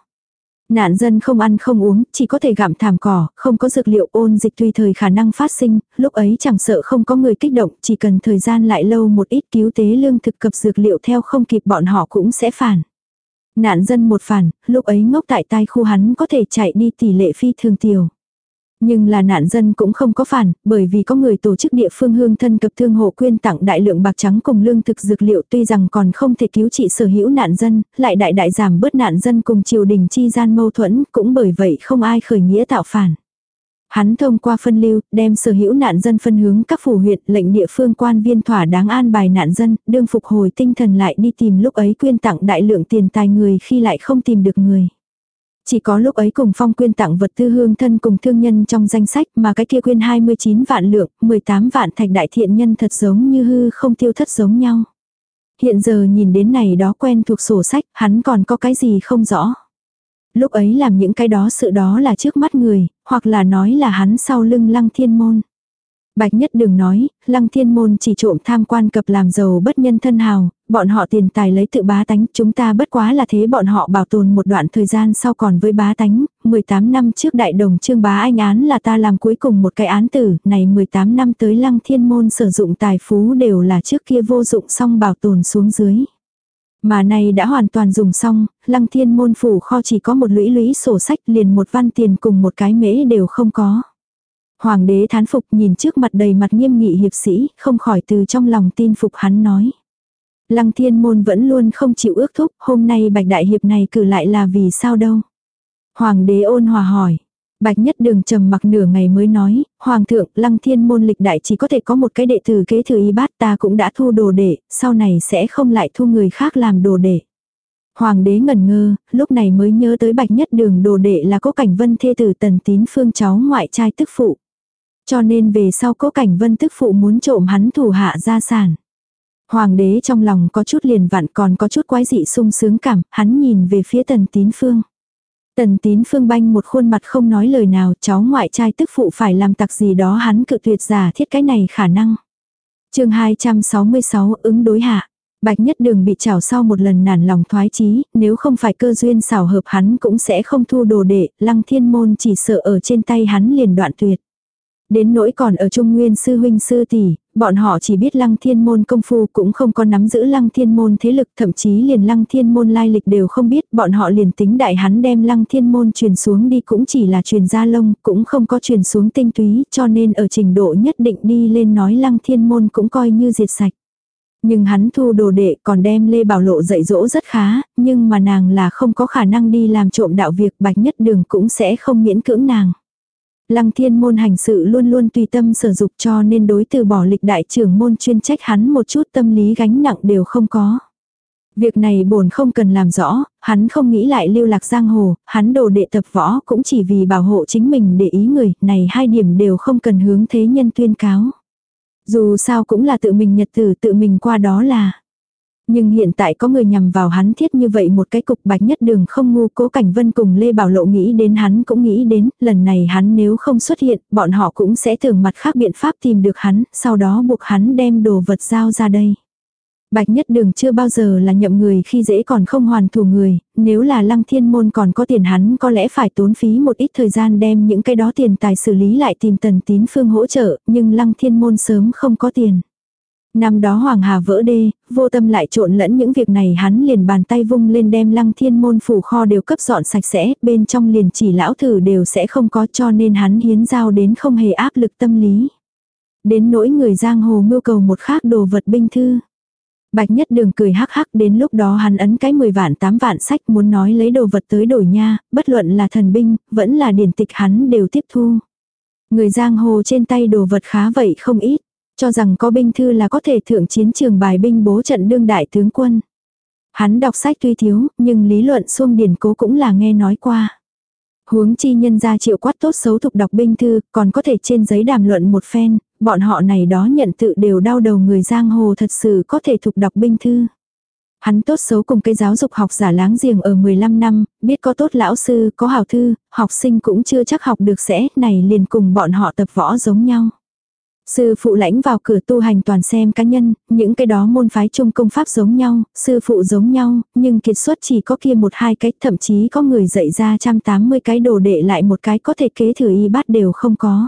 Nạn dân không ăn không uống, chỉ có thể gặm thảm cỏ, không có dược liệu ôn dịch tùy thời khả năng phát sinh, lúc ấy chẳng sợ không có người kích động, chỉ cần thời gian lại lâu một ít cứu tế lương thực cập dược liệu theo không kịp bọn họ cũng sẽ phản. Nạn dân một phản, lúc ấy ngốc tại tai khu hắn có thể chạy đi tỷ lệ phi thường tiểu. Nhưng là nạn dân cũng không có phản, bởi vì có người tổ chức địa phương hương thân cập thương hộ quyên tặng đại lượng bạc trắng cùng lương thực dược liệu tuy rằng còn không thể cứu trị sở hữu nạn dân, lại đại đại giảm bớt nạn dân cùng triều đình chi gian mâu thuẫn, cũng bởi vậy không ai khởi nghĩa tạo phản. Hắn thông qua phân lưu, đem sở hữu nạn dân phân hướng các phủ huyện, lệnh địa phương quan viên thỏa đáng an bài nạn dân, đương phục hồi tinh thần lại đi tìm lúc ấy quyên tặng đại lượng tiền tài người khi lại không tìm được người. Chỉ có lúc ấy cùng phong quyên tặng vật tư hương thân cùng thương nhân trong danh sách mà cái kia quyên 29 vạn lượng, 18 vạn thạch đại thiện nhân thật giống như hư không tiêu thất giống nhau. Hiện giờ nhìn đến này đó quen thuộc sổ sách, hắn còn có cái gì không rõ. Lúc ấy làm những cái đó sự đó là trước mắt người, hoặc là nói là hắn sau lưng lăng thiên môn. Bạch nhất đừng nói, lăng thiên môn chỉ trộm tham quan cập làm giàu bất nhân thân hào, bọn họ tiền tài lấy tự bá tánh, chúng ta bất quá là thế bọn họ bảo tồn một đoạn thời gian sau còn với bá tánh, 18 năm trước đại đồng trương bá anh án là ta làm cuối cùng một cái án tử, này 18 năm tới lăng thiên môn sử dụng tài phú đều là trước kia vô dụng xong bảo tồn xuống dưới. Mà này đã hoàn toàn dùng xong, lăng thiên môn phủ kho chỉ có một lũy lũy sổ sách liền một văn tiền cùng một cái mễ đều không có. Hoàng đế thán phục nhìn trước mặt đầy mặt nghiêm nghị hiệp sĩ, không khỏi từ trong lòng tin phục hắn nói. Lăng thiên môn vẫn luôn không chịu ước thúc, hôm nay bạch đại hiệp này cử lại là vì sao đâu. Hoàng đế ôn hòa hỏi. Bạch nhất đường trầm mặc nửa ngày mới nói, Hoàng thượng, lăng thiên môn lịch đại chỉ có thể có một cái đệ tử kế thừa y bát ta cũng đã thu đồ đệ, sau này sẽ không lại thu người khác làm đồ đệ. Hoàng đế ngẩn ngơ, lúc này mới nhớ tới bạch nhất đường đồ đệ là có cảnh vân thê tử tần tín phương cháu ngoại trai tức phụ. Cho nên về sau cố cảnh vân tức phụ muốn trộm hắn thủ hạ gia sản. Hoàng đế trong lòng có chút liền vặn còn có chút quái dị sung sướng cảm, hắn nhìn về phía tần tín phương. Tần tín phương banh một khuôn mặt không nói lời nào, cháu ngoại trai tức phụ phải làm tặc gì đó hắn cự tuyệt giả thiết cái này khả năng. chương 266 ứng đối hạ. Bạch nhất đường bị chảo sau một lần nản lòng thoái chí, nếu không phải cơ duyên xảo hợp hắn cũng sẽ không thu đồ đệ, lăng thiên môn chỉ sợ ở trên tay hắn liền đoạn tuyệt. Đến nỗi còn ở Trung Nguyên sư huynh sư tỷ, bọn họ chỉ biết lăng thiên môn công phu cũng không có nắm giữ lăng thiên môn thế lực thậm chí liền lăng thiên môn lai lịch đều không biết bọn họ liền tính đại hắn đem lăng thiên môn truyền xuống đi cũng chỉ là truyền gia lông cũng không có truyền xuống tinh túy cho nên ở trình độ nhất định đi lên nói lăng thiên môn cũng coi như diệt sạch. Nhưng hắn thu đồ đệ còn đem Lê Bảo Lộ dạy dỗ rất khá, nhưng mà nàng là không có khả năng đi làm trộm đạo việc bạch nhất đường cũng sẽ không miễn cưỡng nàng. Lăng thiên môn hành sự luôn luôn tùy tâm sở dục cho nên đối từ bỏ lịch đại trưởng môn chuyên trách hắn một chút tâm lý gánh nặng đều không có. Việc này bổn không cần làm rõ, hắn không nghĩ lại lưu lạc giang hồ, hắn đồ đệ tập võ cũng chỉ vì bảo hộ chính mình để ý người, này hai điểm đều không cần hướng thế nhân tuyên cáo. Dù sao cũng là tự mình nhật tử tự mình qua đó là. Nhưng hiện tại có người nhằm vào hắn thiết như vậy một cái cục bạch nhất đường không ngu cố cảnh vân cùng Lê Bảo Lộ nghĩ đến hắn cũng nghĩ đến, lần này hắn nếu không xuất hiện, bọn họ cũng sẽ tưởng mặt khác biện pháp tìm được hắn, sau đó buộc hắn đem đồ vật giao ra đây. Bạch nhất đường chưa bao giờ là nhậm người khi dễ còn không hoàn thủ người, nếu là lăng thiên môn còn có tiền hắn có lẽ phải tốn phí một ít thời gian đem những cái đó tiền tài xử lý lại tìm tần tín phương hỗ trợ, nhưng lăng thiên môn sớm không có tiền. Năm đó Hoàng Hà vỡ đê, vô tâm lại trộn lẫn những việc này hắn liền bàn tay vung lên đem lăng thiên môn phủ kho đều cấp dọn sạch sẽ, bên trong liền chỉ lão thử đều sẽ không có cho nên hắn hiến giao đến không hề áp lực tâm lý. Đến nỗi người giang hồ mưu cầu một khác đồ vật binh thư. Bạch nhất đường cười hắc hắc đến lúc đó hắn ấn cái 10 vạn 8 vạn sách muốn nói lấy đồ vật tới đổi nha, bất luận là thần binh, vẫn là điển tịch hắn đều tiếp thu. Người giang hồ trên tay đồ vật khá vậy không ít, cho rằng có binh thư là có thể thượng chiến trường bài binh bố trận đương đại tướng quân. Hắn đọc sách tuy thiếu, nhưng lý luận xuông điển cố cũng là nghe nói qua. Huống chi nhân ra chịu quát tốt xấu thục đọc binh thư, còn có thể trên giấy đàm luận một phen, bọn họ này đó nhận tự đều đau đầu người giang hồ thật sự có thể thục đọc binh thư. Hắn tốt xấu cùng cái giáo dục học giả láng giềng ở 15 năm, biết có tốt lão sư, có hảo thư, học sinh cũng chưa chắc học được sẽ, này liền cùng bọn họ tập võ giống nhau. Sư phụ lãnh vào cửa tu hành toàn xem cá nhân, những cái đó môn phái chung công pháp giống nhau, sư phụ giống nhau, nhưng kiệt xuất chỉ có kia một hai cái, thậm chí có người dạy ra 180 cái đồ đệ lại một cái có thể kế thừa y bát đều không có.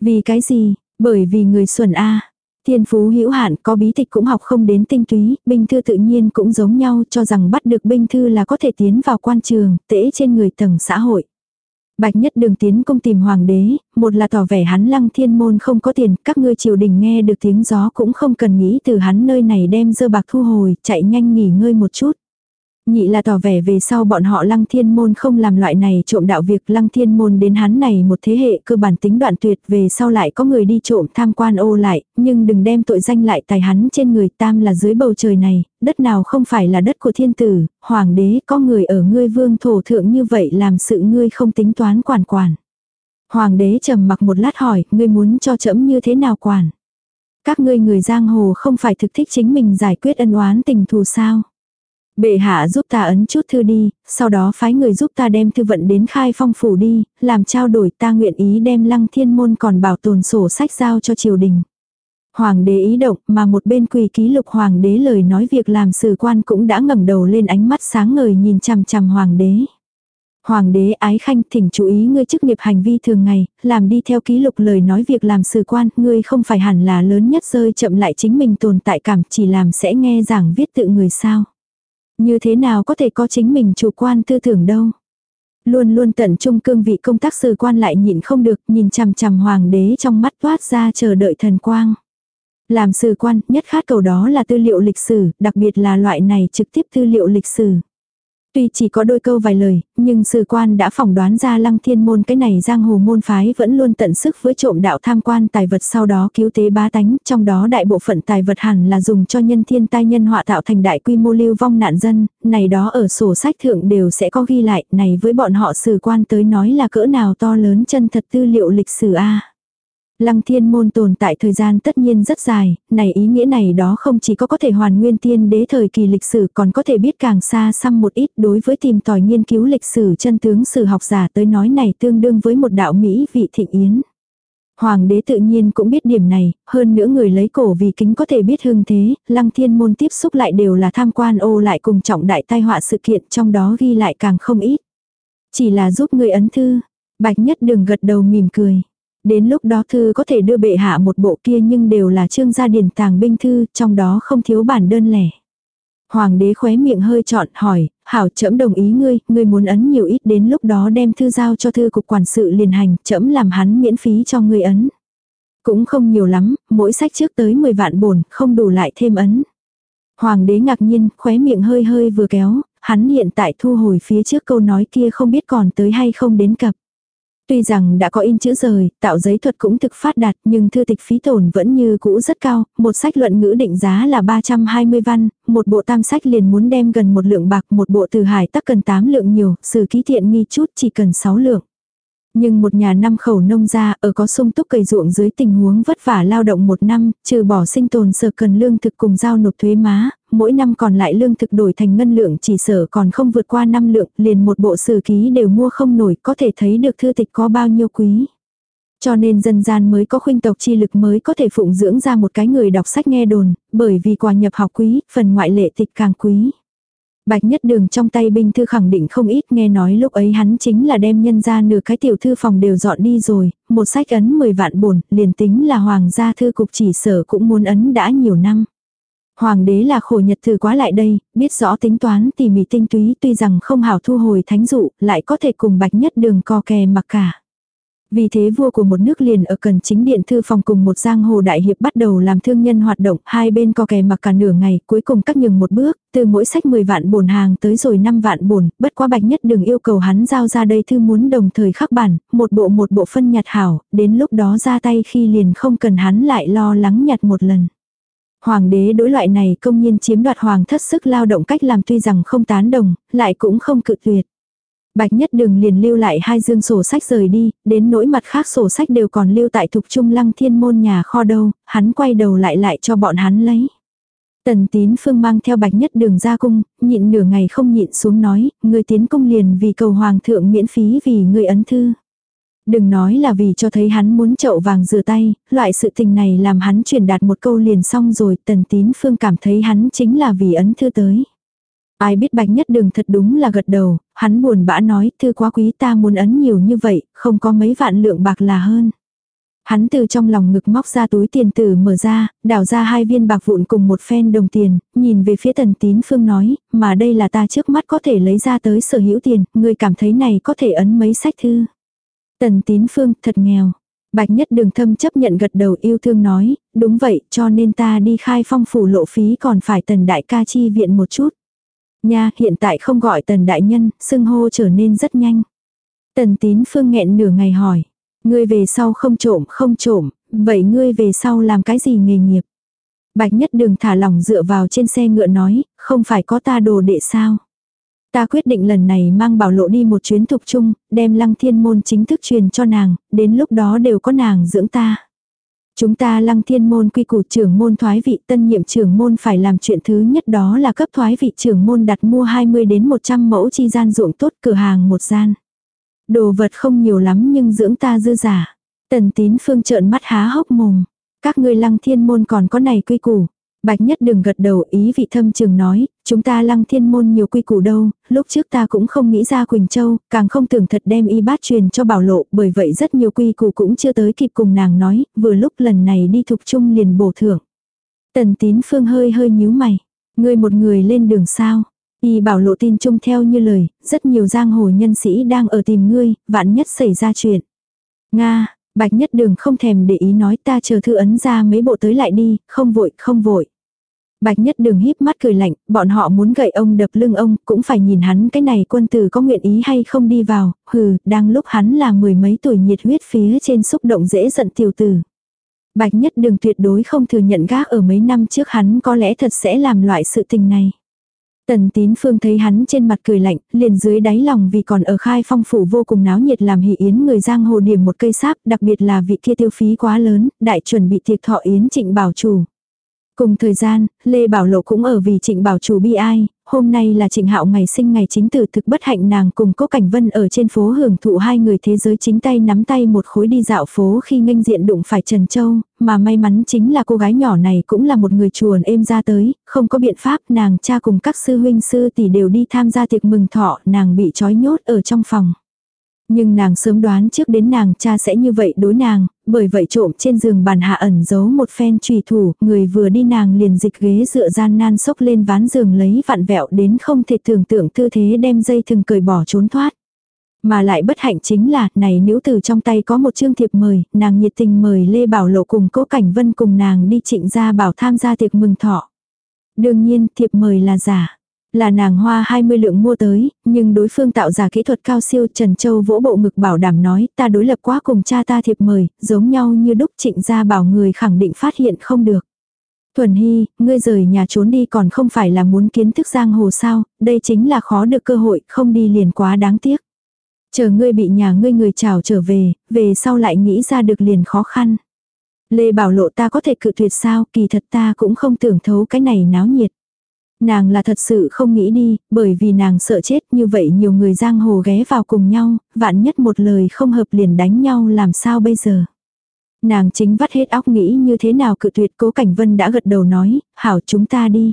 Vì cái gì? Bởi vì người xuẩn A. Thiên phú hữu hạn có bí tịch cũng học không đến tinh túy, binh thư tự nhiên cũng giống nhau cho rằng bắt được binh thư là có thể tiến vào quan trường, tễ trên người tầng xã hội. Bạch nhất đường tiến công tìm hoàng đế, một là tỏ vẻ hắn lăng thiên môn không có tiền, các ngươi triều đình nghe được tiếng gió cũng không cần nghĩ từ hắn nơi này đem dơ bạc thu hồi, chạy nhanh nghỉ ngơi một chút. Nhị là tỏ vẻ về sau bọn họ lăng thiên môn không làm loại này trộm đạo việc lăng thiên môn đến hắn này một thế hệ cơ bản tính đoạn tuyệt về sau lại có người đi trộm tham quan ô lại, nhưng đừng đem tội danh lại tài hắn trên người tam là dưới bầu trời này, đất nào không phải là đất của thiên tử, hoàng đế có người ở ngươi vương thổ thượng như vậy làm sự ngươi không tính toán quản quản. Hoàng đế trầm mặc một lát hỏi, ngươi muốn cho trẫm như thế nào quản? Các ngươi người giang hồ không phải thực thích chính mình giải quyết ân oán tình thù sao? Bệ hạ giúp ta ấn chút thư đi, sau đó phái người giúp ta đem thư vận đến khai phong phủ đi, làm trao đổi ta nguyện ý đem lăng thiên môn còn bảo tồn sổ sách giao cho triều đình. Hoàng đế ý động mà một bên quỳ ký lục hoàng đế lời nói việc làm sử quan cũng đã ngẩng đầu lên ánh mắt sáng ngời nhìn chằm chằm hoàng đế. Hoàng đế ái khanh thỉnh chú ý ngươi chức nghiệp hành vi thường ngày, làm đi theo ký lục lời nói việc làm sử quan, ngươi không phải hẳn là lớn nhất rơi chậm lại chính mình tồn tại cảm chỉ làm sẽ nghe giảng viết tự người sao. Như thế nào có thể có chính mình chủ quan tư tưởng đâu. Luôn luôn tận trung cương vị công tác sử quan lại nhịn không được, nhìn chằm chằm hoàng đế trong mắt toát ra chờ đợi thần quang. Làm sử quan, nhất khát cầu đó là tư liệu lịch sử, đặc biệt là loại này trực tiếp tư liệu lịch sử. Tuy chỉ có đôi câu vài lời, nhưng sư quan đã phỏng đoán ra lăng thiên môn cái này giang hồ môn phái vẫn luôn tận sức với trộm đạo tham quan tài vật sau đó cứu tế bá tánh, trong đó đại bộ phận tài vật hẳn là dùng cho nhân thiên tai nhân họa tạo thành đại quy mô lưu vong nạn dân, này đó ở sổ sách thượng đều sẽ có ghi lại, này với bọn họ sư quan tới nói là cỡ nào to lớn chân thật tư liệu lịch sử a. Lăng thiên môn tồn tại thời gian tất nhiên rất dài, này ý nghĩa này đó không chỉ có có thể hoàn nguyên tiên đế thời kỳ lịch sử còn có thể biết càng xa xăm một ít đối với tìm tòi nghiên cứu lịch sử chân tướng sử học giả tới nói này tương đương với một đạo Mỹ vị thịnh yến. Hoàng đế tự nhiên cũng biết điểm này, hơn nữa người lấy cổ vì kính có thể biết hương thế, lăng thiên môn tiếp xúc lại đều là tham quan ô lại cùng trọng đại tai họa sự kiện trong đó ghi lại càng không ít. Chỉ là giúp người ấn thư, bạch nhất đừng gật đầu mỉm cười. Đến lúc đó thư có thể đưa bệ hạ một bộ kia nhưng đều là trương gia điển tàng binh thư, trong đó không thiếu bản đơn lẻ. Hoàng đế khóe miệng hơi trọn hỏi, hảo trẫm đồng ý ngươi, ngươi muốn ấn nhiều ít đến lúc đó đem thư giao cho thư cục quản sự liền hành, trẫm làm hắn miễn phí cho ngươi ấn. Cũng không nhiều lắm, mỗi sách trước tới 10 vạn bổn, không đủ lại thêm ấn. Hoàng đế ngạc nhiên, khóe miệng hơi hơi vừa kéo, hắn hiện tại thu hồi phía trước câu nói kia không biết còn tới hay không đến cập. Tuy rằng đã có in chữ rời, tạo giấy thuật cũng thực phát đạt nhưng thư tịch phí tổn vẫn như cũ rất cao, một sách luận ngữ định giá là 320 văn, một bộ tam sách liền muốn đem gần một lượng bạc, một bộ từ hải tắc cần 8 lượng nhiều, sử ký thiện nghi chút chỉ cần 6 lượng. Nhưng một nhà năm khẩu nông gia ở có sung túc cày ruộng dưới tình huống vất vả lao động một năm, trừ bỏ sinh tồn sở cần lương thực cùng giao nộp thuế má, mỗi năm còn lại lương thực đổi thành ngân lượng chỉ sở còn không vượt qua năm lượng, liền một bộ sử ký đều mua không nổi, có thể thấy được thư tịch có bao nhiêu quý. Cho nên dân gian mới có khuynh tộc chi lực mới có thể phụng dưỡng ra một cái người đọc sách nghe đồn, bởi vì quà nhập học quý, phần ngoại lệ tịch càng quý. Bạch nhất đường trong tay binh thư khẳng định không ít nghe nói lúc ấy hắn chính là đem nhân ra nửa cái tiểu thư phòng đều dọn đi rồi, một sách ấn 10 vạn bổn, liền tính là hoàng gia thư cục chỉ sở cũng muốn ấn đã nhiều năm. Hoàng đế là khổ nhật thử quá lại đây, biết rõ tính toán tỉ mỉ tinh túy tuy rằng không hảo thu hồi thánh dụ, lại có thể cùng bạch nhất đường co kè mặc cả. Vì thế vua của một nước liền ở cần chính điện thư phòng cùng một giang hồ đại hiệp bắt đầu làm thương nhân hoạt động, hai bên co kè mặc cả nửa ngày, cuối cùng cắt nhường một bước, từ mỗi sách 10 vạn bổn hàng tới rồi 5 vạn bổn, bất quá bạch nhất đừng yêu cầu hắn giao ra đây thư muốn đồng thời khắc bản, một bộ một bộ phân nhặt hảo, đến lúc đó ra tay khi liền không cần hắn lại lo lắng nhặt một lần. Hoàng đế đối loại này công nhiên chiếm đoạt hoàng thất sức lao động cách làm tuy rằng không tán đồng, lại cũng không cự tuyệt. Bạch Nhất Đường liền lưu lại hai dương sổ sách rời đi, đến nỗi mặt khác sổ sách đều còn lưu tại thục trung lăng thiên môn nhà kho đâu, hắn quay đầu lại lại cho bọn hắn lấy. Tần tín phương mang theo bạch nhất đường ra cung, nhịn nửa ngày không nhịn xuống nói, người tiến cung liền vì cầu hoàng thượng miễn phí vì người ấn thư. Đừng nói là vì cho thấy hắn muốn chậu vàng rửa tay, loại sự tình này làm hắn truyền đạt một câu liền xong rồi, tần tín phương cảm thấy hắn chính là vì ấn thư tới. Ai biết bạch nhất đường thật đúng là gật đầu, hắn buồn bã nói, thư quá quý ta muốn ấn nhiều như vậy, không có mấy vạn lượng bạc là hơn. Hắn từ trong lòng ngực móc ra túi tiền tử mở ra, đảo ra hai viên bạc vụn cùng một phen đồng tiền, nhìn về phía tần tín phương nói, mà đây là ta trước mắt có thể lấy ra tới sở hữu tiền, người cảm thấy này có thể ấn mấy sách thư. Tần tín phương thật nghèo. Bạch nhất đường thâm chấp nhận gật đầu yêu thương nói, đúng vậy cho nên ta đi khai phong phủ lộ phí còn phải tần đại ca chi viện một chút. Nha, hiện tại không gọi tần đại nhân, xưng hô trở nên rất nhanh. Tần tín phương nghẹn nửa ngày hỏi. Ngươi về sau không trộm, không trộm, vậy ngươi về sau làm cái gì nghề nghiệp? Bạch nhất đường thả lỏng dựa vào trên xe ngựa nói, không phải có ta đồ đệ sao? Ta quyết định lần này mang bảo lộ đi một chuyến thục chung, đem lăng thiên môn chính thức truyền cho nàng, đến lúc đó đều có nàng dưỡng ta. Chúng ta lăng thiên môn quy củ trưởng môn thoái vị, tân nhiệm trưởng môn phải làm chuyện thứ nhất đó là cấp thoái vị trưởng môn đặt mua 20 đến 100 mẫu chi gian ruộng tốt cửa hàng một gian. Đồ vật không nhiều lắm nhưng dưỡng ta dư giả. Tần tín phương trợn mắt há hốc mồm. Các ngươi lăng thiên môn còn có này quy củ. Bạch nhất đừng gật đầu ý vị thâm trường nói, chúng ta lăng thiên môn nhiều quy củ đâu, lúc trước ta cũng không nghĩ ra Quỳnh Châu, càng không tưởng thật đem y bát truyền cho bảo lộ, bởi vậy rất nhiều quy củ cũng chưa tới kịp cùng nàng nói, vừa lúc lần này đi thục chung liền bổ thưởng. Tần tín phương hơi hơi nhíu mày, ngươi một người lên đường sao. Y bảo lộ tin chung theo như lời, rất nhiều giang hồ nhân sĩ đang ở tìm ngươi, vạn nhất xảy ra chuyện. Nga, bạch nhất đường không thèm để ý nói ta chờ thư ấn ra mấy bộ tới lại đi, không vội, không vội. Bạch nhất đường híp mắt cười lạnh, bọn họ muốn gậy ông đập lưng ông, cũng phải nhìn hắn cái này quân tử có nguyện ý hay không đi vào, hừ, đang lúc hắn là mười mấy tuổi nhiệt huyết phía trên xúc động dễ giận tiểu tử. Bạch nhất đường tuyệt đối không thừa nhận gác ở mấy năm trước hắn có lẽ thật sẽ làm loại sự tình này. Tần tín phương thấy hắn trên mặt cười lạnh, liền dưới đáy lòng vì còn ở khai phong phủ vô cùng náo nhiệt làm hỷ yến người giang hồ điểm một cây sáp, đặc biệt là vị kia tiêu phí quá lớn, đại chuẩn bị thiệt thọ yến trịnh bảo chủ. Cùng thời gian, Lê Bảo Lộ cũng ở vì trịnh bảo chủ bi ai, hôm nay là trịnh hạo ngày sinh ngày chính tử thực bất hạnh nàng cùng cố cảnh vân ở trên phố hưởng thụ hai người thế giới chính tay nắm tay một khối đi dạo phố khi nghênh diện đụng phải Trần Châu, mà may mắn chính là cô gái nhỏ này cũng là một người chuồn êm ra tới, không có biện pháp nàng cha cùng các sư huynh sư tỷ đều đi tham gia tiệc mừng thọ, nàng bị trói nhốt ở trong phòng. Nhưng nàng sớm đoán trước đến nàng cha sẽ như vậy đối nàng, bởi vậy trộm trên giường bàn hạ ẩn giấu một phen trùy thủ, người vừa đi nàng liền dịch ghế dựa gian nan sốc lên ván giường lấy vặn vẹo đến không thể tưởng tượng tư thế đem dây thừng cởi bỏ trốn thoát. Mà lại bất hạnh chính là, này nữ tử trong tay có một chương thiệp mời, nàng nhiệt tình mời Lê Bảo Lộ cùng Cố Cảnh Vân cùng nàng đi trịnh gia bảo tham gia tiệc mừng thọ. Đương nhiên, thiệp mời là giả. Là nàng hoa 20 lượng mua tới, nhưng đối phương tạo ra kỹ thuật cao siêu Trần Châu vỗ bộ ngực bảo đảm nói ta đối lập quá cùng cha ta thiệp mời, giống nhau như đúc trịnh ra bảo người khẳng định phát hiện không được. Thuần Hy, ngươi rời nhà trốn đi còn không phải là muốn kiến thức giang hồ sao, đây chính là khó được cơ hội, không đi liền quá đáng tiếc. Chờ ngươi bị nhà ngươi người chào trở về, về sau lại nghĩ ra được liền khó khăn. Lê bảo lộ ta có thể cự tuyệt sao, kỳ thật ta cũng không tưởng thấu cái này náo nhiệt. Nàng là thật sự không nghĩ đi, bởi vì nàng sợ chết như vậy nhiều người giang hồ ghé vào cùng nhau, vạn nhất một lời không hợp liền đánh nhau làm sao bây giờ. Nàng chính vắt hết óc nghĩ như thế nào cự tuyệt cố cảnh vân đã gật đầu nói, hảo chúng ta đi.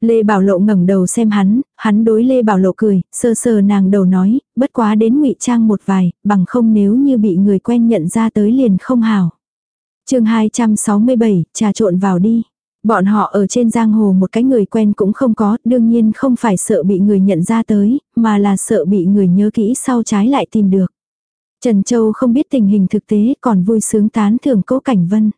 Lê Bảo Lộ ngẩng đầu xem hắn, hắn đối Lê Bảo Lộ cười, sơ sờ nàng đầu nói, bất quá đến ngụy trang một vài, bằng không nếu như bị người quen nhận ra tới liền không hảo. chương 267, trà trộn vào đi. Bọn họ ở trên giang hồ một cái người quen cũng không có, đương nhiên không phải sợ bị người nhận ra tới, mà là sợ bị người nhớ kỹ sau trái lại tìm được. Trần Châu không biết tình hình thực tế còn vui sướng tán thưởng cố cảnh vân.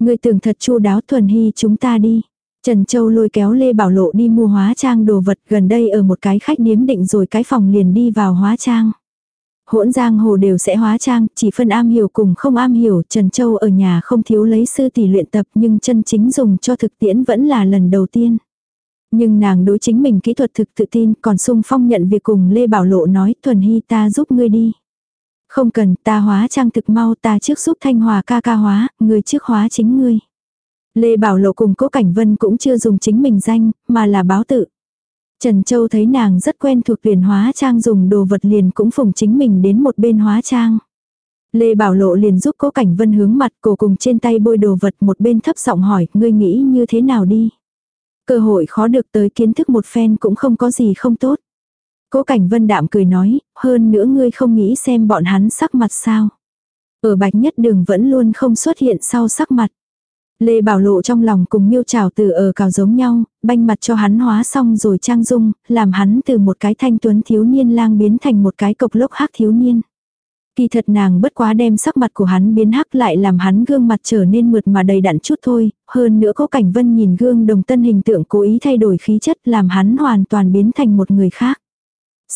Người tưởng thật chu đáo thuần hy chúng ta đi. Trần Châu lôi kéo Lê Bảo Lộ đi mua hóa trang đồ vật gần đây ở một cái khách điếm định rồi cái phòng liền đi vào hóa trang. Hỗn giang hồ đều sẽ hóa trang, chỉ phân am hiểu cùng không am hiểu, Trần Châu ở nhà không thiếu lấy sư tỷ luyện tập nhưng chân chính dùng cho thực tiễn vẫn là lần đầu tiên. Nhưng nàng đối chính mình kỹ thuật thực tự tin còn sung phong nhận việc cùng Lê Bảo Lộ nói thuần hy ta giúp ngươi đi. Không cần ta hóa trang thực mau ta trước giúp thanh hòa ca ca hóa, ngươi trước hóa chính ngươi. Lê Bảo Lộ cùng Cố Cảnh Vân cũng chưa dùng chính mình danh, mà là báo tự. Trần Châu thấy nàng rất quen thuộc liền hóa trang dùng đồ vật liền cũng phùng chính mình đến một bên hóa trang. Lê Bảo Lộ liền giúp Cố Cảnh Vân hướng mặt cổ cùng trên tay bôi đồ vật một bên thấp giọng hỏi, ngươi nghĩ như thế nào đi. Cơ hội khó được tới kiến thức một phen cũng không có gì không tốt. Cố Cảnh Vân đạm cười nói, hơn nữa ngươi không nghĩ xem bọn hắn sắc mặt sao. Ở bạch nhất đường vẫn luôn không xuất hiện sau sắc mặt. Lê Bảo Lộ trong lòng cùng miêu trào từ ở cào giống nhau, banh mặt cho hắn hóa xong rồi trang dung, làm hắn từ một cái thanh tuấn thiếu niên lang biến thành một cái cộc lốc hắc thiếu niên. Kỳ thật nàng bất quá đem sắc mặt của hắn biến hắc lại làm hắn gương mặt trở nên mượt mà đầy đặn chút thôi, hơn nữa có cảnh vân nhìn gương đồng tân hình tượng cố ý thay đổi khí chất làm hắn hoàn toàn biến thành một người khác.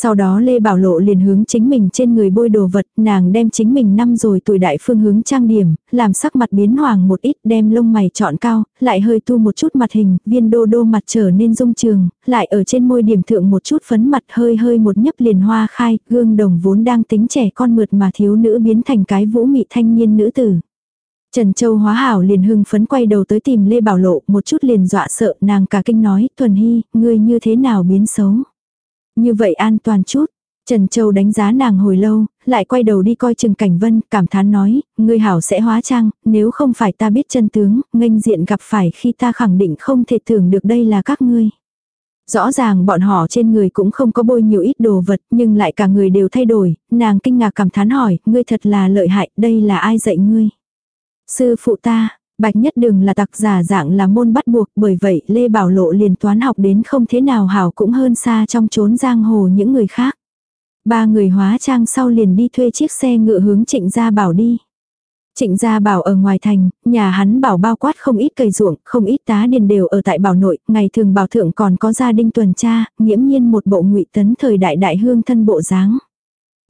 Sau đó Lê Bảo Lộ liền hướng chính mình trên người bôi đồ vật, nàng đem chính mình năm rồi tuổi đại phương hướng trang điểm, làm sắc mặt biến hoàng một ít đem lông mày trọn cao, lại hơi tu một chút mặt hình, viên đô đô mặt trở nên dung trường, lại ở trên môi điểm thượng một chút phấn mặt hơi hơi một nhấp liền hoa khai, gương đồng vốn đang tính trẻ con mượt mà thiếu nữ biến thành cái vũ mị thanh niên nữ tử. Trần Châu hóa hảo liền hưng phấn quay đầu tới tìm Lê Bảo Lộ một chút liền dọa sợ nàng cả kinh nói, Thuần Hy, ngươi như thế nào biến xấu. Như vậy an toàn chút. Trần Châu đánh giá nàng hồi lâu, lại quay đầu đi coi Trừng Cảnh Vân, cảm thán nói, ngươi hảo sẽ hóa trang, nếu không phải ta biết chân tướng, nghênh diện gặp phải khi ta khẳng định không thể tưởng được đây là các ngươi. Rõ ràng bọn họ trên người cũng không có bôi nhiều ít đồ vật, nhưng lại cả người đều thay đổi, nàng kinh ngạc cảm thán hỏi, ngươi thật là lợi hại, đây là ai dạy ngươi? Sư phụ ta, Bạch nhất đường là tặc giả dạng là môn bắt buộc bởi vậy Lê Bảo Lộ liền toán học đến không thế nào hảo cũng hơn xa trong chốn giang hồ những người khác. Ba người hóa trang sau liền đi thuê chiếc xe ngựa hướng trịnh gia bảo đi. Trịnh gia bảo ở ngoài thành, nhà hắn bảo bao quát không ít cây ruộng, không ít tá điền đều ở tại bảo nội, ngày thường bảo thượng còn có gia đình tuần tra, nghiễm nhiên một bộ ngụy tấn thời đại đại hương thân bộ dáng.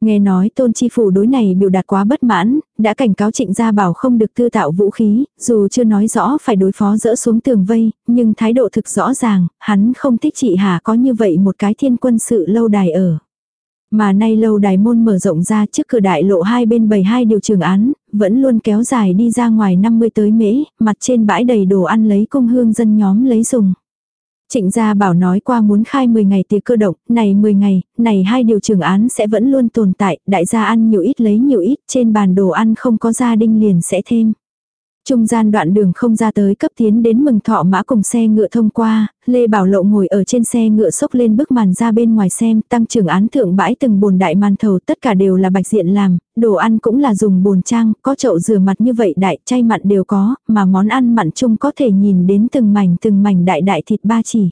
Nghe nói tôn chi phủ đối này biểu đạt quá bất mãn, đã cảnh cáo trịnh gia bảo không được tư tạo vũ khí, dù chưa nói rõ phải đối phó dỡ xuống tường vây, nhưng thái độ thực rõ ràng, hắn không thích chị Hà có như vậy một cái thiên quân sự lâu đài ở. Mà nay lâu đài môn mở rộng ra trước cửa đại lộ hai bên bầy hai điều trường án, vẫn luôn kéo dài đi ra ngoài 50 tới mễ, mặt trên bãi đầy đồ ăn lấy cung hương dân nhóm lấy dùng. Trịnh gia bảo nói qua muốn khai 10 ngày tiệc cơ động, này 10 ngày, này hai điều trường án sẽ vẫn luôn tồn tại, đại gia ăn nhiều ít lấy nhiều ít, trên bàn đồ ăn không có gia đinh liền sẽ thêm. Trung gian đoạn đường không ra tới cấp tiến đến mừng thọ mã cùng xe ngựa thông qua, Lê Bảo Lộ ngồi ở trên xe ngựa sốc lên bức màn ra bên ngoài xem, tăng trưởng án thượng bãi từng bồn đại màn thầu tất cả đều là bạch diện làm, đồ ăn cũng là dùng bồn trang, có chậu rửa mặt như vậy đại, chay mặn đều có, mà món ăn mặn chung có thể nhìn đến từng mảnh từng mảnh đại đại thịt ba chỉ.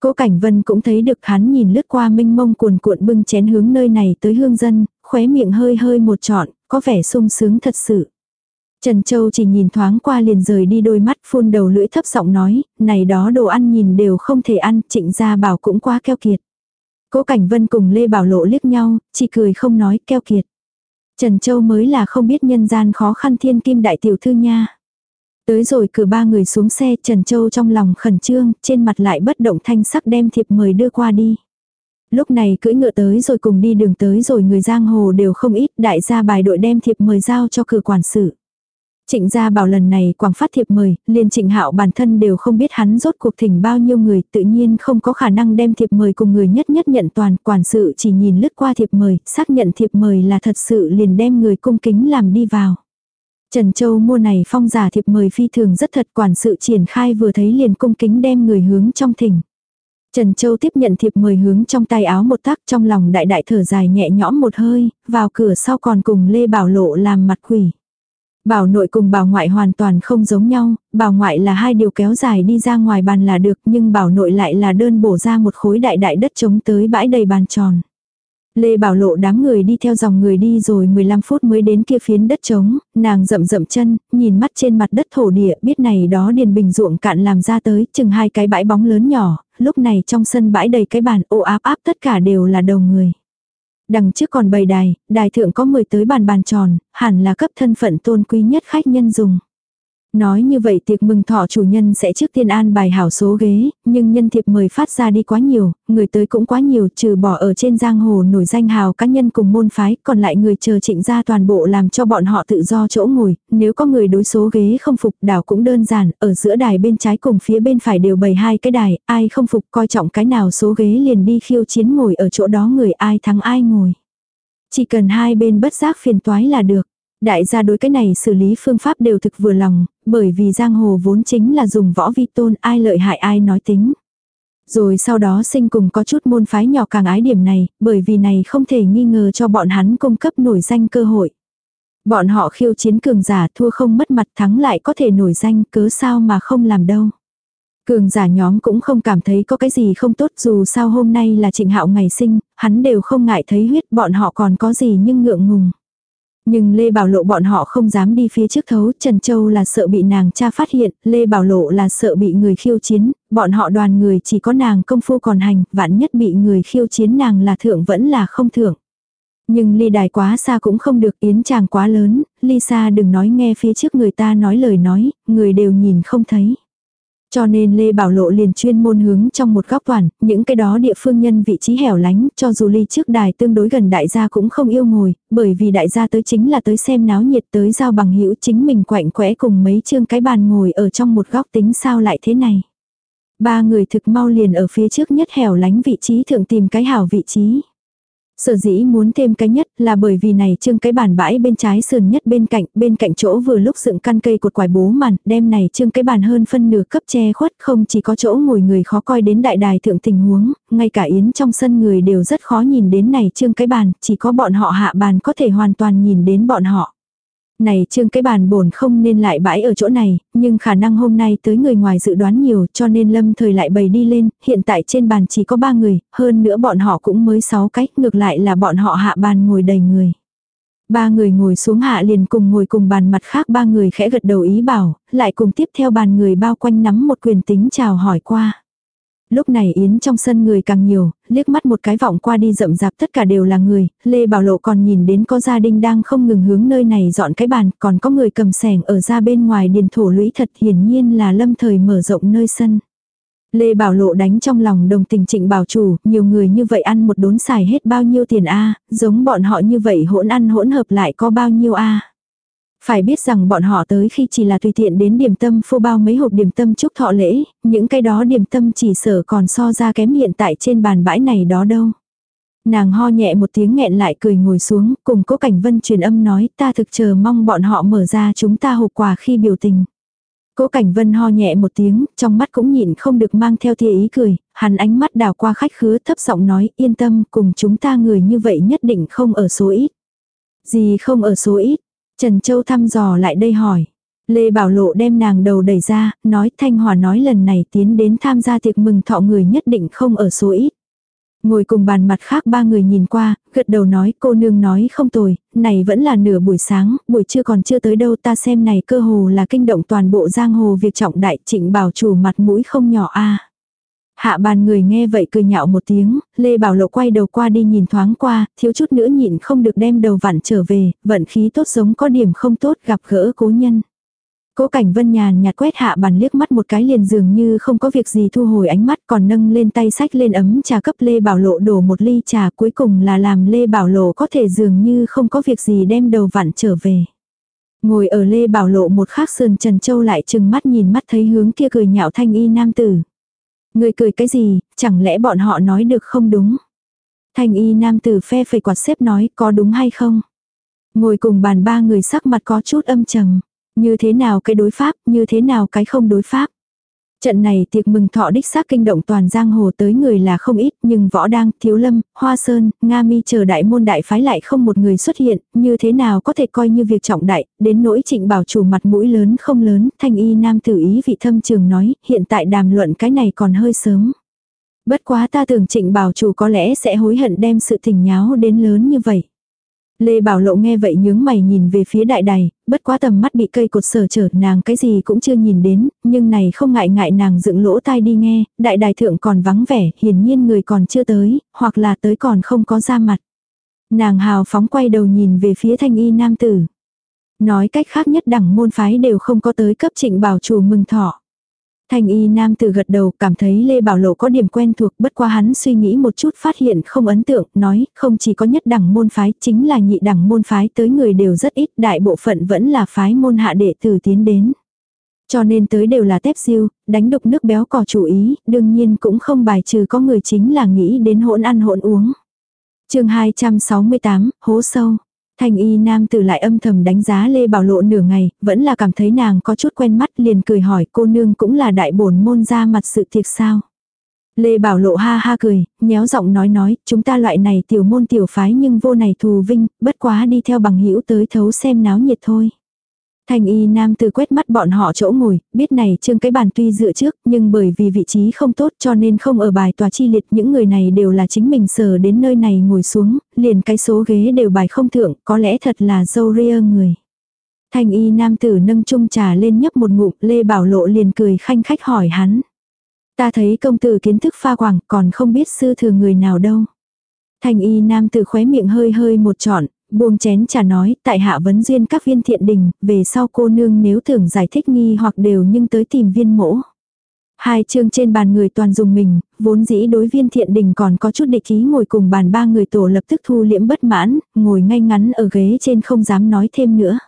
Cố Cảnh Vân cũng thấy được hắn nhìn lướt qua minh mông cuồn cuộn bưng chén hướng nơi này tới hương dân, khóe miệng hơi hơi một trọn, có vẻ sung sướng thật sự. Trần Châu chỉ nhìn thoáng qua liền rời đi đôi mắt phun đầu lưỡi thấp giọng nói, này đó đồ ăn nhìn đều không thể ăn, trịnh gia bảo cũng quá keo kiệt. Cố Cảnh Vân cùng Lê Bảo Lộ liếc nhau, chỉ cười không nói keo kiệt. Trần Châu mới là không biết nhân gian khó khăn thiên kim đại tiểu thư nha. Tới rồi cửa ba người xuống xe Trần Châu trong lòng khẩn trương, trên mặt lại bất động thanh sắc đem thiệp mời đưa qua đi. Lúc này cưỡi ngựa tới rồi cùng đi đường tới rồi người giang hồ đều không ít đại gia bài đội đem thiệp mời giao cho cửa quản sự. Trịnh gia bảo lần này quảng phát thiệp mời, liền trịnh hạo bản thân đều không biết hắn rốt cuộc thỉnh bao nhiêu người, tự nhiên không có khả năng đem thiệp mời cùng người nhất nhất nhận toàn, quản sự chỉ nhìn lướt qua thiệp mời, xác nhận thiệp mời là thật sự liền đem người cung kính làm đi vào. Trần Châu mua này phong giả thiệp mời phi thường rất thật quản sự triển khai vừa thấy liền cung kính đem người hướng trong thỉnh. Trần Châu tiếp nhận thiệp mời hướng trong tay áo một tác trong lòng đại đại thở dài nhẹ nhõm một hơi, vào cửa sau còn cùng Lê Bảo Lộ làm mặt quỷ. Bảo nội cùng bảo ngoại hoàn toàn không giống nhau, bảo ngoại là hai điều kéo dài đi ra ngoài bàn là được nhưng bảo nội lại là đơn bổ ra một khối đại đại đất trống tới bãi đầy bàn tròn. Lê Bảo Lộ đám người đi theo dòng người đi rồi 15 phút mới đến kia phiến đất trống, nàng rậm rậm chân, nhìn mắt trên mặt đất thổ địa biết này đó điền bình ruộng cạn làm ra tới chừng hai cái bãi bóng lớn nhỏ, lúc này trong sân bãi đầy cái bàn ô áp áp tất cả đều là đầu người. Đằng trước còn bầy đài, đài thượng có 10 tới bàn bàn tròn, hẳn là cấp thân phận tôn quý nhất khách nhân dùng. Nói như vậy tiệc mừng thọ chủ nhân sẽ trước tiên an bài hảo số ghế, nhưng nhân thiệp mời phát ra đi quá nhiều, người tới cũng quá nhiều trừ bỏ ở trên giang hồ nổi danh hào cá nhân cùng môn phái, còn lại người chờ trịnh ra toàn bộ làm cho bọn họ tự do chỗ ngồi, nếu có người đối số ghế không phục đảo cũng đơn giản, ở giữa đài bên trái cùng phía bên phải đều bày hai cái đài, ai không phục coi trọng cái nào số ghế liền đi khiêu chiến ngồi ở chỗ đó người ai thắng ai ngồi. Chỉ cần hai bên bất giác phiền toái là được. Đại gia đối cái này xử lý phương pháp đều thực vừa lòng, bởi vì giang hồ vốn chính là dùng võ vi tôn ai lợi hại ai nói tính. Rồi sau đó sinh cùng có chút môn phái nhỏ càng ái điểm này, bởi vì này không thể nghi ngờ cho bọn hắn cung cấp nổi danh cơ hội. Bọn họ khiêu chiến cường giả thua không mất mặt thắng lại có thể nổi danh cớ sao mà không làm đâu. Cường giả nhóm cũng không cảm thấy có cái gì không tốt dù sao hôm nay là trịnh hạo ngày sinh, hắn đều không ngại thấy huyết bọn họ còn có gì nhưng ngượng ngùng. Nhưng Lê Bảo Lộ bọn họ không dám đi phía trước thấu, Trần Châu là sợ bị nàng cha phát hiện, Lê Bảo Lộ là sợ bị người khiêu chiến, bọn họ đoàn người chỉ có nàng công phu còn hành, vạn nhất bị người khiêu chiến nàng là thượng vẫn là không thượng. Nhưng ly đài quá xa cũng không được yến chàng quá lớn, ly xa đừng nói nghe phía trước người ta nói lời nói, người đều nhìn không thấy. Cho nên Lê Bảo Lộ liền chuyên môn hướng trong một góc toàn, những cái đó địa phương nhân vị trí hẻo lánh, cho dù ly trước đài tương đối gần đại gia cũng không yêu ngồi, bởi vì đại gia tới chính là tới xem náo nhiệt tới giao bằng hữu chính mình quạnh quẽ cùng mấy chương cái bàn ngồi ở trong một góc tính sao lại thế này. Ba người thực mau liền ở phía trước nhất hẻo lánh vị trí thượng tìm cái hảo vị trí. Sở dĩ muốn thêm cái nhất là bởi vì này trương cái bàn bãi bên trái sườn nhất bên cạnh, bên cạnh chỗ vừa lúc dựng căn cây cột quải bố màn, đem này trương cái bàn hơn phân nửa cấp che khuất không chỉ có chỗ ngồi người khó coi đến đại đài thượng tình huống, ngay cả yến trong sân người đều rất khó nhìn đến này trương cái bàn, chỉ có bọn họ hạ bàn có thể hoàn toàn nhìn đến bọn họ. Này trương cái bàn bổn không nên lại bãi ở chỗ này, nhưng khả năng hôm nay tới người ngoài dự đoán nhiều cho nên lâm thời lại bày đi lên, hiện tại trên bàn chỉ có ba người, hơn nữa bọn họ cũng mới sáu cách, ngược lại là bọn họ hạ bàn ngồi đầy người. Ba người ngồi xuống hạ liền cùng ngồi cùng bàn mặt khác ba người khẽ gật đầu ý bảo, lại cùng tiếp theo bàn người bao quanh nắm một quyền tính chào hỏi qua. Lúc này Yến trong sân người càng nhiều, liếc mắt một cái vọng qua đi rậm rạp tất cả đều là người, Lê Bảo Lộ còn nhìn đến có gia đình đang không ngừng hướng nơi này dọn cái bàn, còn có người cầm sẻng ở ra bên ngoài điền thổ lũy thật hiển nhiên là lâm thời mở rộng nơi sân. Lê Bảo Lộ đánh trong lòng đồng tình trịnh bảo chủ, nhiều người như vậy ăn một đốn xài hết bao nhiêu tiền a giống bọn họ như vậy hỗn ăn hỗn hợp lại có bao nhiêu a phải biết rằng bọn họ tới khi chỉ là tùy tiện đến điểm tâm phô bao mấy hộp điểm tâm chúc thọ lễ, những cái đó điểm tâm chỉ sở còn so ra kém hiện tại trên bàn bãi này đó đâu. Nàng ho nhẹ một tiếng nghẹn lại cười ngồi xuống, cùng cố cảnh vân truyền âm nói ta thực chờ mong bọn họ mở ra chúng ta hộp quà khi biểu tình. Cố Cảnh Vân ho nhẹ một tiếng, trong mắt cũng nhịn không được mang theo tia ý cười, hắn ánh mắt đào qua khách khứa thấp giọng nói yên tâm cùng chúng ta người như vậy nhất định không ở số ít. Gì không ở số ít, Trần Châu thăm dò lại đây hỏi. Lê Bảo Lộ đem nàng đầu đẩy ra, nói Thanh Hòa nói lần này tiến đến tham gia tiệc mừng thọ người nhất định không ở số ít. Ngồi cùng bàn mặt khác ba người nhìn qua, gật đầu nói cô nương nói không tồi, này vẫn là nửa buổi sáng, buổi trưa còn chưa tới đâu ta xem này cơ hồ là kinh động toàn bộ giang hồ việc trọng đại trịnh bảo chủ mặt mũi không nhỏ a Hạ bàn người nghe vậy cười nhạo một tiếng, Lê Bảo Lộ quay đầu qua đi nhìn thoáng qua, thiếu chút nữa nhịn không được đem đầu vặn trở về, vận khí tốt giống có điểm không tốt gặp gỡ cố nhân. Cố cảnh vân nhàn nhạt quét hạ bàn liếc mắt một cái liền dường như không có việc gì thu hồi ánh mắt còn nâng lên tay sách lên ấm trà cấp Lê Bảo Lộ đổ một ly trà cuối cùng là làm Lê Bảo Lộ có thể dường như không có việc gì đem đầu vặn trở về. Ngồi ở Lê Bảo Lộ một khắc sườn Trần Châu lại chừng mắt nhìn mắt thấy hướng kia cười nhạo thanh y nam tử. Người cười cái gì, chẳng lẽ bọn họ nói được không đúng? thành y nam tử phe phẩy quạt xếp nói có đúng hay không? Ngồi cùng bàn ba người sắc mặt có chút âm trầm. Như thế nào cái đối pháp, như thế nào cái không đối pháp. Trận này tiệc mừng thọ đích xác kinh động toàn giang hồ tới người là không ít, nhưng võ đang, thiếu lâm, hoa sơn, nga mi chờ đại môn đại phái lại không một người xuất hiện, như thế nào có thể coi như việc trọng đại, đến nỗi trịnh bảo chủ mặt mũi lớn không lớn, thanh y nam tử ý vị thâm trường nói, hiện tại đàm luận cái này còn hơi sớm. Bất quá ta tưởng trịnh bảo chủ có lẽ sẽ hối hận đem sự tình nháo đến lớn như vậy. Lê Bảo Lộ nghe vậy nhướng mày nhìn về phía đại đài, bất quá tầm mắt bị cây cột sở trở nàng cái gì cũng chưa nhìn đến, nhưng này không ngại ngại nàng dựng lỗ tai đi nghe, đại đài thượng còn vắng vẻ, hiển nhiên người còn chưa tới, hoặc là tới còn không có ra mặt. Nàng hào phóng quay đầu nhìn về phía thanh y nam tử. Nói cách khác nhất đẳng môn phái đều không có tới cấp trịnh bảo chủ mừng thọ. Thanh y nam tử gật đầu cảm thấy Lê Bảo Lộ có điểm quen thuộc bất qua hắn suy nghĩ một chút phát hiện không ấn tượng, nói không chỉ có nhất đẳng môn phái chính là nhị đẳng môn phái tới người đều rất ít, đại bộ phận vẫn là phái môn hạ đệ tử tiến đến. Cho nên tới đều là tép siêu, đánh đục nước béo cò chủ ý, đương nhiên cũng không bài trừ có người chính là nghĩ đến hỗn ăn hỗn uống. chương 268, hố sâu. Thanh y nam tử lại âm thầm đánh giá Lê Bảo Lộ nửa ngày, vẫn là cảm thấy nàng có chút quen mắt liền cười hỏi cô nương cũng là đại bổn môn ra mặt sự thiệt sao. Lê Bảo Lộ ha ha cười, nhéo giọng nói nói, chúng ta loại này tiểu môn tiểu phái nhưng vô này thù vinh, bất quá đi theo bằng hữu tới thấu xem náo nhiệt thôi. Thành y nam từ quét mắt bọn họ chỗ ngồi, biết này trương cái bàn tuy dựa trước, nhưng bởi vì vị trí không tốt cho nên không ở bài tòa chi liệt những người này đều là chính mình sờ đến nơi này ngồi xuống, liền cái số ghế đều bài không thượng, có lẽ thật là dâu ria người. Thành y nam tử nâng chung trà lên nhấp một ngụm, Lê Bảo Lộ liền cười khanh khách hỏi hắn. Ta thấy công tử kiến thức pha quảng, còn không biết sư thừa người nào đâu. Thành y nam tử khóe miệng hơi hơi một trọn, buông chén trà nói, tại hạ vấn duyên các viên thiện đình, về sau cô nương nếu tưởng giải thích nghi hoặc đều nhưng tới tìm viên mỗ. Hai chương trên bàn người toàn dùng mình, vốn dĩ đối viên thiện đình còn có chút địch ý ngồi cùng bàn ba người tổ lập tức thu liễm bất mãn, ngồi ngay ngắn ở ghế trên không dám nói thêm nữa.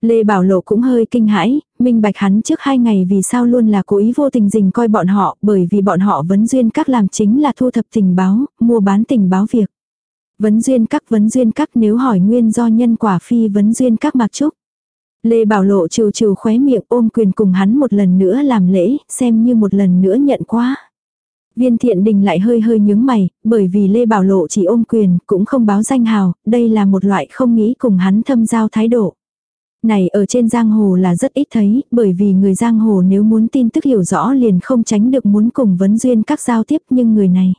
Lê Bảo Lộ cũng hơi kinh hãi, minh bạch hắn trước hai ngày vì sao luôn là cố ý vô tình dình coi bọn họ bởi vì bọn họ vấn duyên các làm chính là thu thập tình báo, mua bán tình báo việc. Vấn duyên các vấn duyên các nếu hỏi nguyên do nhân quả phi vấn duyên các mặc trúc. Lê Bảo Lộ trừ trừ khóe miệng ôm quyền cùng hắn một lần nữa làm lễ, xem như một lần nữa nhận quá. Viên thiện đình lại hơi hơi nhướng mày, bởi vì Lê Bảo Lộ chỉ ôm quyền, cũng không báo danh hào, đây là một loại không nghĩ cùng hắn thâm giao thái độ. Này ở trên giang hồ là rất ít thấy, bởi vì người giang hồ nếu muốn tin tức hiểu rõ liền không tránh được muốn cùng vấn duyên các giao tiếp nhưng người này.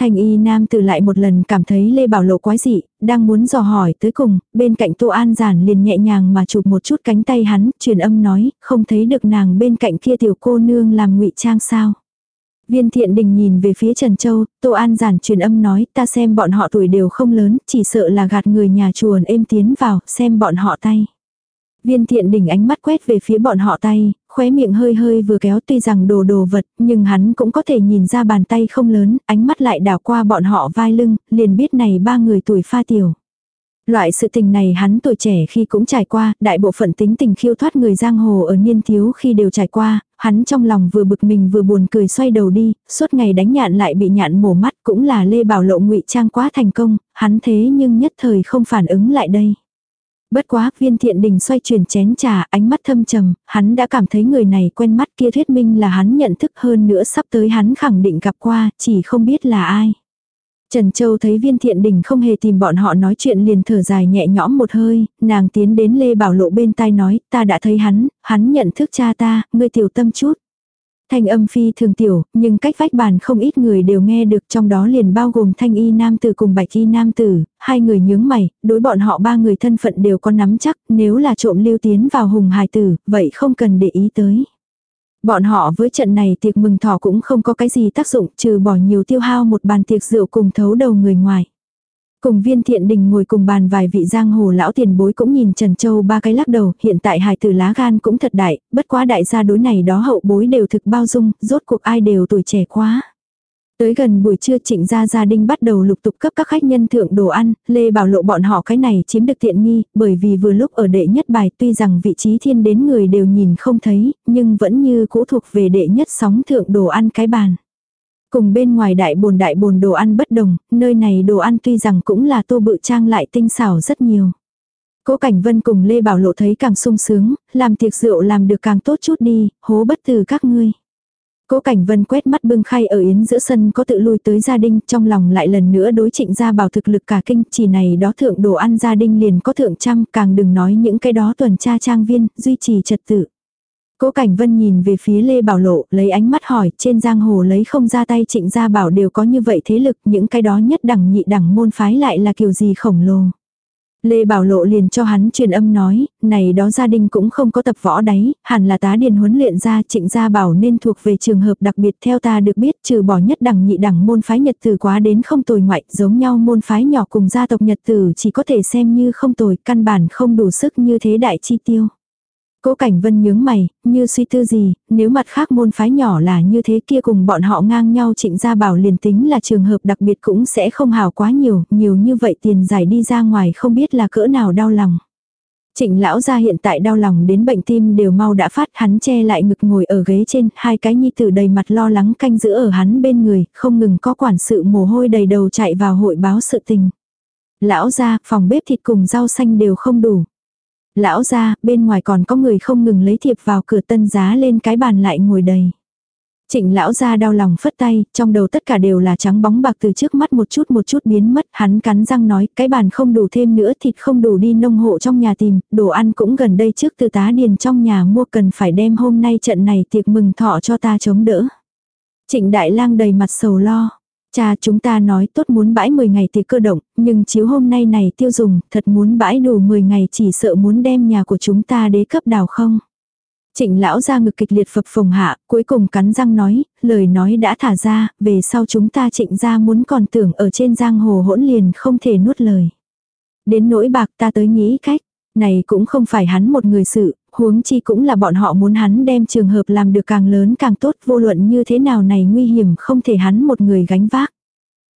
Thành y nam tử lại một lần cảm thấy Lê Bảo Lộ quái dị, đang muốn dò hỏi tới cùng, bên cạnh Tô An giản liền nhẹ nhàng mà chụp một chút cánh tay hắn, truyền âm nói, không thấy được nàng bên cạnh kia tiểu cô nương làm ngụy trang sao. Viên thiện đình nhìn về phía Trần Châu, Tô An giản truyền âm nói, ta xem bọn họ tuổi đều không lớn, chỉ sợ là gạt người nhà chuồn êm tiến vào, xem bọn họ tay. Viên thiện đỉnh ánh mắt quét về phía bọn họ tay, khóe miệng hơi hơi vừa kéo tuy rằng đồ đồ vật, nhưng hắn cũng có thể nhìn ra bàn tay không lớn, ánh mắt lại đảo qua bọn họ vai lưng, liền biết này ba người tuổi pha tiểu. Loại sự tình này hắn tuổi trẻ khi cũng trải qua, đại bộ phận tính tình khiêu thoát người giang hồ ở niên thiếu khi đều trải qua, hắn trong lòng vừa bực mình vừa buồn cười xoay đầu đi, suốt ngày đánh nhạn lại bị nhạn mổ mắt cũng là Lê Bảo Lộ ngụy trang quá thành công, hắn thế nhưng nhất thời không phản ứng lại đây. Bất quá, viên thiện đình xoay chuyển chén trà, ánh mắt thâm trầm, hắn đã cảm thấy người này quen mắt kia thuyết minh là hắn nhận thức hơn nữa sắp tới hắn khẳng định gặp qua, chỉ không biết là ai. Trần Châu thấy viên thiện đình không hề tìm bọn họ nói chuyện liền thở dài nhẹ nhõm một hơi, nàng tiến đến Lê Bảo Lộ bên tai nói, ta đã thấy hắn, hắn nhận thức cha ta, ngươi tiểu tâm chút. Thanh âm phi thường tiểu, nhưng cách vách bàn không ít người đều nghe được trong đó liền bao gồm thanh y nam tử cùng bạch y nam tử, hai người nhướng mày, đối bọn họ ba người thân phận đều có nắm chắc, nếu là trộm lưu tiến vào hùng hài tử, vậy không cần để ý tới. Bọn họ với trận này tiệc mừng thọ cũng không có cái gì tác dụng trừ bỏ nhiều tiêu hao một bàn tiệc rượu cùng thấu đầu người ngoài. Cùng viên thiện đình ngồi cùng bàn vài vị giang hồ lão tiền bối cũng nhìn Trần Châu ba cái lắc đầu, hiện tại hài tử lá gan cũng thật đại, bất quá đại gia đối này đó hậu bối đều thực bao dung, rốt cuộc ai đều tuổi trẻ quá. Tới gần buổi trưa trịnh gia gia đình bắt đầu lục tục cấp các khách nhân thượng đồ ăn, Lê Bảo Lộ bọn họ cái này chiếm được tiện nghi, bởi vì vừa lúc ở đệ nhất bài tuy rằng vị trí thiên đến người đều nhìn không thấy, nhưng vẫn như cũ thuộc về đệ nhất sóng thượng đồ ăn cái bàn. Cùng bên ngoài đại bồn đại bồn đồ ăn bất đồng, nơi này đồ ăn tuy rằng cũng là tô bự trang lại tinh xảo rất nhiều. Cố Cảnh Vân cùng Lê Bảo Lộ thấy càng sung sướng, làm tiệc rượu làm được càng tốt chút đi, hố bất từ các ngươi. Cố Cảnh Vân quét mắt bưng khay ở yến giữa sân có tự lui tới gia đình, trong lòng lại lần nữa đối trịnh gia bảo thực lực cả kinh, chỉ này đó thượng đồ ăn gia đình liền có thượng trăm, càng đừng nói những cái đó tuần tra trang viên, duy trì trật tự. Cố Cảnh Vân nhìn về phía Lê Bảo Lộ, lấy ánh mắt hỏi, trên giang hồ lấy không ra tay trịnh gia bảo đều có như vậy thế lực, những cái đó nhất đẳng nhị đẳng môn phái lại là kiểu gì khổng lồ. Lê Bảo Lộ liền cho hắn truyền âm nói, này đó gia đình cũng không có tập võ đấy, hẳn là tá điền huấn luyện ra trịnh gia bảo nên thuộc về trường hợp đặc biệt theo ta được biết trừ bỏ nhất đẳng nhị đẳng môn phái nhật tử quá đến không tồi ngoại giống nhau môn phái nhỏ cùng gia tộc nhật tử chỉ có thể xem như không tồi căn bản không đủ sức như thế đại chi tiêu. Cố Cảnh Vân nhướng mày, như suy tư gì, nếu mặt khác môn phái nhỏ là như thế kia cùng bọn họ ngang nhau trịnh gia bảo liền tính là trường hợp đặc biệt cũng sẽ không hào quá nhiều, nhiều như vậy tiền giải đi ra ngoài không biết là cỡ nào đau lòng. Trịnh lão gia hiện tại đau lòng đến bệnh tim đều mau đã phát hắn che lại ngực ngồi ở ghế trên, hai cái nhi tử đầy mặt lo lắng canh giữ ở hắn bên người, không ngừng có quản sự mồ hôi đầy đầu chạy vào hội báo sự tình. Lão gia, phòng bếp thịt cùng rau xanh đều không đủ. Lão ra, bên ngoài còn có người không ngừng lấy thiệp vào cửa tân giá lên cái bàn lại ngồi đầy. Trịnh lão ra đau lòng phất tay, trong đầu tất cả đều là trắng bóng bạc từ trước mắt một chút một chút biến mất, hắn cắn răng nói, cái bàn không đủ thêm nữa thịt không đủ đi nông hộ trong nhà tìm, đồ ăn cũng gần đây trước từ tá điền trong nhà mua cần phải đem hôm nay trận này tiệc mừng thọ cho ta chống đỡ. Trịnh đại lang đầy mặt sầu lo. Cha chúng ta nói tốt muốn bãi 10 ngày thì cơ động, nhưng chiếu hôm nay này tiêu dùng, thật muốn bãi đủ 10 ngày chỉ sợ muốn đem nhà của chúng ta đế cấp đào không. Trịnh lão ra ngực kịch liệt phập phồng hạ, cuối cùng cắn răng nói, lời nói đã thả ra, về sau chúng ta trịnh ra muốn còn tưởng ở trên giang hồ hỗn liền không thể nuốt lời. Đến nỗi bạc ta tới nghĩ cách, này cũng không phải hắn một người sự, huống chi cũng là bọn họ muốn hắn đem trường hợp làm được càng lớn càng tốt vô luận như thế nào này nguy hiểm không thể hắn một người gánh vác.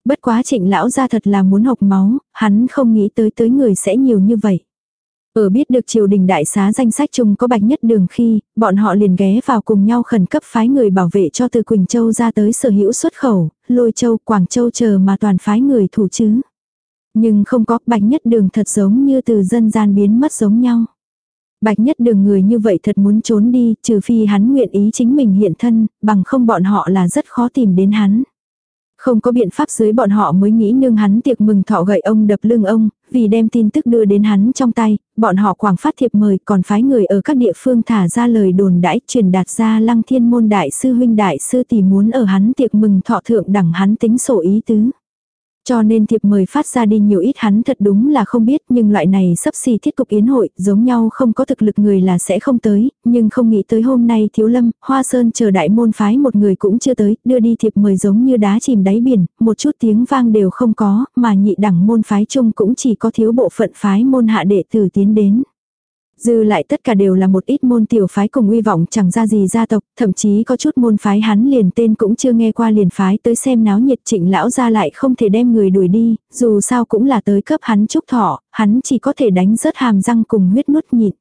Bất quá trịnh lão ra thật là muốn hộc máu, hắn không nghĩ tới tới người sẽ nhiều như vậy. Ở biết được triều đình đại xá danh sách chung có bạch nhất đường khi, bọn họ liền ghé vào cùng nhau khẩn cấp phái người bảo vệ cho từ Quỳnh Châu ra tới sở hữu xuất khẩu, lôi châu, Quảng Châu chờ mà toàn phái người thủ chứ. Nhưng không có bạch nhất đường thật giống như từ dân gian biến mất giống nhau. Bạch nhất đường người như vậy thật muốn trốn đi, trừ phi hắn nguyện ý chính mình hiện thân, bằng không bọn họ là rất khó tìm đến hắn. Không có biện pháp dưới bọn họ mới nghĩ nương hắn tiệc mừng thọ gậy ông đập lưng ông, vì đem tin tức đưa đến hắn trong tay, bọn họ quảng phát thiệp mời còn phái người ở các địa phương thả ra lời đồn đãi truyền đạt ra lăng thiên môn đại sư huynh đại sư tỷ muốn ở hắn tiệc mừng thọ thượng đẳng hắn tính sổ ý tứ. Cho nên thiệp mời phát ra đi nhiều ít hắn thật đúng là không biết nhưng loại này sắp xì thiết cục yến hội giống nhau không có thực lực người là sẽ không tới, nhưng không nghĩ tới hôm nay thiếu lâm, hoa sơn chờ đại môn phái một người cũng chưa tới, đưa đi thiệp mời giống như đá chìm đáy biển, một chút tiếng vang đều không có, mà nhị đẳng môn phái chung cũng chỉ có thiếu bộ phận phái môn hạ đệ tử tiến đến. Dư lại tất cả đều là một ít môn tiểu phái cùng uy vọng chẳng ra gì gia tộc, thậm chí có chút môn phái hắn liền tên cũng chưa nghe qua liền phái tới xem náo nhiệt trịnh lão ra lại không thể đem người đuổi đi, dù sao cũng là tới cấp hắn chúc thọ, hắn chỉ có thể đánh rớt hàm răng cùng huyết nuốt nhịn.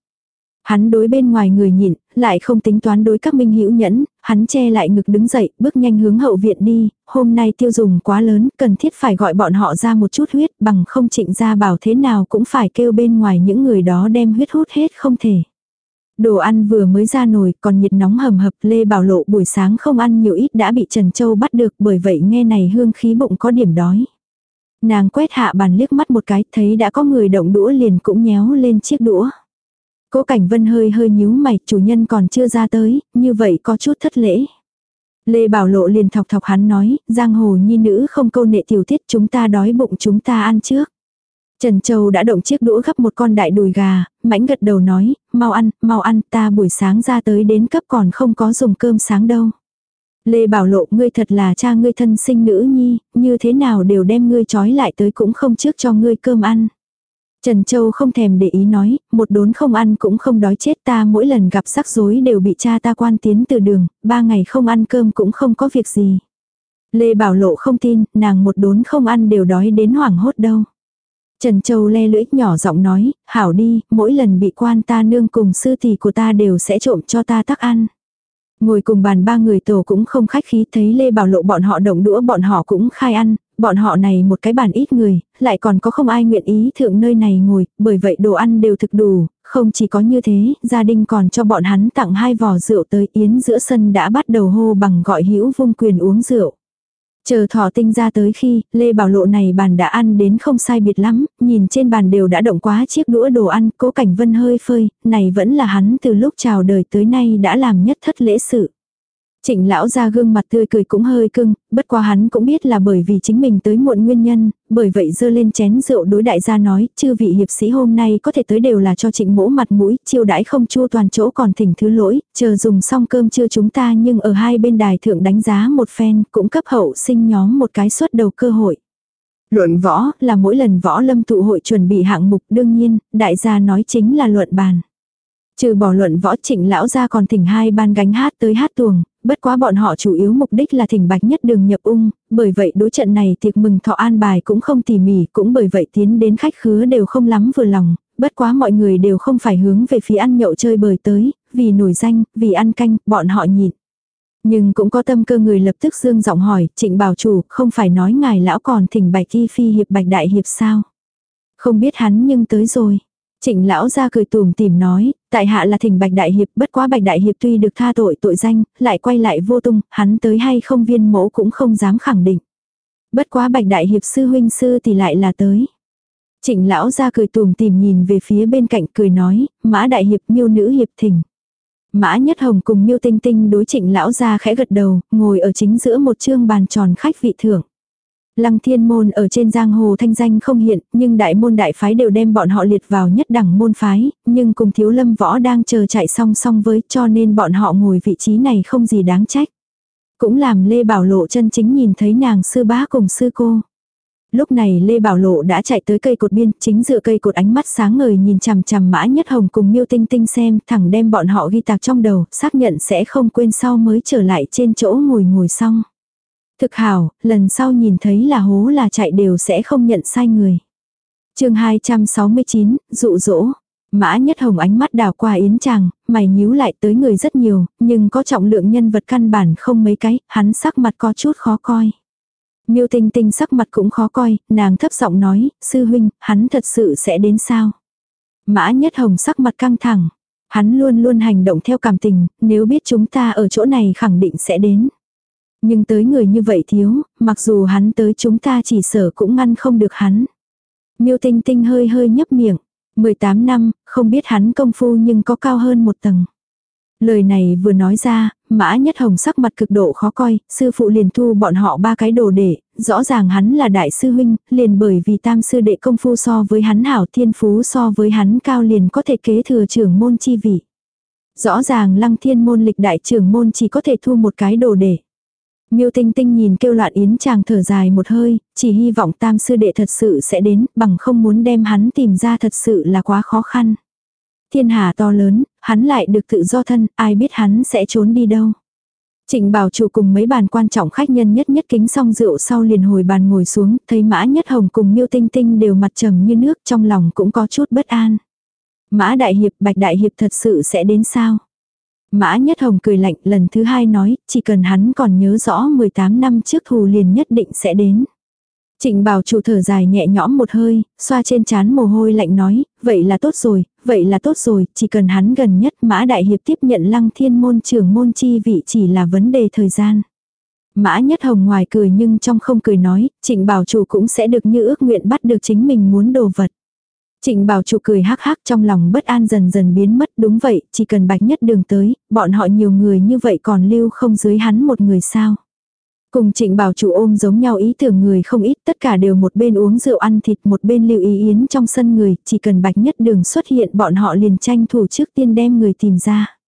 Hắn đối bên ngoài người nhịn, lại không tính toán đối các minh hữu nhẫn, hắn che lại ngực đứng dậy, bước nhanh hướng hậu viện đi, hôm nay tiêu dùng quá lớn, cần thiết phải gọi bọn họ ra một chút huyết, bằng không trịnh ra bảo thế nào cũng phải kêu bên ngoài những người đó đem huyết hút hết không thể. Đồ ăn vừa mới ra nồi, còn nhiệt nóng hầm hập, Lê Bảo Lộ buổi sáng không ăn nhiều ít đã bị Trần Châu bắt được, bởi vậy nghe này hương khí bụng có điểm đói. Nàng quét hạ bàn liếc mắt một cái, thấy đã có người động đũa liền cũng nhéo lên chiếc đũa. Cố Cảnh Vân hơi hơi nhíu mày, chủ nhân còn chưa ra tới, như vậy có chút thất lễ. Lê Bảo Lộ liền thọc thọc hắn nói, giang hồ nhi nữ không câu nệ tiểu tiết chúng ta đói bụng chúng ta ăn trước. Trần Châu đã động chiếc đũa gấp một con đại đùi gà, mãnh gật đầu nói, mau ăn, mau ăn, ta buổi sáng ra tới đến cấp còn không có dùng cơm sáng đâu. Lê Bảo Lộ, ngươi thật là cha ngươi thân sinh nữ nhi, như thế nào đều đem ngươi trói lại tới cũng không trước cho ngươi cơm ăn. Trần Châu không thèm để ý nói, một đốn không ăn cũng không đói chết ta mỗi lần gặp rắc rối đều bị cha ta quan tiến từ đường, ba ngày không ăn cơm cũng không có việc gì. Lê Bảo Lộ không tin, nàng một đốn không ăn đều đói đến hoảng hốt đâu. Trần Châu le lưỡi nhỏ giọng nói, hảo đi, mỗi lần bị quan ta nương cùng sư tỷ của ta đều sẽ trộm cho ta tắc ăn. Ngồi cùng bàn ba người tổ cũng không khách khí thấy Lê Bảo Lộ bọn họ động đũa bọn họ cũng khai ăn, Bọn họ này một cái bàn ít người, lại còn có không ai nguyện ý thượng nơi này ngồi, bởi vậy đồ ăn đều thực đủ, không chỉ có như thế, gia đình còn cho bọn hắn tặng hai vò rượu tới yến giữa sân đã bắt đầu hô bằng gọi hữu vung quyền uống rượu. Chờ thỏ tinh ra tới khi, Lê Bảo Lộ này bàn đã ăn đến không sai biệt lắm, nhìn trên bàn đều đã động quá chiếc đũa đồ ăn, cố cảnh vân hơi phơi, này vẫn là hắn từ lúc chào đời tới nay đã làm nhất thất lễ sự. Trịnh lão ra gương mặt tươi cười cũng hơi cưng, bất quá hắn cũng biết là bởi vì chính mình tới muộn nguyên nhân, bởi vậy dơ lên chén rượu đối đại gia nói, chư vị hiệp sĩ hôm nay có thể tới đều là cho trịnh mỗ mặt mũi, chiêu đãi không chua toàn chỗ còn thỉnh thứ lỗi, chờ dùng xong cơm trưa chúng ta nhưng ở hai bên đài thượng đánh giá một phen, cũng cấp hậu sinh nhóm một cái suất đầu cơ hội. Luận võ là mỗi lần võ lâm tụ hội chuẩn bị hạng mục đương nhiên, đại gia nói chính là luận bàn. Trừ bỏ luận võ trịnh lão ra còn thỉnh hai ban gánh hát tới hát tuồng, bất quá bọn họ chủ yếu mục đích là thỉnh bạch nhất đường nhập ung, bởi vậy đối trận này tiệc mừng thọ an bài cũng không tỉ mỉ, cũng bởi vậy tiến đến khách khứa đều không lắm vừa lòng, bất quá mọi người đều không phải hướng về phía ăn nhậu chơi bời tới, vì nổi danh, vì ăn canh, bọn họ nhịn. Nhưng cũng có tâm cơ người lập tức dương giọng hỏi, trịnh bảo chủ, không phải nói ngài lão còn thỉnh bạch y phi hiệp bạch đại hiệp sao? Không biết hắn nhưng tới rồi. Trịnh lão ra cười tùm tìm nói, tại hạ là thỉnh bạch đại hiệp, bất quá bạch đại hiệp tuy được tha tội tội danh, lại quay lại vô tung, hắn tới hay không viên mẫu cũng không dám khẳng định. Bất quá bạch đại hiệp sư huynh sư thì lại là tới. Trịnh lão ra cười tùm tìm nhìn về phía bên cạnh cười nói, mã đại hiệp miêu nữ hiệp thỉnh. Mã Nhất Hồng cùng Miêu Tinh Tinh đối trịnh lão ra khẽ gật đầu, ngồi ở chính giữa một chương bàn tròn khách vị thưởng. Lăng thiên môn ở trên giang hồ thanh danh không hiện, nhưng đại môn đại phái đều đem bọn họ liệt vào nhất đẳng môn phái, nhưng cùng thiếu lâm võ đang chờ chạy song song với cho nên bọn họ ngồi vị trí này không gì đáng trách. Cũng làm Lê Bảo Lộ chân chính nhìn thấy nàng sư bá cùng sư cô. Lúc này Lê Bảo Lộ đã chạy tới cây cột biên, chính dựa cây cột ánh mắt sáng ngời nhìn chằm chằm mã nhất hồng cùng miêu tinh tinh xem, thẳng đem bọn họ ghi tạc trong đầu, xác nhận sẽ không quên sau mới trở lại trên chỗ ngồi ngồi xong. Thực hảo, lần sau nhìn thấy là hố là chạy đều sẽ không nhận sai người. chương 269, dụ dỗ. Mã Nhất Hồng ánh mắt đào qua yến chàng, mày nhíu lại tới người rất nhiều, nhưng có trọng lượng nhân vật căn bản không mấy cái, hắn sắc mặt có chút khó coi. Miêu Tinh Tinh sắc mặt cũng khó coi, nàng thấp giọng nói, sư huynh, hắn thật sự sẽ đến sao? Mã Nhất Hồng sắc mặt căng thẳng. Hắn luôn luôn hành động theo cảm tình, nếu biết chúng ta ở chỗ này khẳng định sẽ đến. Nhưng tới người như vậy thiếu, mặc dù hắn tới chúng ta chỉ sở cũng ngăn không được hắn. Miêu Tinh Tinh hơi hơi nhấp miệng. 18 năm, không biết hắn công phu nhưng có cao hơn một tầng. Lời này vừa nói ra, mã nhất hồng sắc mặt cực độ khó coi, sư phụ liền thu bọn họ ba cái đồ để, rõ ràng hắn là đại sư huynh, liền bởi vì tam sư đệ công phu so với hắn hảo thiên phú so với hắn cao liền có thể kế thừa trưởng môn chi vị. Rõ ràng lăng thiên môn lịch đại trưởng môn chỉ có thể thu một cái đồ để. Miêu Tinh Tinh nhìn kêu loạn yến chàng thở dài một hơi, chỉ hy vọng tam sư đệ thật sự sẽ đến, bằng không muốn đem hắn tìm ra thật sự là quá khó khăn. Thiên hà to lớn, hắn lại được tự do thân, ai biết hắn sẽ trốn đi đâu. Trịnh bảo chủ cùng mấy bàn quan trọng khách nhân nhất nhất kính xong rượu sau liền hồi bàn ngồi xuống, thấy mã nhất hồng cùng miêu tinh tinh đều mặt trầm như nước trong lòng cũng có chút bất an. Mã đại hiệp bạch đại hiệp thật sự sẽ đến sao? Mã Nhất Hồng cười lạnh lần thứ hai nói, chỉ cần hắn còn nhớ rõ 18 năm trước thù liền nhất định sẽ đến. Trịnh bảo chủ thở dài nhẹ nhõm một hơi, xoa trên chán mồ hôi lạnh nói, vậy là tốt rồi, vậy là tốt rồi, chỉ cần hắn gần nhất mã đại hiệp tiếp nhận lăng thiên môn trưởng môn chi vị chỉ là vấn đề thời gian. Mã Nhất Hồng ngoài cười nhưng trong không cười nói, trịnh bảo chủ cũng sẽ được như ước nguyện bắt được chính mình muốn đồ vật. Trịnh bảo chủ cười hắc hắc trong lòng bất an dần dần biến mất đúng vậy, chỉ cần bạch nhất đường tới, bọn họ nhiều người như vậy còn lưu không dưới hắn một người sao. Cùng trịnh bảo chủ ôm giống nhau ý tưởng người không ít tất cả đều một bên uống rượu ăn thịt một bên lưu ý yến trong sân người, chỉ cần bạch nhất đường xuất hiện bọn họ liền tranh thủ trước tiên đem người tìm ra.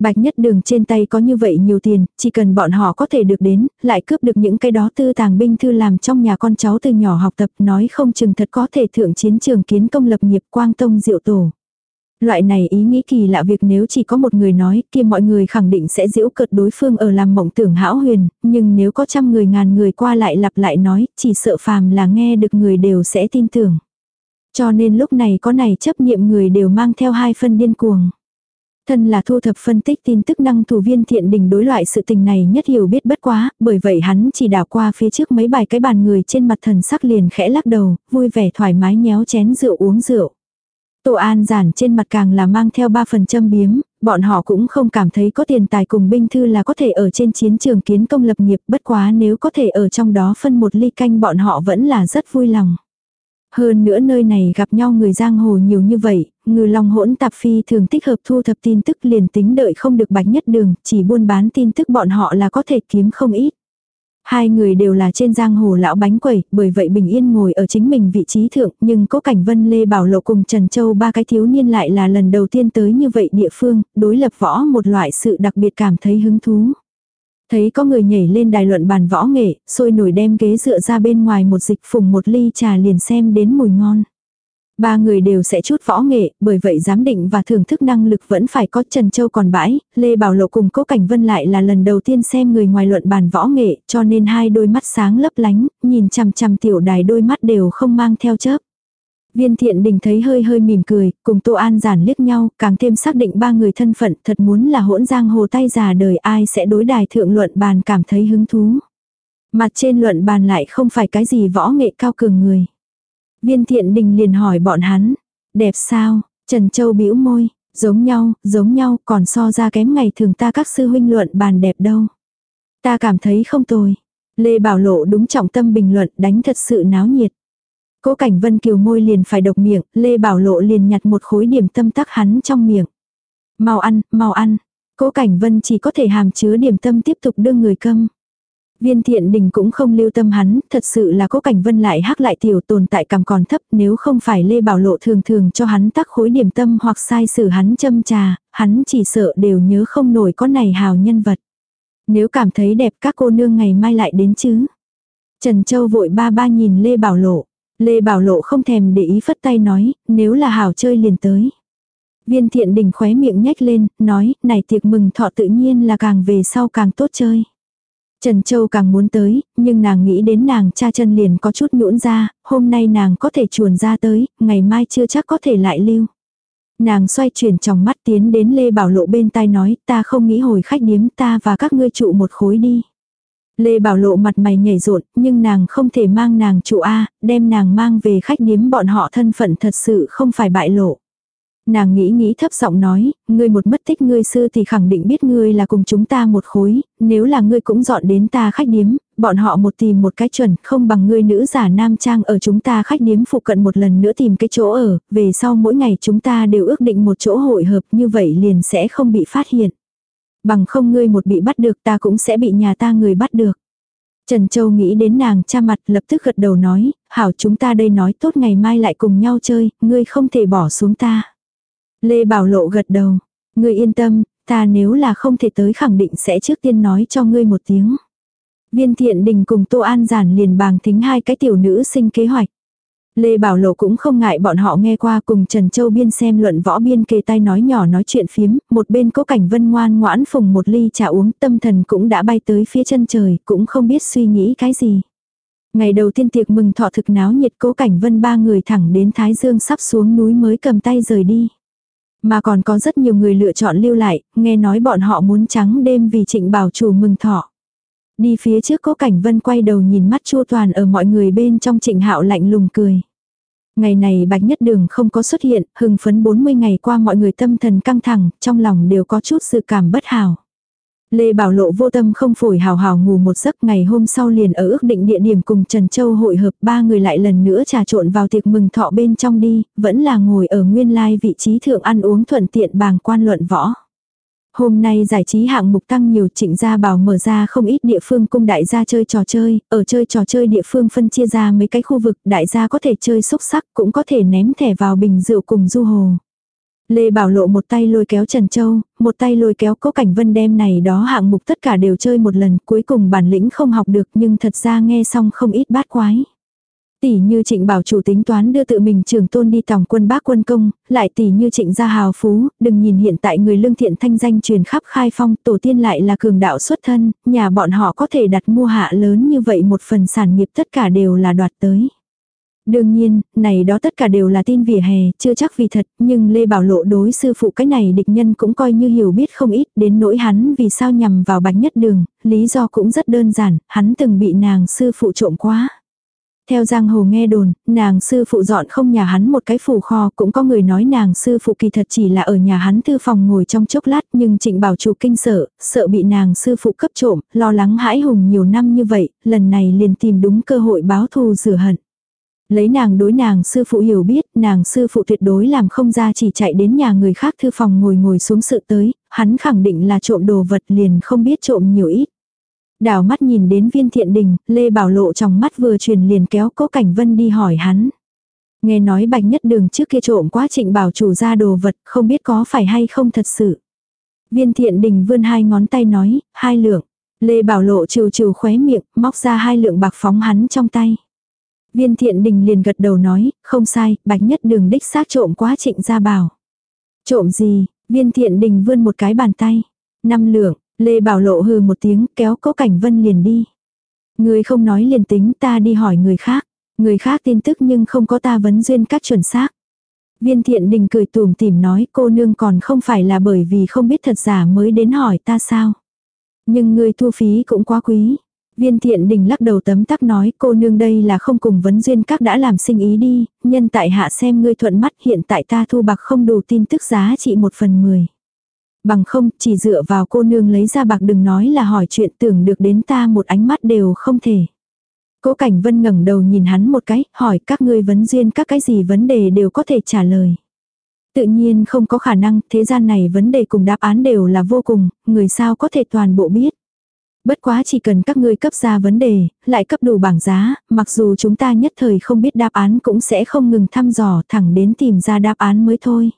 Bạch nhất đường trên tay có như vậy nhiều tiền, chỉ cần bọn họ có thể được đến, lại cướp được những cái đó tư tàng binh thư làm trong nhà con cháu từ nhỏ học tập nói không chừng thật có thể thượng chiến trường kiến công lập nghiệp quang tông diệu tổ. Loại này ý nghĩ kỳ lạ việc nếu chỉ có một người nói kia mọi người khẳng định sẽ giễu cợt đối phương ở làm mộng tưởng hão huyền, nhưng nếu có trăm người ngàn người qua lại lặp lại nói, chỉ sợ phàm là nghe được người đều sẽ tin tưởng. Cho nên lúc này có này chấp niệm người đều mang theo hai phân điên cuồng. Thân là thu thập phân tích tin tức năng thủ viên thiện đình đối loại sự tình này nhất hiểu biết bất quá, bởi vậy hắn chỉ đảo qua phía trước mấy bài cái bàn người trên mặt thần sắc liền khẽ lắc đầu, vui vẻ thoải mái nhéo chén rượu uống rượu. Tô An giản trên mặt càng là mang theo ba phần châm biếm, bọn họ cũng không cảm thấy có tiền tài cùng binh thư là có thể ở trên chiến trường kiến công lập nghiệp bất quá nếu có thể ở trong đó phân một ly canh bọn họ vẫn là rất vui lòng. Hơn nữa nơi này gặp nhau người giang hồ nhiều như vậy, ngư long hỗn tạp phi thường tích hợp thu thập tin tức liền tính đợi không được bạch nhất đường, chỉ buôn bán tin tức bọn họ là có thể kiếm không ít. Hai người đều là trên giang hồ lão bánh quẩy, bởi vậy bình yên ngồi ở chính mình vị trí thượng, nhưng có cảnh Vân Lê Bảo Lộ cùng Trần Châu ba cái thiếu niên lại là lần đầu tiên tới như vậy địa phương, đối lập võ một loại sự đặc biệt cảm thấy hứng thú. Thấy có người nhảy lên đài luận bàn võ nghệ, sôi nổi đem ghế dựa ra bên ngoài một dịch phùng một ly trà liền xem đến mùi ngon. Ba người đều sẽ chút võ nghệ, bởi vậy giám định và thưởng thức năng lực vẫn phải có Trần Châu còn bãi, Lê Bảo Lộ cùng Cố Cảnh Vân lại là lần đầu tiên xem người ngoài luận bàn võ nghệ, cho nên hai đôi mắt sáng lấp lánh, nhìn chằm chằm tiểu đài đôi mắt đều không mang theo chớp. Viên thiện đình thấy hơi hơi mỉm cười, cùng Tô An giản liếc nhau, càng thêm xác định ba người thân phận thật muốn là hỗn giang hồ tay già đời ai sẽ đối đài thượng luận bàn cảm thấy hứng thú. Mặt trên luận bàn lại không phải cái gì võ nghệ cao cường người. Viên thiện đình liền hỏi bọn hắn, đẹp sao, Trần Châu bĩu môi, giống nhau, giống nhau, còn so ra kém ngày thường ta các sư huynh luận bàn đẹp đâu. Ta cảm thấy không tồi. Lê Bảo Lộ đúng trọng tâm bình luận đánh thật sự náo nhiệt. Cố Cảnh Vân kiều môi liền phải độc miệng, Lê Bảo Lộ liền nhặt một khối điểm tâm tắc hắn trong miệng. Mau ăn, mau ăn. Cố Cảnh Vân chỉ có thể hàm chứa điểm tâm tiếp tục đưa người câm. Viên thiện đình cũng không lưu tâm hắn, thật sự là cố cảnh vân lại hắc lại tiểu tồn tại cảm còn thấp nếu không phải Lê Bảo Lộ thường thường cho hắn tắc khối điểm tâm hoặc sai xử hắn châm trà, hắn chỉ sợ đều nhớ không nổi có này hào nhân vật. Nếu cảm thấy đẹp các cô nương ngày mai lại đến chứ. Trần Châu vội ba ba nhìn Lê Bảo Lộ. Lê Bảo Lộ không thèm để ý phất tay nói, nếu là hảo chơi liền tới. Viên thiện đình khóe miệng nhếch lên, nói, này tiệc mừng thọ tự nhiên là càng về sau càng tốt chơi. Trần Châu càng muốn tới, nhưng nàng nghĩ đến nàng cha chân liền có chút nhũn ra, hôm nay nàng có thể chuồn ra tới, ngày mai chưa chắc có thể lại lưu. Nàng xoay chuyển trong mắt tiến đến Lê Bảo Lộ bên tai nói, ta không nghĩ hồi khách điếm ta và các ngươi trụ một khối đi. Lê Bảo Lộ mặt mày nhảy rộn, nhưng nàng không thể mang nàng trụ A, đem nàng mang về khách điếm bọn họ thân phận thật sự không phải bại lộ. Nàng nghĩ nghĩ thấp giọng nói, ngươi một mất tích ngươi sư thì khẳng định biết ngươi là cùng chúng ta một khối, nếu là ngươi cũng dọn đến ta khách điếm, bọn họ một tìm một cái chuẩn, không bằng ngươi nữ giả nam trang ở chúng ta khách điếm phụ cận một lần nữa tìm cái chỗ ở, về sau mỗi ngày chúng ta đều ước định một chỗ hội hợp như vậy liền sẽ không bị phát hiện. Bằng không ngươi một bị bắt được ta cũng sẽ bị nhà ta người bắt được. Trần Châu nghĩ đến nàng cha mặt lập tức gật đầu nói, hảo chúng ta đây nói tốt ngày mai lại cùng nhau chơi, ngươi không thể bỏ xuống ta. Lê Bảo Lộ gật đầu. Ngươi yên tâm, ta nếu là không thể tới khẳng định sẽ trước tiên nói cho ngươi một tiếng. Viên thiện đình cùng Tô An Giản liền bàng thính hai cái tiểu nữ sinh kế hoạch. Lê Bảo Lộ cũng không ngại bọn họ nghe qua cùng Trần Châu Biên xem luận võ biên kề tay nói nhỏ nói chuyện phiếm, một bên có cảnh vân ngoan ngoãn phùng một ly trà uống tâm thần cũng đã bay tới phía chân trời, cũng không biết suy nghĩ cái gì. Ngày đầu tiên tiệc mừng thọ thực náo nhiệt cố cảnh vân ba người thẳng đến Thái Dương sắp xuống núi mới cầm tay rời đi. Mà còn có rất nhiều người lựa chọn lưu lại, nghe nói bọn họ muốn trắng đêm vì trịnh bảo chủ mừng thọ. Đi phía trước có cảnh vân quay đầu nhìn mắt chua toàn ở mọi người bên trong trịnh hạo lạnh lùng cười. Ngày này bạch nhất đường không có xuất hiện, hừng phấn 40 ngày qua mọi người tâm thần căng thẳng, trong lòng đều có chút sự cảm bất hảo. Lê Bảo Lộ vô tâm không phổi hào hào ngủ một giấc ngày hôm sau liền ở ước định địa điểm cùng Trần Châu hội hợp ba người lại lần nữa trà trộn vào tiệc mừng thọ bên trong đi, vẫn là ngồi ở nguyên lai vị trí thượng ăn uống thuận tiện bàng quan luận võ. Hôm nay giải trí hạng mục tăng nhiều trịnh gia bảo mở ra không ít địa phương cung đại gia chơi trò chơi, ở chơi trò chơi địa phương phân chia ra mấy cái khu vực đại gia có thể chơi xúc sắc cũng có thể ném thẻ vào bình rượu cùng du hồ. Lê Bảo Lộ một tay lôi kéo Trần Châu, một tay lôi kéo Cố Cảnh Vân đem này đó hạng mục tất cả đều chơi một lần, cuối cùng bản lĩnh không học được nhưng thật ra nghe xong không ít bát quái. Tỷ như trịnh bảo chủ tính toán đưa tự mình trường tôn đi tòng quân bác quân công, lại tỷ như trịnh gia hào phú, đừng nhìn hiện tại người lương thiện thanh danh truyền khắp khai phong, tổ tiên lại là cường đạo xuất thân, nhà bọn họ có thể đặt mua hạ lớn như vậy một phần sản nghiệp tất cả đều là đoạt tới. Đương nhiên, này đó tất cả đều là tin vỉa hè, chưa chắc vì thật, nhưng Lê Bảo Lộ đối sư phụ cái này địch nhân cũng coi như hiểu biết không ít đến nỗi hắn vì sao nhằm vào bạch nhất đường, lý do cũng rất đơn giản, hắn từng bị nàng sư phụ trộm quá. Theo giang hồ nghe đồn, nàng sư phụ dọn không nhà hắn một cái phủ kho, cũng có người nói nàng sư phụ kỳ thật chỉ là ở nhà hắn thư phòng ngồi trong chốc lát, nhưng trịnh bảo chủ kinh sợ, sợ bị nàng sư phụ cấp trộm, lo lắng hãi hùng nhiều năm như vậy, lần này liền tìm đúng cơ hội báo thù rửa hận. Lấy nàng đối nàng sư phụ hiểu biết, nàng sư phụ tuyệt đối làm không ra chỉ chạy đến nhà người khác thư phòng ngồi ngồi xuống sự tới, hắn khẳng định là trộm đồ vật liền không biết trộm nhiều ít. Đảo mắt nhìn đến viên thiện đình, Lê Bảo Lộ trong mắt vừa truyền liền kéo cố cảnh vân đi hỏi hắn. Nghe nói bạch nhất đường trước kia trộm quá trịnh bảo chủ ra đồ vật, không biết có phải hay không thật sự. Viên thiện đình vươn hai ngón tay nói, hai lượng. Lê Bảo Lộ trừ trừ khóe miệng, móc ra hai lượng bạc phóng hắn trong tay. Viên thiện đình liền gật đầu nói, không sai, bạch nhất đường đích xác trộm quá trịnh ra bảo. Trộm gì, viên thiện đình vươn một cái bàn tay. Năm lượng, Lê Bảo Lộ hừ một tiếng kéo cố cảnh vân liền đi. Người không nói liền tính ta đi hỏi người khác. Người khác tin tức nhưng không có ta vấn duyên các chuẩn xác. Viên thiện đình cười tùm tìm nói cô nương còn không phải là bởi vì không biết thật giả mới đến hỏi ta sao. Nhưng người thu phí cũng quá quý. Viên thiện đình lắc đầu tấm tắc nói cô nương đây là không cùng vấn duyên các đã làm sinh ý đi, nhân tại hạ xem ngươi thuận mắt hiện tại ta thu bạc không đủ tin tức giá trị một phần mười. Bằng không chỉ dựa vào cô nương lấy ra bạc đừng nói là hỏi chuyện tưởng được đến ta một ánh mắt đều không thể. Cố Cảnh Vân ngẩng đầu nhìn hắn một cái, hỏi các ngươi vấn duyên các cái gì vấn đề đều có thể trả lời. Tự nhiên không có khả năng, thế gian này vấn đề cùng đáp án đều là vô cùng, người sao có thể toàn bộ biết. Bất quá chỉ cần các ngươi cấp ra vấn đề, lại cấp đủ bảng giá, mặc dù chúng ta nhất thời không biết đáp án cũng sẽ không ngừng thăm dò thẳng đến tìm ra đáp án mới thôi.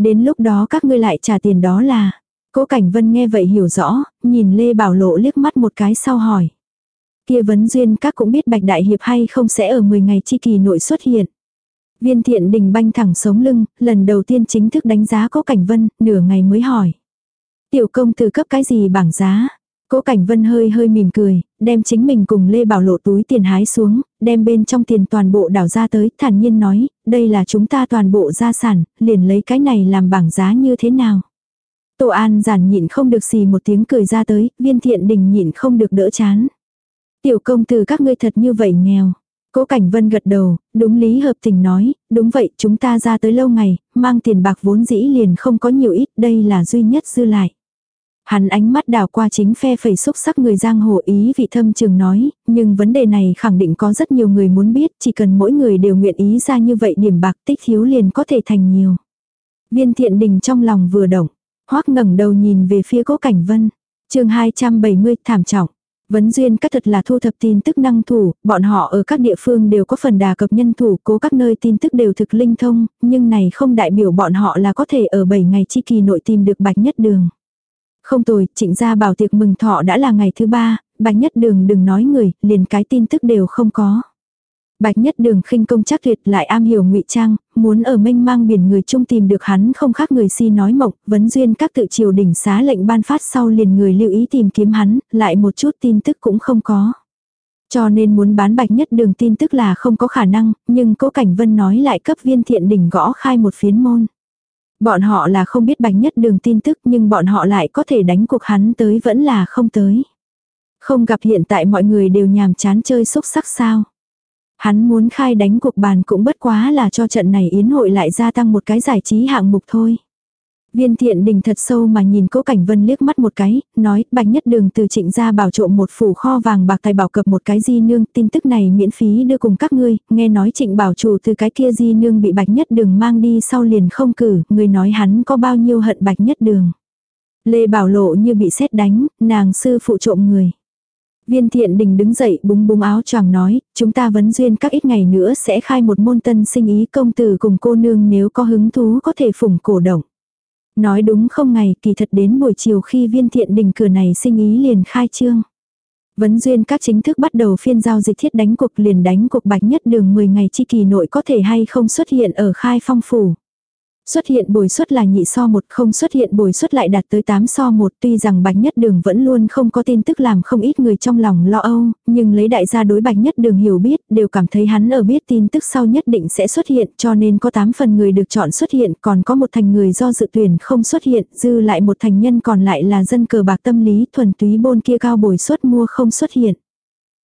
Đến lúc đó các ngươi lại trả tiền đó là. Cố Cảnh Vân nghe vậy hiểu rõ, nhìn Lê Bảo Lộ liếc mắt một cái sau hỏi. Kia vấn duyên các cũng biết Bạch Đại Hiệp hay không sẽ ở 10 ngày chi kỳ nội xuất hiện. Viên thiện đình banh thẳng sống lưng, lần đầu tiên chính thức đánh giá Cố Cảnh Vân, nửa ngày mới hỏi. Tiểu công từ cấp cái gì bảng giá? Cố Cảnh Vân hơi hơi mỉm cười, đem chính mình cùng Lê Bảo Lộ túi tiền hái xuống, đem bên trong tiền toàn bộ đảo ra tới, thản nhiên nói, đây là chúng ta toàn bộ gia sản, liền lấy cái này làm bảng giá như thế nào. Tô An giản nhịn không được xì một tiếng cười ra tới, viên thiện đình nhịn không được đỡ chán. Tiểu công từ các ngươi thật như vậy nghèo. Cố Cảnh Vân gật đầu, đúng lý hợp tình nói, đúng vậy chúng ta ra tới lâu ngày, mang tiền bạc vốn dĩ liền không có nhiều ít, đây là duy nhất dư lại. Hắn ánh mắt đảo qua chính phe phẩy xúc sắc người giang hồ ý vị thâm trường nói, nhưng vấn đề này khẳng định có rất nhiều người muốn biết, chỉ cần mỗi người đều nguyện ý ra như vậy điểm bạc tích thiếu liền có thể thành nhiều. Viên thiện đình trong lòng vừa động, hoắc ngẩng đầu nhìn về phía cố cảnh vân. chương 270 thảm trọng. Vấn duyên các thật là thu thập tin tức năng thủ, bọn họ ở các địa phương đều có phần đà cập nhân thủ, cố các nơi tin tức đều thực linh thông, nhưng này không đại biểu bọn họ là có thể ở 7 ngày chi kỳ nội tìm được bạch nhất đường. Không tồi, trịnh gia bảo tiệc mừng thọ đã là ngày thứ ba, bạch nhất đường đừng nói người, liền cái tin tức đều không có. Bạch nhất đường khinh công chắc tuyệt lại am hiểu ngụy trang, muốn ở mênh mang biển người chung tìm được hắn không khác người si nói mộc. vấn duyên các tự triều đỉnh xá lệnh ban phát sau liền người lưu ý tìm kiếm hắn, lại một chút tin tức cũng không có. Cho nên muốn bán bạch nhất đường tin tức là không có khả năng, nhưng cố Cảnh Vân nói lại cấp viên thiện đỉnh gõ khai một phiến môn. Bọn họ là không biết bánh nhất đường tin tức nhưng bọn họ lại có thể đánh cuộc hắn tới vẫn là không tới. Không gặp hiện tại mọi người đều nhàm chán chơi xúc sắc sao. Hắn muốn khai đánh cuộc bàn cũng bất quá là cho trận này yến hội lại gia tăng một cái giải trí hạng mục thôi. Viên thiện đình thật sâu mà nhìn cố cảnh vân liếc mắt một cái, nói bạch nhất đường từ trịnh ra bảo trộm một phủ kho vàng bạc tài bảo cập một cái di nương, tin tức này miễn phí đưa cùng các ngươi, nghe nói trịnh bảo chủ từ cái kia di nương bị bạch nhất đường mang đi sau liền không cử, người nói hắn có bao nhiêu hận bạch nhất đường. Lê bảo lộ như bị xét đánh, nàng sư phụ trộm người. Viên thiện đình đứng dậy búng búng áo choàng nói, chúng ta vấn duyên các ít ngày nữa sẽ khai một môn tân sinh ý công tử cùng cô nương nếu có hứng thú có thể phủng cổ động. Nói đúng không ngày, kỳ thật đến buổi chiều khi viên thiện đình cửa này sinh ý liền khai trương. Vấn duyên các chính thức bắt đầu phiên giao dịch thiết đánh cuộc, liền đánh cuộc bạch nhất đường 10 ngày chi kỳ nội có thể hay không xuất hiện ở khai phong phủ. Xuất hiện bồi suất là nhị so một không xuất hiện bồi suất lại đạt tới 8 so một tuy rằng Bạch Nhất Đường vẫn luôn không có tin tức làm không ít người trong lòng lo âu, nhưng lấy đại gia đối Bạch Nhất Đường hiểu biết đều cảm thấy hắn ở biết tin tức sau nhất định sẽ xuất hiện cho nên có 8 phần người được chọn xuất hiện còn có một thành người do dự tuyển không xuất hiện dư lại một thành nhân còn lại là dân cờ bạc tâm lý thuần túy bôn kia cao bồi suất mua không xuất hiện.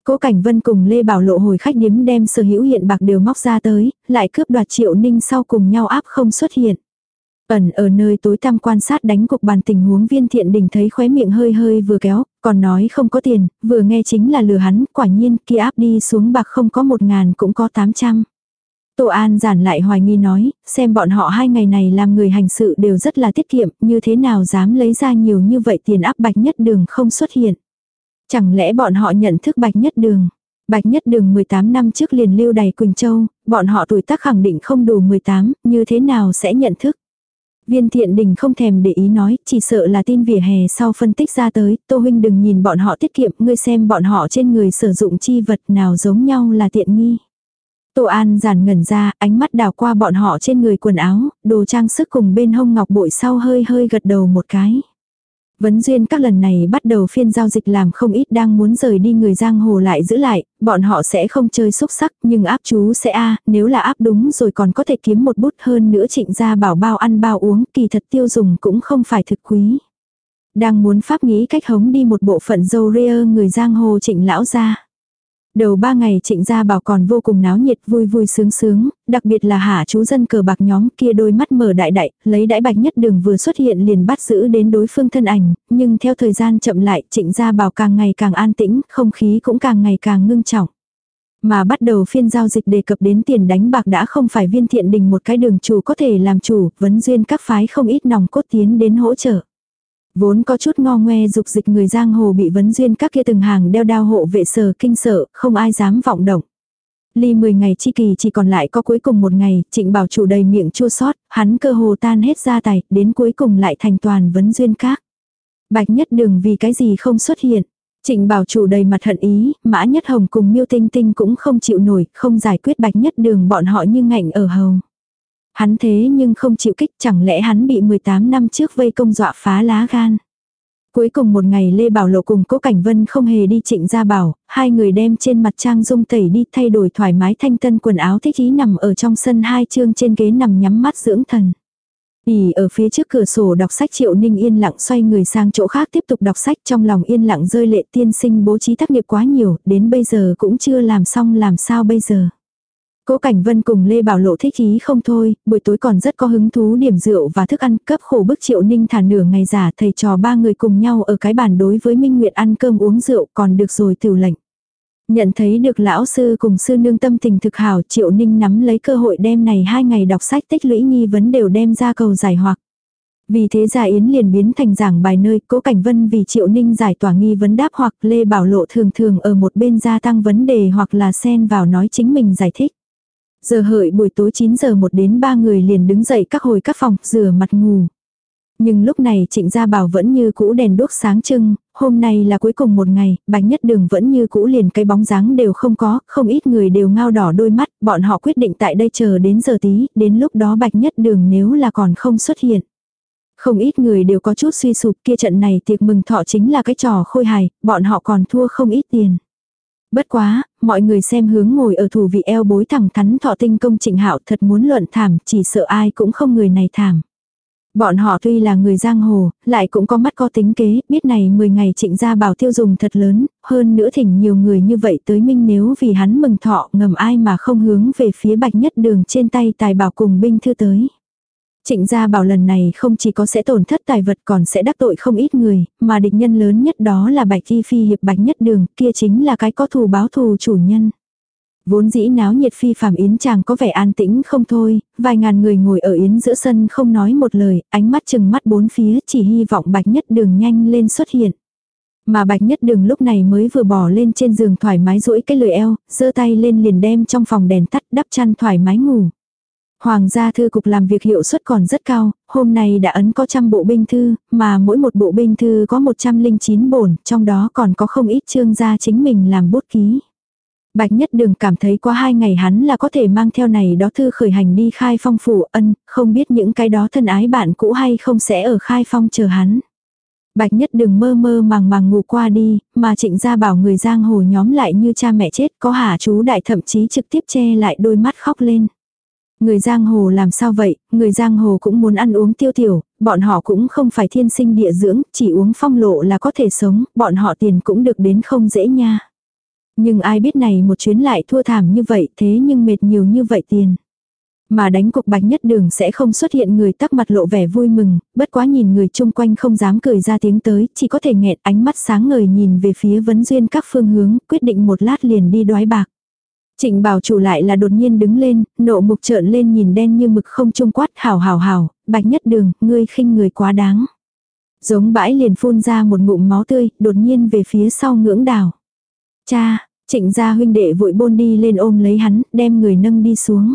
Cố Cảnh Vân cùng Lê Bảo Lộ hồi khách điếm đem sở hữu hiện bạc đều móc ra tới, lại cướp đoạt Triệu Ninh sau cùng nhau áp không xuất hiện. Ẩn ở nơi tối tăm quan sát đánh cục bàn tình huống viên thiện đình thấy khóe miệng hơi hơi vừa kéo, còn nói không có tiền, vừa nghe chính là lừa hắn, quả nhiên kia áp đi xuống bạc không có một ngàn cũng có tám trăm. Tô An giản lại hoài nghi nói, xem bọn họ hai ngày này làm người hành sự đều rất là tiết kiệm, như thế nào dám lấy ra nhiều như vậy tiền áp bạch nhất đường không xuất hiện. Chẳng lẽ bọn họ nhận thức Bạch Nhất Đường? Bạch Nhất Đường 18 năm trước liền lưu đầy Quỳnh Châu, bọn họ tuổi tác khẳng định không đủ 18, như thế nào sẽ nhận thức? Viên thiện đình không thèm để ý nói, chỉ sợ là tin vỉa hè sau phân tích ra tới, Tô Huynh đừng nhìn bọn họ tiết kiệm, ngươi xem bọn họ trên người sử dụng chi vật nào giống nhau là tiện nghi. Tô An giản ngẩn ra, ánh mắt đào qua bọn họ trên người quần áo, đồ trang sức cùng bên hông ngọc bội sau hơi hơi gật đầu một cái. Vấn duyên các lần này bắt đầu phiên giao dịch làm không ít đang muốn rời đi người giang hồ lại giữ lại, bọn họ sẽ không chơi xúc sắc nhưng áp chú sẽ a nếu là áp đúng rồi còn có thể kiếm một bút hơn nữa trịnh ra bảo bao ăn bao uống kỳ thật tiêu dùng cũng không phải thực quý. Đang muốn pháp nghĩ cách hống đi một bộ phận dâu ria người giang hồ trịnh lão ra. Đầu ba ngày trịnh gia bảo còn vô cùng náo nhiệt vui vui sướng sướng, đặc biệt là hạ chú dân cờ bạc nhóm kia đôi mắt mở đại đại, lấy đãi bạch nhất đường vừa xuất hiện liền bắt giữ đến đối phương thân ảnh, nhưng theo thời gian chậm lại trịnh gia bảo càng ngày càng an tĩnh, không khí cũng càng ngày càng ngưng trọng. Mà bắt đầu phiên giao dịch đề cập đến tiền đánh bạc đã không phải viên thiện đình một cái đường chủ có thể làm chủ, vấn duyên các phái không ít nòng cốt tiến đến hỗ trợ. Vốn có chút ngo ngoe dục dịch người giang hồ bị vấn duyên các kia từng hàng đeo đao hộ vệ sở kinh sợ, không ai dám vọng động. Ly 10 ngày chi kỳ chỉ còn lại có cuối cùng một ngày, trịnh bảo chủ đầy miệng chua sót, hắn cơ hồ tan hết gia tài, đến cuối cùng lại thành toàn vấn duyên các. Bạch nhất đường vì cái gì không xuất hiện. Trịnh bảo chủ đầy mặt hận ý, mã nhất hồng cùng miêu tinh tinh cũng không chịu nổi, không giải quyết bạch nhất đường bọn họ như ngạnh ở hầu. Hắn thế nhưng không chịu kích chẳng lẽ hắn bị 18 năm trước vây công dọa phá lá gan. Cuối cùng một ngày Lê Bảo Lộ cùng Cố Cảnh Vân không hề đi trịnh ra bảo, hai người đem trên mặt trang dung tẩy đi thay đổi thoải mái thanh tân quần áo thích ý nằm ở trong sân hai chương trên ghế nằm nhắm mắt dưỡng thần. ỉ ở phía trước cửa sổ đọc sách Triệu Ninh yên lặng xoay người sang chỗ khác tiếp tục đọc sách trong lòng yên lặng rơi lệ tiên sinh bố trí tác nghiệp quá nhiều, đến bây giờ cũng chưa làm xong làm sao bây giờ. Cố Cảnh Vân cùng Lê Bảo Lộ thích ý không thôi, buổi tối còn rất có hứng thú điểm rượu và thức ăn cấp khổ bức Triệu Ninh thả nửa ngày giả thầy trò ba người cùng nhau ở cái bàn đối với Minh Nguyệt ăn cơm uống rượu còn được rồi tiểu lệnh. Nhận thấy được lão sư cùng sư nương tâm tình thực hảo Triệu Ninh nắm lấy cơ hội đem này hai ngày đọc sách tích lũy nghi vấn đều đem ra cầu giải hoặc. Vì thế Gia Yến liền biến thành giảng bài nơi cố cảnh vân vì Triệu Ninh giải tỏa nghi vấn đáp hoặc Lê Bảo Lộ thường thường ở một bên gia tăng vấn đề hoặc là xen vào nói chính mình giải thích. Giờ hợi buổi tối 9 giờ một đến ba người liền đứng dậy các hồi các phòng, rửa mặt ngủ. Nhưng lúc này trịnh gia bảo vẫn như cũ đèn đuốc sáng trưng, hôm nay là cuối cùng một ngày, bạch nhất đường vẫn như cũ liền cái bóng dáng đều không có, không ít người đều ngao đỏ đôi mắt, bọn họ quyết định tại đây chờ đến giờ tí, đến lúc đó bạch nhất đường nếu là còn không xuất hiện. Không ít người đều có chút suy sụp kia trận này tiệc mừng thọ chính là cái trò khôi hài, bọn họ còn thua không ít tiền. Bất quá, mọi người xem hướng ngồi ở thủ vị eo bối thẳng thắn thọ tinh công trịnh hạo thật muốn luận thảm, chỉ sợ ai cũng không người này thảm. Bọn họ tuy là người giang hồ, lại cũng có mắt có tính kế, biết này 10 ngày trịnh gia bảo tiêu dùng thật lớn, hơn nữa thỉnh nhiều người như vậy tới minh nếu vì hắn mừng thọ ngầm ai mà không hướng về phía bạch nhất đường trên tay tài bảo cùng binh thư tới. Trịnh gia bảo lần này không chỉ có sẽ tổn thất tài vật còn sẽ đắc tội không ít người, mà địch nhân lớn nhất đó là bạch thi phi hiệp bạch nhất đường, kia chính là cái có thù báo thù chủ nhân. Vốn dĩ náo nhiệt phi phàm yến chàng có vẻ an tĩnh không thôi, vài ngàn người ngồi ở yến giữa sân không nói một lời, ánh mắt chừng mắt bốn phía chỉ hy vọng bạch nhất đường nhanh lên xuất hiện. Mà bạch nhất đường lúc này mới vừa bỏ lên trên giường thoải mái duỗi cái lười eo, giơ tay lên liền đem trong phòng đèn tắt đắp chăn thoải mái ngủ. Hoàng gia thư cục làm việc hiệu suất còn rất cao, hôm nay đã ấn có trăm bộ binh thư, mà mỗi một bộ binh thư có 109 bổn, trong đó còn có không ít chương gia chính mình làm bút ký. Bạch Nhất Đường cảm thấy qua hai ngày hắn là có thể mang theo này đó thư khởi hành đi khai phong phủ ân, không biết những cái đó thân ái bạn cũ hay không sẽ ở khai phong chờ hắn. Bạch Nhất Đường mơ mơ màng màng ngủ qua đi, mà trịnh gia bảo người giang hồ nhóm lại như cha mẹ chết có hả chú đại thậm chí trực tiếp che lại đôi mắt khóc lên. Người giang hồ làm sao vậy, người giang hồ cũng muốn ăn uống tiêu tiểu, bọn họ cũng không phải thiên sinh địa dưỡng, chỉ uống phong lộ là có thể sống, bọn họ tiền cũng được đến không dễ nha. Nhưng ai biết này một chuyến lại thua thảm như vậy thế nhưng mệt nhiều như vậy tiền. Mà đánh cục bạch nhất đường sẽ không xuất hiện người tắc mặt lộ vẻ vui mừng, bất quá nhìn người chung quanh không dám cười ra tiếng tới, chỉ có thể nghẹt ánh mắt sáng ngời nhìn về phía vấn duyên các phương hướng, quyết định một lát liền đi đoái bạc. Trịnh bảo chủ lại là đột nhiên đứng lên, nộ mục trợn lên nhìn đen như mực không trung quát hào hào hào, bạch nhất đường, ngươi khinh người quá đáng. Giống bãi liền phun ra một ngụm máu tươi, đột nhiên về phía sau ngưỡng đảo. Cha, trịnh gia huynh đệ vội bôn đi lên ôm lấy hắn, đem người nâng đi xuống.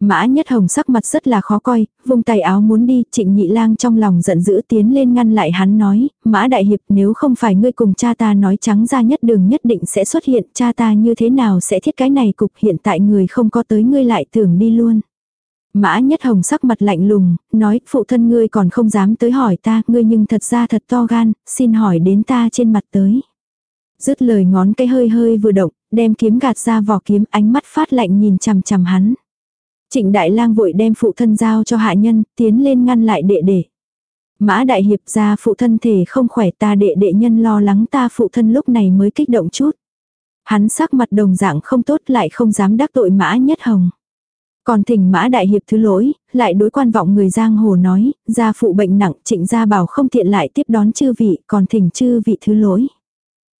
Mã Nhất Hồng sắc mặt rất là khó coi, vung tay áo muốn đi, trịnh nhị lang trong lòng giận dữ tiến lên ngăn lại hắn nói, Mã Đại Hiệp nếu không phải ngươi cùng cha ta nói trắng ra nhất đường nhất định sẽ xuất hiện, cha ta như thế nào sẽ thiết cái này cục hiện tại người không có tới ngươi lại tưởng đi luôn. Mã Nhất Hồng sắc mặt lạnh lùng, nói, phụ thân ngươi còn không dám tới hỏi ta, ngươi nhưng thật ra thật to gan, xin hỏi đến ta trên mặt tới. Dứt lời ngón cái hơi hơi vừa động, đem kiếm gạt ra vỏ kiếm ánh mắt phát lạnh nhìn chằm chằm hắn. Trịnh Đại Lang vội đem phụ thân giao cho hạ nhân, tiến lên ngăn lại đệ đệ. Mã Đại Hiệp ra phụ thân thể không khỏe ta đệ đệ nhân lo lắng ta phụ thân lúc này mới kích động chút. Hắn sắc mặt đồng dạng không tốt lại không dám đắc tội Mã Nhất Hồng. Còn thỉnh Mã Đại Hiệp thứ lỗi, lại đối quan vọng người giang hồ nói, gia phụ bệnh nặng trịnh gia bảo không tiện lại tiếp đón chư vị, còn thỉnh chư vị thứ lỗi.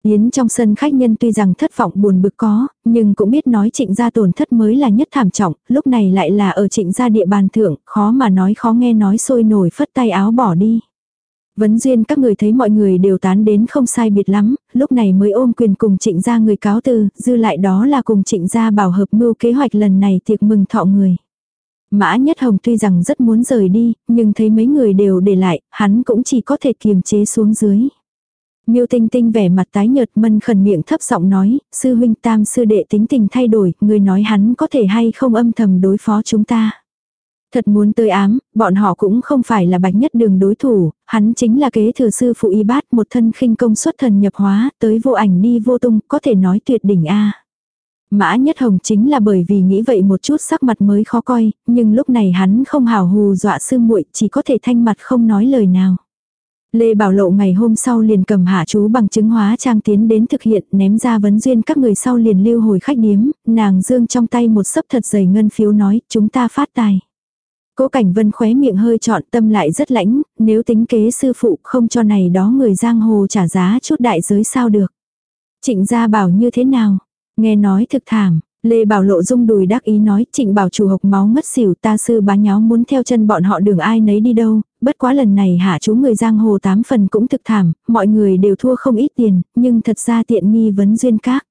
Yến trong sân khách nhân tuy rằng thất vọng buồn bực có, nhưng cũng biết nói trịnh gia tổn thất mới là nhất thảm trọng, lúc này lại là ở trịnh gia địa bàn thượng, khó mà nói khó nghe nói sôi nổi phất tay áo bỏ đi. Vấn duyên các người thấy mọi người đều tán đến không sai biệt lắm, lúc này mới ôm quyền cùng trịnh gia người cáo từ, dư lại đó là cùng trịnh gia bảo hợp mưu kế hoạch lần này tiệc mừng thọ người. Mã Nhất Hồng tuy rằng rất muốn rời đi, nhưng thấy mấy người đều để lại, hắn cũng chỉ có thể kiềm chế xuống dưới. Miêu Tinh Tinh vẻ mặt tái nhợt mân khẩn miệng thấp giọng nói, sư huynh tam sư đệ tính tình thay đổi, người nói hắn có thể hay không âm thầm đối phó chúng ta. Thật muốn tơi ám, bọn họ cũng không phải là bạch nhất đường đối thủ, hắn chính là kế thừa sư phụ y bát một thân khinh công xuất thần nhập hóa, tới vô ảnh đi vô tung, có thể nói tuyệt đỉnh A. Mã Nhất Hồng chính là bởi vì nghĩ vậy một chút sắc mặt mới khó coi, nhưng lúc này hắn không hào hù dọa sư muội chỉ có thể thanh mặt không nói lời nào. Lê Bảo Lộ ngày hôm sau liền cầm hạ chú bằng chứng hóa trang tiến đến thực hiện ném ra vấn duyên các người sau liền lưu hồi khách điếm, nàng dương trong tay một sấp thật dày ngân phiếu nói chúng ta phát tài. Cố Cảnh Vân khóe miệng hơi trọn tâm lại rất lãnh, nếu tính kế sư phụ không cho này đó người giang hồ trả giá chút đại giới sao được. Trịnh gia bảo như thế nào? Nghe nói thực thảm, Lê Bảo Lộ rung đùi đắc ý nói trịnh bảo chủ hộc máu mất xỉu ta sư bá nháo muốn theo chân bọn họ đường ai nấy đi đâu, bất quá lần này hạ chú người giang hồ tám phần cũng thực thảm, mọi người đều thua không ít tiền, nhưng thật ra tiện nghi vấn duyên các.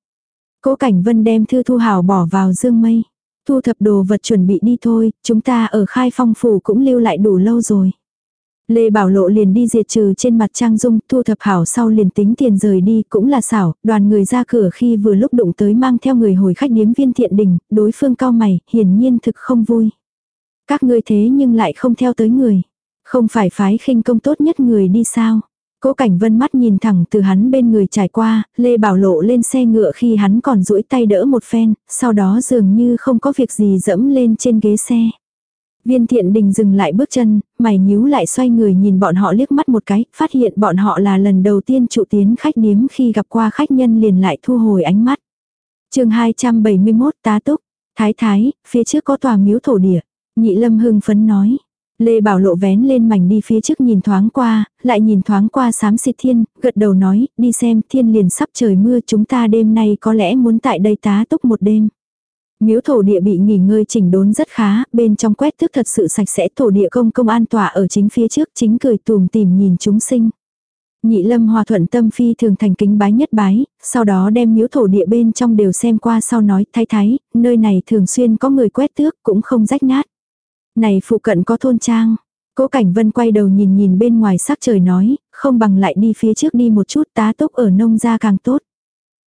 Cố Cảnh Vân đem thư thu hào bỏ vào dương mây. Thu thập đồ vật chuẩn bị đi thôi, chúng ta ở khai phong phủ cũng lưu lại đủ lâu rồi. Lê Bảo Lộ liền đi diệt trừ trên mặt Trang Dung, thu thập hảo sau liền tính tiền rời đi, cũng là xảo, đoàn người ra cửa khi vừa lúc đụng tới mang theo người hồi khách điếm viên thiện đình, đối phương cao mày, hiển nhiên thực không vui. Các ngươi thế nhưng lại không theo tới người. Không phải phái khinh công tốt nhất người đi sao. Cố Cảnh Vân mắt nhìn thẳng từ hắn bên người trải qua, Lê Bảo Lộ lên xe ngựa khi hắn còn duỗi tay đỡ một phen, sau đó dường như không có việc gì dẫm lên trên ghế xe. Viên thiện đình dừng lại bước chân, mày nhíu lại xoay người nhìn bọn họ liếc mắt một cái, phát hiện bọn họ là lần đầu tiên trụ tiến khách điếm khi gặp qua khách nhân liền lại thu hồi ánh mắt. chương 271 tá túc, thái thái, phía trước có tòa miếu thổ địa. Nhị lâm hưng phấn nói. Lê Bảo Lộ vén lên mảnh đi phía trước nhìn thoáng qua, lại nhìn thoáng qua sám xịt thiên, gật đầu nói, đi xem thiên liền sắp trời mưa chúng ta đêm nay có lẽ muốn tại đây tá túc một đêm. Miếu thổ địa bị nghỉ ngơi chỉnh đốn rất khá, bên trong quét thức thật sự sạch sẽ thổ địa công công an tỏa ở chính phía trước chính cười tùm tìm nhìn chúng sinh. Nhị lâm hòa thuận tâm phi thường thành kính bái nhất bái, sau đó đem miếu thổ địa bên trong đều xem qua sau nói thái thái, nơi này thường xuyên có người quét tước cũng không rách nát. Này phụ cận có thôn trang. Cố Cảnh Vân quay đầu nhìn nhìn bên ngoài sắc trời nói, không bằng lại đi phía trước đi một chút tá túc ở nông gia càng tốt.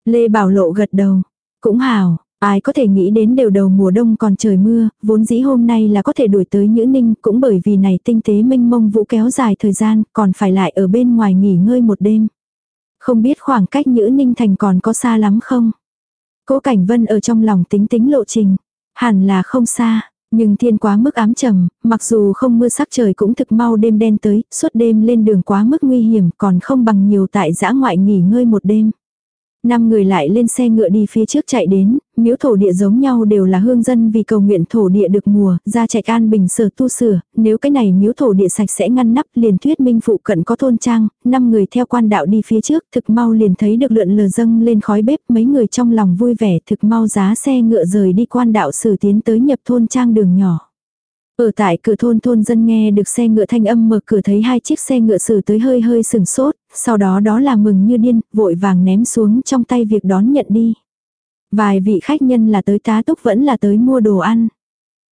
Lê Bảo Lộ gật đầu. Cũng hào, ai có thể nghĩ đến đều đầu mùa đông còn trời mưa, vốn dĩ hôm nay là có thể đuổi tới Nhữ Ninh cũng bởi vì này tinh tế minh mông vũ kéo dài thời gian còn phải lại ở bên ngoài nghỉ ngơi một đêm. Không biết khoảng cách Nhữ Ninh thành còn có xa lắm không? Cố Cảnh Vân ở trong lòng tính tính lộ trình. Hẳn là không xa, nhưng thiên quá mức ám trầm, mặc dù không mưa sắc trời cũng thực mau đêm đen tới, suốt đêm lên đường quá mức nguy hiểm còn không bằng nhiều tại giã ngoại nghỉ ngơi một đêm. Năm người lại lên xe ngựa đi phía trước chạy đến, miếu thổ địa giống nhau đều là hương dân vì cầu nguyện thổ địa được mùa, ra chạy an bình sở tu sửa, nếu cái này miếu thổ địa sạch sẽ ngăn nắp liền thuyết minh phụ cận có thôn trang, năm người theo quan đạo đi phía trước thực mau liền thấy được lượn lờ dâng lên khói bếp mấy người trong lòng vui vẻ thực mau giá xe ngựa rời đi quan đạo sử tiến tới nhập thôn trang đường nhỏ. Ở tại cửa thôn thôn dân nghe được xe ngựa thanh âm mở cửa thấy hai chiếc xe ngựa xử tới hơi hơi sừng sốt, sau đó đó là mừng như điên, vội vàng ném xuống trong tay việc đón nhận đi. Vài vị khách nhân là tới tá túc vẫn là tới mua đồ ăn.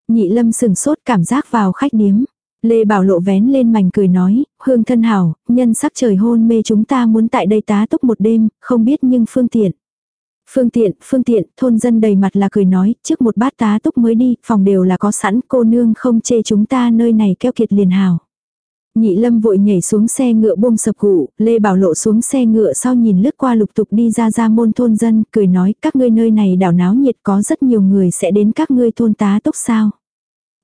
Nhị lâm sừng sốt cảm giác vào khách điếm. Lê Bảo Lộ vén lên mảnh cười nói, hương thân hảo, nhân sắc trời hôn mê chúng ta muốn tại đây tá túc một đêm, không biết nhưng phương tiện. Phương tiện, phương tiện, thôn dân đầy mặt là cười nói, trước một bát tá túc mới đi, phòng đều là có sẵn, cô nương không chê chúng ta nơi này keo kiệt liền hào. Nhị lâm vội nhảy xuống xe ngựa buông sập cụ, Lê Bảo Lộ xuống xe ngựa sau nhìn lướt qua lục tục đi ra ra môn thôn dân, cười nói các ngươi nơi này đảo náo nhiệt có rất nhiều người sẽ đến các ngươi thôn tá túc sao.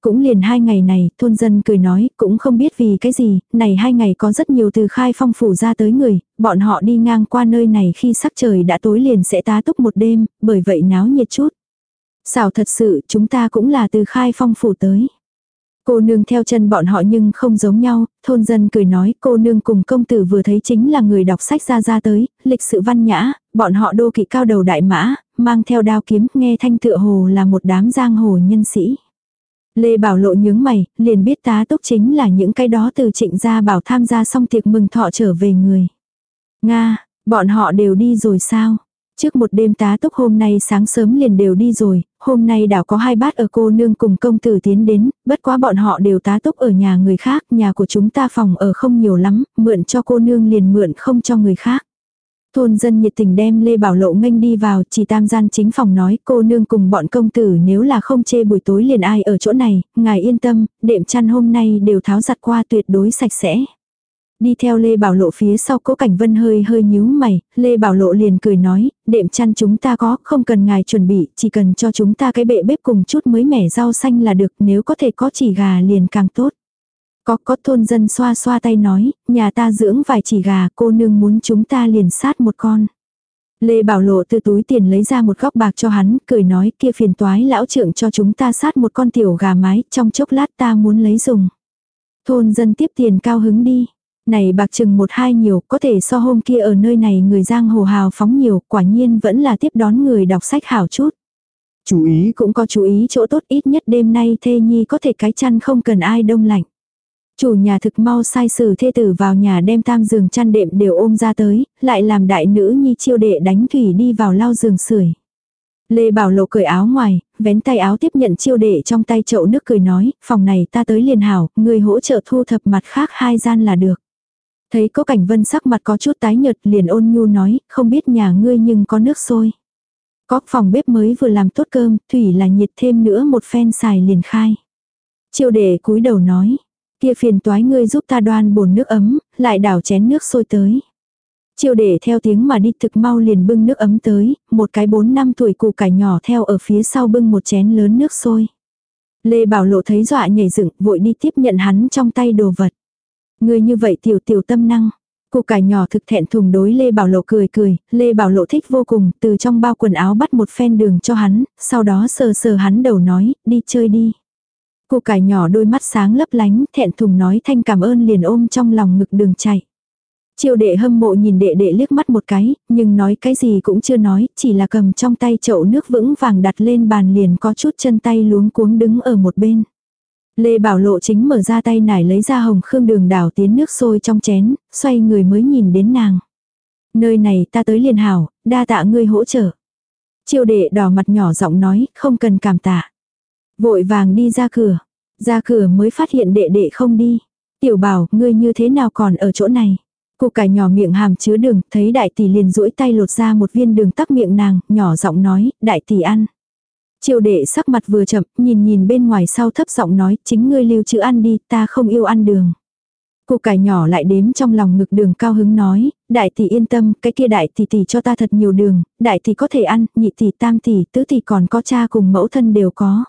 Cũng liền hai ngày này, thôn dân cười nói, cũng không biết vì cái gì, này hai ngày có rất nhiều từ khai phong phủ ra tới người, bọn họ đi ngang qua nơi này khi sắc trời đã tối liền sẽ tá túc một đêm, bởi vậy náo nhiệt chút. Xảo thật sự, chúng ta cũng là từ khai phong phủ tới. Cô nương theo chân bọn họ nhưng không giống nhau, thôn dân cười nói cô nương cùng công tử vừa thấy chính là người đọc sách ra ra tới, lịch sự văn nhã, bọn họ đô kỵ cao đầu đại mã, mang theo đao kiếm, nghe thanh tựa hồ là một đám giang hồ nhân sĩ. Lê Bảo Lộ nhướng mày, liền biết tá túc chính là những cái đó từ trịnh gia bảo tham gia xong tiệc mừng thọ trở về người. Nga, bọn họ đều đi rồi sao? Trước một đêm tá túc hôm nay sáng sớm liền đều đi rồi, hôm nay đảo có hai bát ở cô nương cùng công tử tiến đến, bất quá bọn họ đều tá túc ở nhà người khác, nhà của chúng ta phòng ở không nhiều lắm, mượn cho cô nương liền mượn không cho người khác. Thôn dân nhiệt tình đem Lê Bảo Lộ nghênh đi vào, chỉ tam gian chính phòng nói cô nương cùng bọn công tử nếu là không chê buổi tối liền ai ở chỗ này, ngài yên tâm, đệm chăn hôm nay đều tháo giặt qua tuyệt đối sạch sẽ. Đi theo Lê Bảo Lộ phía sau cố cảnh vân hơi hơi nhíu mày, Lê Bảo Lộ liền cười nói, đệm chăn chúng ta có, không cần ngài chuẩn bị, chỉ cần cho chúng ta cái bệ bếp cùng chút mới mẻ rau xanh là được, nếu có thể có chỉ gà liền càng tốt. Có có thôn dân xoa xoa tay nói, nhà ta dưỡng vài chỉ gà, cô nương muốn chúng ta liền sát một con. Lê Bảo Lộ từ túi tiền lấy ra một góc bạc cho hắn, cười nói kia phiền toái lão trưởng cho chúng ta sát một con tiểu gà mái, trong chốc lát ta muốn lấy dùng. Thôn dân tiếp tiền cao hứng đi. Này bạc chừng một hai nhiều, có thể so hôm kia ở nơi này người giang hồ hào phóng nhiều, quả nhiên vẫn là tiếp đón người đọc sách hảo chút. Chú ý cũng có chú ý chỗ tốt ít nhất đêm nay thê nhi có thể cái chăn không cần ai đông lạnh. Chủ nhà thực mau sai sử thê tử vào nhà đem tam giường chăn đệm đều ôm ra tới, lại làm đại nữ nhi chiêu đệ đánh thủy đi vào lau giường sưởi. Lê Bảo Lộ cởi áo ngoài, vén tay áo tiếp nhận chiêu đệ trong tay chậu nước cười nói, phòng này ta tới liền hảo, người hỗ trợ thu thập mặt khác hai gian là được. Thấy có cảnh vân sắc mặt có chút tái nhợt liền ôn nhu nói, không biết nhà ngươi nhưng có nước sôi. Có phòng bếp mới vừa làm tốt cơm, thủy là nhiệt thêm nữa một phen xài liền khai. Chiêu đệ cúi đầu nói, Kia phiền toái ngươi giúp ta đoan bồn nước ấm, lại đảo chén nước sôi tới. Chiêu đệ theo tiếng mà đi thực mau liền bưng nước ấm tới, một cái bốn năm tuổi cụ cải nhỏ theo ở phía sau bưng một chén lớn nước sôi. Lê Bảo Lộ thấy dọa nhảy dựng, vội đi tiếp nhận hắn trong tay đồ vật. Người như vậy tiểu tiểu tâm năng. cô cải nhỏ thực thẹn thùng đối Lê Bảo Lộ cười cười, Lê Bảo Lộ thích vô cùng, từ trong bao quần áo bắt một phen đường cho hắn, sau đó sờ sờ hắn đầu nói, đi chơi đi. Cô cải nhỏ đôi mắt sáng lấp lánh, thẹn thùng nói thanh cảm ơn liền ôm trong lòng ngực đường chạy. Triều đệ hâm mộ nhìn đệ đệ liếc mắt một cái, nhưng nói cái gì cũng chưa nói, chỉ là cầm trong tay chậu nước vững vàng đặt lên bàn liền có chút chân tay luống cuống đứng ở một bên. Lê Bảo Lộ chính mở ra tay nải lấy ra hồng khương đường đảo tiến nước sôi trong chén, xoay người mới nhìn đến nàng. Nơi này ta tới liền hảo, đa tạ ngươi hỗ trợ. Triều đệ đỏ mặt nhỏ giọng nói, không cần cảm tạ. Vội vàng đi ra cửa. Ra cửa mới phát hiện đệ đệ không đi. Tiểu bảo, ngươi như thế nào còn ở chỗ này? Cô cải nhỏ miệng hàm chứa đường, thấy đại tỷ liền duỗi tay lột ra một viên đường tắc miệng nàng, nhỏ giọng nói, đại tỷ ăn. Triều đệ sắc mặt vừa chậm, nhìn nhìn bên ngoài sau thấp giọng nói, chính ngươi lưu chữ ăn đi, ta không yêu ăn đường. Cô cải nhỏ lại đếm trong lòng ngực đường cao hứng nói, đại tỷ yên tâm, cái kia đại tỷ tỷ cho ta thật nhiều đường, đại tỷ có thể ăn, nhị tỷ tam tỷ, tứ tỷ còn có cha cùng mẫu thân đều có.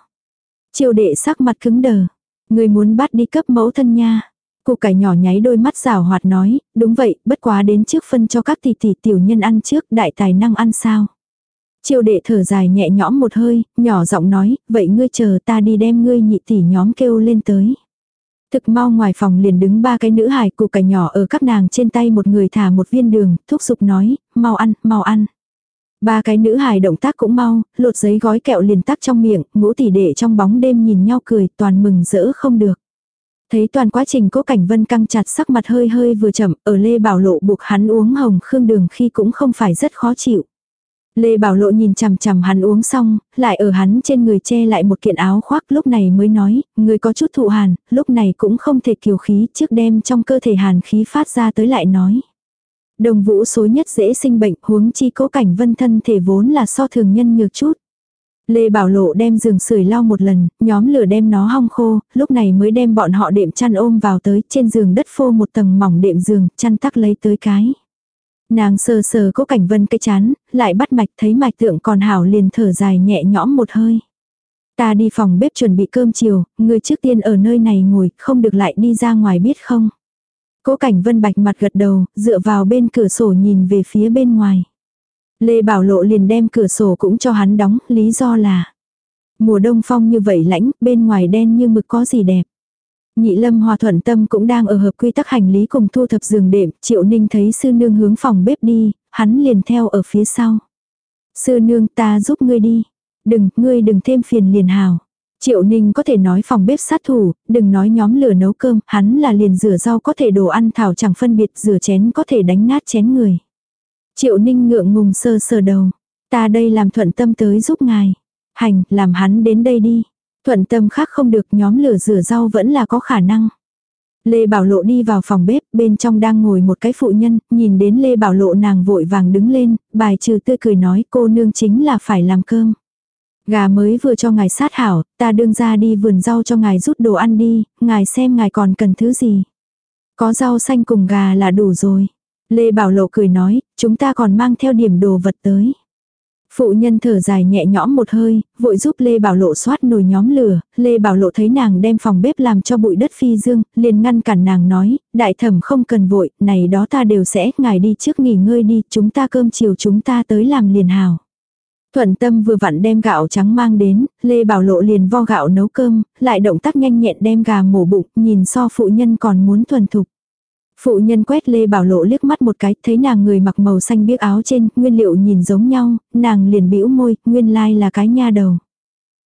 Triều đệ sắc mặt cứng đờ, người muốn bắt đi cấp mẫu thân nha. Cô cải nhỏ nháy đôi mắt rào hoạt nói, đúng vậy, bất quá đến trước phân cho các tỷ tỷ tiểu nhân ăn trước, đại tài năng ăn sao. Chiêu đệ thở dài nhẹ nhõm một hơi, nhỏ giọng nói, vậy ngươi chờ ta đi đem ngươi nhị tỷ nhóm kêu lên tới. Thực mau ngoài phòng liền đứng ba cái nữ hài cụ cải nhỏ ở các nàng trên tay một người thả một viên đường, thúc giục nói, mau ăn, mau ăn. Ba cái nữ hài động tác cũng mau, lột giấy gói kẹo liền tắc trong miệng, ngũ tỷ đệ trong bóng đêm nhìn nhau cười, toàn mừng rỡ không được. Thấy toàn quá trình cố cảnh vân căng chặt sắc mặt hơi hơi vừa chậm, ở Lê Bảo Lộ buộc hắn uống hồng khương đường khi cũng không phải rất khó chịu. Lê Bảo Lộ nhìn chằm chằm hắn uống xong, lại ở hắn trên người che lại một kiện áo khoác lúc này mới nói, người có chút thụ hàn, lúc này cũng không thể kiều khí trước đem trong cơ thể hàn khí phát ra tới lại nói. Đồng vũ số nhất dễ sinh bệnh huống chi cố cảnh vân thân thể vốn là so thường nhân nhược chút. Lê Bảo Lộ đem giường sưởi lau một lần, nhóm lửa đem nó hong khô, lúc này mới đem bọn họ đệm chăn ôm vào tới, trên giường đất phô một tầng mỏng đệm giường, chăn tắc lấy tới cái. Nàng sờ sờ cố cảnh vân cái chán, lại bắt mạch thấy mạch tượng còn hảo liền thở dài nhẹ nhõm một hơi. Ta đi phòng bếp chuẩn bị cơm chiều, người trước tiên ở nơi này ngồi, không được lại đi ra ngoài biết không. Cố cảnh vân bạch mặt gật đầu, dựa vào bên cửa sổ nhìn về phía bên ngoài. Lê Bảo Lộ liền đem cửa sổ cũng cho hắn đóng, lý do là mùa đông phong như vậy lãnh, bên ngoài đen như mực có gì đẹp. Nhị lâm hòa thuận tâm cũng đang ở hợp quy tắc hành lý cùng thu thập giường đệm, triệu ninh thấy sư nương hướng phòng bếp đi, hắn liền theo ở phía sau. Sư nương ta giúp ngươi đi. Đừng, ngươi đừng thêm phiền liền hào. Triệu ninh có thể nói phòng bếp sát thủ, đừng nói nhóm lửa nấu cơm, hắn là liền rửa rau có thể đồ ăn thảo chẳng phân biệt rửa chén có thể đánh nát chén người. Triệu ninh ngượng ngùng sơ sờ đầu. Ta đây làm thuận tâm tới giúp ngài. Hành, làm hắn đến đây đi. Thuận tâm khác không được nhóm lửa rửa rau vẫn là có khả năng. Lê Bảo Lộ đi vào phòng bếp, bên trong đang ngồi một cái phụ nhân, nhìn đến Lê Bảo Lộ nàng vội vàng đứng lên, bài trừ tươi cười nói cô nương chính là phải làm cơm. Gà mới vừa cho ngài sát hảo, ta đương ra đi vườn rau cho ngài rút đồ ăn đi, ngài xem ngài còn cần thứ gì. Có rau xanh cùng gà là đủ rồi. Lê Bảo Lộ cười nói, chúng ta còn mang theo điểm đồ vật tới. Phụ nhân thở dài nhẹ nhõm một hơi, vội giúp Lê Bảo Lộ xoát nồi nhóm lửa, Lê Bảo Lộ thấy nàng đem phòng bếp làm cho bụi đất phi dương, liền ngăn cản nàng nói, đại thẩm không cần vội, này đó ta đều sẽ, ngài đi trước nghỉ ngơi đi, chúng ta cơm chiều chúng ta tới làm liền hào. Thuận tâm vừa vặn đem gạo trắng mang đến, Lê Bảo Lộ liền vo gạo nấu cơm, lại động tác nhanh nhẹn đem gà mổ bụng, nhìn so phụ nhân còn muốn thuần thục. Phụ nhân quét Lê Bảo Lộ liếc mắt một cái, thấy nàng người mặc màu xanh biếc áo trên, nguyên liệu nhìn giống nhau, nàng liền bĩu môi, nguyên lai là cái nha đầu.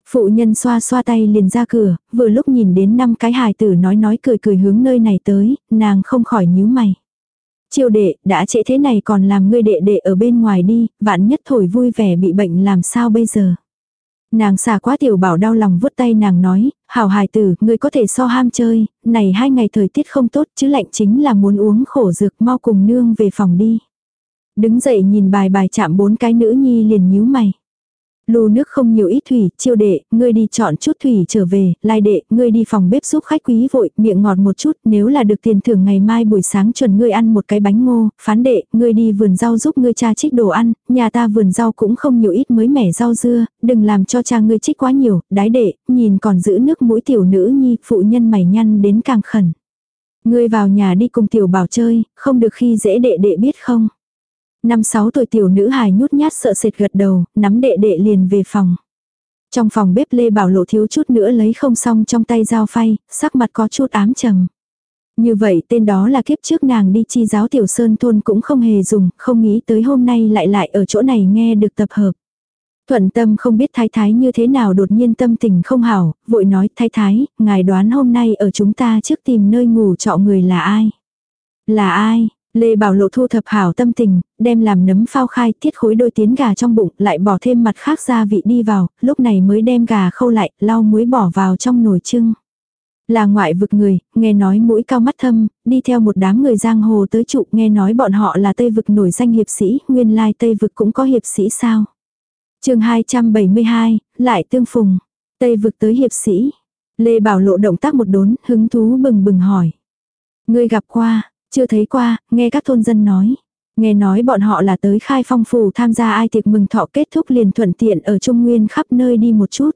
Phụ nhân xoa xoa tay liền ra cửa, vừa lúc nhìn đến năm cái hài tử nói nói cười cười hướng nơi này tới, nàng không khỏi nhíu mày. Triều đệ, đã trễ thế này còn làm ngươi đệ đệ ở bên ngoài đi, vạn nhất thổi vui vẻ bị bệnh làm sao bây giờ. Nàng xả quá tiểu bảo đau lòng vuốt tay nàng nói, hảo hài tử, ngươi có thể so ham chơi, này hai ngày thời tiết không tốt chứ lạnh chính là muốn uống khổ dược mau cùng nương về phòng đi. Đứng dậy nhìn bài bài chạm bốn cái nữ nhi liền nhíu mày. Lu nước không nhiều ít thủy, chiêu đệ, ngươi đi chọn chút thủy trở về, lai đệ, ngươi đi phòng bếp giúp khách quý vội, miệng ngọt một chút, nếu là được tiền thưởng ngày mai buổi sáng chuẩn ngươi ăn một cái bánh ngô, phán đệ, ngươi đi vườn rau giúp ngươi cha trích đồ ăn, nhà ta vườn rau cũng không nhiều ít mới mẻ rau dưa, đừng làm cho cha ngươi trích quá nhiều, đái đệ, nhìn còn giữ nước mũi tiểu nữ nhi, phụ nhân mày nhăn đến càng khẩn. Ngươi vào nhà đi cùng tiểu bảo chơi, không được khi dễ đệ đệ biết không. Năm sáu tuổi tiểu nữ hài nhút nhát sợ sệt gật đầu, nắm đệ đệ liền về phòng. Trong phòng bếp Lê Bảo Lộ thiếu chút nữa lấy không xong trong tay dao phay, sắc mặt có chút ám trầm. Như vậy tên đó là kiếp trước nàng đi chi giáo tiểu sơn thôn cũng không hề dùng, không nghĩ tới hôm nay lại lại ở chỗ này nghe được tập hợp. Thuận tâm không biết thái thái như thế nào đột nhiên tâm tình không hảo, vội nói thái thái, ngài đoán hôm nay ở chúng ta trước tìm nơi ngủ trọ người là ai? Là ai? Lê Bảo Lộ thu thập hảo tâm tình, đem làm nấm phao khai thiết khối đôi tiến gà trong bụng, lại bỏ thêm mặt khác gia vị đi vào, lúc này mới đem gà khâu lại, lau muối bỏ vào trong nồi trưng. Là ngoại vực người, nghe nói mũi cao mắt thâm, đi theo một đám người giang hồ tới trụ nghe nói bọn họ là Tây vực nổi danh hiệp sĩ, nguyên lai Tây vực cũng có hiệp sĩ sao. chương 272, lại tương phùng. Tây vực tới hiệp sĩ. Lê Bảo lộ động tác một đốn, hứng thú bừng bừng hỏi. Ngươi gặp qua, chưa thấy qua, nghe các thôn dân nói. Nghe nói bọn họ là tới khai phong phủ tham gia ai tiệc mừng thọ kết thúc liền thuận tiện ở Trung Nguyên khắp nơi đi một chút.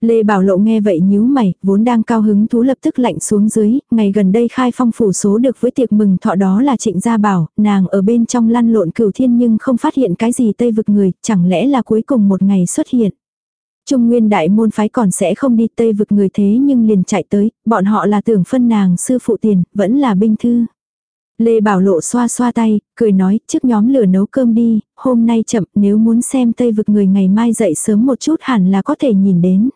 Lê Bảo Lộ nghe vậy nhíu mày, vốn đang cao hứng thú lập tức lạnh xuống dưới, ngày gần đây khai phong phủ số được với tiệc mừng thọ đó là trịnh gia bảo, nàng ở bên trong lăn lộn cửu thiên nhưng không phát hiện cái gì tây vực người, chẳng lẽ là cuối cùng một ngày xuất hiện. Trung nguyên đại môn phái còn sẽ không đi tây vực người thế nhưng liền chạy tới, bọn họ là tưởng phân nàng sư phụ tiền, vẫn là binh thư. Lê Bảo Lộ xoa xoa tay, cười nói, trước nhóm lửa nấu cơm đi, hôm nay chậm, nếu muốn xem Tây vực người ngày mai dậy sớm một chút hẳn là có thể nhìn đến.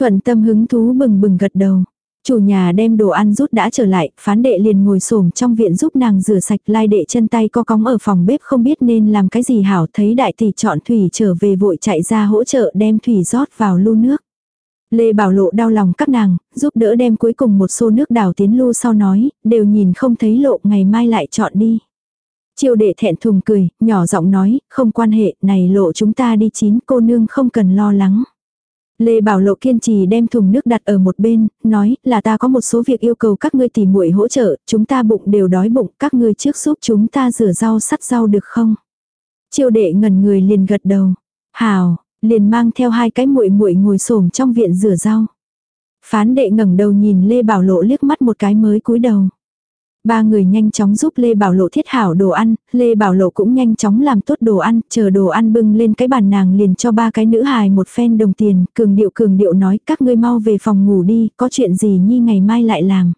Thuận tâm hứng thú bừng bừng gật đầu. Chủ nhà đem đồ ăn rút đã trở lại, phán đệ liền ngồi xổm trong viện giúp nàng rửa sạch lai đệ chân tay co cóng ở phòng bếp không biết nên làm cái gì hảo thấy đại tỷ chọn thủy trở về vội chạy ra hỗ trợ đem thủy rót vào lu nước. Lê Bảo Lộ đau lòng các nàng, giúp đỡ đem cuối cùng một xô nước đảo tiến lu sau nói, đều nhìn không thấy lộ ngày mai lại chọn đi. chiêu đệ thẹn thùng cười, nhỏ giọng nói, không quan hệ, này lộ chúng ta đi chín cô nương không cần lo lắng. Lê Bảo Lộ kiên trì đem thùng nước đặt ở một bên, nói là ta có một số việc yêu cầu các ngươi tìm muội hỗ trợ, chúng ta bụng đều đói bụng, các ngươi trước giúp chúng ta rửa rau sắt rau được không? chiêu đệ ngẩn người liền gật đầu. Hào, liền mang theo hai cái muội muội ngồi xổm trong viện rửa rau. Phán đệ ngẩng đầu nhìn Lê Bảo Lộ liếc mắt một cái mới cúi đầu. Ba người nhanh chóng giúp Lê Bảo Lộ thiết hảo đồ ăn, Lê Bảo Lộ cũng nhanh chóng làm tốt đồ ăn, chờ đồ ăn bưng lên cái bàn nàng liền cho ba cái nữ hài một phen đồng tiền, cường điệu cường điệu nói các ngươi mau về phòng ngủ đi, có chuyện gì nhi ngày mai lại làm.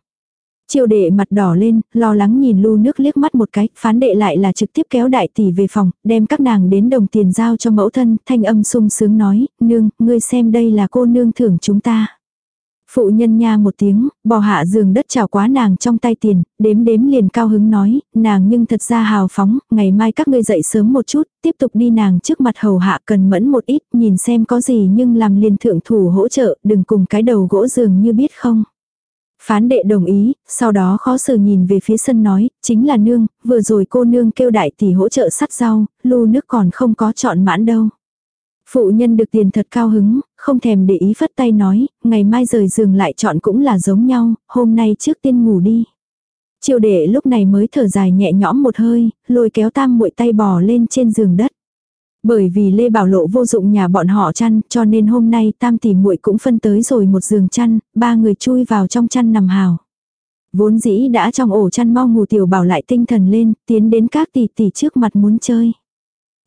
Triều đệ mặt đỏ lên, lo lắng nhìn lu nước liếc mắt một cái, phán đệ lại là trực tiếp kéo đại tỷ về phòng, đem các nàng đến đồng tiền giao cho mẫu thân, thanh âm sung sướng nói, nương, ngươi xem đây là cô nương thưởng chúng ta. Phụ nhân nha một tiếng, bò hạ giường đất chào quá nàng trong tay tiền, đếm đếm liền cao hứng nói, nàng nhưng thật ra hào phóng, ngày mai các ngươi dậy sớm một chút, tiếp tục đi nàng trước mặt hầu hạ cần mẫn một ít, nhìn xem có gì nhưng làm liền thượng thủ hỗ trợ, đừng cùng cái đầu gỗ giường như biết không. Phán đệ đồng ý, sau đó khó xử nhìn về phía sân nói, chính là nương, vừa rồi cô nương kêu đại tỷ hỗ trợ sắt rau, lu nước còn không có chọn mãn đâu. Phụ nhân được tiền thật cao hứng, không thèm để ý phất tay nói, ngày mai rời giường lại chọn cũng là giống nhau, hôm nay trước tiên ngủ đi. Triều đệ lúc này mới thở dài nhẹ nhõm một hơi, lôi kéo tam muội tay bò lên trên giường đất. Bởi vì Lê Bảo Lộ vô dụng nhà bọn họ chăn, cho nên hôm nay tam tỷ muội cũng phân tới rồi một giường chăn, ba người chui vào trong chăn nằm hào. Vốn dĩ đã trong ổ chăn mau ngủ tiểu bảo lại tinh thần lên, tiến đến các tỷ tỷ trước mặt muốn chơi.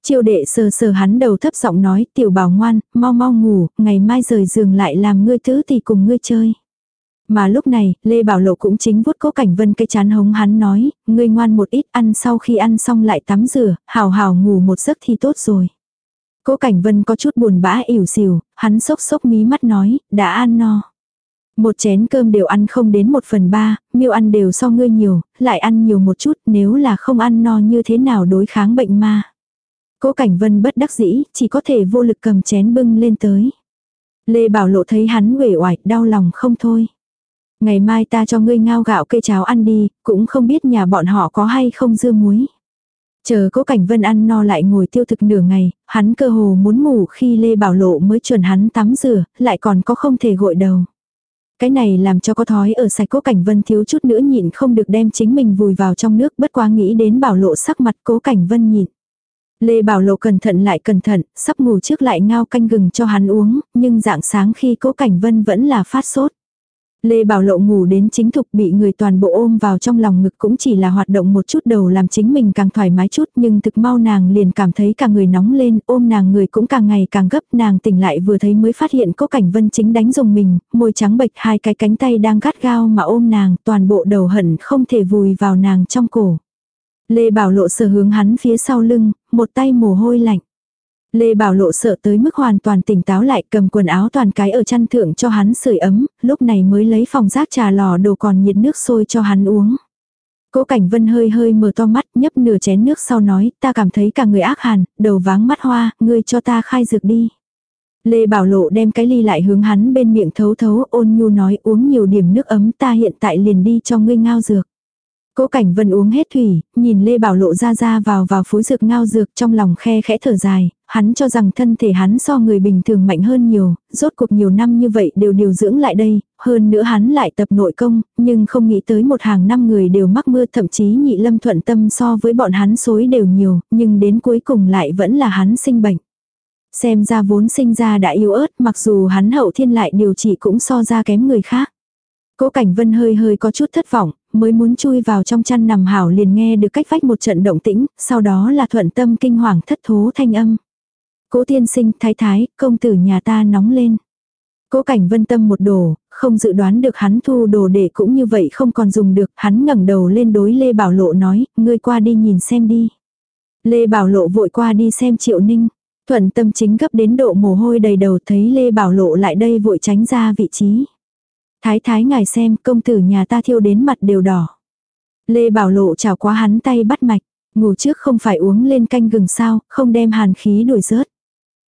Triều đệ sờ sờ hắn đầu thấp giọng nói tiểu bảo ngoan, mau mau ngủ, ngày mai rời giường lại làm ngươi thứ tỷ cùng ngươi chơi. Mà lúc này, Lê Bảo Lộ cũng chính vuốt cố cảnh vân cái chán hống hắn nói, ngươi ngoan một ít ăn sau khi ăn xong lại tắm rửa, hào hào ngủ một giấc thì tốt rồi. Cố cảnh vân có chút buồn bã ỉu xìu, hắn sốc sốc mí mắt nói, đã ăn no. Một chén cơm đều ăn không đến một phần ba, miêu ăn đều so ngươi nhiều, lại ăn nhiều một chút nếu là không ăn no như thế nào đối kháng bệnh ma. Cố Cảnh Vân bất đắc dĩ, chỉ có thể vô lực cầm chén bưng lên tới. Lê Bảo Lộ thấy hắn uể oải, đau lòng không thôi. Ngày mai ta cho ngươi ngao gạo cây cháo ăn đi, cũng không biết nhà bọn họ có hay không dưa muối. Chờ cố cảnh vân ăn no lại ngồi tiêu thực nửa ngày, hắn cơ hồ muốn ngủ khi Lê Bảo Lộ mới chuẩn hắn tắm rửa, lại còn có không thể gội đầu. Cái này làm cho có thói ở sạch cố cảnh vân thiếu chút nữa nhịn không được đem chính mình vùi vào trong nước bất quá nghĩ đến Bảo Lộ sắc mặt cố cảnh vân nhịn. Lê Bảo Lộ cẩn thận lại cẩn thận, sắp ngủ trước lại ngao canh gừng cho hắn uống, nhưng dạng sáng khi cố cảnh vân vẫn là phát sốt. Lê Bảo Lộ ngủ đến chính thục bị người toàn bộ ôm vào trong lòng ngực cũng chỉ là hoạt động một chút đầu làm chính mình càng thoải mái chút nhưng thực mau nàng liền cảm thấy cả người nóng lên, ôm nàng người cũng càng ngày càng gấp nàng tỉnh lại vừa thấy mới phát hiện có cảnh vân chính đánh dùng mình, môi trắng bệch hai cái cánh tay đang gắt gao mà ôm nàng toàn bộ đầu hận không thể vùi vào nàng trong cổ. Lê Bảo Lộ sờ hướng hắn phía sau lưng, một tay mồ hôi lạnh. Lê Bảo Lộ sợ tới mức hoàn toàn tỉnh táo lại cầm quần áo toàn cái ở chăn thượng cho hắn sưởi ấm, lúc này mới lấy phòng rác trà lò đồ còn nhiệt nước sôi cho hắn uống. Cố Cảnh Vân hơi hơi mở to mắt nhấp nửa chén nước sau nói ta cảm thấy cả người ác hàn, đầu váng mắt hoa, ngươi cho ta khai dược đi. Lê Bảo Lộ đem cái ly lại hướng hắn bên miệng thấu thấu ôn nhu nói uống nhiều điểm nước ấm ta hiện tại liền đi cho ngươi ngao dược. Cố Cảnh Vân uống hết thủy, nhìn Lê Bảo Lộ ra ra vào vào phối dược ngao dược trong lòng khe khẽ thở dài, hắn cho rằng thân thể hắn so người bình thường mạnh hơn nhiều, rốt cuộc nhiều năm như vậy đều điều dưỡng lại đây, hơn nữa hắn lại tập nội công, nhưng không nghĩ tới một hàng năm người đều mắc mưa thậm chí nhị lâm thuận tâm so với bọn hắn xối đều nhiều, nhưng đến cuối cùng lại vẫn là hắn sinh bệnh. Xem ra vốn sinh ra đã yếu ớt mặc dù hắn hậu thiên lại điều trị cũng so ra kém người khác. Cố Cảnh Vân hơi hơi có chút thất vọng, mới muốn chui vào trong chăn nằm hảo liền nghe được cách vách một trận động tĩnh, sau đó là thuận tâm kinh hoàng thất thố thanh âm. Cố tiên sinh thái thái, công tử nhà ta nóng lên. Cố cảnh vân tâm một đồ, không dự đoán được hắn thu đồ để cũng như vậy không còn dùng được, hắn ngẩng đầu lên đối Lê Bảo Lộ nói, ngươi qua đi nhìn xem đi. Lê Bảo Lộ vội qua đi xem triệu ninh. Thuận tâm chính gấp đến độ mồ hôi đầy đầu thấy Lê Bảo Lộ lại đây vội tránh ra vị trí. Thái thái ngài xem công tử nhà ta thiêu đến mặt đều đỏ. Lê Bảo Lộ chào quá hắn tay bắt mạch, ngủ trước không phải uống lên canh gừng sao, không đem hàn khí đuổi rớt.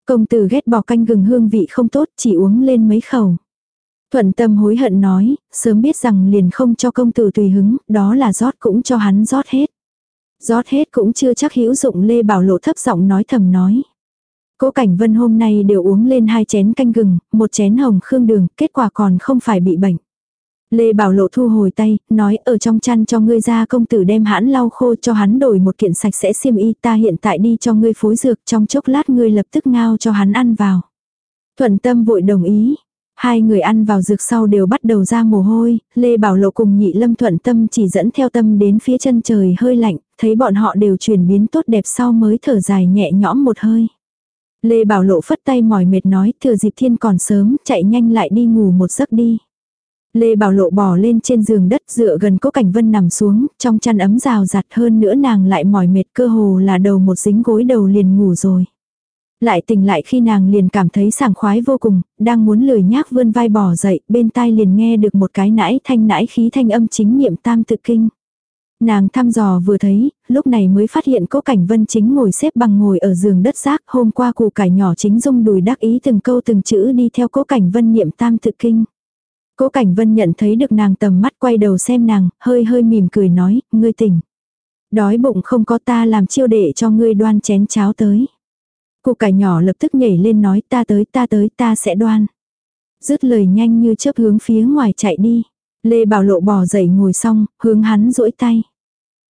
Công tử ghét bỏ canh gừng hương vị không tốt, chỉ uống lên mấy khẩu. Thuận tâm hối hận nói, sớm biết rằng liền không cho công tử tùy hứng, đó là rót cũng cho hắn rót hết. Rót hết cũng chưa chắc hữu dụng Lê Bảo Lộ thấp giọng nói thầm nói. Cố Cảnh Vân hôm nay đều uống lên hai chén canh gừng, một chén hồng khương đường, kết quả còn không phải bị bệnh. Lê Bảo Lộ thu hồi tay, nói ở trong chăn cho ngươi ra công tử đem hãn lau khô cho hắn đổi một kiện sạch sẽ xiêm y ta hiện tại đi cho ngươi phối dược trong chốc lát ngươi lập tức ngao cho hắn ăn vào. Thuận tâm vội đồng ý. Hai người ăn vào dược sau đều bắt đầu ra mồ hôi, Lê Bảo Lộ cùng nhị lâm thuận tâm chỉ dẫn theo tâm đến phía chân trời hơi lạnh, thấy bọn họ đều chuyển biến tốt đẹp sau mới thở dài nhẹ nhõm một hơi. Lê Bảo Lộ phất tay mỏi mệt nói thừa dịp thiên còn sớm, chạy nhanh lại đi ngủ một giấc đi. Lê Bảo Lộ bò lên trên giường đất dựa gần cố cảnh vân nằm xuống, trong chăn ấm rào rạt hơn nữa nàng lại mỏi mệt cơ hồ là đầu một dính gối đầu liền ngủ rồi. Lại tỉnh lại khi nàng liền cảm thấy sảng khoái vô cùng, đang muốn lười nhác vươn vai bò dậy, bên tai liền nghe được một cái nãi thanh nãi khí thanh âm chính niệm tam tự kinh. Nàng thăm dò vừa thấy, lúc này mới phát hiện cố cảnh vân chính ngồi xếp bằng ngồi ở giường đất rác hôm qua củ cải nhỏ chính dung đùi đắc ý từng câu từng chữ đi theo cố cảnh vân niệm tam tự kinh. Cố Cảnh Vân nhận thấy được nàng tầm mắt quay đầu xem nàng, hơi hơi mỉm cười nói, ngươi tỉnh. Đói bụng không có ta làm chiêu đệ cho ngươi đoan chén cháo tới. Cụ cải nhỏ lập tức nhảy lên nói ta tới ta tới ta sẽ đoan. Dứt lời nhanh như chớp hướng phía ngoài chạy đi. Lê Bảo Lộ bò dậy ngồi xong, hướng hắn duỗi tay.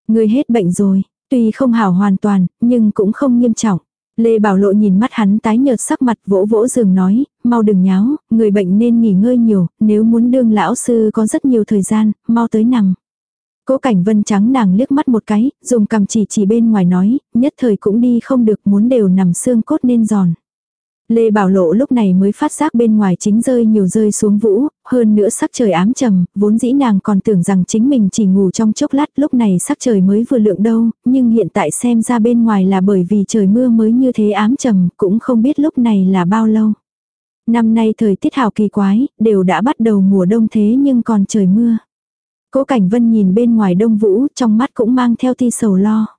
Người hết bệnh rồi, tuy không hảo hoàn toàn, nhưng cũng không nghiêm trọng. Lê Bảo Lộ nhìn mắt hắn tái nhợt sắc mặt vỗ vỗ giường nói, mau đừng nháo, người bệnh nên nghỉ ngơi nhiều, nếu muốn đương lão sư có rất nhiều thời gian, mau tới nằm. Cố cảnh vân trắng nàng liếc mắt một cái, dùng cầm chỉ chỉ bên ngoài nói, nhất thời cũng đi không được muốn đều nằm xương cốt nên giòn. Lê Bảo Lộ lúc này mới phát giác bên ngoài chính rơi nhiều rơi xuống vũ, hơn nữa sắc trời ám trầm, vốn dĩ nàng còn tưởng rằng chính mình chỉ ngủ trong chốc lát lúc này sắc trời mới vừa lượng đâu, nhưng hiện tại xem ra bên ngoài là bởi vì trời mưa mới như thế ám trầm, cũng không biết lúc này là bao lâu. Năm nay thời tiết hào kỳ quái, đều đã bắt đầu mùa đông thế nhưng còn trời mưa. Cố Cảnh Vân nhìn bên ngoài đông vũ, trong mắt cũng mang theo thi sầu lo.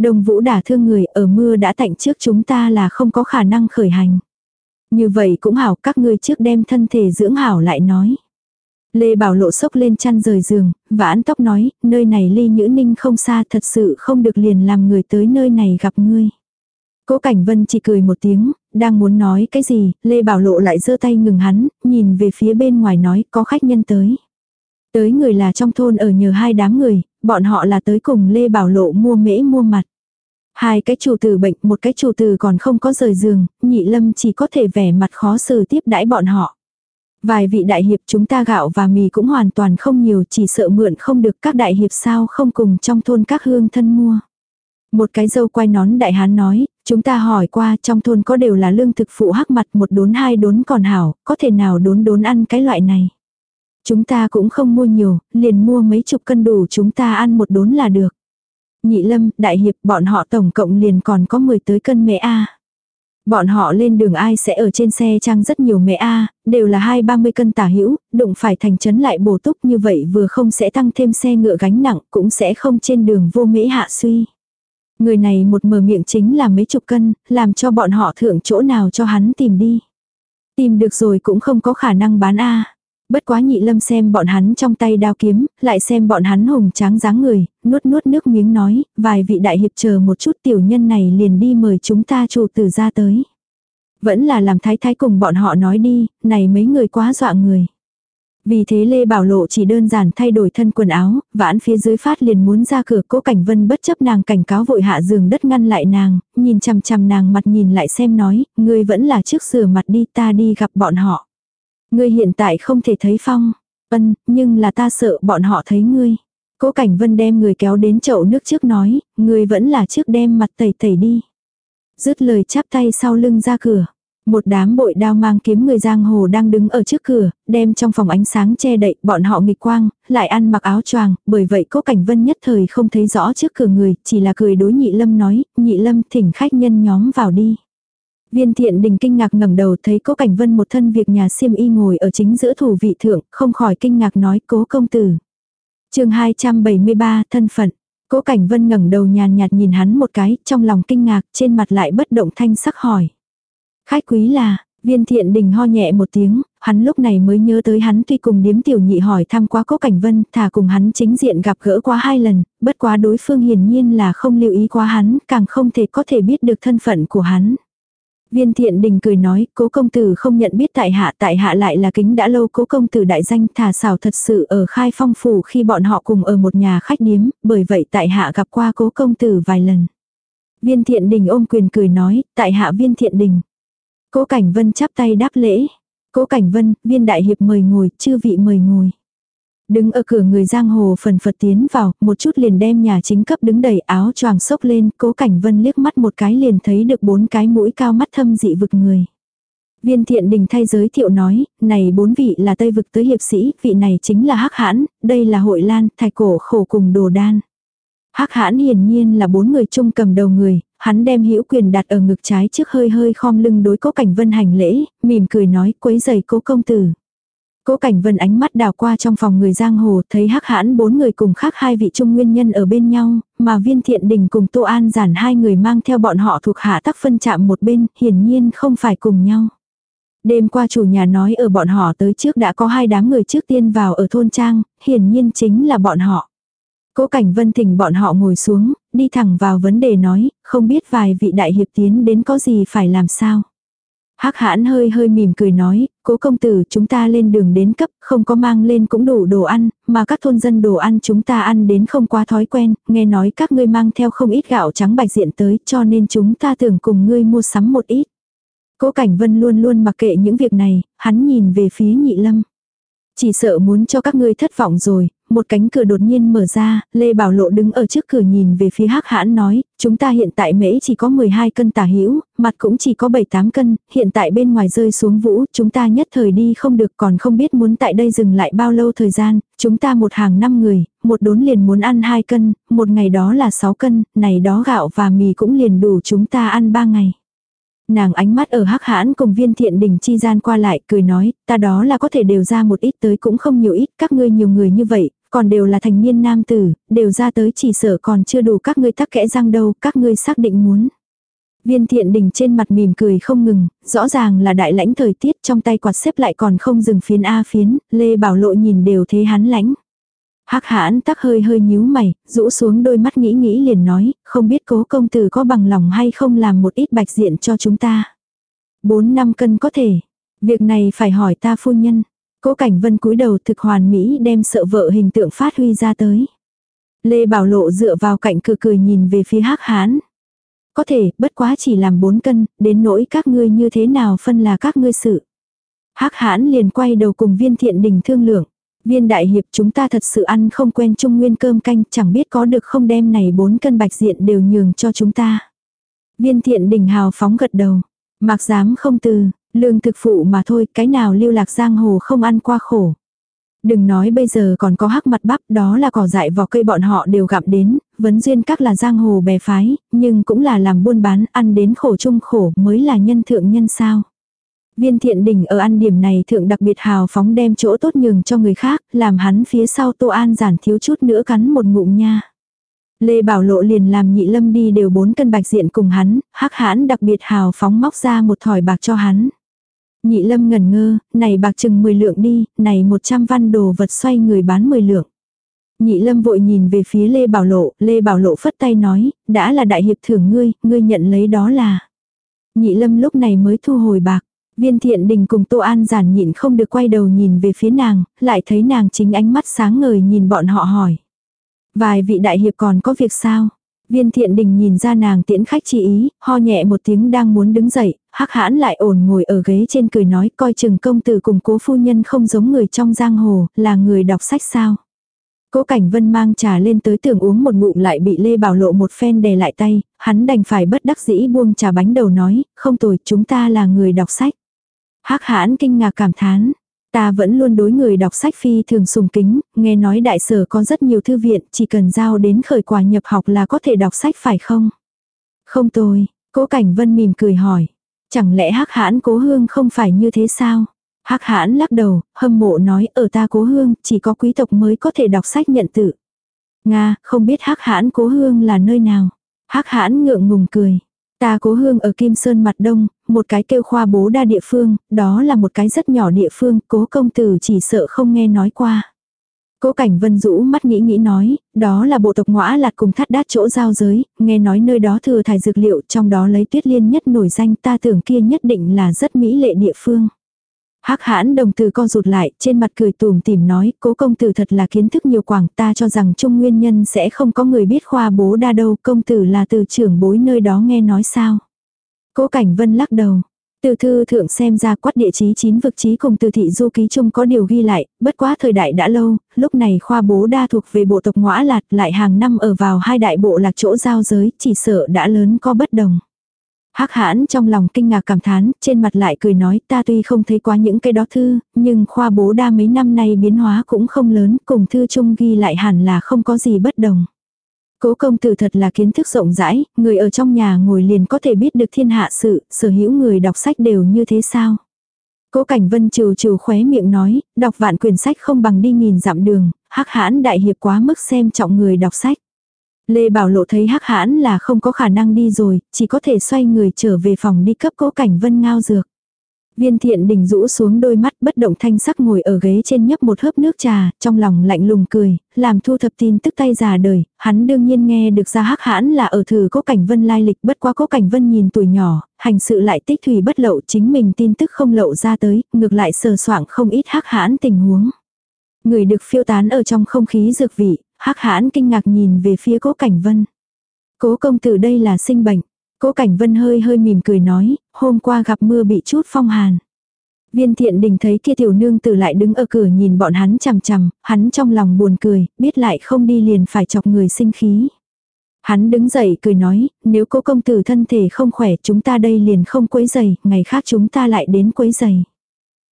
Đông vũ đả thương người ở mưa đã tạnh trước chúng ta là không có khả năng khởi hành. Như vậy cũng hảo các ngươi trước đem thân thể dưỡng hảo lại nói. Lê Bảo Lộ sốc lên chăn rời giường, vãn tóc nói, nơi này ly nhữ ninh không xa thật sự không được liền làm người tới nơi này gặp ngươi. Cố Cảnh Vân chỉ cười một tiếng, đang muốn nói cái gì, Lê Bảo Lộ lại giơ tay ngừng hắn, nhìn về phía bên ngoài nói có khách nhân tới. Tới người là trong thôn ở nhờ hai đám người, bọn họ là tới cùng Lê Bảo Lộ mua mễ mua mặt. Hai cái chủ tử bệnh, một cái chủ tử còn không có rời giường, nhị lâm chỉ có thể vẻ mặt khó xử tiếp đãi bọn họ. Vài vị đại hiệp chúng ta gạo và mì cũng hoàn toàn không nhiều chỉ sợ mượn không được các đại hiệp sao không cùng trong thôn các hương thân mua. Một cái dâu quay nón đại hán nói, chúng ta hỏi qua trong thôn có đều là lương thực phụ hắc mặt một đốn hai đốn còn hảo, có thể nào đốn đốn ăn cái loại này. Chúng ta cũng không mua nhiều, liền mua mấy chục cân đủ chúng ta ăn một đốn là được. Nhị lâm, đại hiệp, bọn họ tổng cộng liền còn có 10 tới cân mẹ A. Bọn họ lên đường ai sẽ ở trên xe trang rất nhiều mẹ A, đều là hai ba mươi cân tả hữu, đụng phải thành trấn lại bổ túc như vậy vừa không sẽ tăng thêm xe ngựa gánh nặng, cũng sẽ không trên đường vô mễ hạ suy. Người này một mở miệng chính là mấy chục cân, làm cho bọn họ thượng chỗ nào cho hắn tìm đi. Tìm được rồi cũng không có khả năng bán a Bất quá nhị lâm xem bọn hắn trong tay đao kiếm, lại xem bọn hắn hùng tráng dáng người, nuốt nuốt nước miếng nói, vài vị đại hiệp chờ một chút tiểu nhân này liền đi mời chúng ta chủ tử ra tới. Vẫn là làm thái thái cùng bọn họ nói đi, này mấy người quá dọa người. Vì thế Lê Bảo Lộ chỉ đơn giản thay đổi thân quần áo, vãn phía dưới phát liền muốn ra cửa cố cảnh vân bất chấp nàng cảnh cáo vội hạ giường đất ngăn lại nàng, nhìn chằm chằm nàng mặt nhìn lại xem nói, ngươi vẫn là trước rửa mặt đi ta đi gặp bọn họ. Ngươi hiện tại không thể thấy phong, ân, nhưng là ta sợ bọn họ thấy ngươi. Cố cảnh vân đem người kéo đến chậu nước trước nói, ngươi vẫn là trước đem mặt tẩy tẩy đi. Dứt lời chắp tay sau lưng ra cửa. Một đám bội đao mang kiếm người giang hồ đang đứng ở trước cửa, đem trong phòng ánh sáng che đậy, bọn họ nghịch quang, lại ăn mặc áo choàng, bởi vậy cố cảnh vân nhất thời không thấy rõ trước cửa người, chỉ là cười đối nhị lâm nói, nhị lâm thỉnh khách nhân nhóm vào đi. Viên thiện đình kinh ngạc ngẩng đầu thấy cố cảnh vân một thân việc nhà xiêm y ngồi ở chính giữa thủ vị thượng, không khỏi kinh ngạc nói cố công tử. chương 273 thân phận. Cố Cảnh Vân ngẩng đầu nhàn nhạt nhìn hắn một cái, trong lòng kinh ngạc, trên mặt lại bất động thanh sắc hỏi. Khách quý là, viên thiện đình ho nhẹ một tiếng, hắn lúc này mới nhớ tới hắn tuy cùng điếm tiểu nhị hỏi thăm qua Cố Cảnh Vân, thả cùng hắn chính diện gặp gỡ qua hai lần, bất quá đối phương hiển nhiên là không lưu ý qua hắn, càng không thể có thể biết được thân phận của hắn. Viên thiện đình cười nói, cố công tử không nhận biết tại hạ, tại hạ lại là kính đã lâu cố công tử đại danh thả xảo thật sự ở khai phong phủ khi bọn họ cùng ở một nhà khách điếm, bởi vậy tại hạ gặp qua cố công tử vài lần. Viên thiện đình ôm quyền cười nói, tại hạ viên thiện đình. Cố cảnh vân chắp tay đáp lễ. Cố cảnh vân, viên đại hiệp mời ngồi, chư vị mời ngồi. Đứng ở cửa người giang hồ phần phật tiến vào, một chút liền đem nhà chính cấp đứng đầy áo choàng sốc lên, cố cảnh vân liếc mắt một cái liền thấy được bốn cái mũi cao mắt thâm dị vực người. Viên thiện đình thay giới thiệu nói, này bốn vị là Tây vực tới hiệp sĩ, vị này chính là Hắc Hãn, đây là hội lan, thạch cổ khổ cùng đồ đan. Hắc Hãn hiển nhiên là bốn người chung cầm đầu người, hắn đem hữu quyền đặt ở ngực trái trước hơi hơi khom lưng đối cố cảnh vân hành lễ, mỉm cười nói quấy giày cố công tử. Cố Cảnh Vân ánh mắt đào qua trong phòng người giang hồ, thấy hắc hãn bốn người cùng khác hai vị trung nguyên nhân ở bên nhau, mà viên thiện đình cùng Tô An giản hai người mang theo bọn họ thuộc hạ tắc phân chạm một bên, hiển nhiên không phải cùng nhau. Đêm qua chủ nhà nói ở bọn họ tới trước đã có hai đám người trước tiên vào ở thôn trang, hiển nhiên chính là bọn họ. Cố Cảnh Vân thỉnh bọn họ ngồi xuống, đi thẳng vào vấn đề nói, không biết vài vị đại hiệp tiến đến có gì phải làm sao. Hắc hãn hơi hơi mỉm cười nói, cố công tử chúng ta lên đường đến cấp, không có mang lên cũng đủ đồ ăn, mà các thôn dân đồ ăn chúng ta ăn đến không quá thói quen, nghe nói các ngươi mang theo không ít gạo trắng bạch diện tới cho nên chúng ta tưởng cùng ngươi mua sắm một ít. Cố Cảnh Vân luôn luôn mặc kệ những việc này, hắn nhìn về phía nhị lâm. Chỉ sợ muốn cho các ngươi thất vọng rồi, một cánh cửa đột nhiên mở ra, Lê Bảo Lộ đứng ở trước cửa nhìn về phía hắc hãn nói, chúng ta hiện tại mễ chỉ có 12 cân tả hữu mặt cũng chỉ có 7-8 cân, hiện tại bên ngoài rơi xuống vũ, chúng ta nhất thời đi không được còn không biết muốn tại đây dừng lại bao lâu thời gian, chúng ta một hàng 5 người, một đốn liền muốn ăn 2 cân, một ngày đó là 6 cân, này đó gạo và mì cũng liền đủ chúng ta ăn 3 ngày. Nàng ánh mắt ở hắc hãn cùng viên thiện đình chi gian qua lại cười nói, ta đó là có thể đều ra một ít tới cũng không nhiều ít, các ngươi nhiều người như vậy, còn đều là thành niên nam tử, đều ra tới chỉ sợ còn chưa đủ các ngươi tắc kẽ răng đâu, các ngươi xác định muốn. Viên thiện đình trên mặt mỉm cười không ngừng, rõ ràng là đại lãnh thời tiết trong tay quạt xếp lại còn không dừng phiến A phiến, Lê Bảo Lộ nhìn đều thế hắn lãnh. Hắc hãn tắc hơi hơi nhíu mày, rũ xuống đôi mắt nghĩ nghĩ liền nói, không biết cố công tử có bằng lòng hay không làm một ít bạch diện cho chúng ta. Bốn năm cân có thể. Việc này phải hỏi ta phu nhân. Cố Cảnh Vân cúi đầu thực hoàn mỹ đem sợ vợ hình tượng phát huy ra tới. Lê Bảo Lộ dựa vào cạnh cửa cười nhìn về phía Hắc Hán. Có thể, bất quá chỉ làm bốn cân, đến nỗi các ngươi như thế nào phân là các ngươi sự. Hắc Hán liền quay đầu cùng Viên Thiện Đình thương lượng. Viên đại hiệp chúng ta thật sự ăn không quen trung nguyên cơm canh, chẳng biết có được không đem này bốn cân bạch diện đều nhường cho chúng ta. Viên Thiện Đình hào phóng gật đầu. Mặc dám không từ, Lương thực phụ mà thôi, cái nào lưu lạc giang hồ không ăn qua khổ. Đừng nói bây giờ còn có hắc mặt bắp, đó là cỏ dại vỏ cây bọn họ đều gặm đến, vấn duyên các là giang hồ bè phái, nhưng cũng là làm buôn bán, ăn đến khổ chung khổ mới là nhân thượng nhân sao. Viên thiện đình ở ăn điểm này thượng đặc biệt hào phóng đem chỗ tốt nhường cho người khác, làm hắn phía sau tô an giản thiếu chút nữa cắn một ngụm nha. Lê Bảo Lộ liền làm nhị lâm đi đều bốn cân bạch diện cùng hắn, hắc hãn đặc biệt hào phóng móc ra một thỏi bạc cho hắn. Nhị lâm ngần ngơ, này bạc chừng 10 lượng đi, này 100 văn đồ vật xoay người bán 10 lượng. Nhị lâm vội nhìn về phía Lê Bảo Lộ, Lê Bảo Lộ phất tay nói, đã là đại hiệp thưởng ngươi, ngươi nhận lấy đó là. Nhị lâm lúc này mới thu hồi bạc. Viên thiện đình cùng Tô An giản nhịn không được quay đầu nhìn về phía nàng, lại thấy nàng chính ánh mắt sáng ngời nhìn bọn họ hỏi. Vài vị đại hiệp còn có việc sao? Viên thiện đình nhìn ra nàng tiễn khách chi ý, ho nhẹ một tiếng đang muốn đứng dậy, hắc hãn lại ổn ngồi ở ghế trên cười nói coi chừng công tử cùng cố phu nhân không giống người trong giang hồ, là người đọc sách sao. Cố Cảnh Vân mang trà lên tới tường uống một ngụm lại bị Lê Bảo Lộ một phen đè lại tay, hắn đành phải bất đắc dĩ buông trà bánh đầu nói, không tồi, chúng ta là người đọc sách. Hắc hãn kinh ngạc cảm thán, ta vẫn luôn đối người đọc sách phi thường sùng kính, nghe nói đại sở có rất nhiều thư viện, chỉ cần giao đến khởi quà nhập học là có thể đọc sách phải không? Không tôi. Cố Cảnh Vân mỉm cười hỏi, chẳng lẽ Hắc hãn cố hương không phải như thế sao? Hắc hãn lắc đầu, hâm mộ nói ở ta cố hương, chỉ có quý tộc mới có thể đọc sách nhận tự. Nga, không biết hắc hãn cố hương là nơi nào. Hắc hãn ngượng ngùng cười. Ta cố hương ở Kim Sơn mặt đông, một cái kêu khoa bố đa địa phương, đó là một cái rất nhỏ địa phương, cố công tử chỉ sợ không nghe nói qua. Cố cảnh vân rũ mắt nghĩ nghĩ nói, đó là bộ tộc ngõa lạt cùng thắt đát chỗ giao giới, nghe nói nơi đó thừa thải dược liệu trong đó lấy tuyết liên nhất nổi danh ta tưởng kia nhất định là rất mỹ lệ địa phương. Hắc hãn đồng từ co rụt lại, trên mặt cười tùm tìm nói, cố công tử thật là kiến thức nhiều quảng, ta cho rằng trung nguyên nhân sẽ không có người biết khoa bố đa đâu, công tử là từ trưởng bối nơi đó nghe nói sao. Cố cảnh vân lắc đầu. Từ thư thượng xem ra quát địa chí chín vực chí cùng từ thị du ký chung có điều ghi lại, bất quá thời đại đã lâu, lúc này khoa bố đa thuộc về bộ tộc ngõa lạt lại hàng năm ở vào hai đại bộ lạc chỗ giao giới, chỉ sợ đã lớn có bất đồng. Hắc hãn trong lòng kinh ngạc cảm thán, trên mặt lại cười nói ta tuy không thấy quá những cái đó thư, nhưng khoa bố đa mấy năm nay biến hóa cũng không lớn, cùng thư chung ghi lại hẳn là không có gì bất đồng. Cố công tử thật là kiến thức rộng rãi, người ở trong nhà ngồi liền có thể biết được thiên hạ sự, sở hữu người đọc sách đều như thế sao. Cố cảnh vân trừ trừ khóe miệng nói, đọc vạn quyển sách không bằng đi nghìn dặm đường, hắc hãn đại hiệp quá mức xem trọng người đọc sách. Lê Bảo Lộ thấy hắc hãn là không có khả năng đi rồi, chỉ có thể xoay người trở về phòng đi cấp cố cảnh vân ngao dược. Viên thiện đình rũ xuống đôi mắt bất động thanh sắc ngồi ở ghế trên nhấp một hớp nước trà, trong lòng lạnh lùng cười, làm thu thập tin tức tay già đời, hắn đương nhiên nghe được ra hắc hãn là ở thử cố cảnh vân lai lịch bất quá cố cảnh vân nhìn tuổi nhỏ, hành sự lại tích thủy bất lậu chính mình tin tức không lậu ra tới, ngược lại sờ soạng không ít hắc hãn tình huống. Người được phiêu tán ở trong không khí dược vị, hắc hãn kinh ngạc nhìn về phía cố cảnh vân. Cố công tử đây là sinh bệnh. Cố cảnh vân hơi hơi mỉm cười nói, hôm qua gặp mưa bị chút phong hàn. Viên thiện đình thấy kia tiểu nương tử lại đứng ở cửa nhìn bọn hắn chằm chằm, hắn trong lòng buồn cười, biết lại không đi liền phải chọc người sinh khí. Hắn đứng dậy cười nói, nếu cố công tử thân thể không khỏe chúng ta đây liền không quấy giày, ngày khác chúng ta lại đến quấy giày.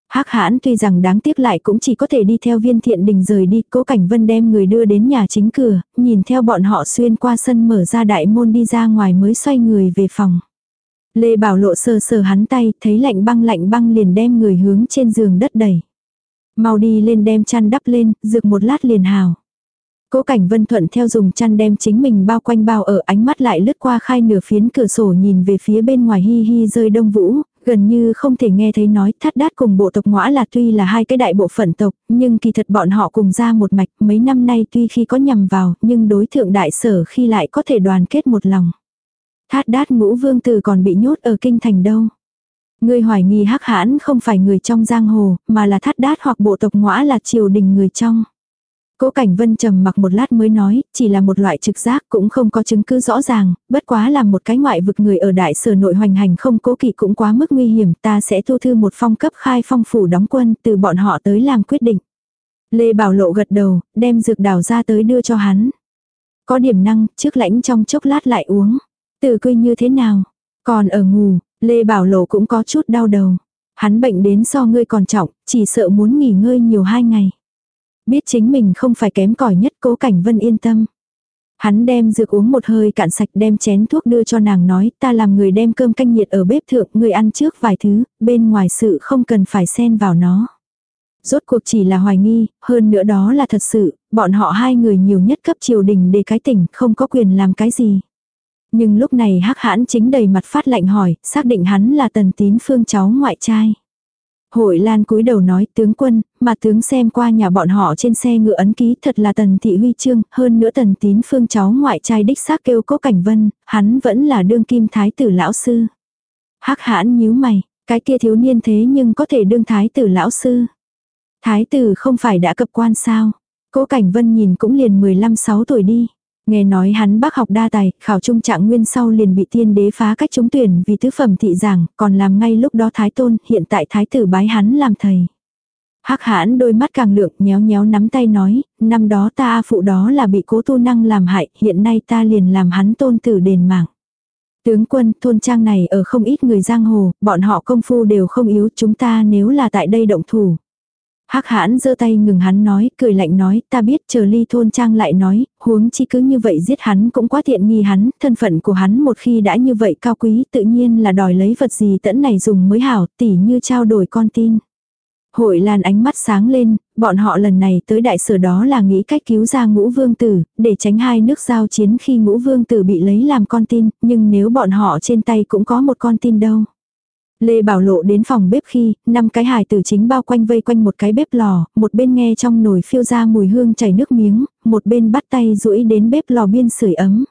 Hắc hãn tuy rằng đáng tiếc lại cũng chỉ có thể đi theo viên thiện đình rời đi, cố cảnh vân đem người đưa đến nhà chính cửa, nhìn theo bọn họ xuyên qua sân mở ra đại môn đi ra ngoài mới xoay người về phòng. Lê Bảo Lộ sờ sờ hắn tay, thấy lạnh băng lạnh băng liền đem người hướng trên giường đất đẩy. Mau đi lên đem chăn đắp lên, dược một lát liền hào. Cố Cảnh Vân thuận theo dùng chăn đem chính mình bao quanh bao ở ánh mắt lại lướt qua khai nửa phiến cửa sổ nhìn về phía bên ngoài hi hi rơi đông vũ, gần như không thể nghe thấy nói thắt đát cùng bộ tộc ngõa là tuy là hai cái đại bộ phận tộc, nhưng kỳ thật bọn họ cùng ra một mạch mấy năm nay tuy khi có nhầm vào, nhưng đối thượng đại sở khi lại có thể đoàn kết một lòng. Thát đát ngũ vương tử còn bị nhốt ở kinh thành đâu. Người hoài nghi hắc hãn không phải người trong giang hồ, mà là thát đát hoặc bộ tộc ngõa là triều đình người trong. Cố Cảnh Vân trầm mặc một lát mới nói, chỉ là một loại trực giác cũng không có chứng cứ rõ ràng, bất quá là một cái ngoại vực người ở đại sở nội hoành hành không cố kỵ cũng quá mức nguy hiểm, ta sẽ thu thư một phong cấp khai phong phủ đóng quân từ bọn họ tới làm quyết định. Lê Bảo Lộ gật đầu, đem dược đào ra tới đưa cho hắn. Có điểm năng, trước lãnh trong chốc lát lại uống. Từ quy như thế nào? Còn ở ngủ, Lê Bảo Lộ cũng có chút đau đầu. Hắn bệnh đến so ngươi còn trọng, chỉ sợ muốn nghỉ ngơi nhiều hai ngày. Biết chính mình không phải kém cỏi nhất cố cảnh vân yên tâm. Hắn đem dược uống một hơi cạn sạch đem chén thuốc đưa cho nàng nói ta làm người đem cơm canh nhiệt ở bếp thượng người ăn trước vài thứ, bên ngoài sự không cần phải xen vào nó. Rốt cuộc chỉ là hoài nghi, hơn nữa đó là thật sự, bọn họ hai người nhiều nhất cấp triều đình để cái tỉnh không có quyền làm cái gì. Nhưng lúc này hắc hãn chính đầy mặt phát lạnh hỏi, xác định hắn là tần tín phương cháu ngoại trai. Hội Lan cúi đầu nói tướng quân, mà tướng xem qua nhà bọn họ trên xe ngựa ấn ký thật là tần thị huy chương, hơn nữa tần tín phương cháu ngoại trai đích xác kêu cố cảnh vân, hắn vẫn là đương kim thái tử lão sư. Hắc hãn nhíu mày, cái kia thiếu niên thế nhưng có thể đương thái tử lão sư. Thái tử không phải đã cập quan sao. Cố cảnh vân nhìn cũng liền 15-6 tuổi đi. Nghe nói hắn bác học đa tài, khảo trung trạng nguyên sau liền bị tiên đế phá cách trúng tuyển vì tứ phẩm thị giảng, còn làm ngay lúc đó thái tôn, hiện tại thái tử bái hắn làm thầy. Hắc hãn đôi mắt càng lượng nhéo nhéo nắm tay nói, năm đó ta phụ đó là bị cố tu năng làm hại, hiện nay ta liền làm hắn tôn tử đền mạng. Tướng quân, thôn trang này ở không ít người giang hồ, bọn họ công phu đều không yếu, chúng ta nếu là tại đây động thủ. Hắc hãn giơ tay ngừng hắn nói, cười lạnh nói, ta biết chờ ly thôn trang lại nói, huống chi cứ như vậy giết hắn cũng quá tiện nghi hắn, thân phận của hắn một khi đã như vậy cao quý tự nhiên là đòi lấy vật gì tẫn này dùng mới hảo, tỉ như trao đổi con tin. Hội Lan ánh mắt sáng lên, bọn họ lần này tới đại sở đó là nghĩ cách cứu ra ngũ vương tử, để tránh hai nước giao chiến khi ngũ vương tử bị lấy làm con tin, nhưng nếu bọn họ trên tay cũng có một con tin đâu. Lê Bảo Lộ đến phòng bếp khi, năm cái hài tử chính bao quanh vây quanh một cái bếp lò, một bên nghe trong nồi phiêu ra mùi hương chảy nước miếng, một bên bắt tay duỗi đến bếp lò biên sưởi ấm.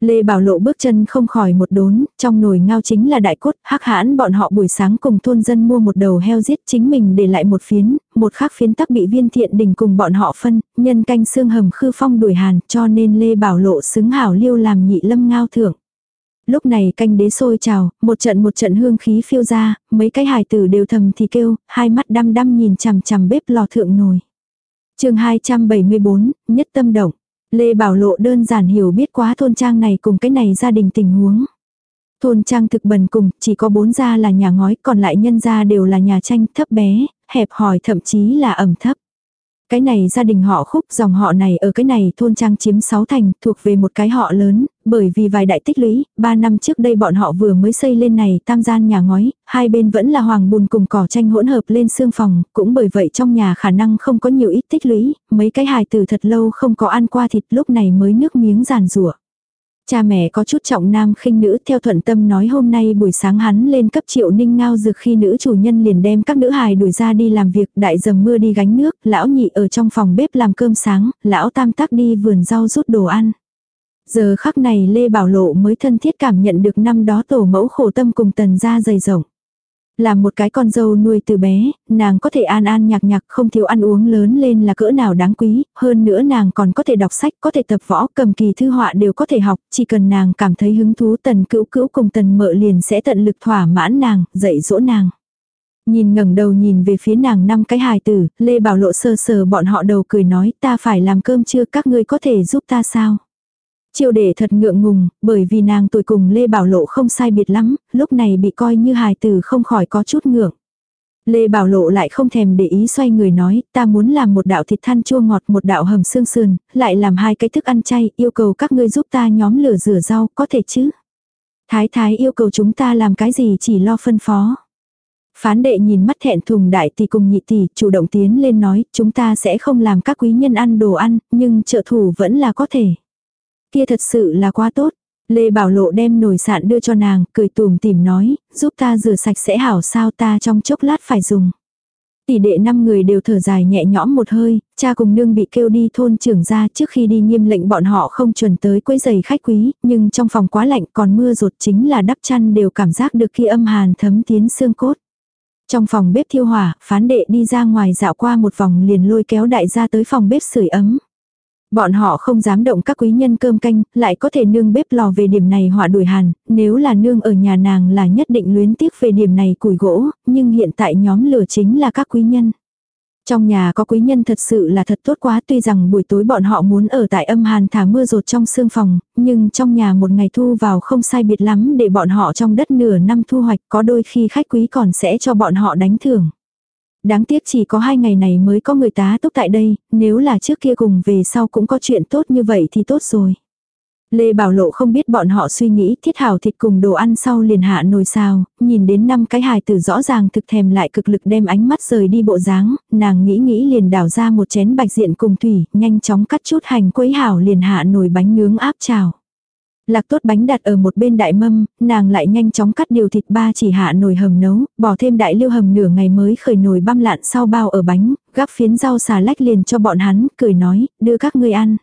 Lê Bảo Lộ bước chân không khỏi một đốn, trong nồi ngao chính là đại cốt, hắc hãn bọn họ buổi sáng cùng thôn dân mua một đầu heo giết chính mình để lại một phiến, một khác phiến tắc bị viên thiện đình cùng bọn họ phân, nhân canh xương hầm khư phong đuổi hàn cho nên Lê Bảo Lộ xứng hảo liêu làm nhị lâm ngao thưởng. Lúc này canh đế sôi trào, một trận một trận hương khí phiêu ra, mấy cái hài tử đều thầm thì kêu, hai mắt đăm đăm nhìn chằm chằm bếp lò thượng nồi. chương 274, nhất tâm động. Lê Bảo Lộ đơn giản hiểu biết quá thôn trang này cùng cái này gia đình tình huống. Thôn trang thực bần cùng, chỉ có bốn gia là nhà ngói, còn lại nhân gia đều là nhà tranh thấp bé, hẹp hòi thậm chí là ẩm thấp. Cái này gia đình họ khúc dòng họ này ở cái này thôn trang chiếm 6 thành thuộc về một cái họ lớn, bởi vì vài đại tích lũy, 3 năm trước đây bọn họ vừa mới xây lên này tam gian nhà ngói, hai bên vẫn là hoàng bùn cùng cỏ tranh hỗn hợp lên xương phòng, cũng bởi vậy trong nhà khả năng không có nhiều ít tích lũy, mấy cái hài tử thật lâu không có ăn qua thịt lúc này mới nước miếng giàn rủa Cha mẹ có chút trọng nam khinh nữ theo thuận tâm nói hôm nay buổi sáng hắn lên cấp triệu ninh ngao dược khi nữ chủ nhân liền đem các nữ hài đuổi ra đi làm việc đại dầm mưa đi gánh nước, lão nhị ở trong phòng bếp làm cơm sáng, lão tam tắc đi vườn rau rút đồ ăn. Giờ khắc này Lê Bảo Lộ mới thân thiết cảm nhận được năm đó tổ mẫu khổ tâm cùng tần gia dày rộng. Là một cái con dâu nuôi từ bé, nàng có thể an an nhạc nhạc không thiếu ăn uống lớn lên là cỡ nào đáng quý, hơn nữa nàng còn có thể đọc sách, có thể tập võ, cầm kỳ thư họa đều có thể học, chỉ cần nàng cảm thấy hứng thú tần cữu cữu cùng tần mợ liền sẽ tận lực thỏa mãn nàng, dạy dỗ nàng. Nhìn ngẩng đầu nhìn về phía nàng năm cái hài tử, Lê Bảo Lộ sơ sờ bọn họ đầu cười nói ta phải làm cơm chưa các ngươi có thể giúp ta sao. Chiêu đệ thật ngượng ngùng, bởi vì nàng tuổi cùng Lê Bảo Lộ không sai biệt lắm, lúc này bị coi như hài tử không khỏi có chút ngượng. Lê Bảo Lộ lại không thèm để ý xoay người nói, ta muốn làm một đạo thịt than chua ngọt một đạo hầm xương sườn, lại làm hai cái thức ăn chay, yêu cầu các ngươi giúp ta nhóm lửa rửa rau, có thể chứ? Thái thái yêu cầu chúng ta làm cái gì chỉ lo phân phó. Phán đệ nhìn mắt thẹn thùng đại tỷ cùng nhị tỷ, chủ động tiến lên nói, chúng ta sẽ không làm các quý nhân ăn đồ ăn, nhưng trợ thủ vẫn là có thể. Kia thật sự là quá tốt. Lê Bảo Lộ đem nồi sạn đưa cho nàng, cười tùm tìm nói, giúp ta rửa sạch sẽ hảo sao ta trong chốc lát phải dùng. Tỷ đệ năm người đều thở dài nhẹ nhõm một hơi, cha cùng nương bị kêu đi thôn trưởng ra trước khi đi nghiêm lệnh bọn họ không chuẩn tới quấy giày khách quý, nhưng trong phòng quá lạnh còn mưa rột chính là đắp chăn đều cảm giác được khi âm hàn thấm tiến xương cốt. Trong phòng bếp thiêu hỏa, phán đệ đi ra ngoài dạo qua một vòng liền lôi kéo đại gia tới phòng bếp sưởi ấm. Bọn họ không dám động các quý nhân cơm canh, lại có thể nương bếp lò về điểm này họa đuổi hàn, nếu là nương ở nhà nàng là nhất định luyến tiếc về điểm này củi gỗ, nhưng hiện tại nhóm lửa chính là các quý nhân. Trong nhà có quý nhân thật sự là thật tốt quá tuy rằng buổi tối bọn họ muốn ở tại âm hàn thả mưa rột trong sương phòng, nhưng trong nhà một ngày thu vào không sai biệt lắm để bọn họ trong đất nửa năm thu hoạch có đôi khi khách quý còn sẽ cho bọn họ đánh thưởng. Đáng tiếc chỉ có hai ngày này mới có người tá túc tại đây, nếu là trước kia cùng về sau cũng có chuyện tốt như vậy thì tốt rồi. Lê Bảo Lộ không biết bọn họ suy nghĩ thiết hảo thịt cùng đồ ăn sau liền hạ nồi sao, nhìn đến năm cái hài tử rõ ràng thực thèm lại cực lực đem ánh mắt rời đi bộ dáng, nàng nghĩ nghĩ liền đảo ra một chén bạch diện cùng thủy, nhanh chóng cắt chút hành quấy hảo liền hạ nồi bánh nướng áp chảo. Lạc tốt bánh đặt ở một bên đại mâm, nàng lại nhanh chóng cắt điều thịt ba chỉ hạ nồi hầm nấu, bỏ thêm đại liêu hầm nửa ngày mới khởi nồi băm lạn sau bao ở bánh, gắp phiến rau xà lách liền cho bọn hắn, cười nói, đưa các ngươi ăn.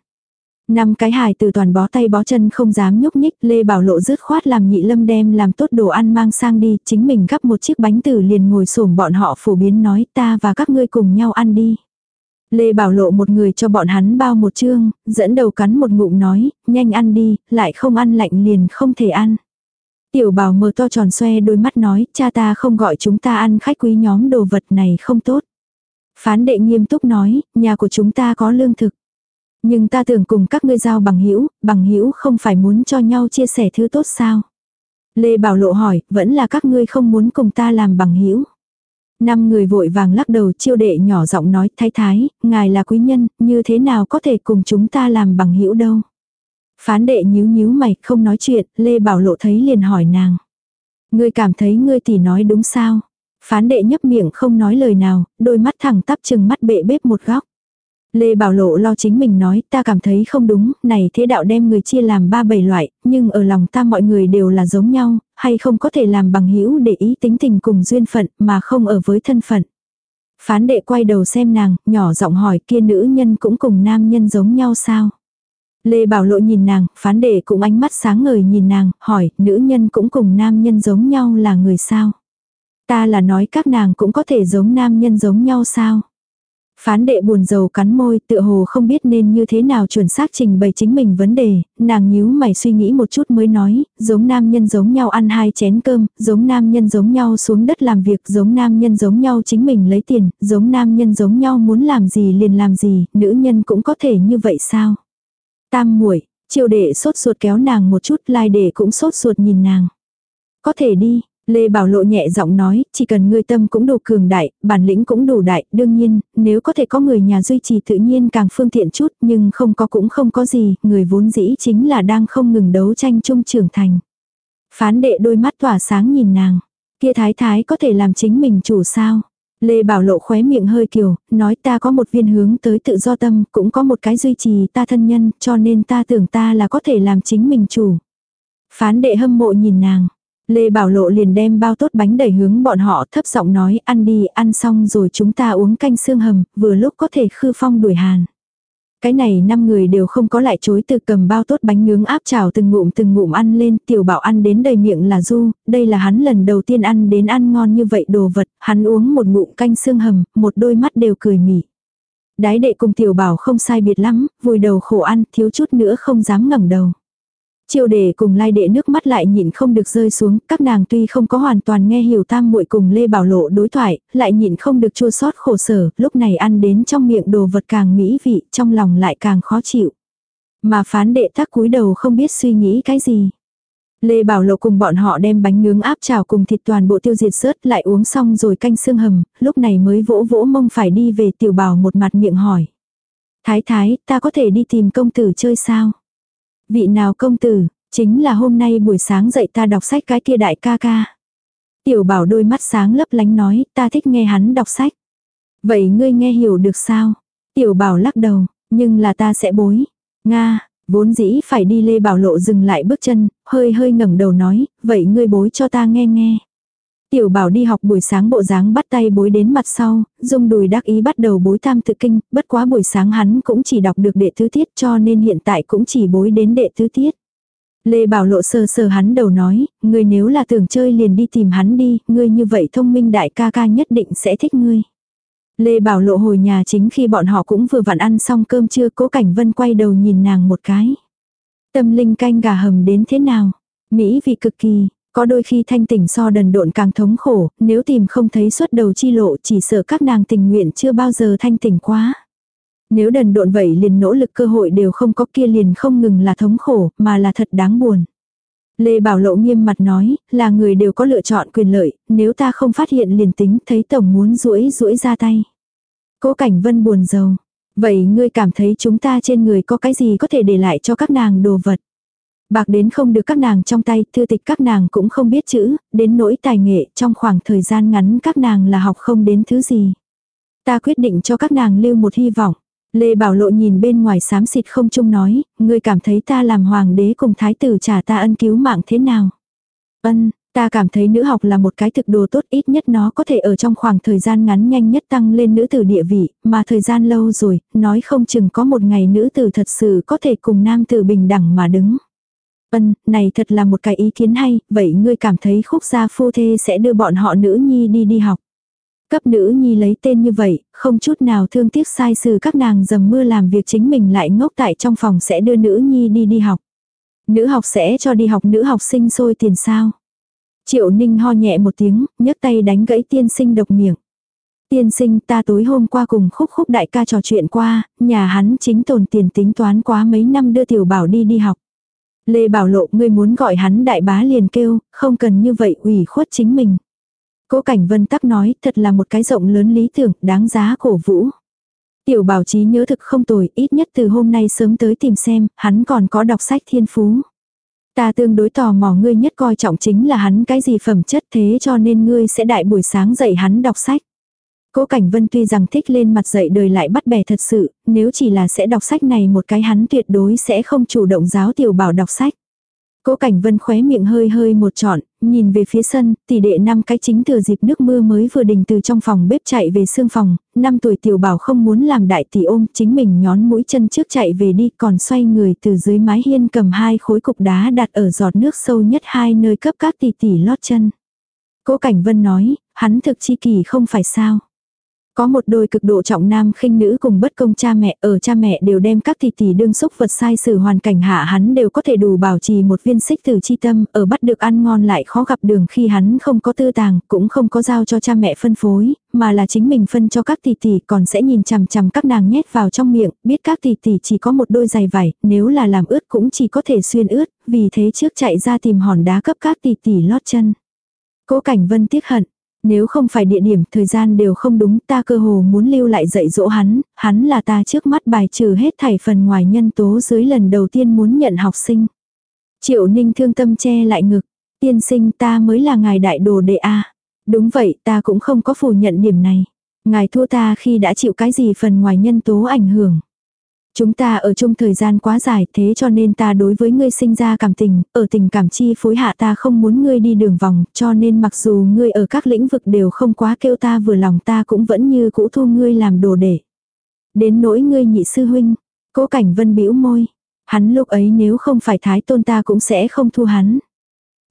Năm cái hài từ toàn bó tay bó chân không dám nhúc nhích, Lê Bảo Lộ rứt khoát làm nhị lâm đem làm tốt đồ ăn mang sang đi, chính mình gắp một chiếc bánh tử liền ngồi xổm bọn họ phổ biến nói ta và các ngươi cùng nhau ăn đi. Lê Bảo Lộ một người cho bọn hắn bao một chương, dẫn đầu cắn một ngụm nói, nhanh ăn đi, lại không ăn lạnh liền không thể ăn. Tiểu bảo mở to tròn xoe đôi mắt nói, cha ta không gọi chúng ta ăn khách quý nhóm đồ vật này không tốt. Phán đệ nghiêm túc nói, nhà của chúng ta có lương thực. Nhưng ta tưởng cùng các ngươi giao bằng hữu bằng hữu không phải muốn cho nhau chia sẻ thứ tốt sao? Lê Bảo Lộ hỏi, vẫn là các ngươi không muốn cùng ta làm bằng hữu Năm người vội vàng lắc đầu chiêu đệ nhỏ giọng nói, thái thái, ngài là quý nhân, như thế nào có thể cùng chúng ta làm bằng hữu đâu. Phán đệ nhíu nhíu mày, không nói chuyện, Lê Bảo Lộ thấy liền hỏi nàng. Ngươi cảm thấy ngươi tỷ nói đúng sao? Phán đệ nhấp miệng không nói lời nào, đôi mắt thẳng tắp chừng mắt bệ bếp một góc. Lê Bảo Lộ lo chính mình nói, ta cảm thấy không đúng, này thế đạo đem người chia làm ba bảy loại, nhưng ở lòng ta mọi người đều là giống nhau, hay không có thể làm bằng hữu để ý tính tình cùng duyên phận, mà không ở với thân phận. Phán đệ quay đầu xem nàng, nhỏ giọng hỏi kia nữ nhân cũng cùng nam nhân giống nhau sao? Lê Bảo Lộ nhìn nàng, phán đệ cũng ánh mắt sáng ngời nhìn nàng, hỏi, nữ nhân cũng cùng nam nhân giống nhau là người sao? Ta là nói các nàng cũng có thể giống nam nhân giống nhau sao? Phán đệ buồn rầu cắn môi tựa hồ không biết nên như thế nào chuẩn xác trình bày chính mình vấn đề, nàng nhíu mày suy nghĩ một chút mới nói, giống nam nhân giống nhau ăn hai chén cơm, giống nam nhân giống nhau xuống đất làm việc, giống nam nhân giống nhau chính mình lấy tiền, giống nam nhân giống nhau muốn làm gì liền làm gì, nữ nhân cũng có thể như vậy sao? Tam muội triều đệ sốt ruột kéo nàng một chút, lai đệ cũng sốt ruột nhìn nàng. Có thể đi, Lê Bảo Lộ nhẹ giọng nói, chỉ cần ngươi tâm cũng đủ cường đại, bản lĩnh cũng đủ đại, đương nhiên, nếu có thể có người nhà duy trì tự nhiên càng phương tiện chút, nhưng không có cũng không có gì, người vốn dĩ chính là đang không ngừng đấu tranh chung trưởng thành. Phán đệ đôi mắt tỏa sáng nhìn nàng, kia thái thái có thể làm chính mình chủ sao? Lê Bảo Lộ khóe miệng hơi kiều, nói ta có một viên hướng tới tự do tâm, cũng có một cái duy trì ta thân nhân, cho nên ta tưởng ta là có thể làm chính mình chủ. Phán đệ hâm mộ nhìn nàng. Lê Bảo Lộ liền đem bao tốt bánh đẩy hướng bọn họ thấp giọng nói ăn đi, ăn xong rồi chúng ta uống canh xương hầm, vừa lúc có thể khư phong đuổi hàn. Cái này năm người đều không có lại chối từ cầm bao tốt bánh nướng áp chảo từng ngụm từng ngụm ăn lên, tiểu bảo ăn đến đầy miệng là du, đây là hắn lần đầu tiên ăn đến ăn ngon như vậy đồ vật, hắn uống một ngụm canh xương hầm, một đôi mắt đều cười mỉ. Đái đệ cùng tiểu bảo không sai biệt lắm, vùi đầu khổ ăn, thiếu chút nữa không dám ngẩng đầu. Chiêu đề cùng lai đệ nước mắt lại nhịn không được rơi xuống, các nàng tuy không có hoàn toàn nghe hiểu tam muội cùng Lê Bảo Lộ đối thoại, lại nhịn không được chua xót khổ sở, lúc này ăn đến trong miệng đồ vật càng mỹ vị, trong lòng lại càng khó chịu. Mà phán đệ thắc cúi đầu không biết suy nghĩ cái gì. Lê Bảo Lộ cùng bọn họ đem bánh nướng áp chảo cùng thịt toàn bộ tiêu diệt sớt lại uống xong rồi canh xương hầm, lúc này mới vỗ vỗ mông phải đi về tiểu bảo một mặt miệng hỏi. Thái thái, ta có thể đi tìm công tử chơi sao? Vị nào công tử, chính là hôm nay buổi sáng dậy ta đọc sách cái kia đại ca ca. Tiểu bảo đôi mắt sáng lấp lánh nói, ta thích nghe hắn đọc sách. Vậy ngươi nghe hiểu được sao? Tiểu bảo lắc đầu, nhưng là ta sẽ bối. Nga, vốn dĩ phải đi Lê Bảo Lộ dừng lại bước chân, hơi hơi ngẩng đầu nói, vậy ngươi bối cho ta nghe nghe. Tiểu bảo đi học buổi sáng bộ dáng bắt tay bối đến mặt sau, dung đùi đắc ý bắt đầu bối tam tự kinh, bất quá buổi sáng hắn cũng chỉ đọc được đệ tứ tiết cho nên hiện tại cũng chỉ bối đến đệ tứ tiết. Lê Bảo lộ sờ sờ hắn đầu nói, ngươi nếu là tưởng chơi liền đi tìm hắn đi, ngươi như vậy thông minh đại ca ca nhất định sẽ thích ngươi. Lê Bảo lộ hồi nhà chính khi bọn họ cũng vừa vặn ăn xong cơm trưa cố cảnh vân quay đầu nhìn nàng một cái. Tâm linh canh gà hầm đến thế nào? Mỹ vị cực kỳ, có đôi khi thanh tỉnh so đần độn càng thống khổ, nếu tìm không thấy suốt đầu chi lộ chỉ sợ các nàng tình nguyện chưa bao giờ thanh tỉnh quá. Nếu đần độn vậy liền nỗ lực cơ hội đều không có kia liền không ngừng là thống khổ, mà là thật đáng buồn. Lê Bảo Lộ nghiêm mặt nói, là người đều có lựa chọn quyền lợi, nếu ta không phát hiện liền tính thấy tổng muốn rũi rũi ra tay. Cố Cảnh Vân buồn rầu. Vậy ngươi cảm thấy chúng ta trên người có cái gì có thể để lại cho các nàng đồ vật? Bạc đến không được các nàng trong tay, thư tịch các nàng cũng không biết chữ, đến nỗi tài nghệ trong khoảng thời gian ngắn các nàng là học không đến thứ gì. Ta quyết định cho các nàng lưu một hy vọng. Lê Bảo Lộ nhìn bên ngoài xám xịt không chung nói, ngươi cảm thấy ta làm hoàng đế cùng thái tử trả ta ân cứu mạng thế nào? Ân, ta cảm thấy nữ học là một cái thực đồ tốt ít nhất nó có thể ở trong khoảng thời gian ngắn nhanh nhất tăng lên nữ tử địa vị, mà thời gian lâu rồi, nói không chừng có một ngày nữ tử thật sự có thể cùng nam tử bình đẳng mà đứng. Ân, này thật là một cái ý kiến hay, vậy ngươi cảm thấy khúc gia phu thê sẽ đưa bọn họ nữ nhi đi đi học. Cấp nữ nhi lấy tên như vậy, không chút nào thương tiếc sai sự các nàng dầm mưa làm việc chính mình lại ngốc tại trong phòng sẽ đưa nữ nhi đi đi học. Nữ học sẽ cho đi học nữ học sinh xôi tiền sao. Triệu ninh ho nhẹ một tiếng, nhấc tay đánh gãy tiên sinh độc miệng. Tiên sinh ta tối hôm qua cùng khúc khúc đại ca trò chuyện qua, nhà hắn chính tồn tiền tính toán quá mấy năm đưa tiểu bảo đi đi học. Lê Bảo Lộ ngươi muốn gọi hắn đại bá liền kêu, không cần như vậy ủy khuất chính mình. Cố Cảnh Vân tắc nói, thật là một cái rộng lớn lý tưởng, đáng giá cổ vũ. Tiểu bảo trí nhớ thực không tồi, ít nhất từ hôm nay sớm tới tìm xem, hắn còn có đọc sách thiên phú. Ta tương đối tò mò ngươi nhất coi trọng chính là hắn cái gì phẩm chất thế cho nên ngươi sẽ đại buổi sáng dạy hắn đọc sách. Cố Cảnh Vân tuy rằng thích lên mặt dạy đời lại bắt bẻ thật sự, nếu chỉ là sẽ đọc sách này một cái hắn tuyệt đối sẽ không chủ động giáo tiểu bảo đọc sách. Cố Cảnh Vân khóe miệng hơi hơi một trọn, nhìn về phía sân, tỷ đệ năm cái chính thừa dịp nước mưa mới vừa đình từ trong phòng bếp chạy về xương phòng, năm tuổi tiểu bảo không muốn làm đại tỷ ôm, chính mình nhón mũi chân trước chạy về đi, còn xoay người từ dưới mái hiên cầm hai khối cục đá đặt ở giọt nước sâu nhất hai nơi cấp các tỷ tỷ lót chân. Cố Cảnh Vân nói, hắn thực chi kỳ không phải sao. Có một đôi cực độ trọng nam khinh nữ cùng bất công cha mẹ, ở cha mẹ đều đem các tỷ tỷ đương xúc vật sai sử hoàn cảnh hạ hắn đều có thể đủ bảo trì một viên xích từ chi tâm, ở bắt được ăn ngon lại khó gặp đường khi hắn không có tư tàng, cũng không có giao cho cha mẹ phân phối, mà là chính mình phân cho các tỷ tỷ còn sẽ nhìn chằm chằm các nàng nhét vào trong miệng, biết các tỷ tỷ chỉ có một đôi giày vải, nếu là làm ướt cũng chỉ có thể xuyên ướt, vì thế trước chạy ra tìm hòn đá cấp các tỷ tỷ lót chân. Cố Cảnh Vân tiếc hận, nếu không phải địa điểm, thời gian đều không đúng, ta cơ hồ muốn lưu lại dạy dỗ hắn, hắn là ta trước mắt bài trừ hết thảy phần ngoài nhân tố dưới lần đầu tiên muốn nhận học sinh. Triệu ninh thương tâm che lại ngực, tiên sinh ta mới là ngài đại đồ đệ a Đúng vậy, ta cũng không có phủ nhận điểm này. Ngài thua ta khi đã chịu cái gì phần ngoài nhân tố ảnh hưởng. Chúng ta ở chung thời gian quá dài thế cho nên ta đối với ngươi sinh ra cảm tình, ở tình cảm chi phối hạ ta không muốn ngươi đi đường vòng, cho nên mặc dù ngươi ở các lĩnh vực đều không quá kêu ta vừa lòng ta cũng vẫn như cũ thu ngươi làm đồ để. Đến nỗi ngươi nhị sư huynh, cố cảnh vân bĩu môi. Hắn lúc ấy nếu không phải thái tôn ta cũng sẽ không thu hắn.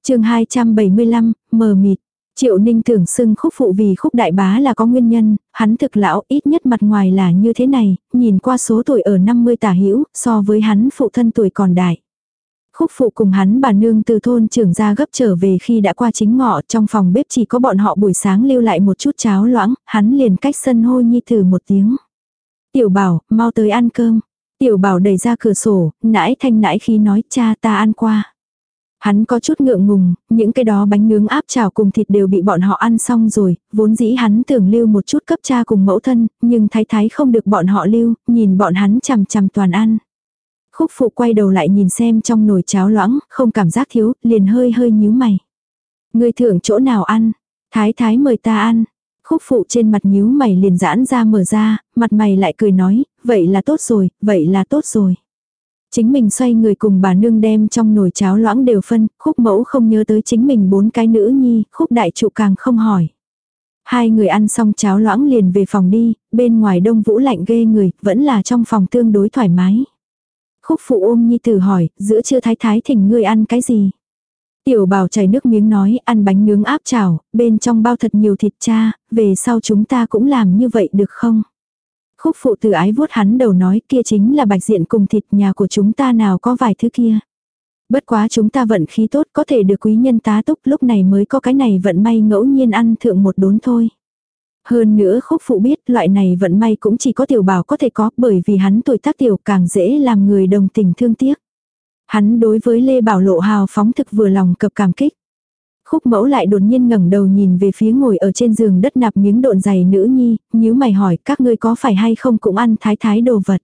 chương 275, mờ mịt. Triệu Ninh tưởng xưng khúc phụ vì khúc đại bá là có nguyên nhân, hắn thực lão ít nhất mặt ngoài là như thế này, nhìn qua số tuổi ở 50 tả hữu so với hắn phụ thân tuổi còn đại. Khúc phụ cùng hắn bà nương từ thôn trưởng ra gấp trở về khi đã qua chính ngọ trong phòng bếp chỉ có bọn họ buổi sáng lưu lại một chút cháo loãng, hắn liền cách sân hôi nhi thử một tiếng. Tiểu bảo, mau tới ăn cơm. Tiểu bảo đẩy ra cửa sổ, nãi thanh nãi khi nói cha ta ăn qua. Hắn có chút ngượng ngùng, những cái đó bánh nướng áp chảo cùng thịt đều bị bọn họ ăn xong rồi, vốn dĩ hắn tưởng lưu một chút cấp cha cùng mẫu thân, nhưng thái thái không được bọn họ lưu, nhìn bọn hắn chằm chằm toàn ăn. Khúc phụ quay đầu lại nhìn xem trong nồi cháo loãng, không cảm giác thiếu, liền hơi hơi nhíu mày. Người thưởng chỗ nào ăn? Thái thái mời ta ăn. Khúc phụ trên mặt nhíu mày liền giãn ra mở ra, mặt mày lại cười nói, vậy là tốt rồi, vậy là tốt rồi. Chính mình xoay người cùng bà nương đem trong nồi cháo loãng đều phân, khúc mẫu không nhớ tới chính mình bốn cái nữ nhi, khúc đại trụ càng không hỏi. Hai người ăn xong cháo loãng liền về phòng đi, bên ngoài đông vũ lạnh ghê người, vẫn là trong phòng tương đối thoải mái. Khúc phụ ôm nhi tử hỏi, giữa trưa thái thái thỉnh ngươi ăn cái gì? Tiểu bảo chảy nước miếng nói, ăn bánh nướng áp chảo, bên trong bao thật nhiều thịt cha, về sau chúng ta cũng làm như vậy được không? Khúc phụ từ ái vuốt hắn đầu nói kia chính là bạch diện cùng thịt nhà của chúng ta nào có vài thứ kia. Bất quá chúng ta vận khí tốt có thể được quý nhân tá túc lúc này mới có cái này vận may ngẫu nhiên ăn thượng một đốn thôi. Hơn nữa khúc phụ biết loại này vận may cũng chỉ có tiểu bảo có thể có bởi vì hắn tuổi tác tiểu càng dễ làm người đồng tình thương tiếc. Hắn đối với Lê Bảo Lộ hào phóng thực vừa lòng cập cảm kích. Khúc mẫu lại đột nhiên ngẩng đầu nhìn về phía ngồi ở trên giường đất nạp miếng độn dày nữ nhi, nhíu mày hỏi các ngươi có phải hay không cũng ăn thái thái đồ vật.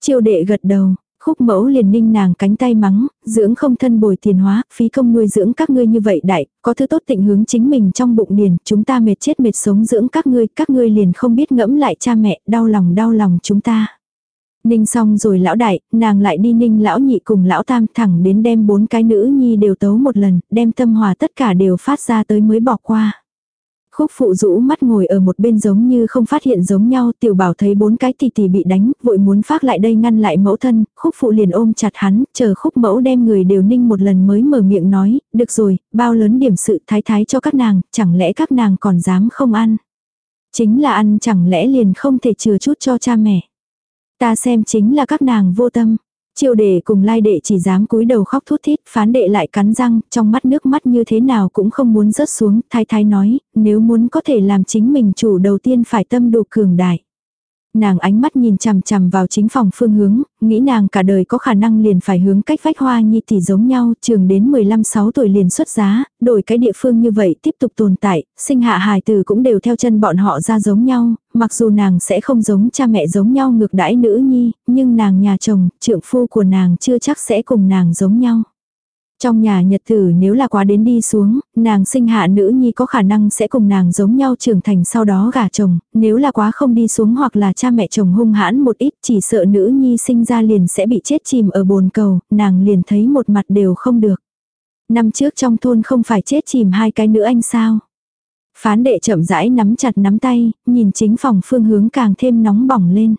Triều đệ gật đầu, khúc mẫu liền ninh nàng cánh tay mắng, dưỡng không thân bồi tiền hóa, phí công nuôi dưỡng các ngươi như vậy đại, có thứ tốt tịnh hướng chính mình trong bụng điền, chúng ta mệt chết mệt sống dưỡng các ngươi, các ngươi liền không biết ngẫm lại cha mẹ, đau lòng đau lòng chúng ta. Ninh xong rồi lão đại, nàng lại đi ninh lão nhị cùng lão tam thẳng đến đem bốn cái nữ nhi đều tấu một lần, đem tâm hòa tất cả đều phát ra tới mới bỏ qua. Khúc phụ rũ mắt ngồi ở một bên giống như không phát hiện giống nhau, tiểu bảo thấy bốn cái tỷ tỷ bị đánh, vội muốn phát lại đây ngăn lại mẫu thân, khúc phụ liền ôm chặt hắn, chờ khúc mẫu đem người đều ninh một lần mới mở miệng nói, được rồi, bao lớn điểm sự thái thái cho các nàng, chẳng lẽ các nàng còn dám không ăn. Chính là ăn chẳng lẽ liền không thể chừa chút cho cha mẹ. Ta xem chính là các nàng vô tâm. Triệu đệ cùng lai đệ chỉ dám cúi đầu khóc thút thít, phán đệ lại cắn răng, trong mắt nước mắt như thế nào cũng không muốn rớt xuống, thái thái nói, nếu muốn có thể làm chính mình chủ đầu tiên phải tâm đủ cường đại. Nàng ánh mắt nhìn chằm chằm vào chính phòng phương hướng, nghĩ nàng cả đời có khả năng liền phải hướng cách vách hoa nhi tỷ giống nhau, trường đến 15-6 tuổi liền xuất giá, đổi cái địa phương như vậy tiếp tục tồn tại, sinh hạ hài tử cũng đều theo chân bọn họ ra giống nhau, mặc dù nàng sẽ không giống cha mẹ giống nhau ngược đãi nữ nhi, nhưng nàng nhà chồng, trượng phu của nàng chưa chắc sẽ cùng nàng giống nhau. Trong nhà nhật tử nếu là quá đến đi xuống, nàng sinh hạ nữ nhi có khả năng sẽ cùng nàng giống nhau trưởng thành sau đó gả chồng, nếu là quá không đi xuống hoặc là cha mẹ chồng hung hãn một ít chỉ sợ nữ nhi sinh ra liền sẽ bị chết chìm ở bồn cầu, nàng liền thấy một mặt đều không được. Năm trước trong thôn không phải chết chìm hai cái nữa anh sao? Phán đệ chậm rãi nắm chặt nắm tay, nhìn chính phòng phương hướng càng thêm nóng bỏng lên.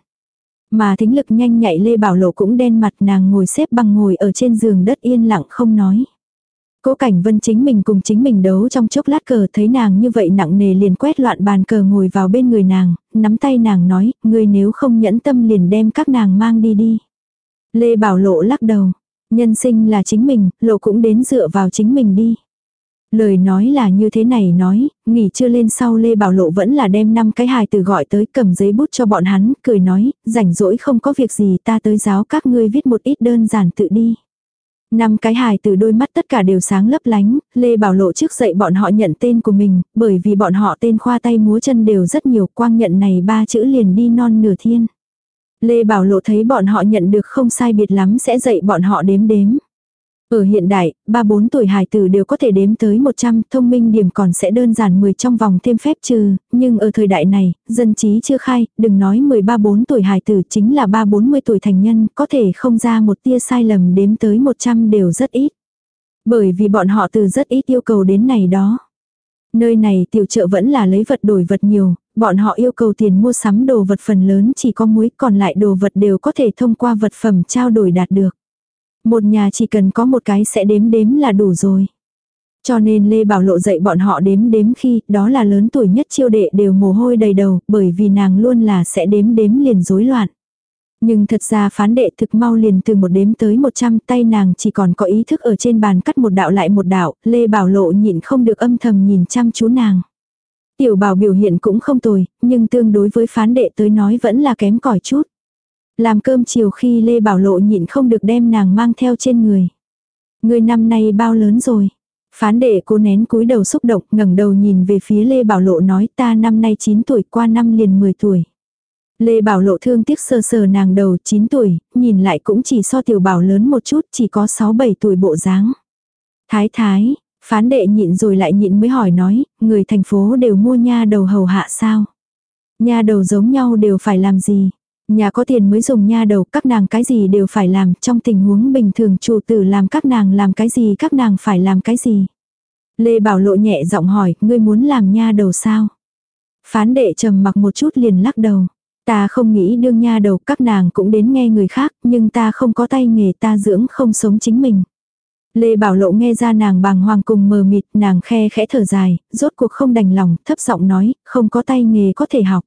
Mà thính lực nhanh nhạy Lê Bảo Lộ cũng đen mặt nàng ngồi xếp bằng ngồi ở trên giường đất yên lặng không nói. Cố cảnh vân chính mình cùng chính mình đấu trong chốc lát cờ thấy nàng như vậy nặng nề liền quét loạn bàn cờ ngồi vào bên người nàng, nắm tay nàng nói, ngươi nếu không nhẫn tâm liền đem các nàng mang đi đi. Lê Bảo Lộ lắc đầu, nhân sinh là chính mình, lộ cũng đến dựa vào chính mình đi. Lời nói là như thế này nói, nghỉ chưa lên sau Lê Bảo Lộ vẫn là đem năm cái hài từ gọi tới cầm giấy bút cho bọn hắn, cười nói, rảnh rỗi không có việc gì ta tới giáo các ngươi viết một ít đơn giản tự đi. Năm cái hài từ đôi mắt tất cả đều sáng lấp lánh, Lê Bảo Lộ trước dậy bọn họ nhận tên của mình, bởi vì bọn họ tên khoa tay múa chân đều rất nhiều, quang nhận này ba chữ liền đi non nửa thiên. Lê Bảo Lộ thấy bọn họ nhận được không sai biệt lắm sẽ dạy bọn họ đếm đếm. Ở hiện đại, 3-4 tuổi hài tử đều có thể đếm tới 100, thông minh điểm còn sẽ đơn giản 10 trong vòng thêm phép trừ, nhưng ở thời đại này, dân trí chưa khai, đừng nói 13-4 tuổi hài tử chính là 3-40 tuổi thành nhân, có thể không ra một tia sai lầm đếm tới 100 đều rất ít. Bởi vì bọn họ từ rất ít yêu cầu đến này đó. Nơi này tiểu trợ vẫn là lấy vật đổi vật nhiều, bọn họ yêu cầu tiền mua sắm đồ vật phần lớn chỉ có muối còn lại đồ vật đều có thể thông qua vật phẩm trao đổi đạt được. Một nhà chỉ cần có một cái sẽ đếm đếm là đủ rồi. Cho nên Lê Bảo Lộ dạy bọn họ đếm đếm khi đó là lớn tuổi nhất chiêu đệ đều mồ hôi đầy đầu bởi vì nàng luôn là sẽ đếm đếm liền rối loạn. Nhưng thật ra phán đệ thực mau liền từ một đếm tới một trăm tay nàng chỉ còn có ý thức ở trên bàn cắt một đạo lại một đạo, Lê Bảo Lộ nhịn không được âm thầm nhìn chăm chú nàng. Tiểu bảo biểu hiện cũng không tồi, nhưng tương đối với phán đệ tới nói vẫn là kém cỏi chút. Làm cơm chiều khi Lê Bảo Lộ nhịn không được đem nàng mang theo trên người. Người năm nay bao lớn rồi? Phán đệ cô nén cúi đầu xúc động ngẩng đầu nhìn về phía Lê Bảo Lộ nói ta năm nay 9 tuổi qua năm liền 10 tuổi. Lê Bảo Lộ thương tiếc sờ sờ nàng đầu 9 tuổi, nhìn lại cũng chỉ so tiểu bảo lớn một chút chỉ có 6-7 tuổi bộ dáng. Thái thái, phán đệ nhịn rồi lại nhịn mới hỏi nói, người thành phố đều mua nha đầu hầu hạ sao? Nha đầu giống nhau đều phải làm gì? Nhà có tiền mới dùng nha đầu, các nàng cái gì đều phải làm, trong tình huống bình thường chủ tử làm các nàng làm cái gì các nàng phải làm cái gì. Lê Bảo Lộ nhẹ giọng hỏi, ngươi muốn làm nha đầu sao? Phán đệ trầm mặc một chút liền lắc đầu. Ta không nghĩ đương nha đầu các nàng cũng đến nghe người khác, nhưng ta không có tay nghề ta dưỡng không sống chính mình. Lê Bảo Lộ nghe ra nàng bàng hoàng cùng mờ mịt, nàng khe khẽ thở dài, rốt cuộc không đành lòng, thấp giọng nói, không có tay nghề có thể học.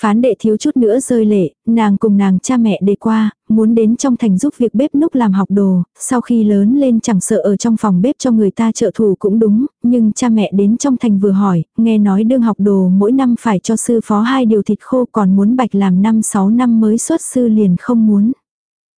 Phán đệ thiếu chút nữa rơi lệ, nàng cùng nàng cha mẹ đề qua, muốn đến trong thành giúp việc bếp núc làm học đồ, sau khi lớn lên chẳng sợ ở trong phòng bếp cho người ta trợ thủ cũng đúng, nhưng cha mẹ đến trong thành vừa hỏi, nghe nói đương học đồ mỗi năm phải cho sư phó hai điều thịt khô còn muốn bạch làm năm sáu năm mới xuất sư liền không muốn.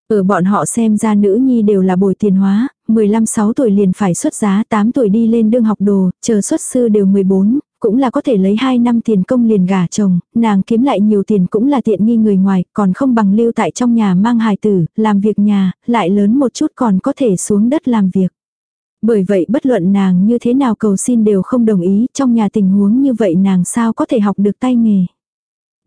Ở bọn họ xem ra nữ nhi đều là bồi tiền hóa, 15-6 tuổi liền phải xuất giá, 8 tuổi đi lên đương học đồ, chờ xuất sư đều 14, cũng là có thể lấy 2 năm tiền công liền gả chồng, nàng kiếm lại nhiều tiền cũng là tiện nghi người ngoài, còn không bằng lưu tại trong nhà mang hài tử, làm việc nhà, lại lớn một chút còn có thể xuống đất làm việc. Bởi vậy bất luận nàng như thế nào cầu xin đều không đồng ý, trong nhà tình huống như vậy nàng sao có thể học được tay nghề.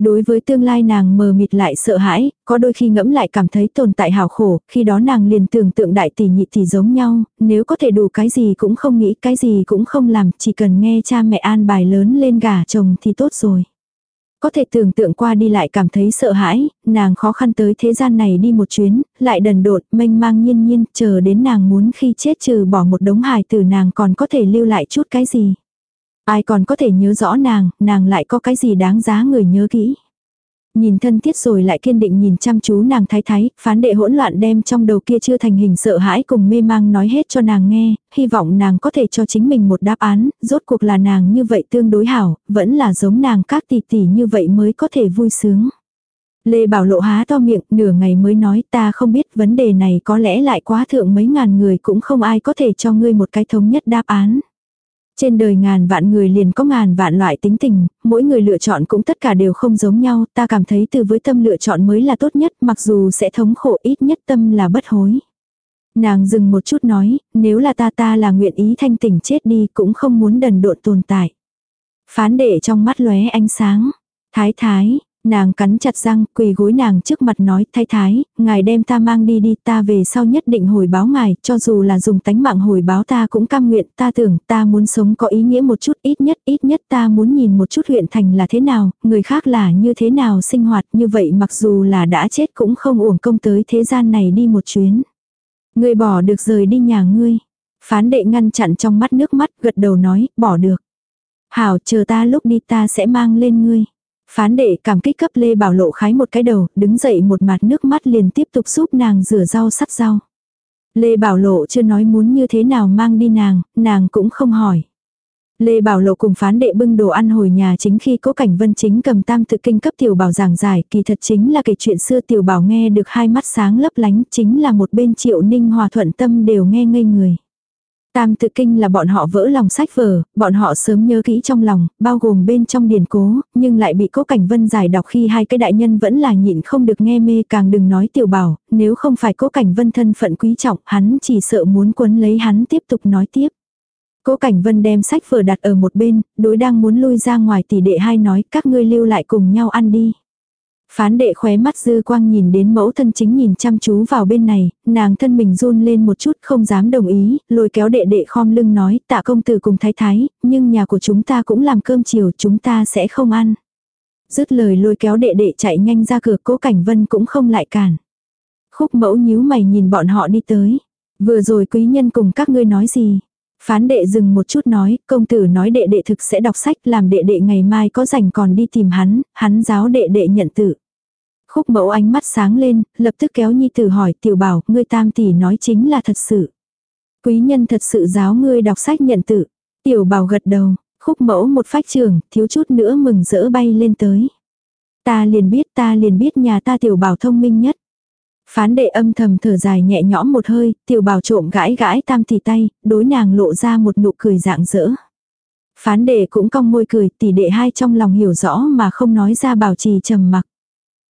Đối với tương lai nàng mờ mịt lại sợ hãi, có đôi khi ngẫm lại cảm thấy tồn tại hào khổ, khi đó nàng liền tưởng tượng đại tỷ nhị tỷ giống nhau, nếu có thể đủ cái gì cũng không nghĩ, cái gì cũng không làm, chỉ cần nghe cha mẹ an bài lớn lên gả chồng thì tốt rồi. Có thể tưởng tượng qua đi lại cảm thấy sợ hãi, nàng khó khăn tới thế gian này đi một chuyến, lại đần đột, mênh mang nhiên nhiên, chờ đến nàng muốn khi chết trừ bỏ một đống hài tử nàng còn có thể lưu lại chút cái gì. Ai còn có thể nhớ rõ nàng, nàng lại có cái gì đáng giá người nhớ kỹ. Nhìn thân thiết rồi lại kiên định nhìn chăm chú nàng thái thái, phán đệ hỗn loạn đem trong đầu kia chưa thành hình sợ hãi cùng mê mang nói hết cho nàng nghe, hy vọng nàng có thể cho chính mình một đáp án, rốt cuộc là nàng như vậy tương đối hảo, vẫn là giống nàng các tỷ tỷ như vậy mới có thể vui sướng. Lê Bảo Lộ há to miệng, nửa ngày mới nói ta không biết vấn đề này có lẽ lại quá thượng mấy ngàn người cũng không ai có thể cho ngươi một cái thống nhất đáp án. Trên đời ngàn vạn người liền có ngàn vạn loại tính tình, mỗi người lựa chọn cũng tất cả đều không giống nhau, ta cảm thấy từ với tâm lựa chọn mới là tốt nhất, mặc dù sẽ thống khổ ít nhất tâm là bất hối. Nàng dừng một chút nói, nếu là ta ta là nguyện ý thanh tỉnh chết đi cũng không muốn đần độn tồn tại. Phán đệ trong mắt lóe ánh sáng. Thái thái, Nàng cắn chặt răng, quỳ gối nàng trước mặt nói, thái thái, ngài đem ta mang đi đi, ta về sau nhất định hồi báo ngài, cho dù là dùng tánh mạng hồi báo ta cũng cam nguyện, ta tưởng ta muốn sống có ý nghĩa một chút, ít nhất, ít nhất ta muốn nhìn một chút huyện thành là thế nào, người khác là như thế nào sinh hoạt như vậy mặc dù là đã chết cũng không uổng công tới thế gian này đi một chuyến. Ngươi bỏ được rời đi nhà ngươi. Phán đệ ngăn chặn trong mắt nước mắt gật đầu nói, bỏ được. Hảo chờ ta lúc đi ta sẽ mang lên ngươi. Phán đệ cảm kích cấp Lê Bảo Lộ khái một cái đầu, đứng dậy một mặt nước mắt liền tiếp tục giúp nàng rửa rau sắt rau. Lê Bảo Lộ chưa nói muốn như thế nào mang đi nàng, nàng cũng không hỏi. Lê Bảo Lộ cùng phán đệ bưng đồ ăn hồi nhà chính khi cố cảnh vân chính cầm tam tự kinh cấp tiểu bảo giảng giải, kỳ thật chính là kể chuyện xưa tiểu bảo nghe được hai mắt sáng lấp lánh, chính là một bên triệu ninh hòa thuận tâm đều nghe ngây người. Tam tự kinh là bọn họ vỡ lòng sách vở, bọn họ sớm nhớ kỹ trong lòng, bao gồm bên trong điển cố, nhưng lại bị cố cảnh vân giải đọc khi hai cái đại nhân vẫn là nhịn không được nghe mê càng đừng nói tiểu bảo, nếu không phải cố cảnh vân thân phận quý trọng, hắn chỉ sợ muốn quấn lấy hắn tiếp tục nói tiếp. Cố Cảnh Vân đem sách vở đặt ở một bên, đối đang muốn lui ra ngoài tỷ đệ hai nói các ngươi lưu lại cùng nhau ăn đi. Phán đệ khóe mắt dư quang nhìn đến mẫu thân chính nhìn chăm chú vào bên này, nàng thân mình run lên một chút không dám đồng ý, lôi kéo đệ đệ khom lưng nói tạ công tử cùng thái thái, nhưng nhà của chúng ta cũng làm cơm chiều chúng ta sẽ không ăn. Dứt lời lôi kéo đệ đệ chạy nhanh ra cửa cố cảnh vân cũng không lại cản. Khúc mẫu nhíu mày nhìn bọn họ đi tới. Vừa rồi quý nhân cùng các ngươi nói gì? Phán đệ dừng một chút nói, công tử nói đệ đệ thực sẽ đọc sách làm đệ đệ ngày mai có rảnh còn đi tìm hắn, hắn giáo đệ đệ nhận tự. Khúc mẫu ánh mắt sáng lên, lập tức kéo nhi tử hỏi tiểu bảo, ngươi tam tỷ nói chính là thật sự. Quý nhân thật sự giáo ngươi đọc sách nhận tự. Tiểu bảo gật đầu, khúc mẫu một phách trường, thiếu chút nữa mừng rỡ bay lên tới. Ta liền biết ta liền biết nhà ta tiểu bảo thông minh nhất. Phán đệ âm thầm thở dài nhẹ nhõm một hơi, tiểu bảo trộm gãi gãi tam tỷ tay, đối nàng lộ ra một nụ cười dạng dỡ. Phán đệ cũng cong môi cười, tỷ đệ hai trong lòng hiểu rõ mà không nói ra bảo trì trầm mặc.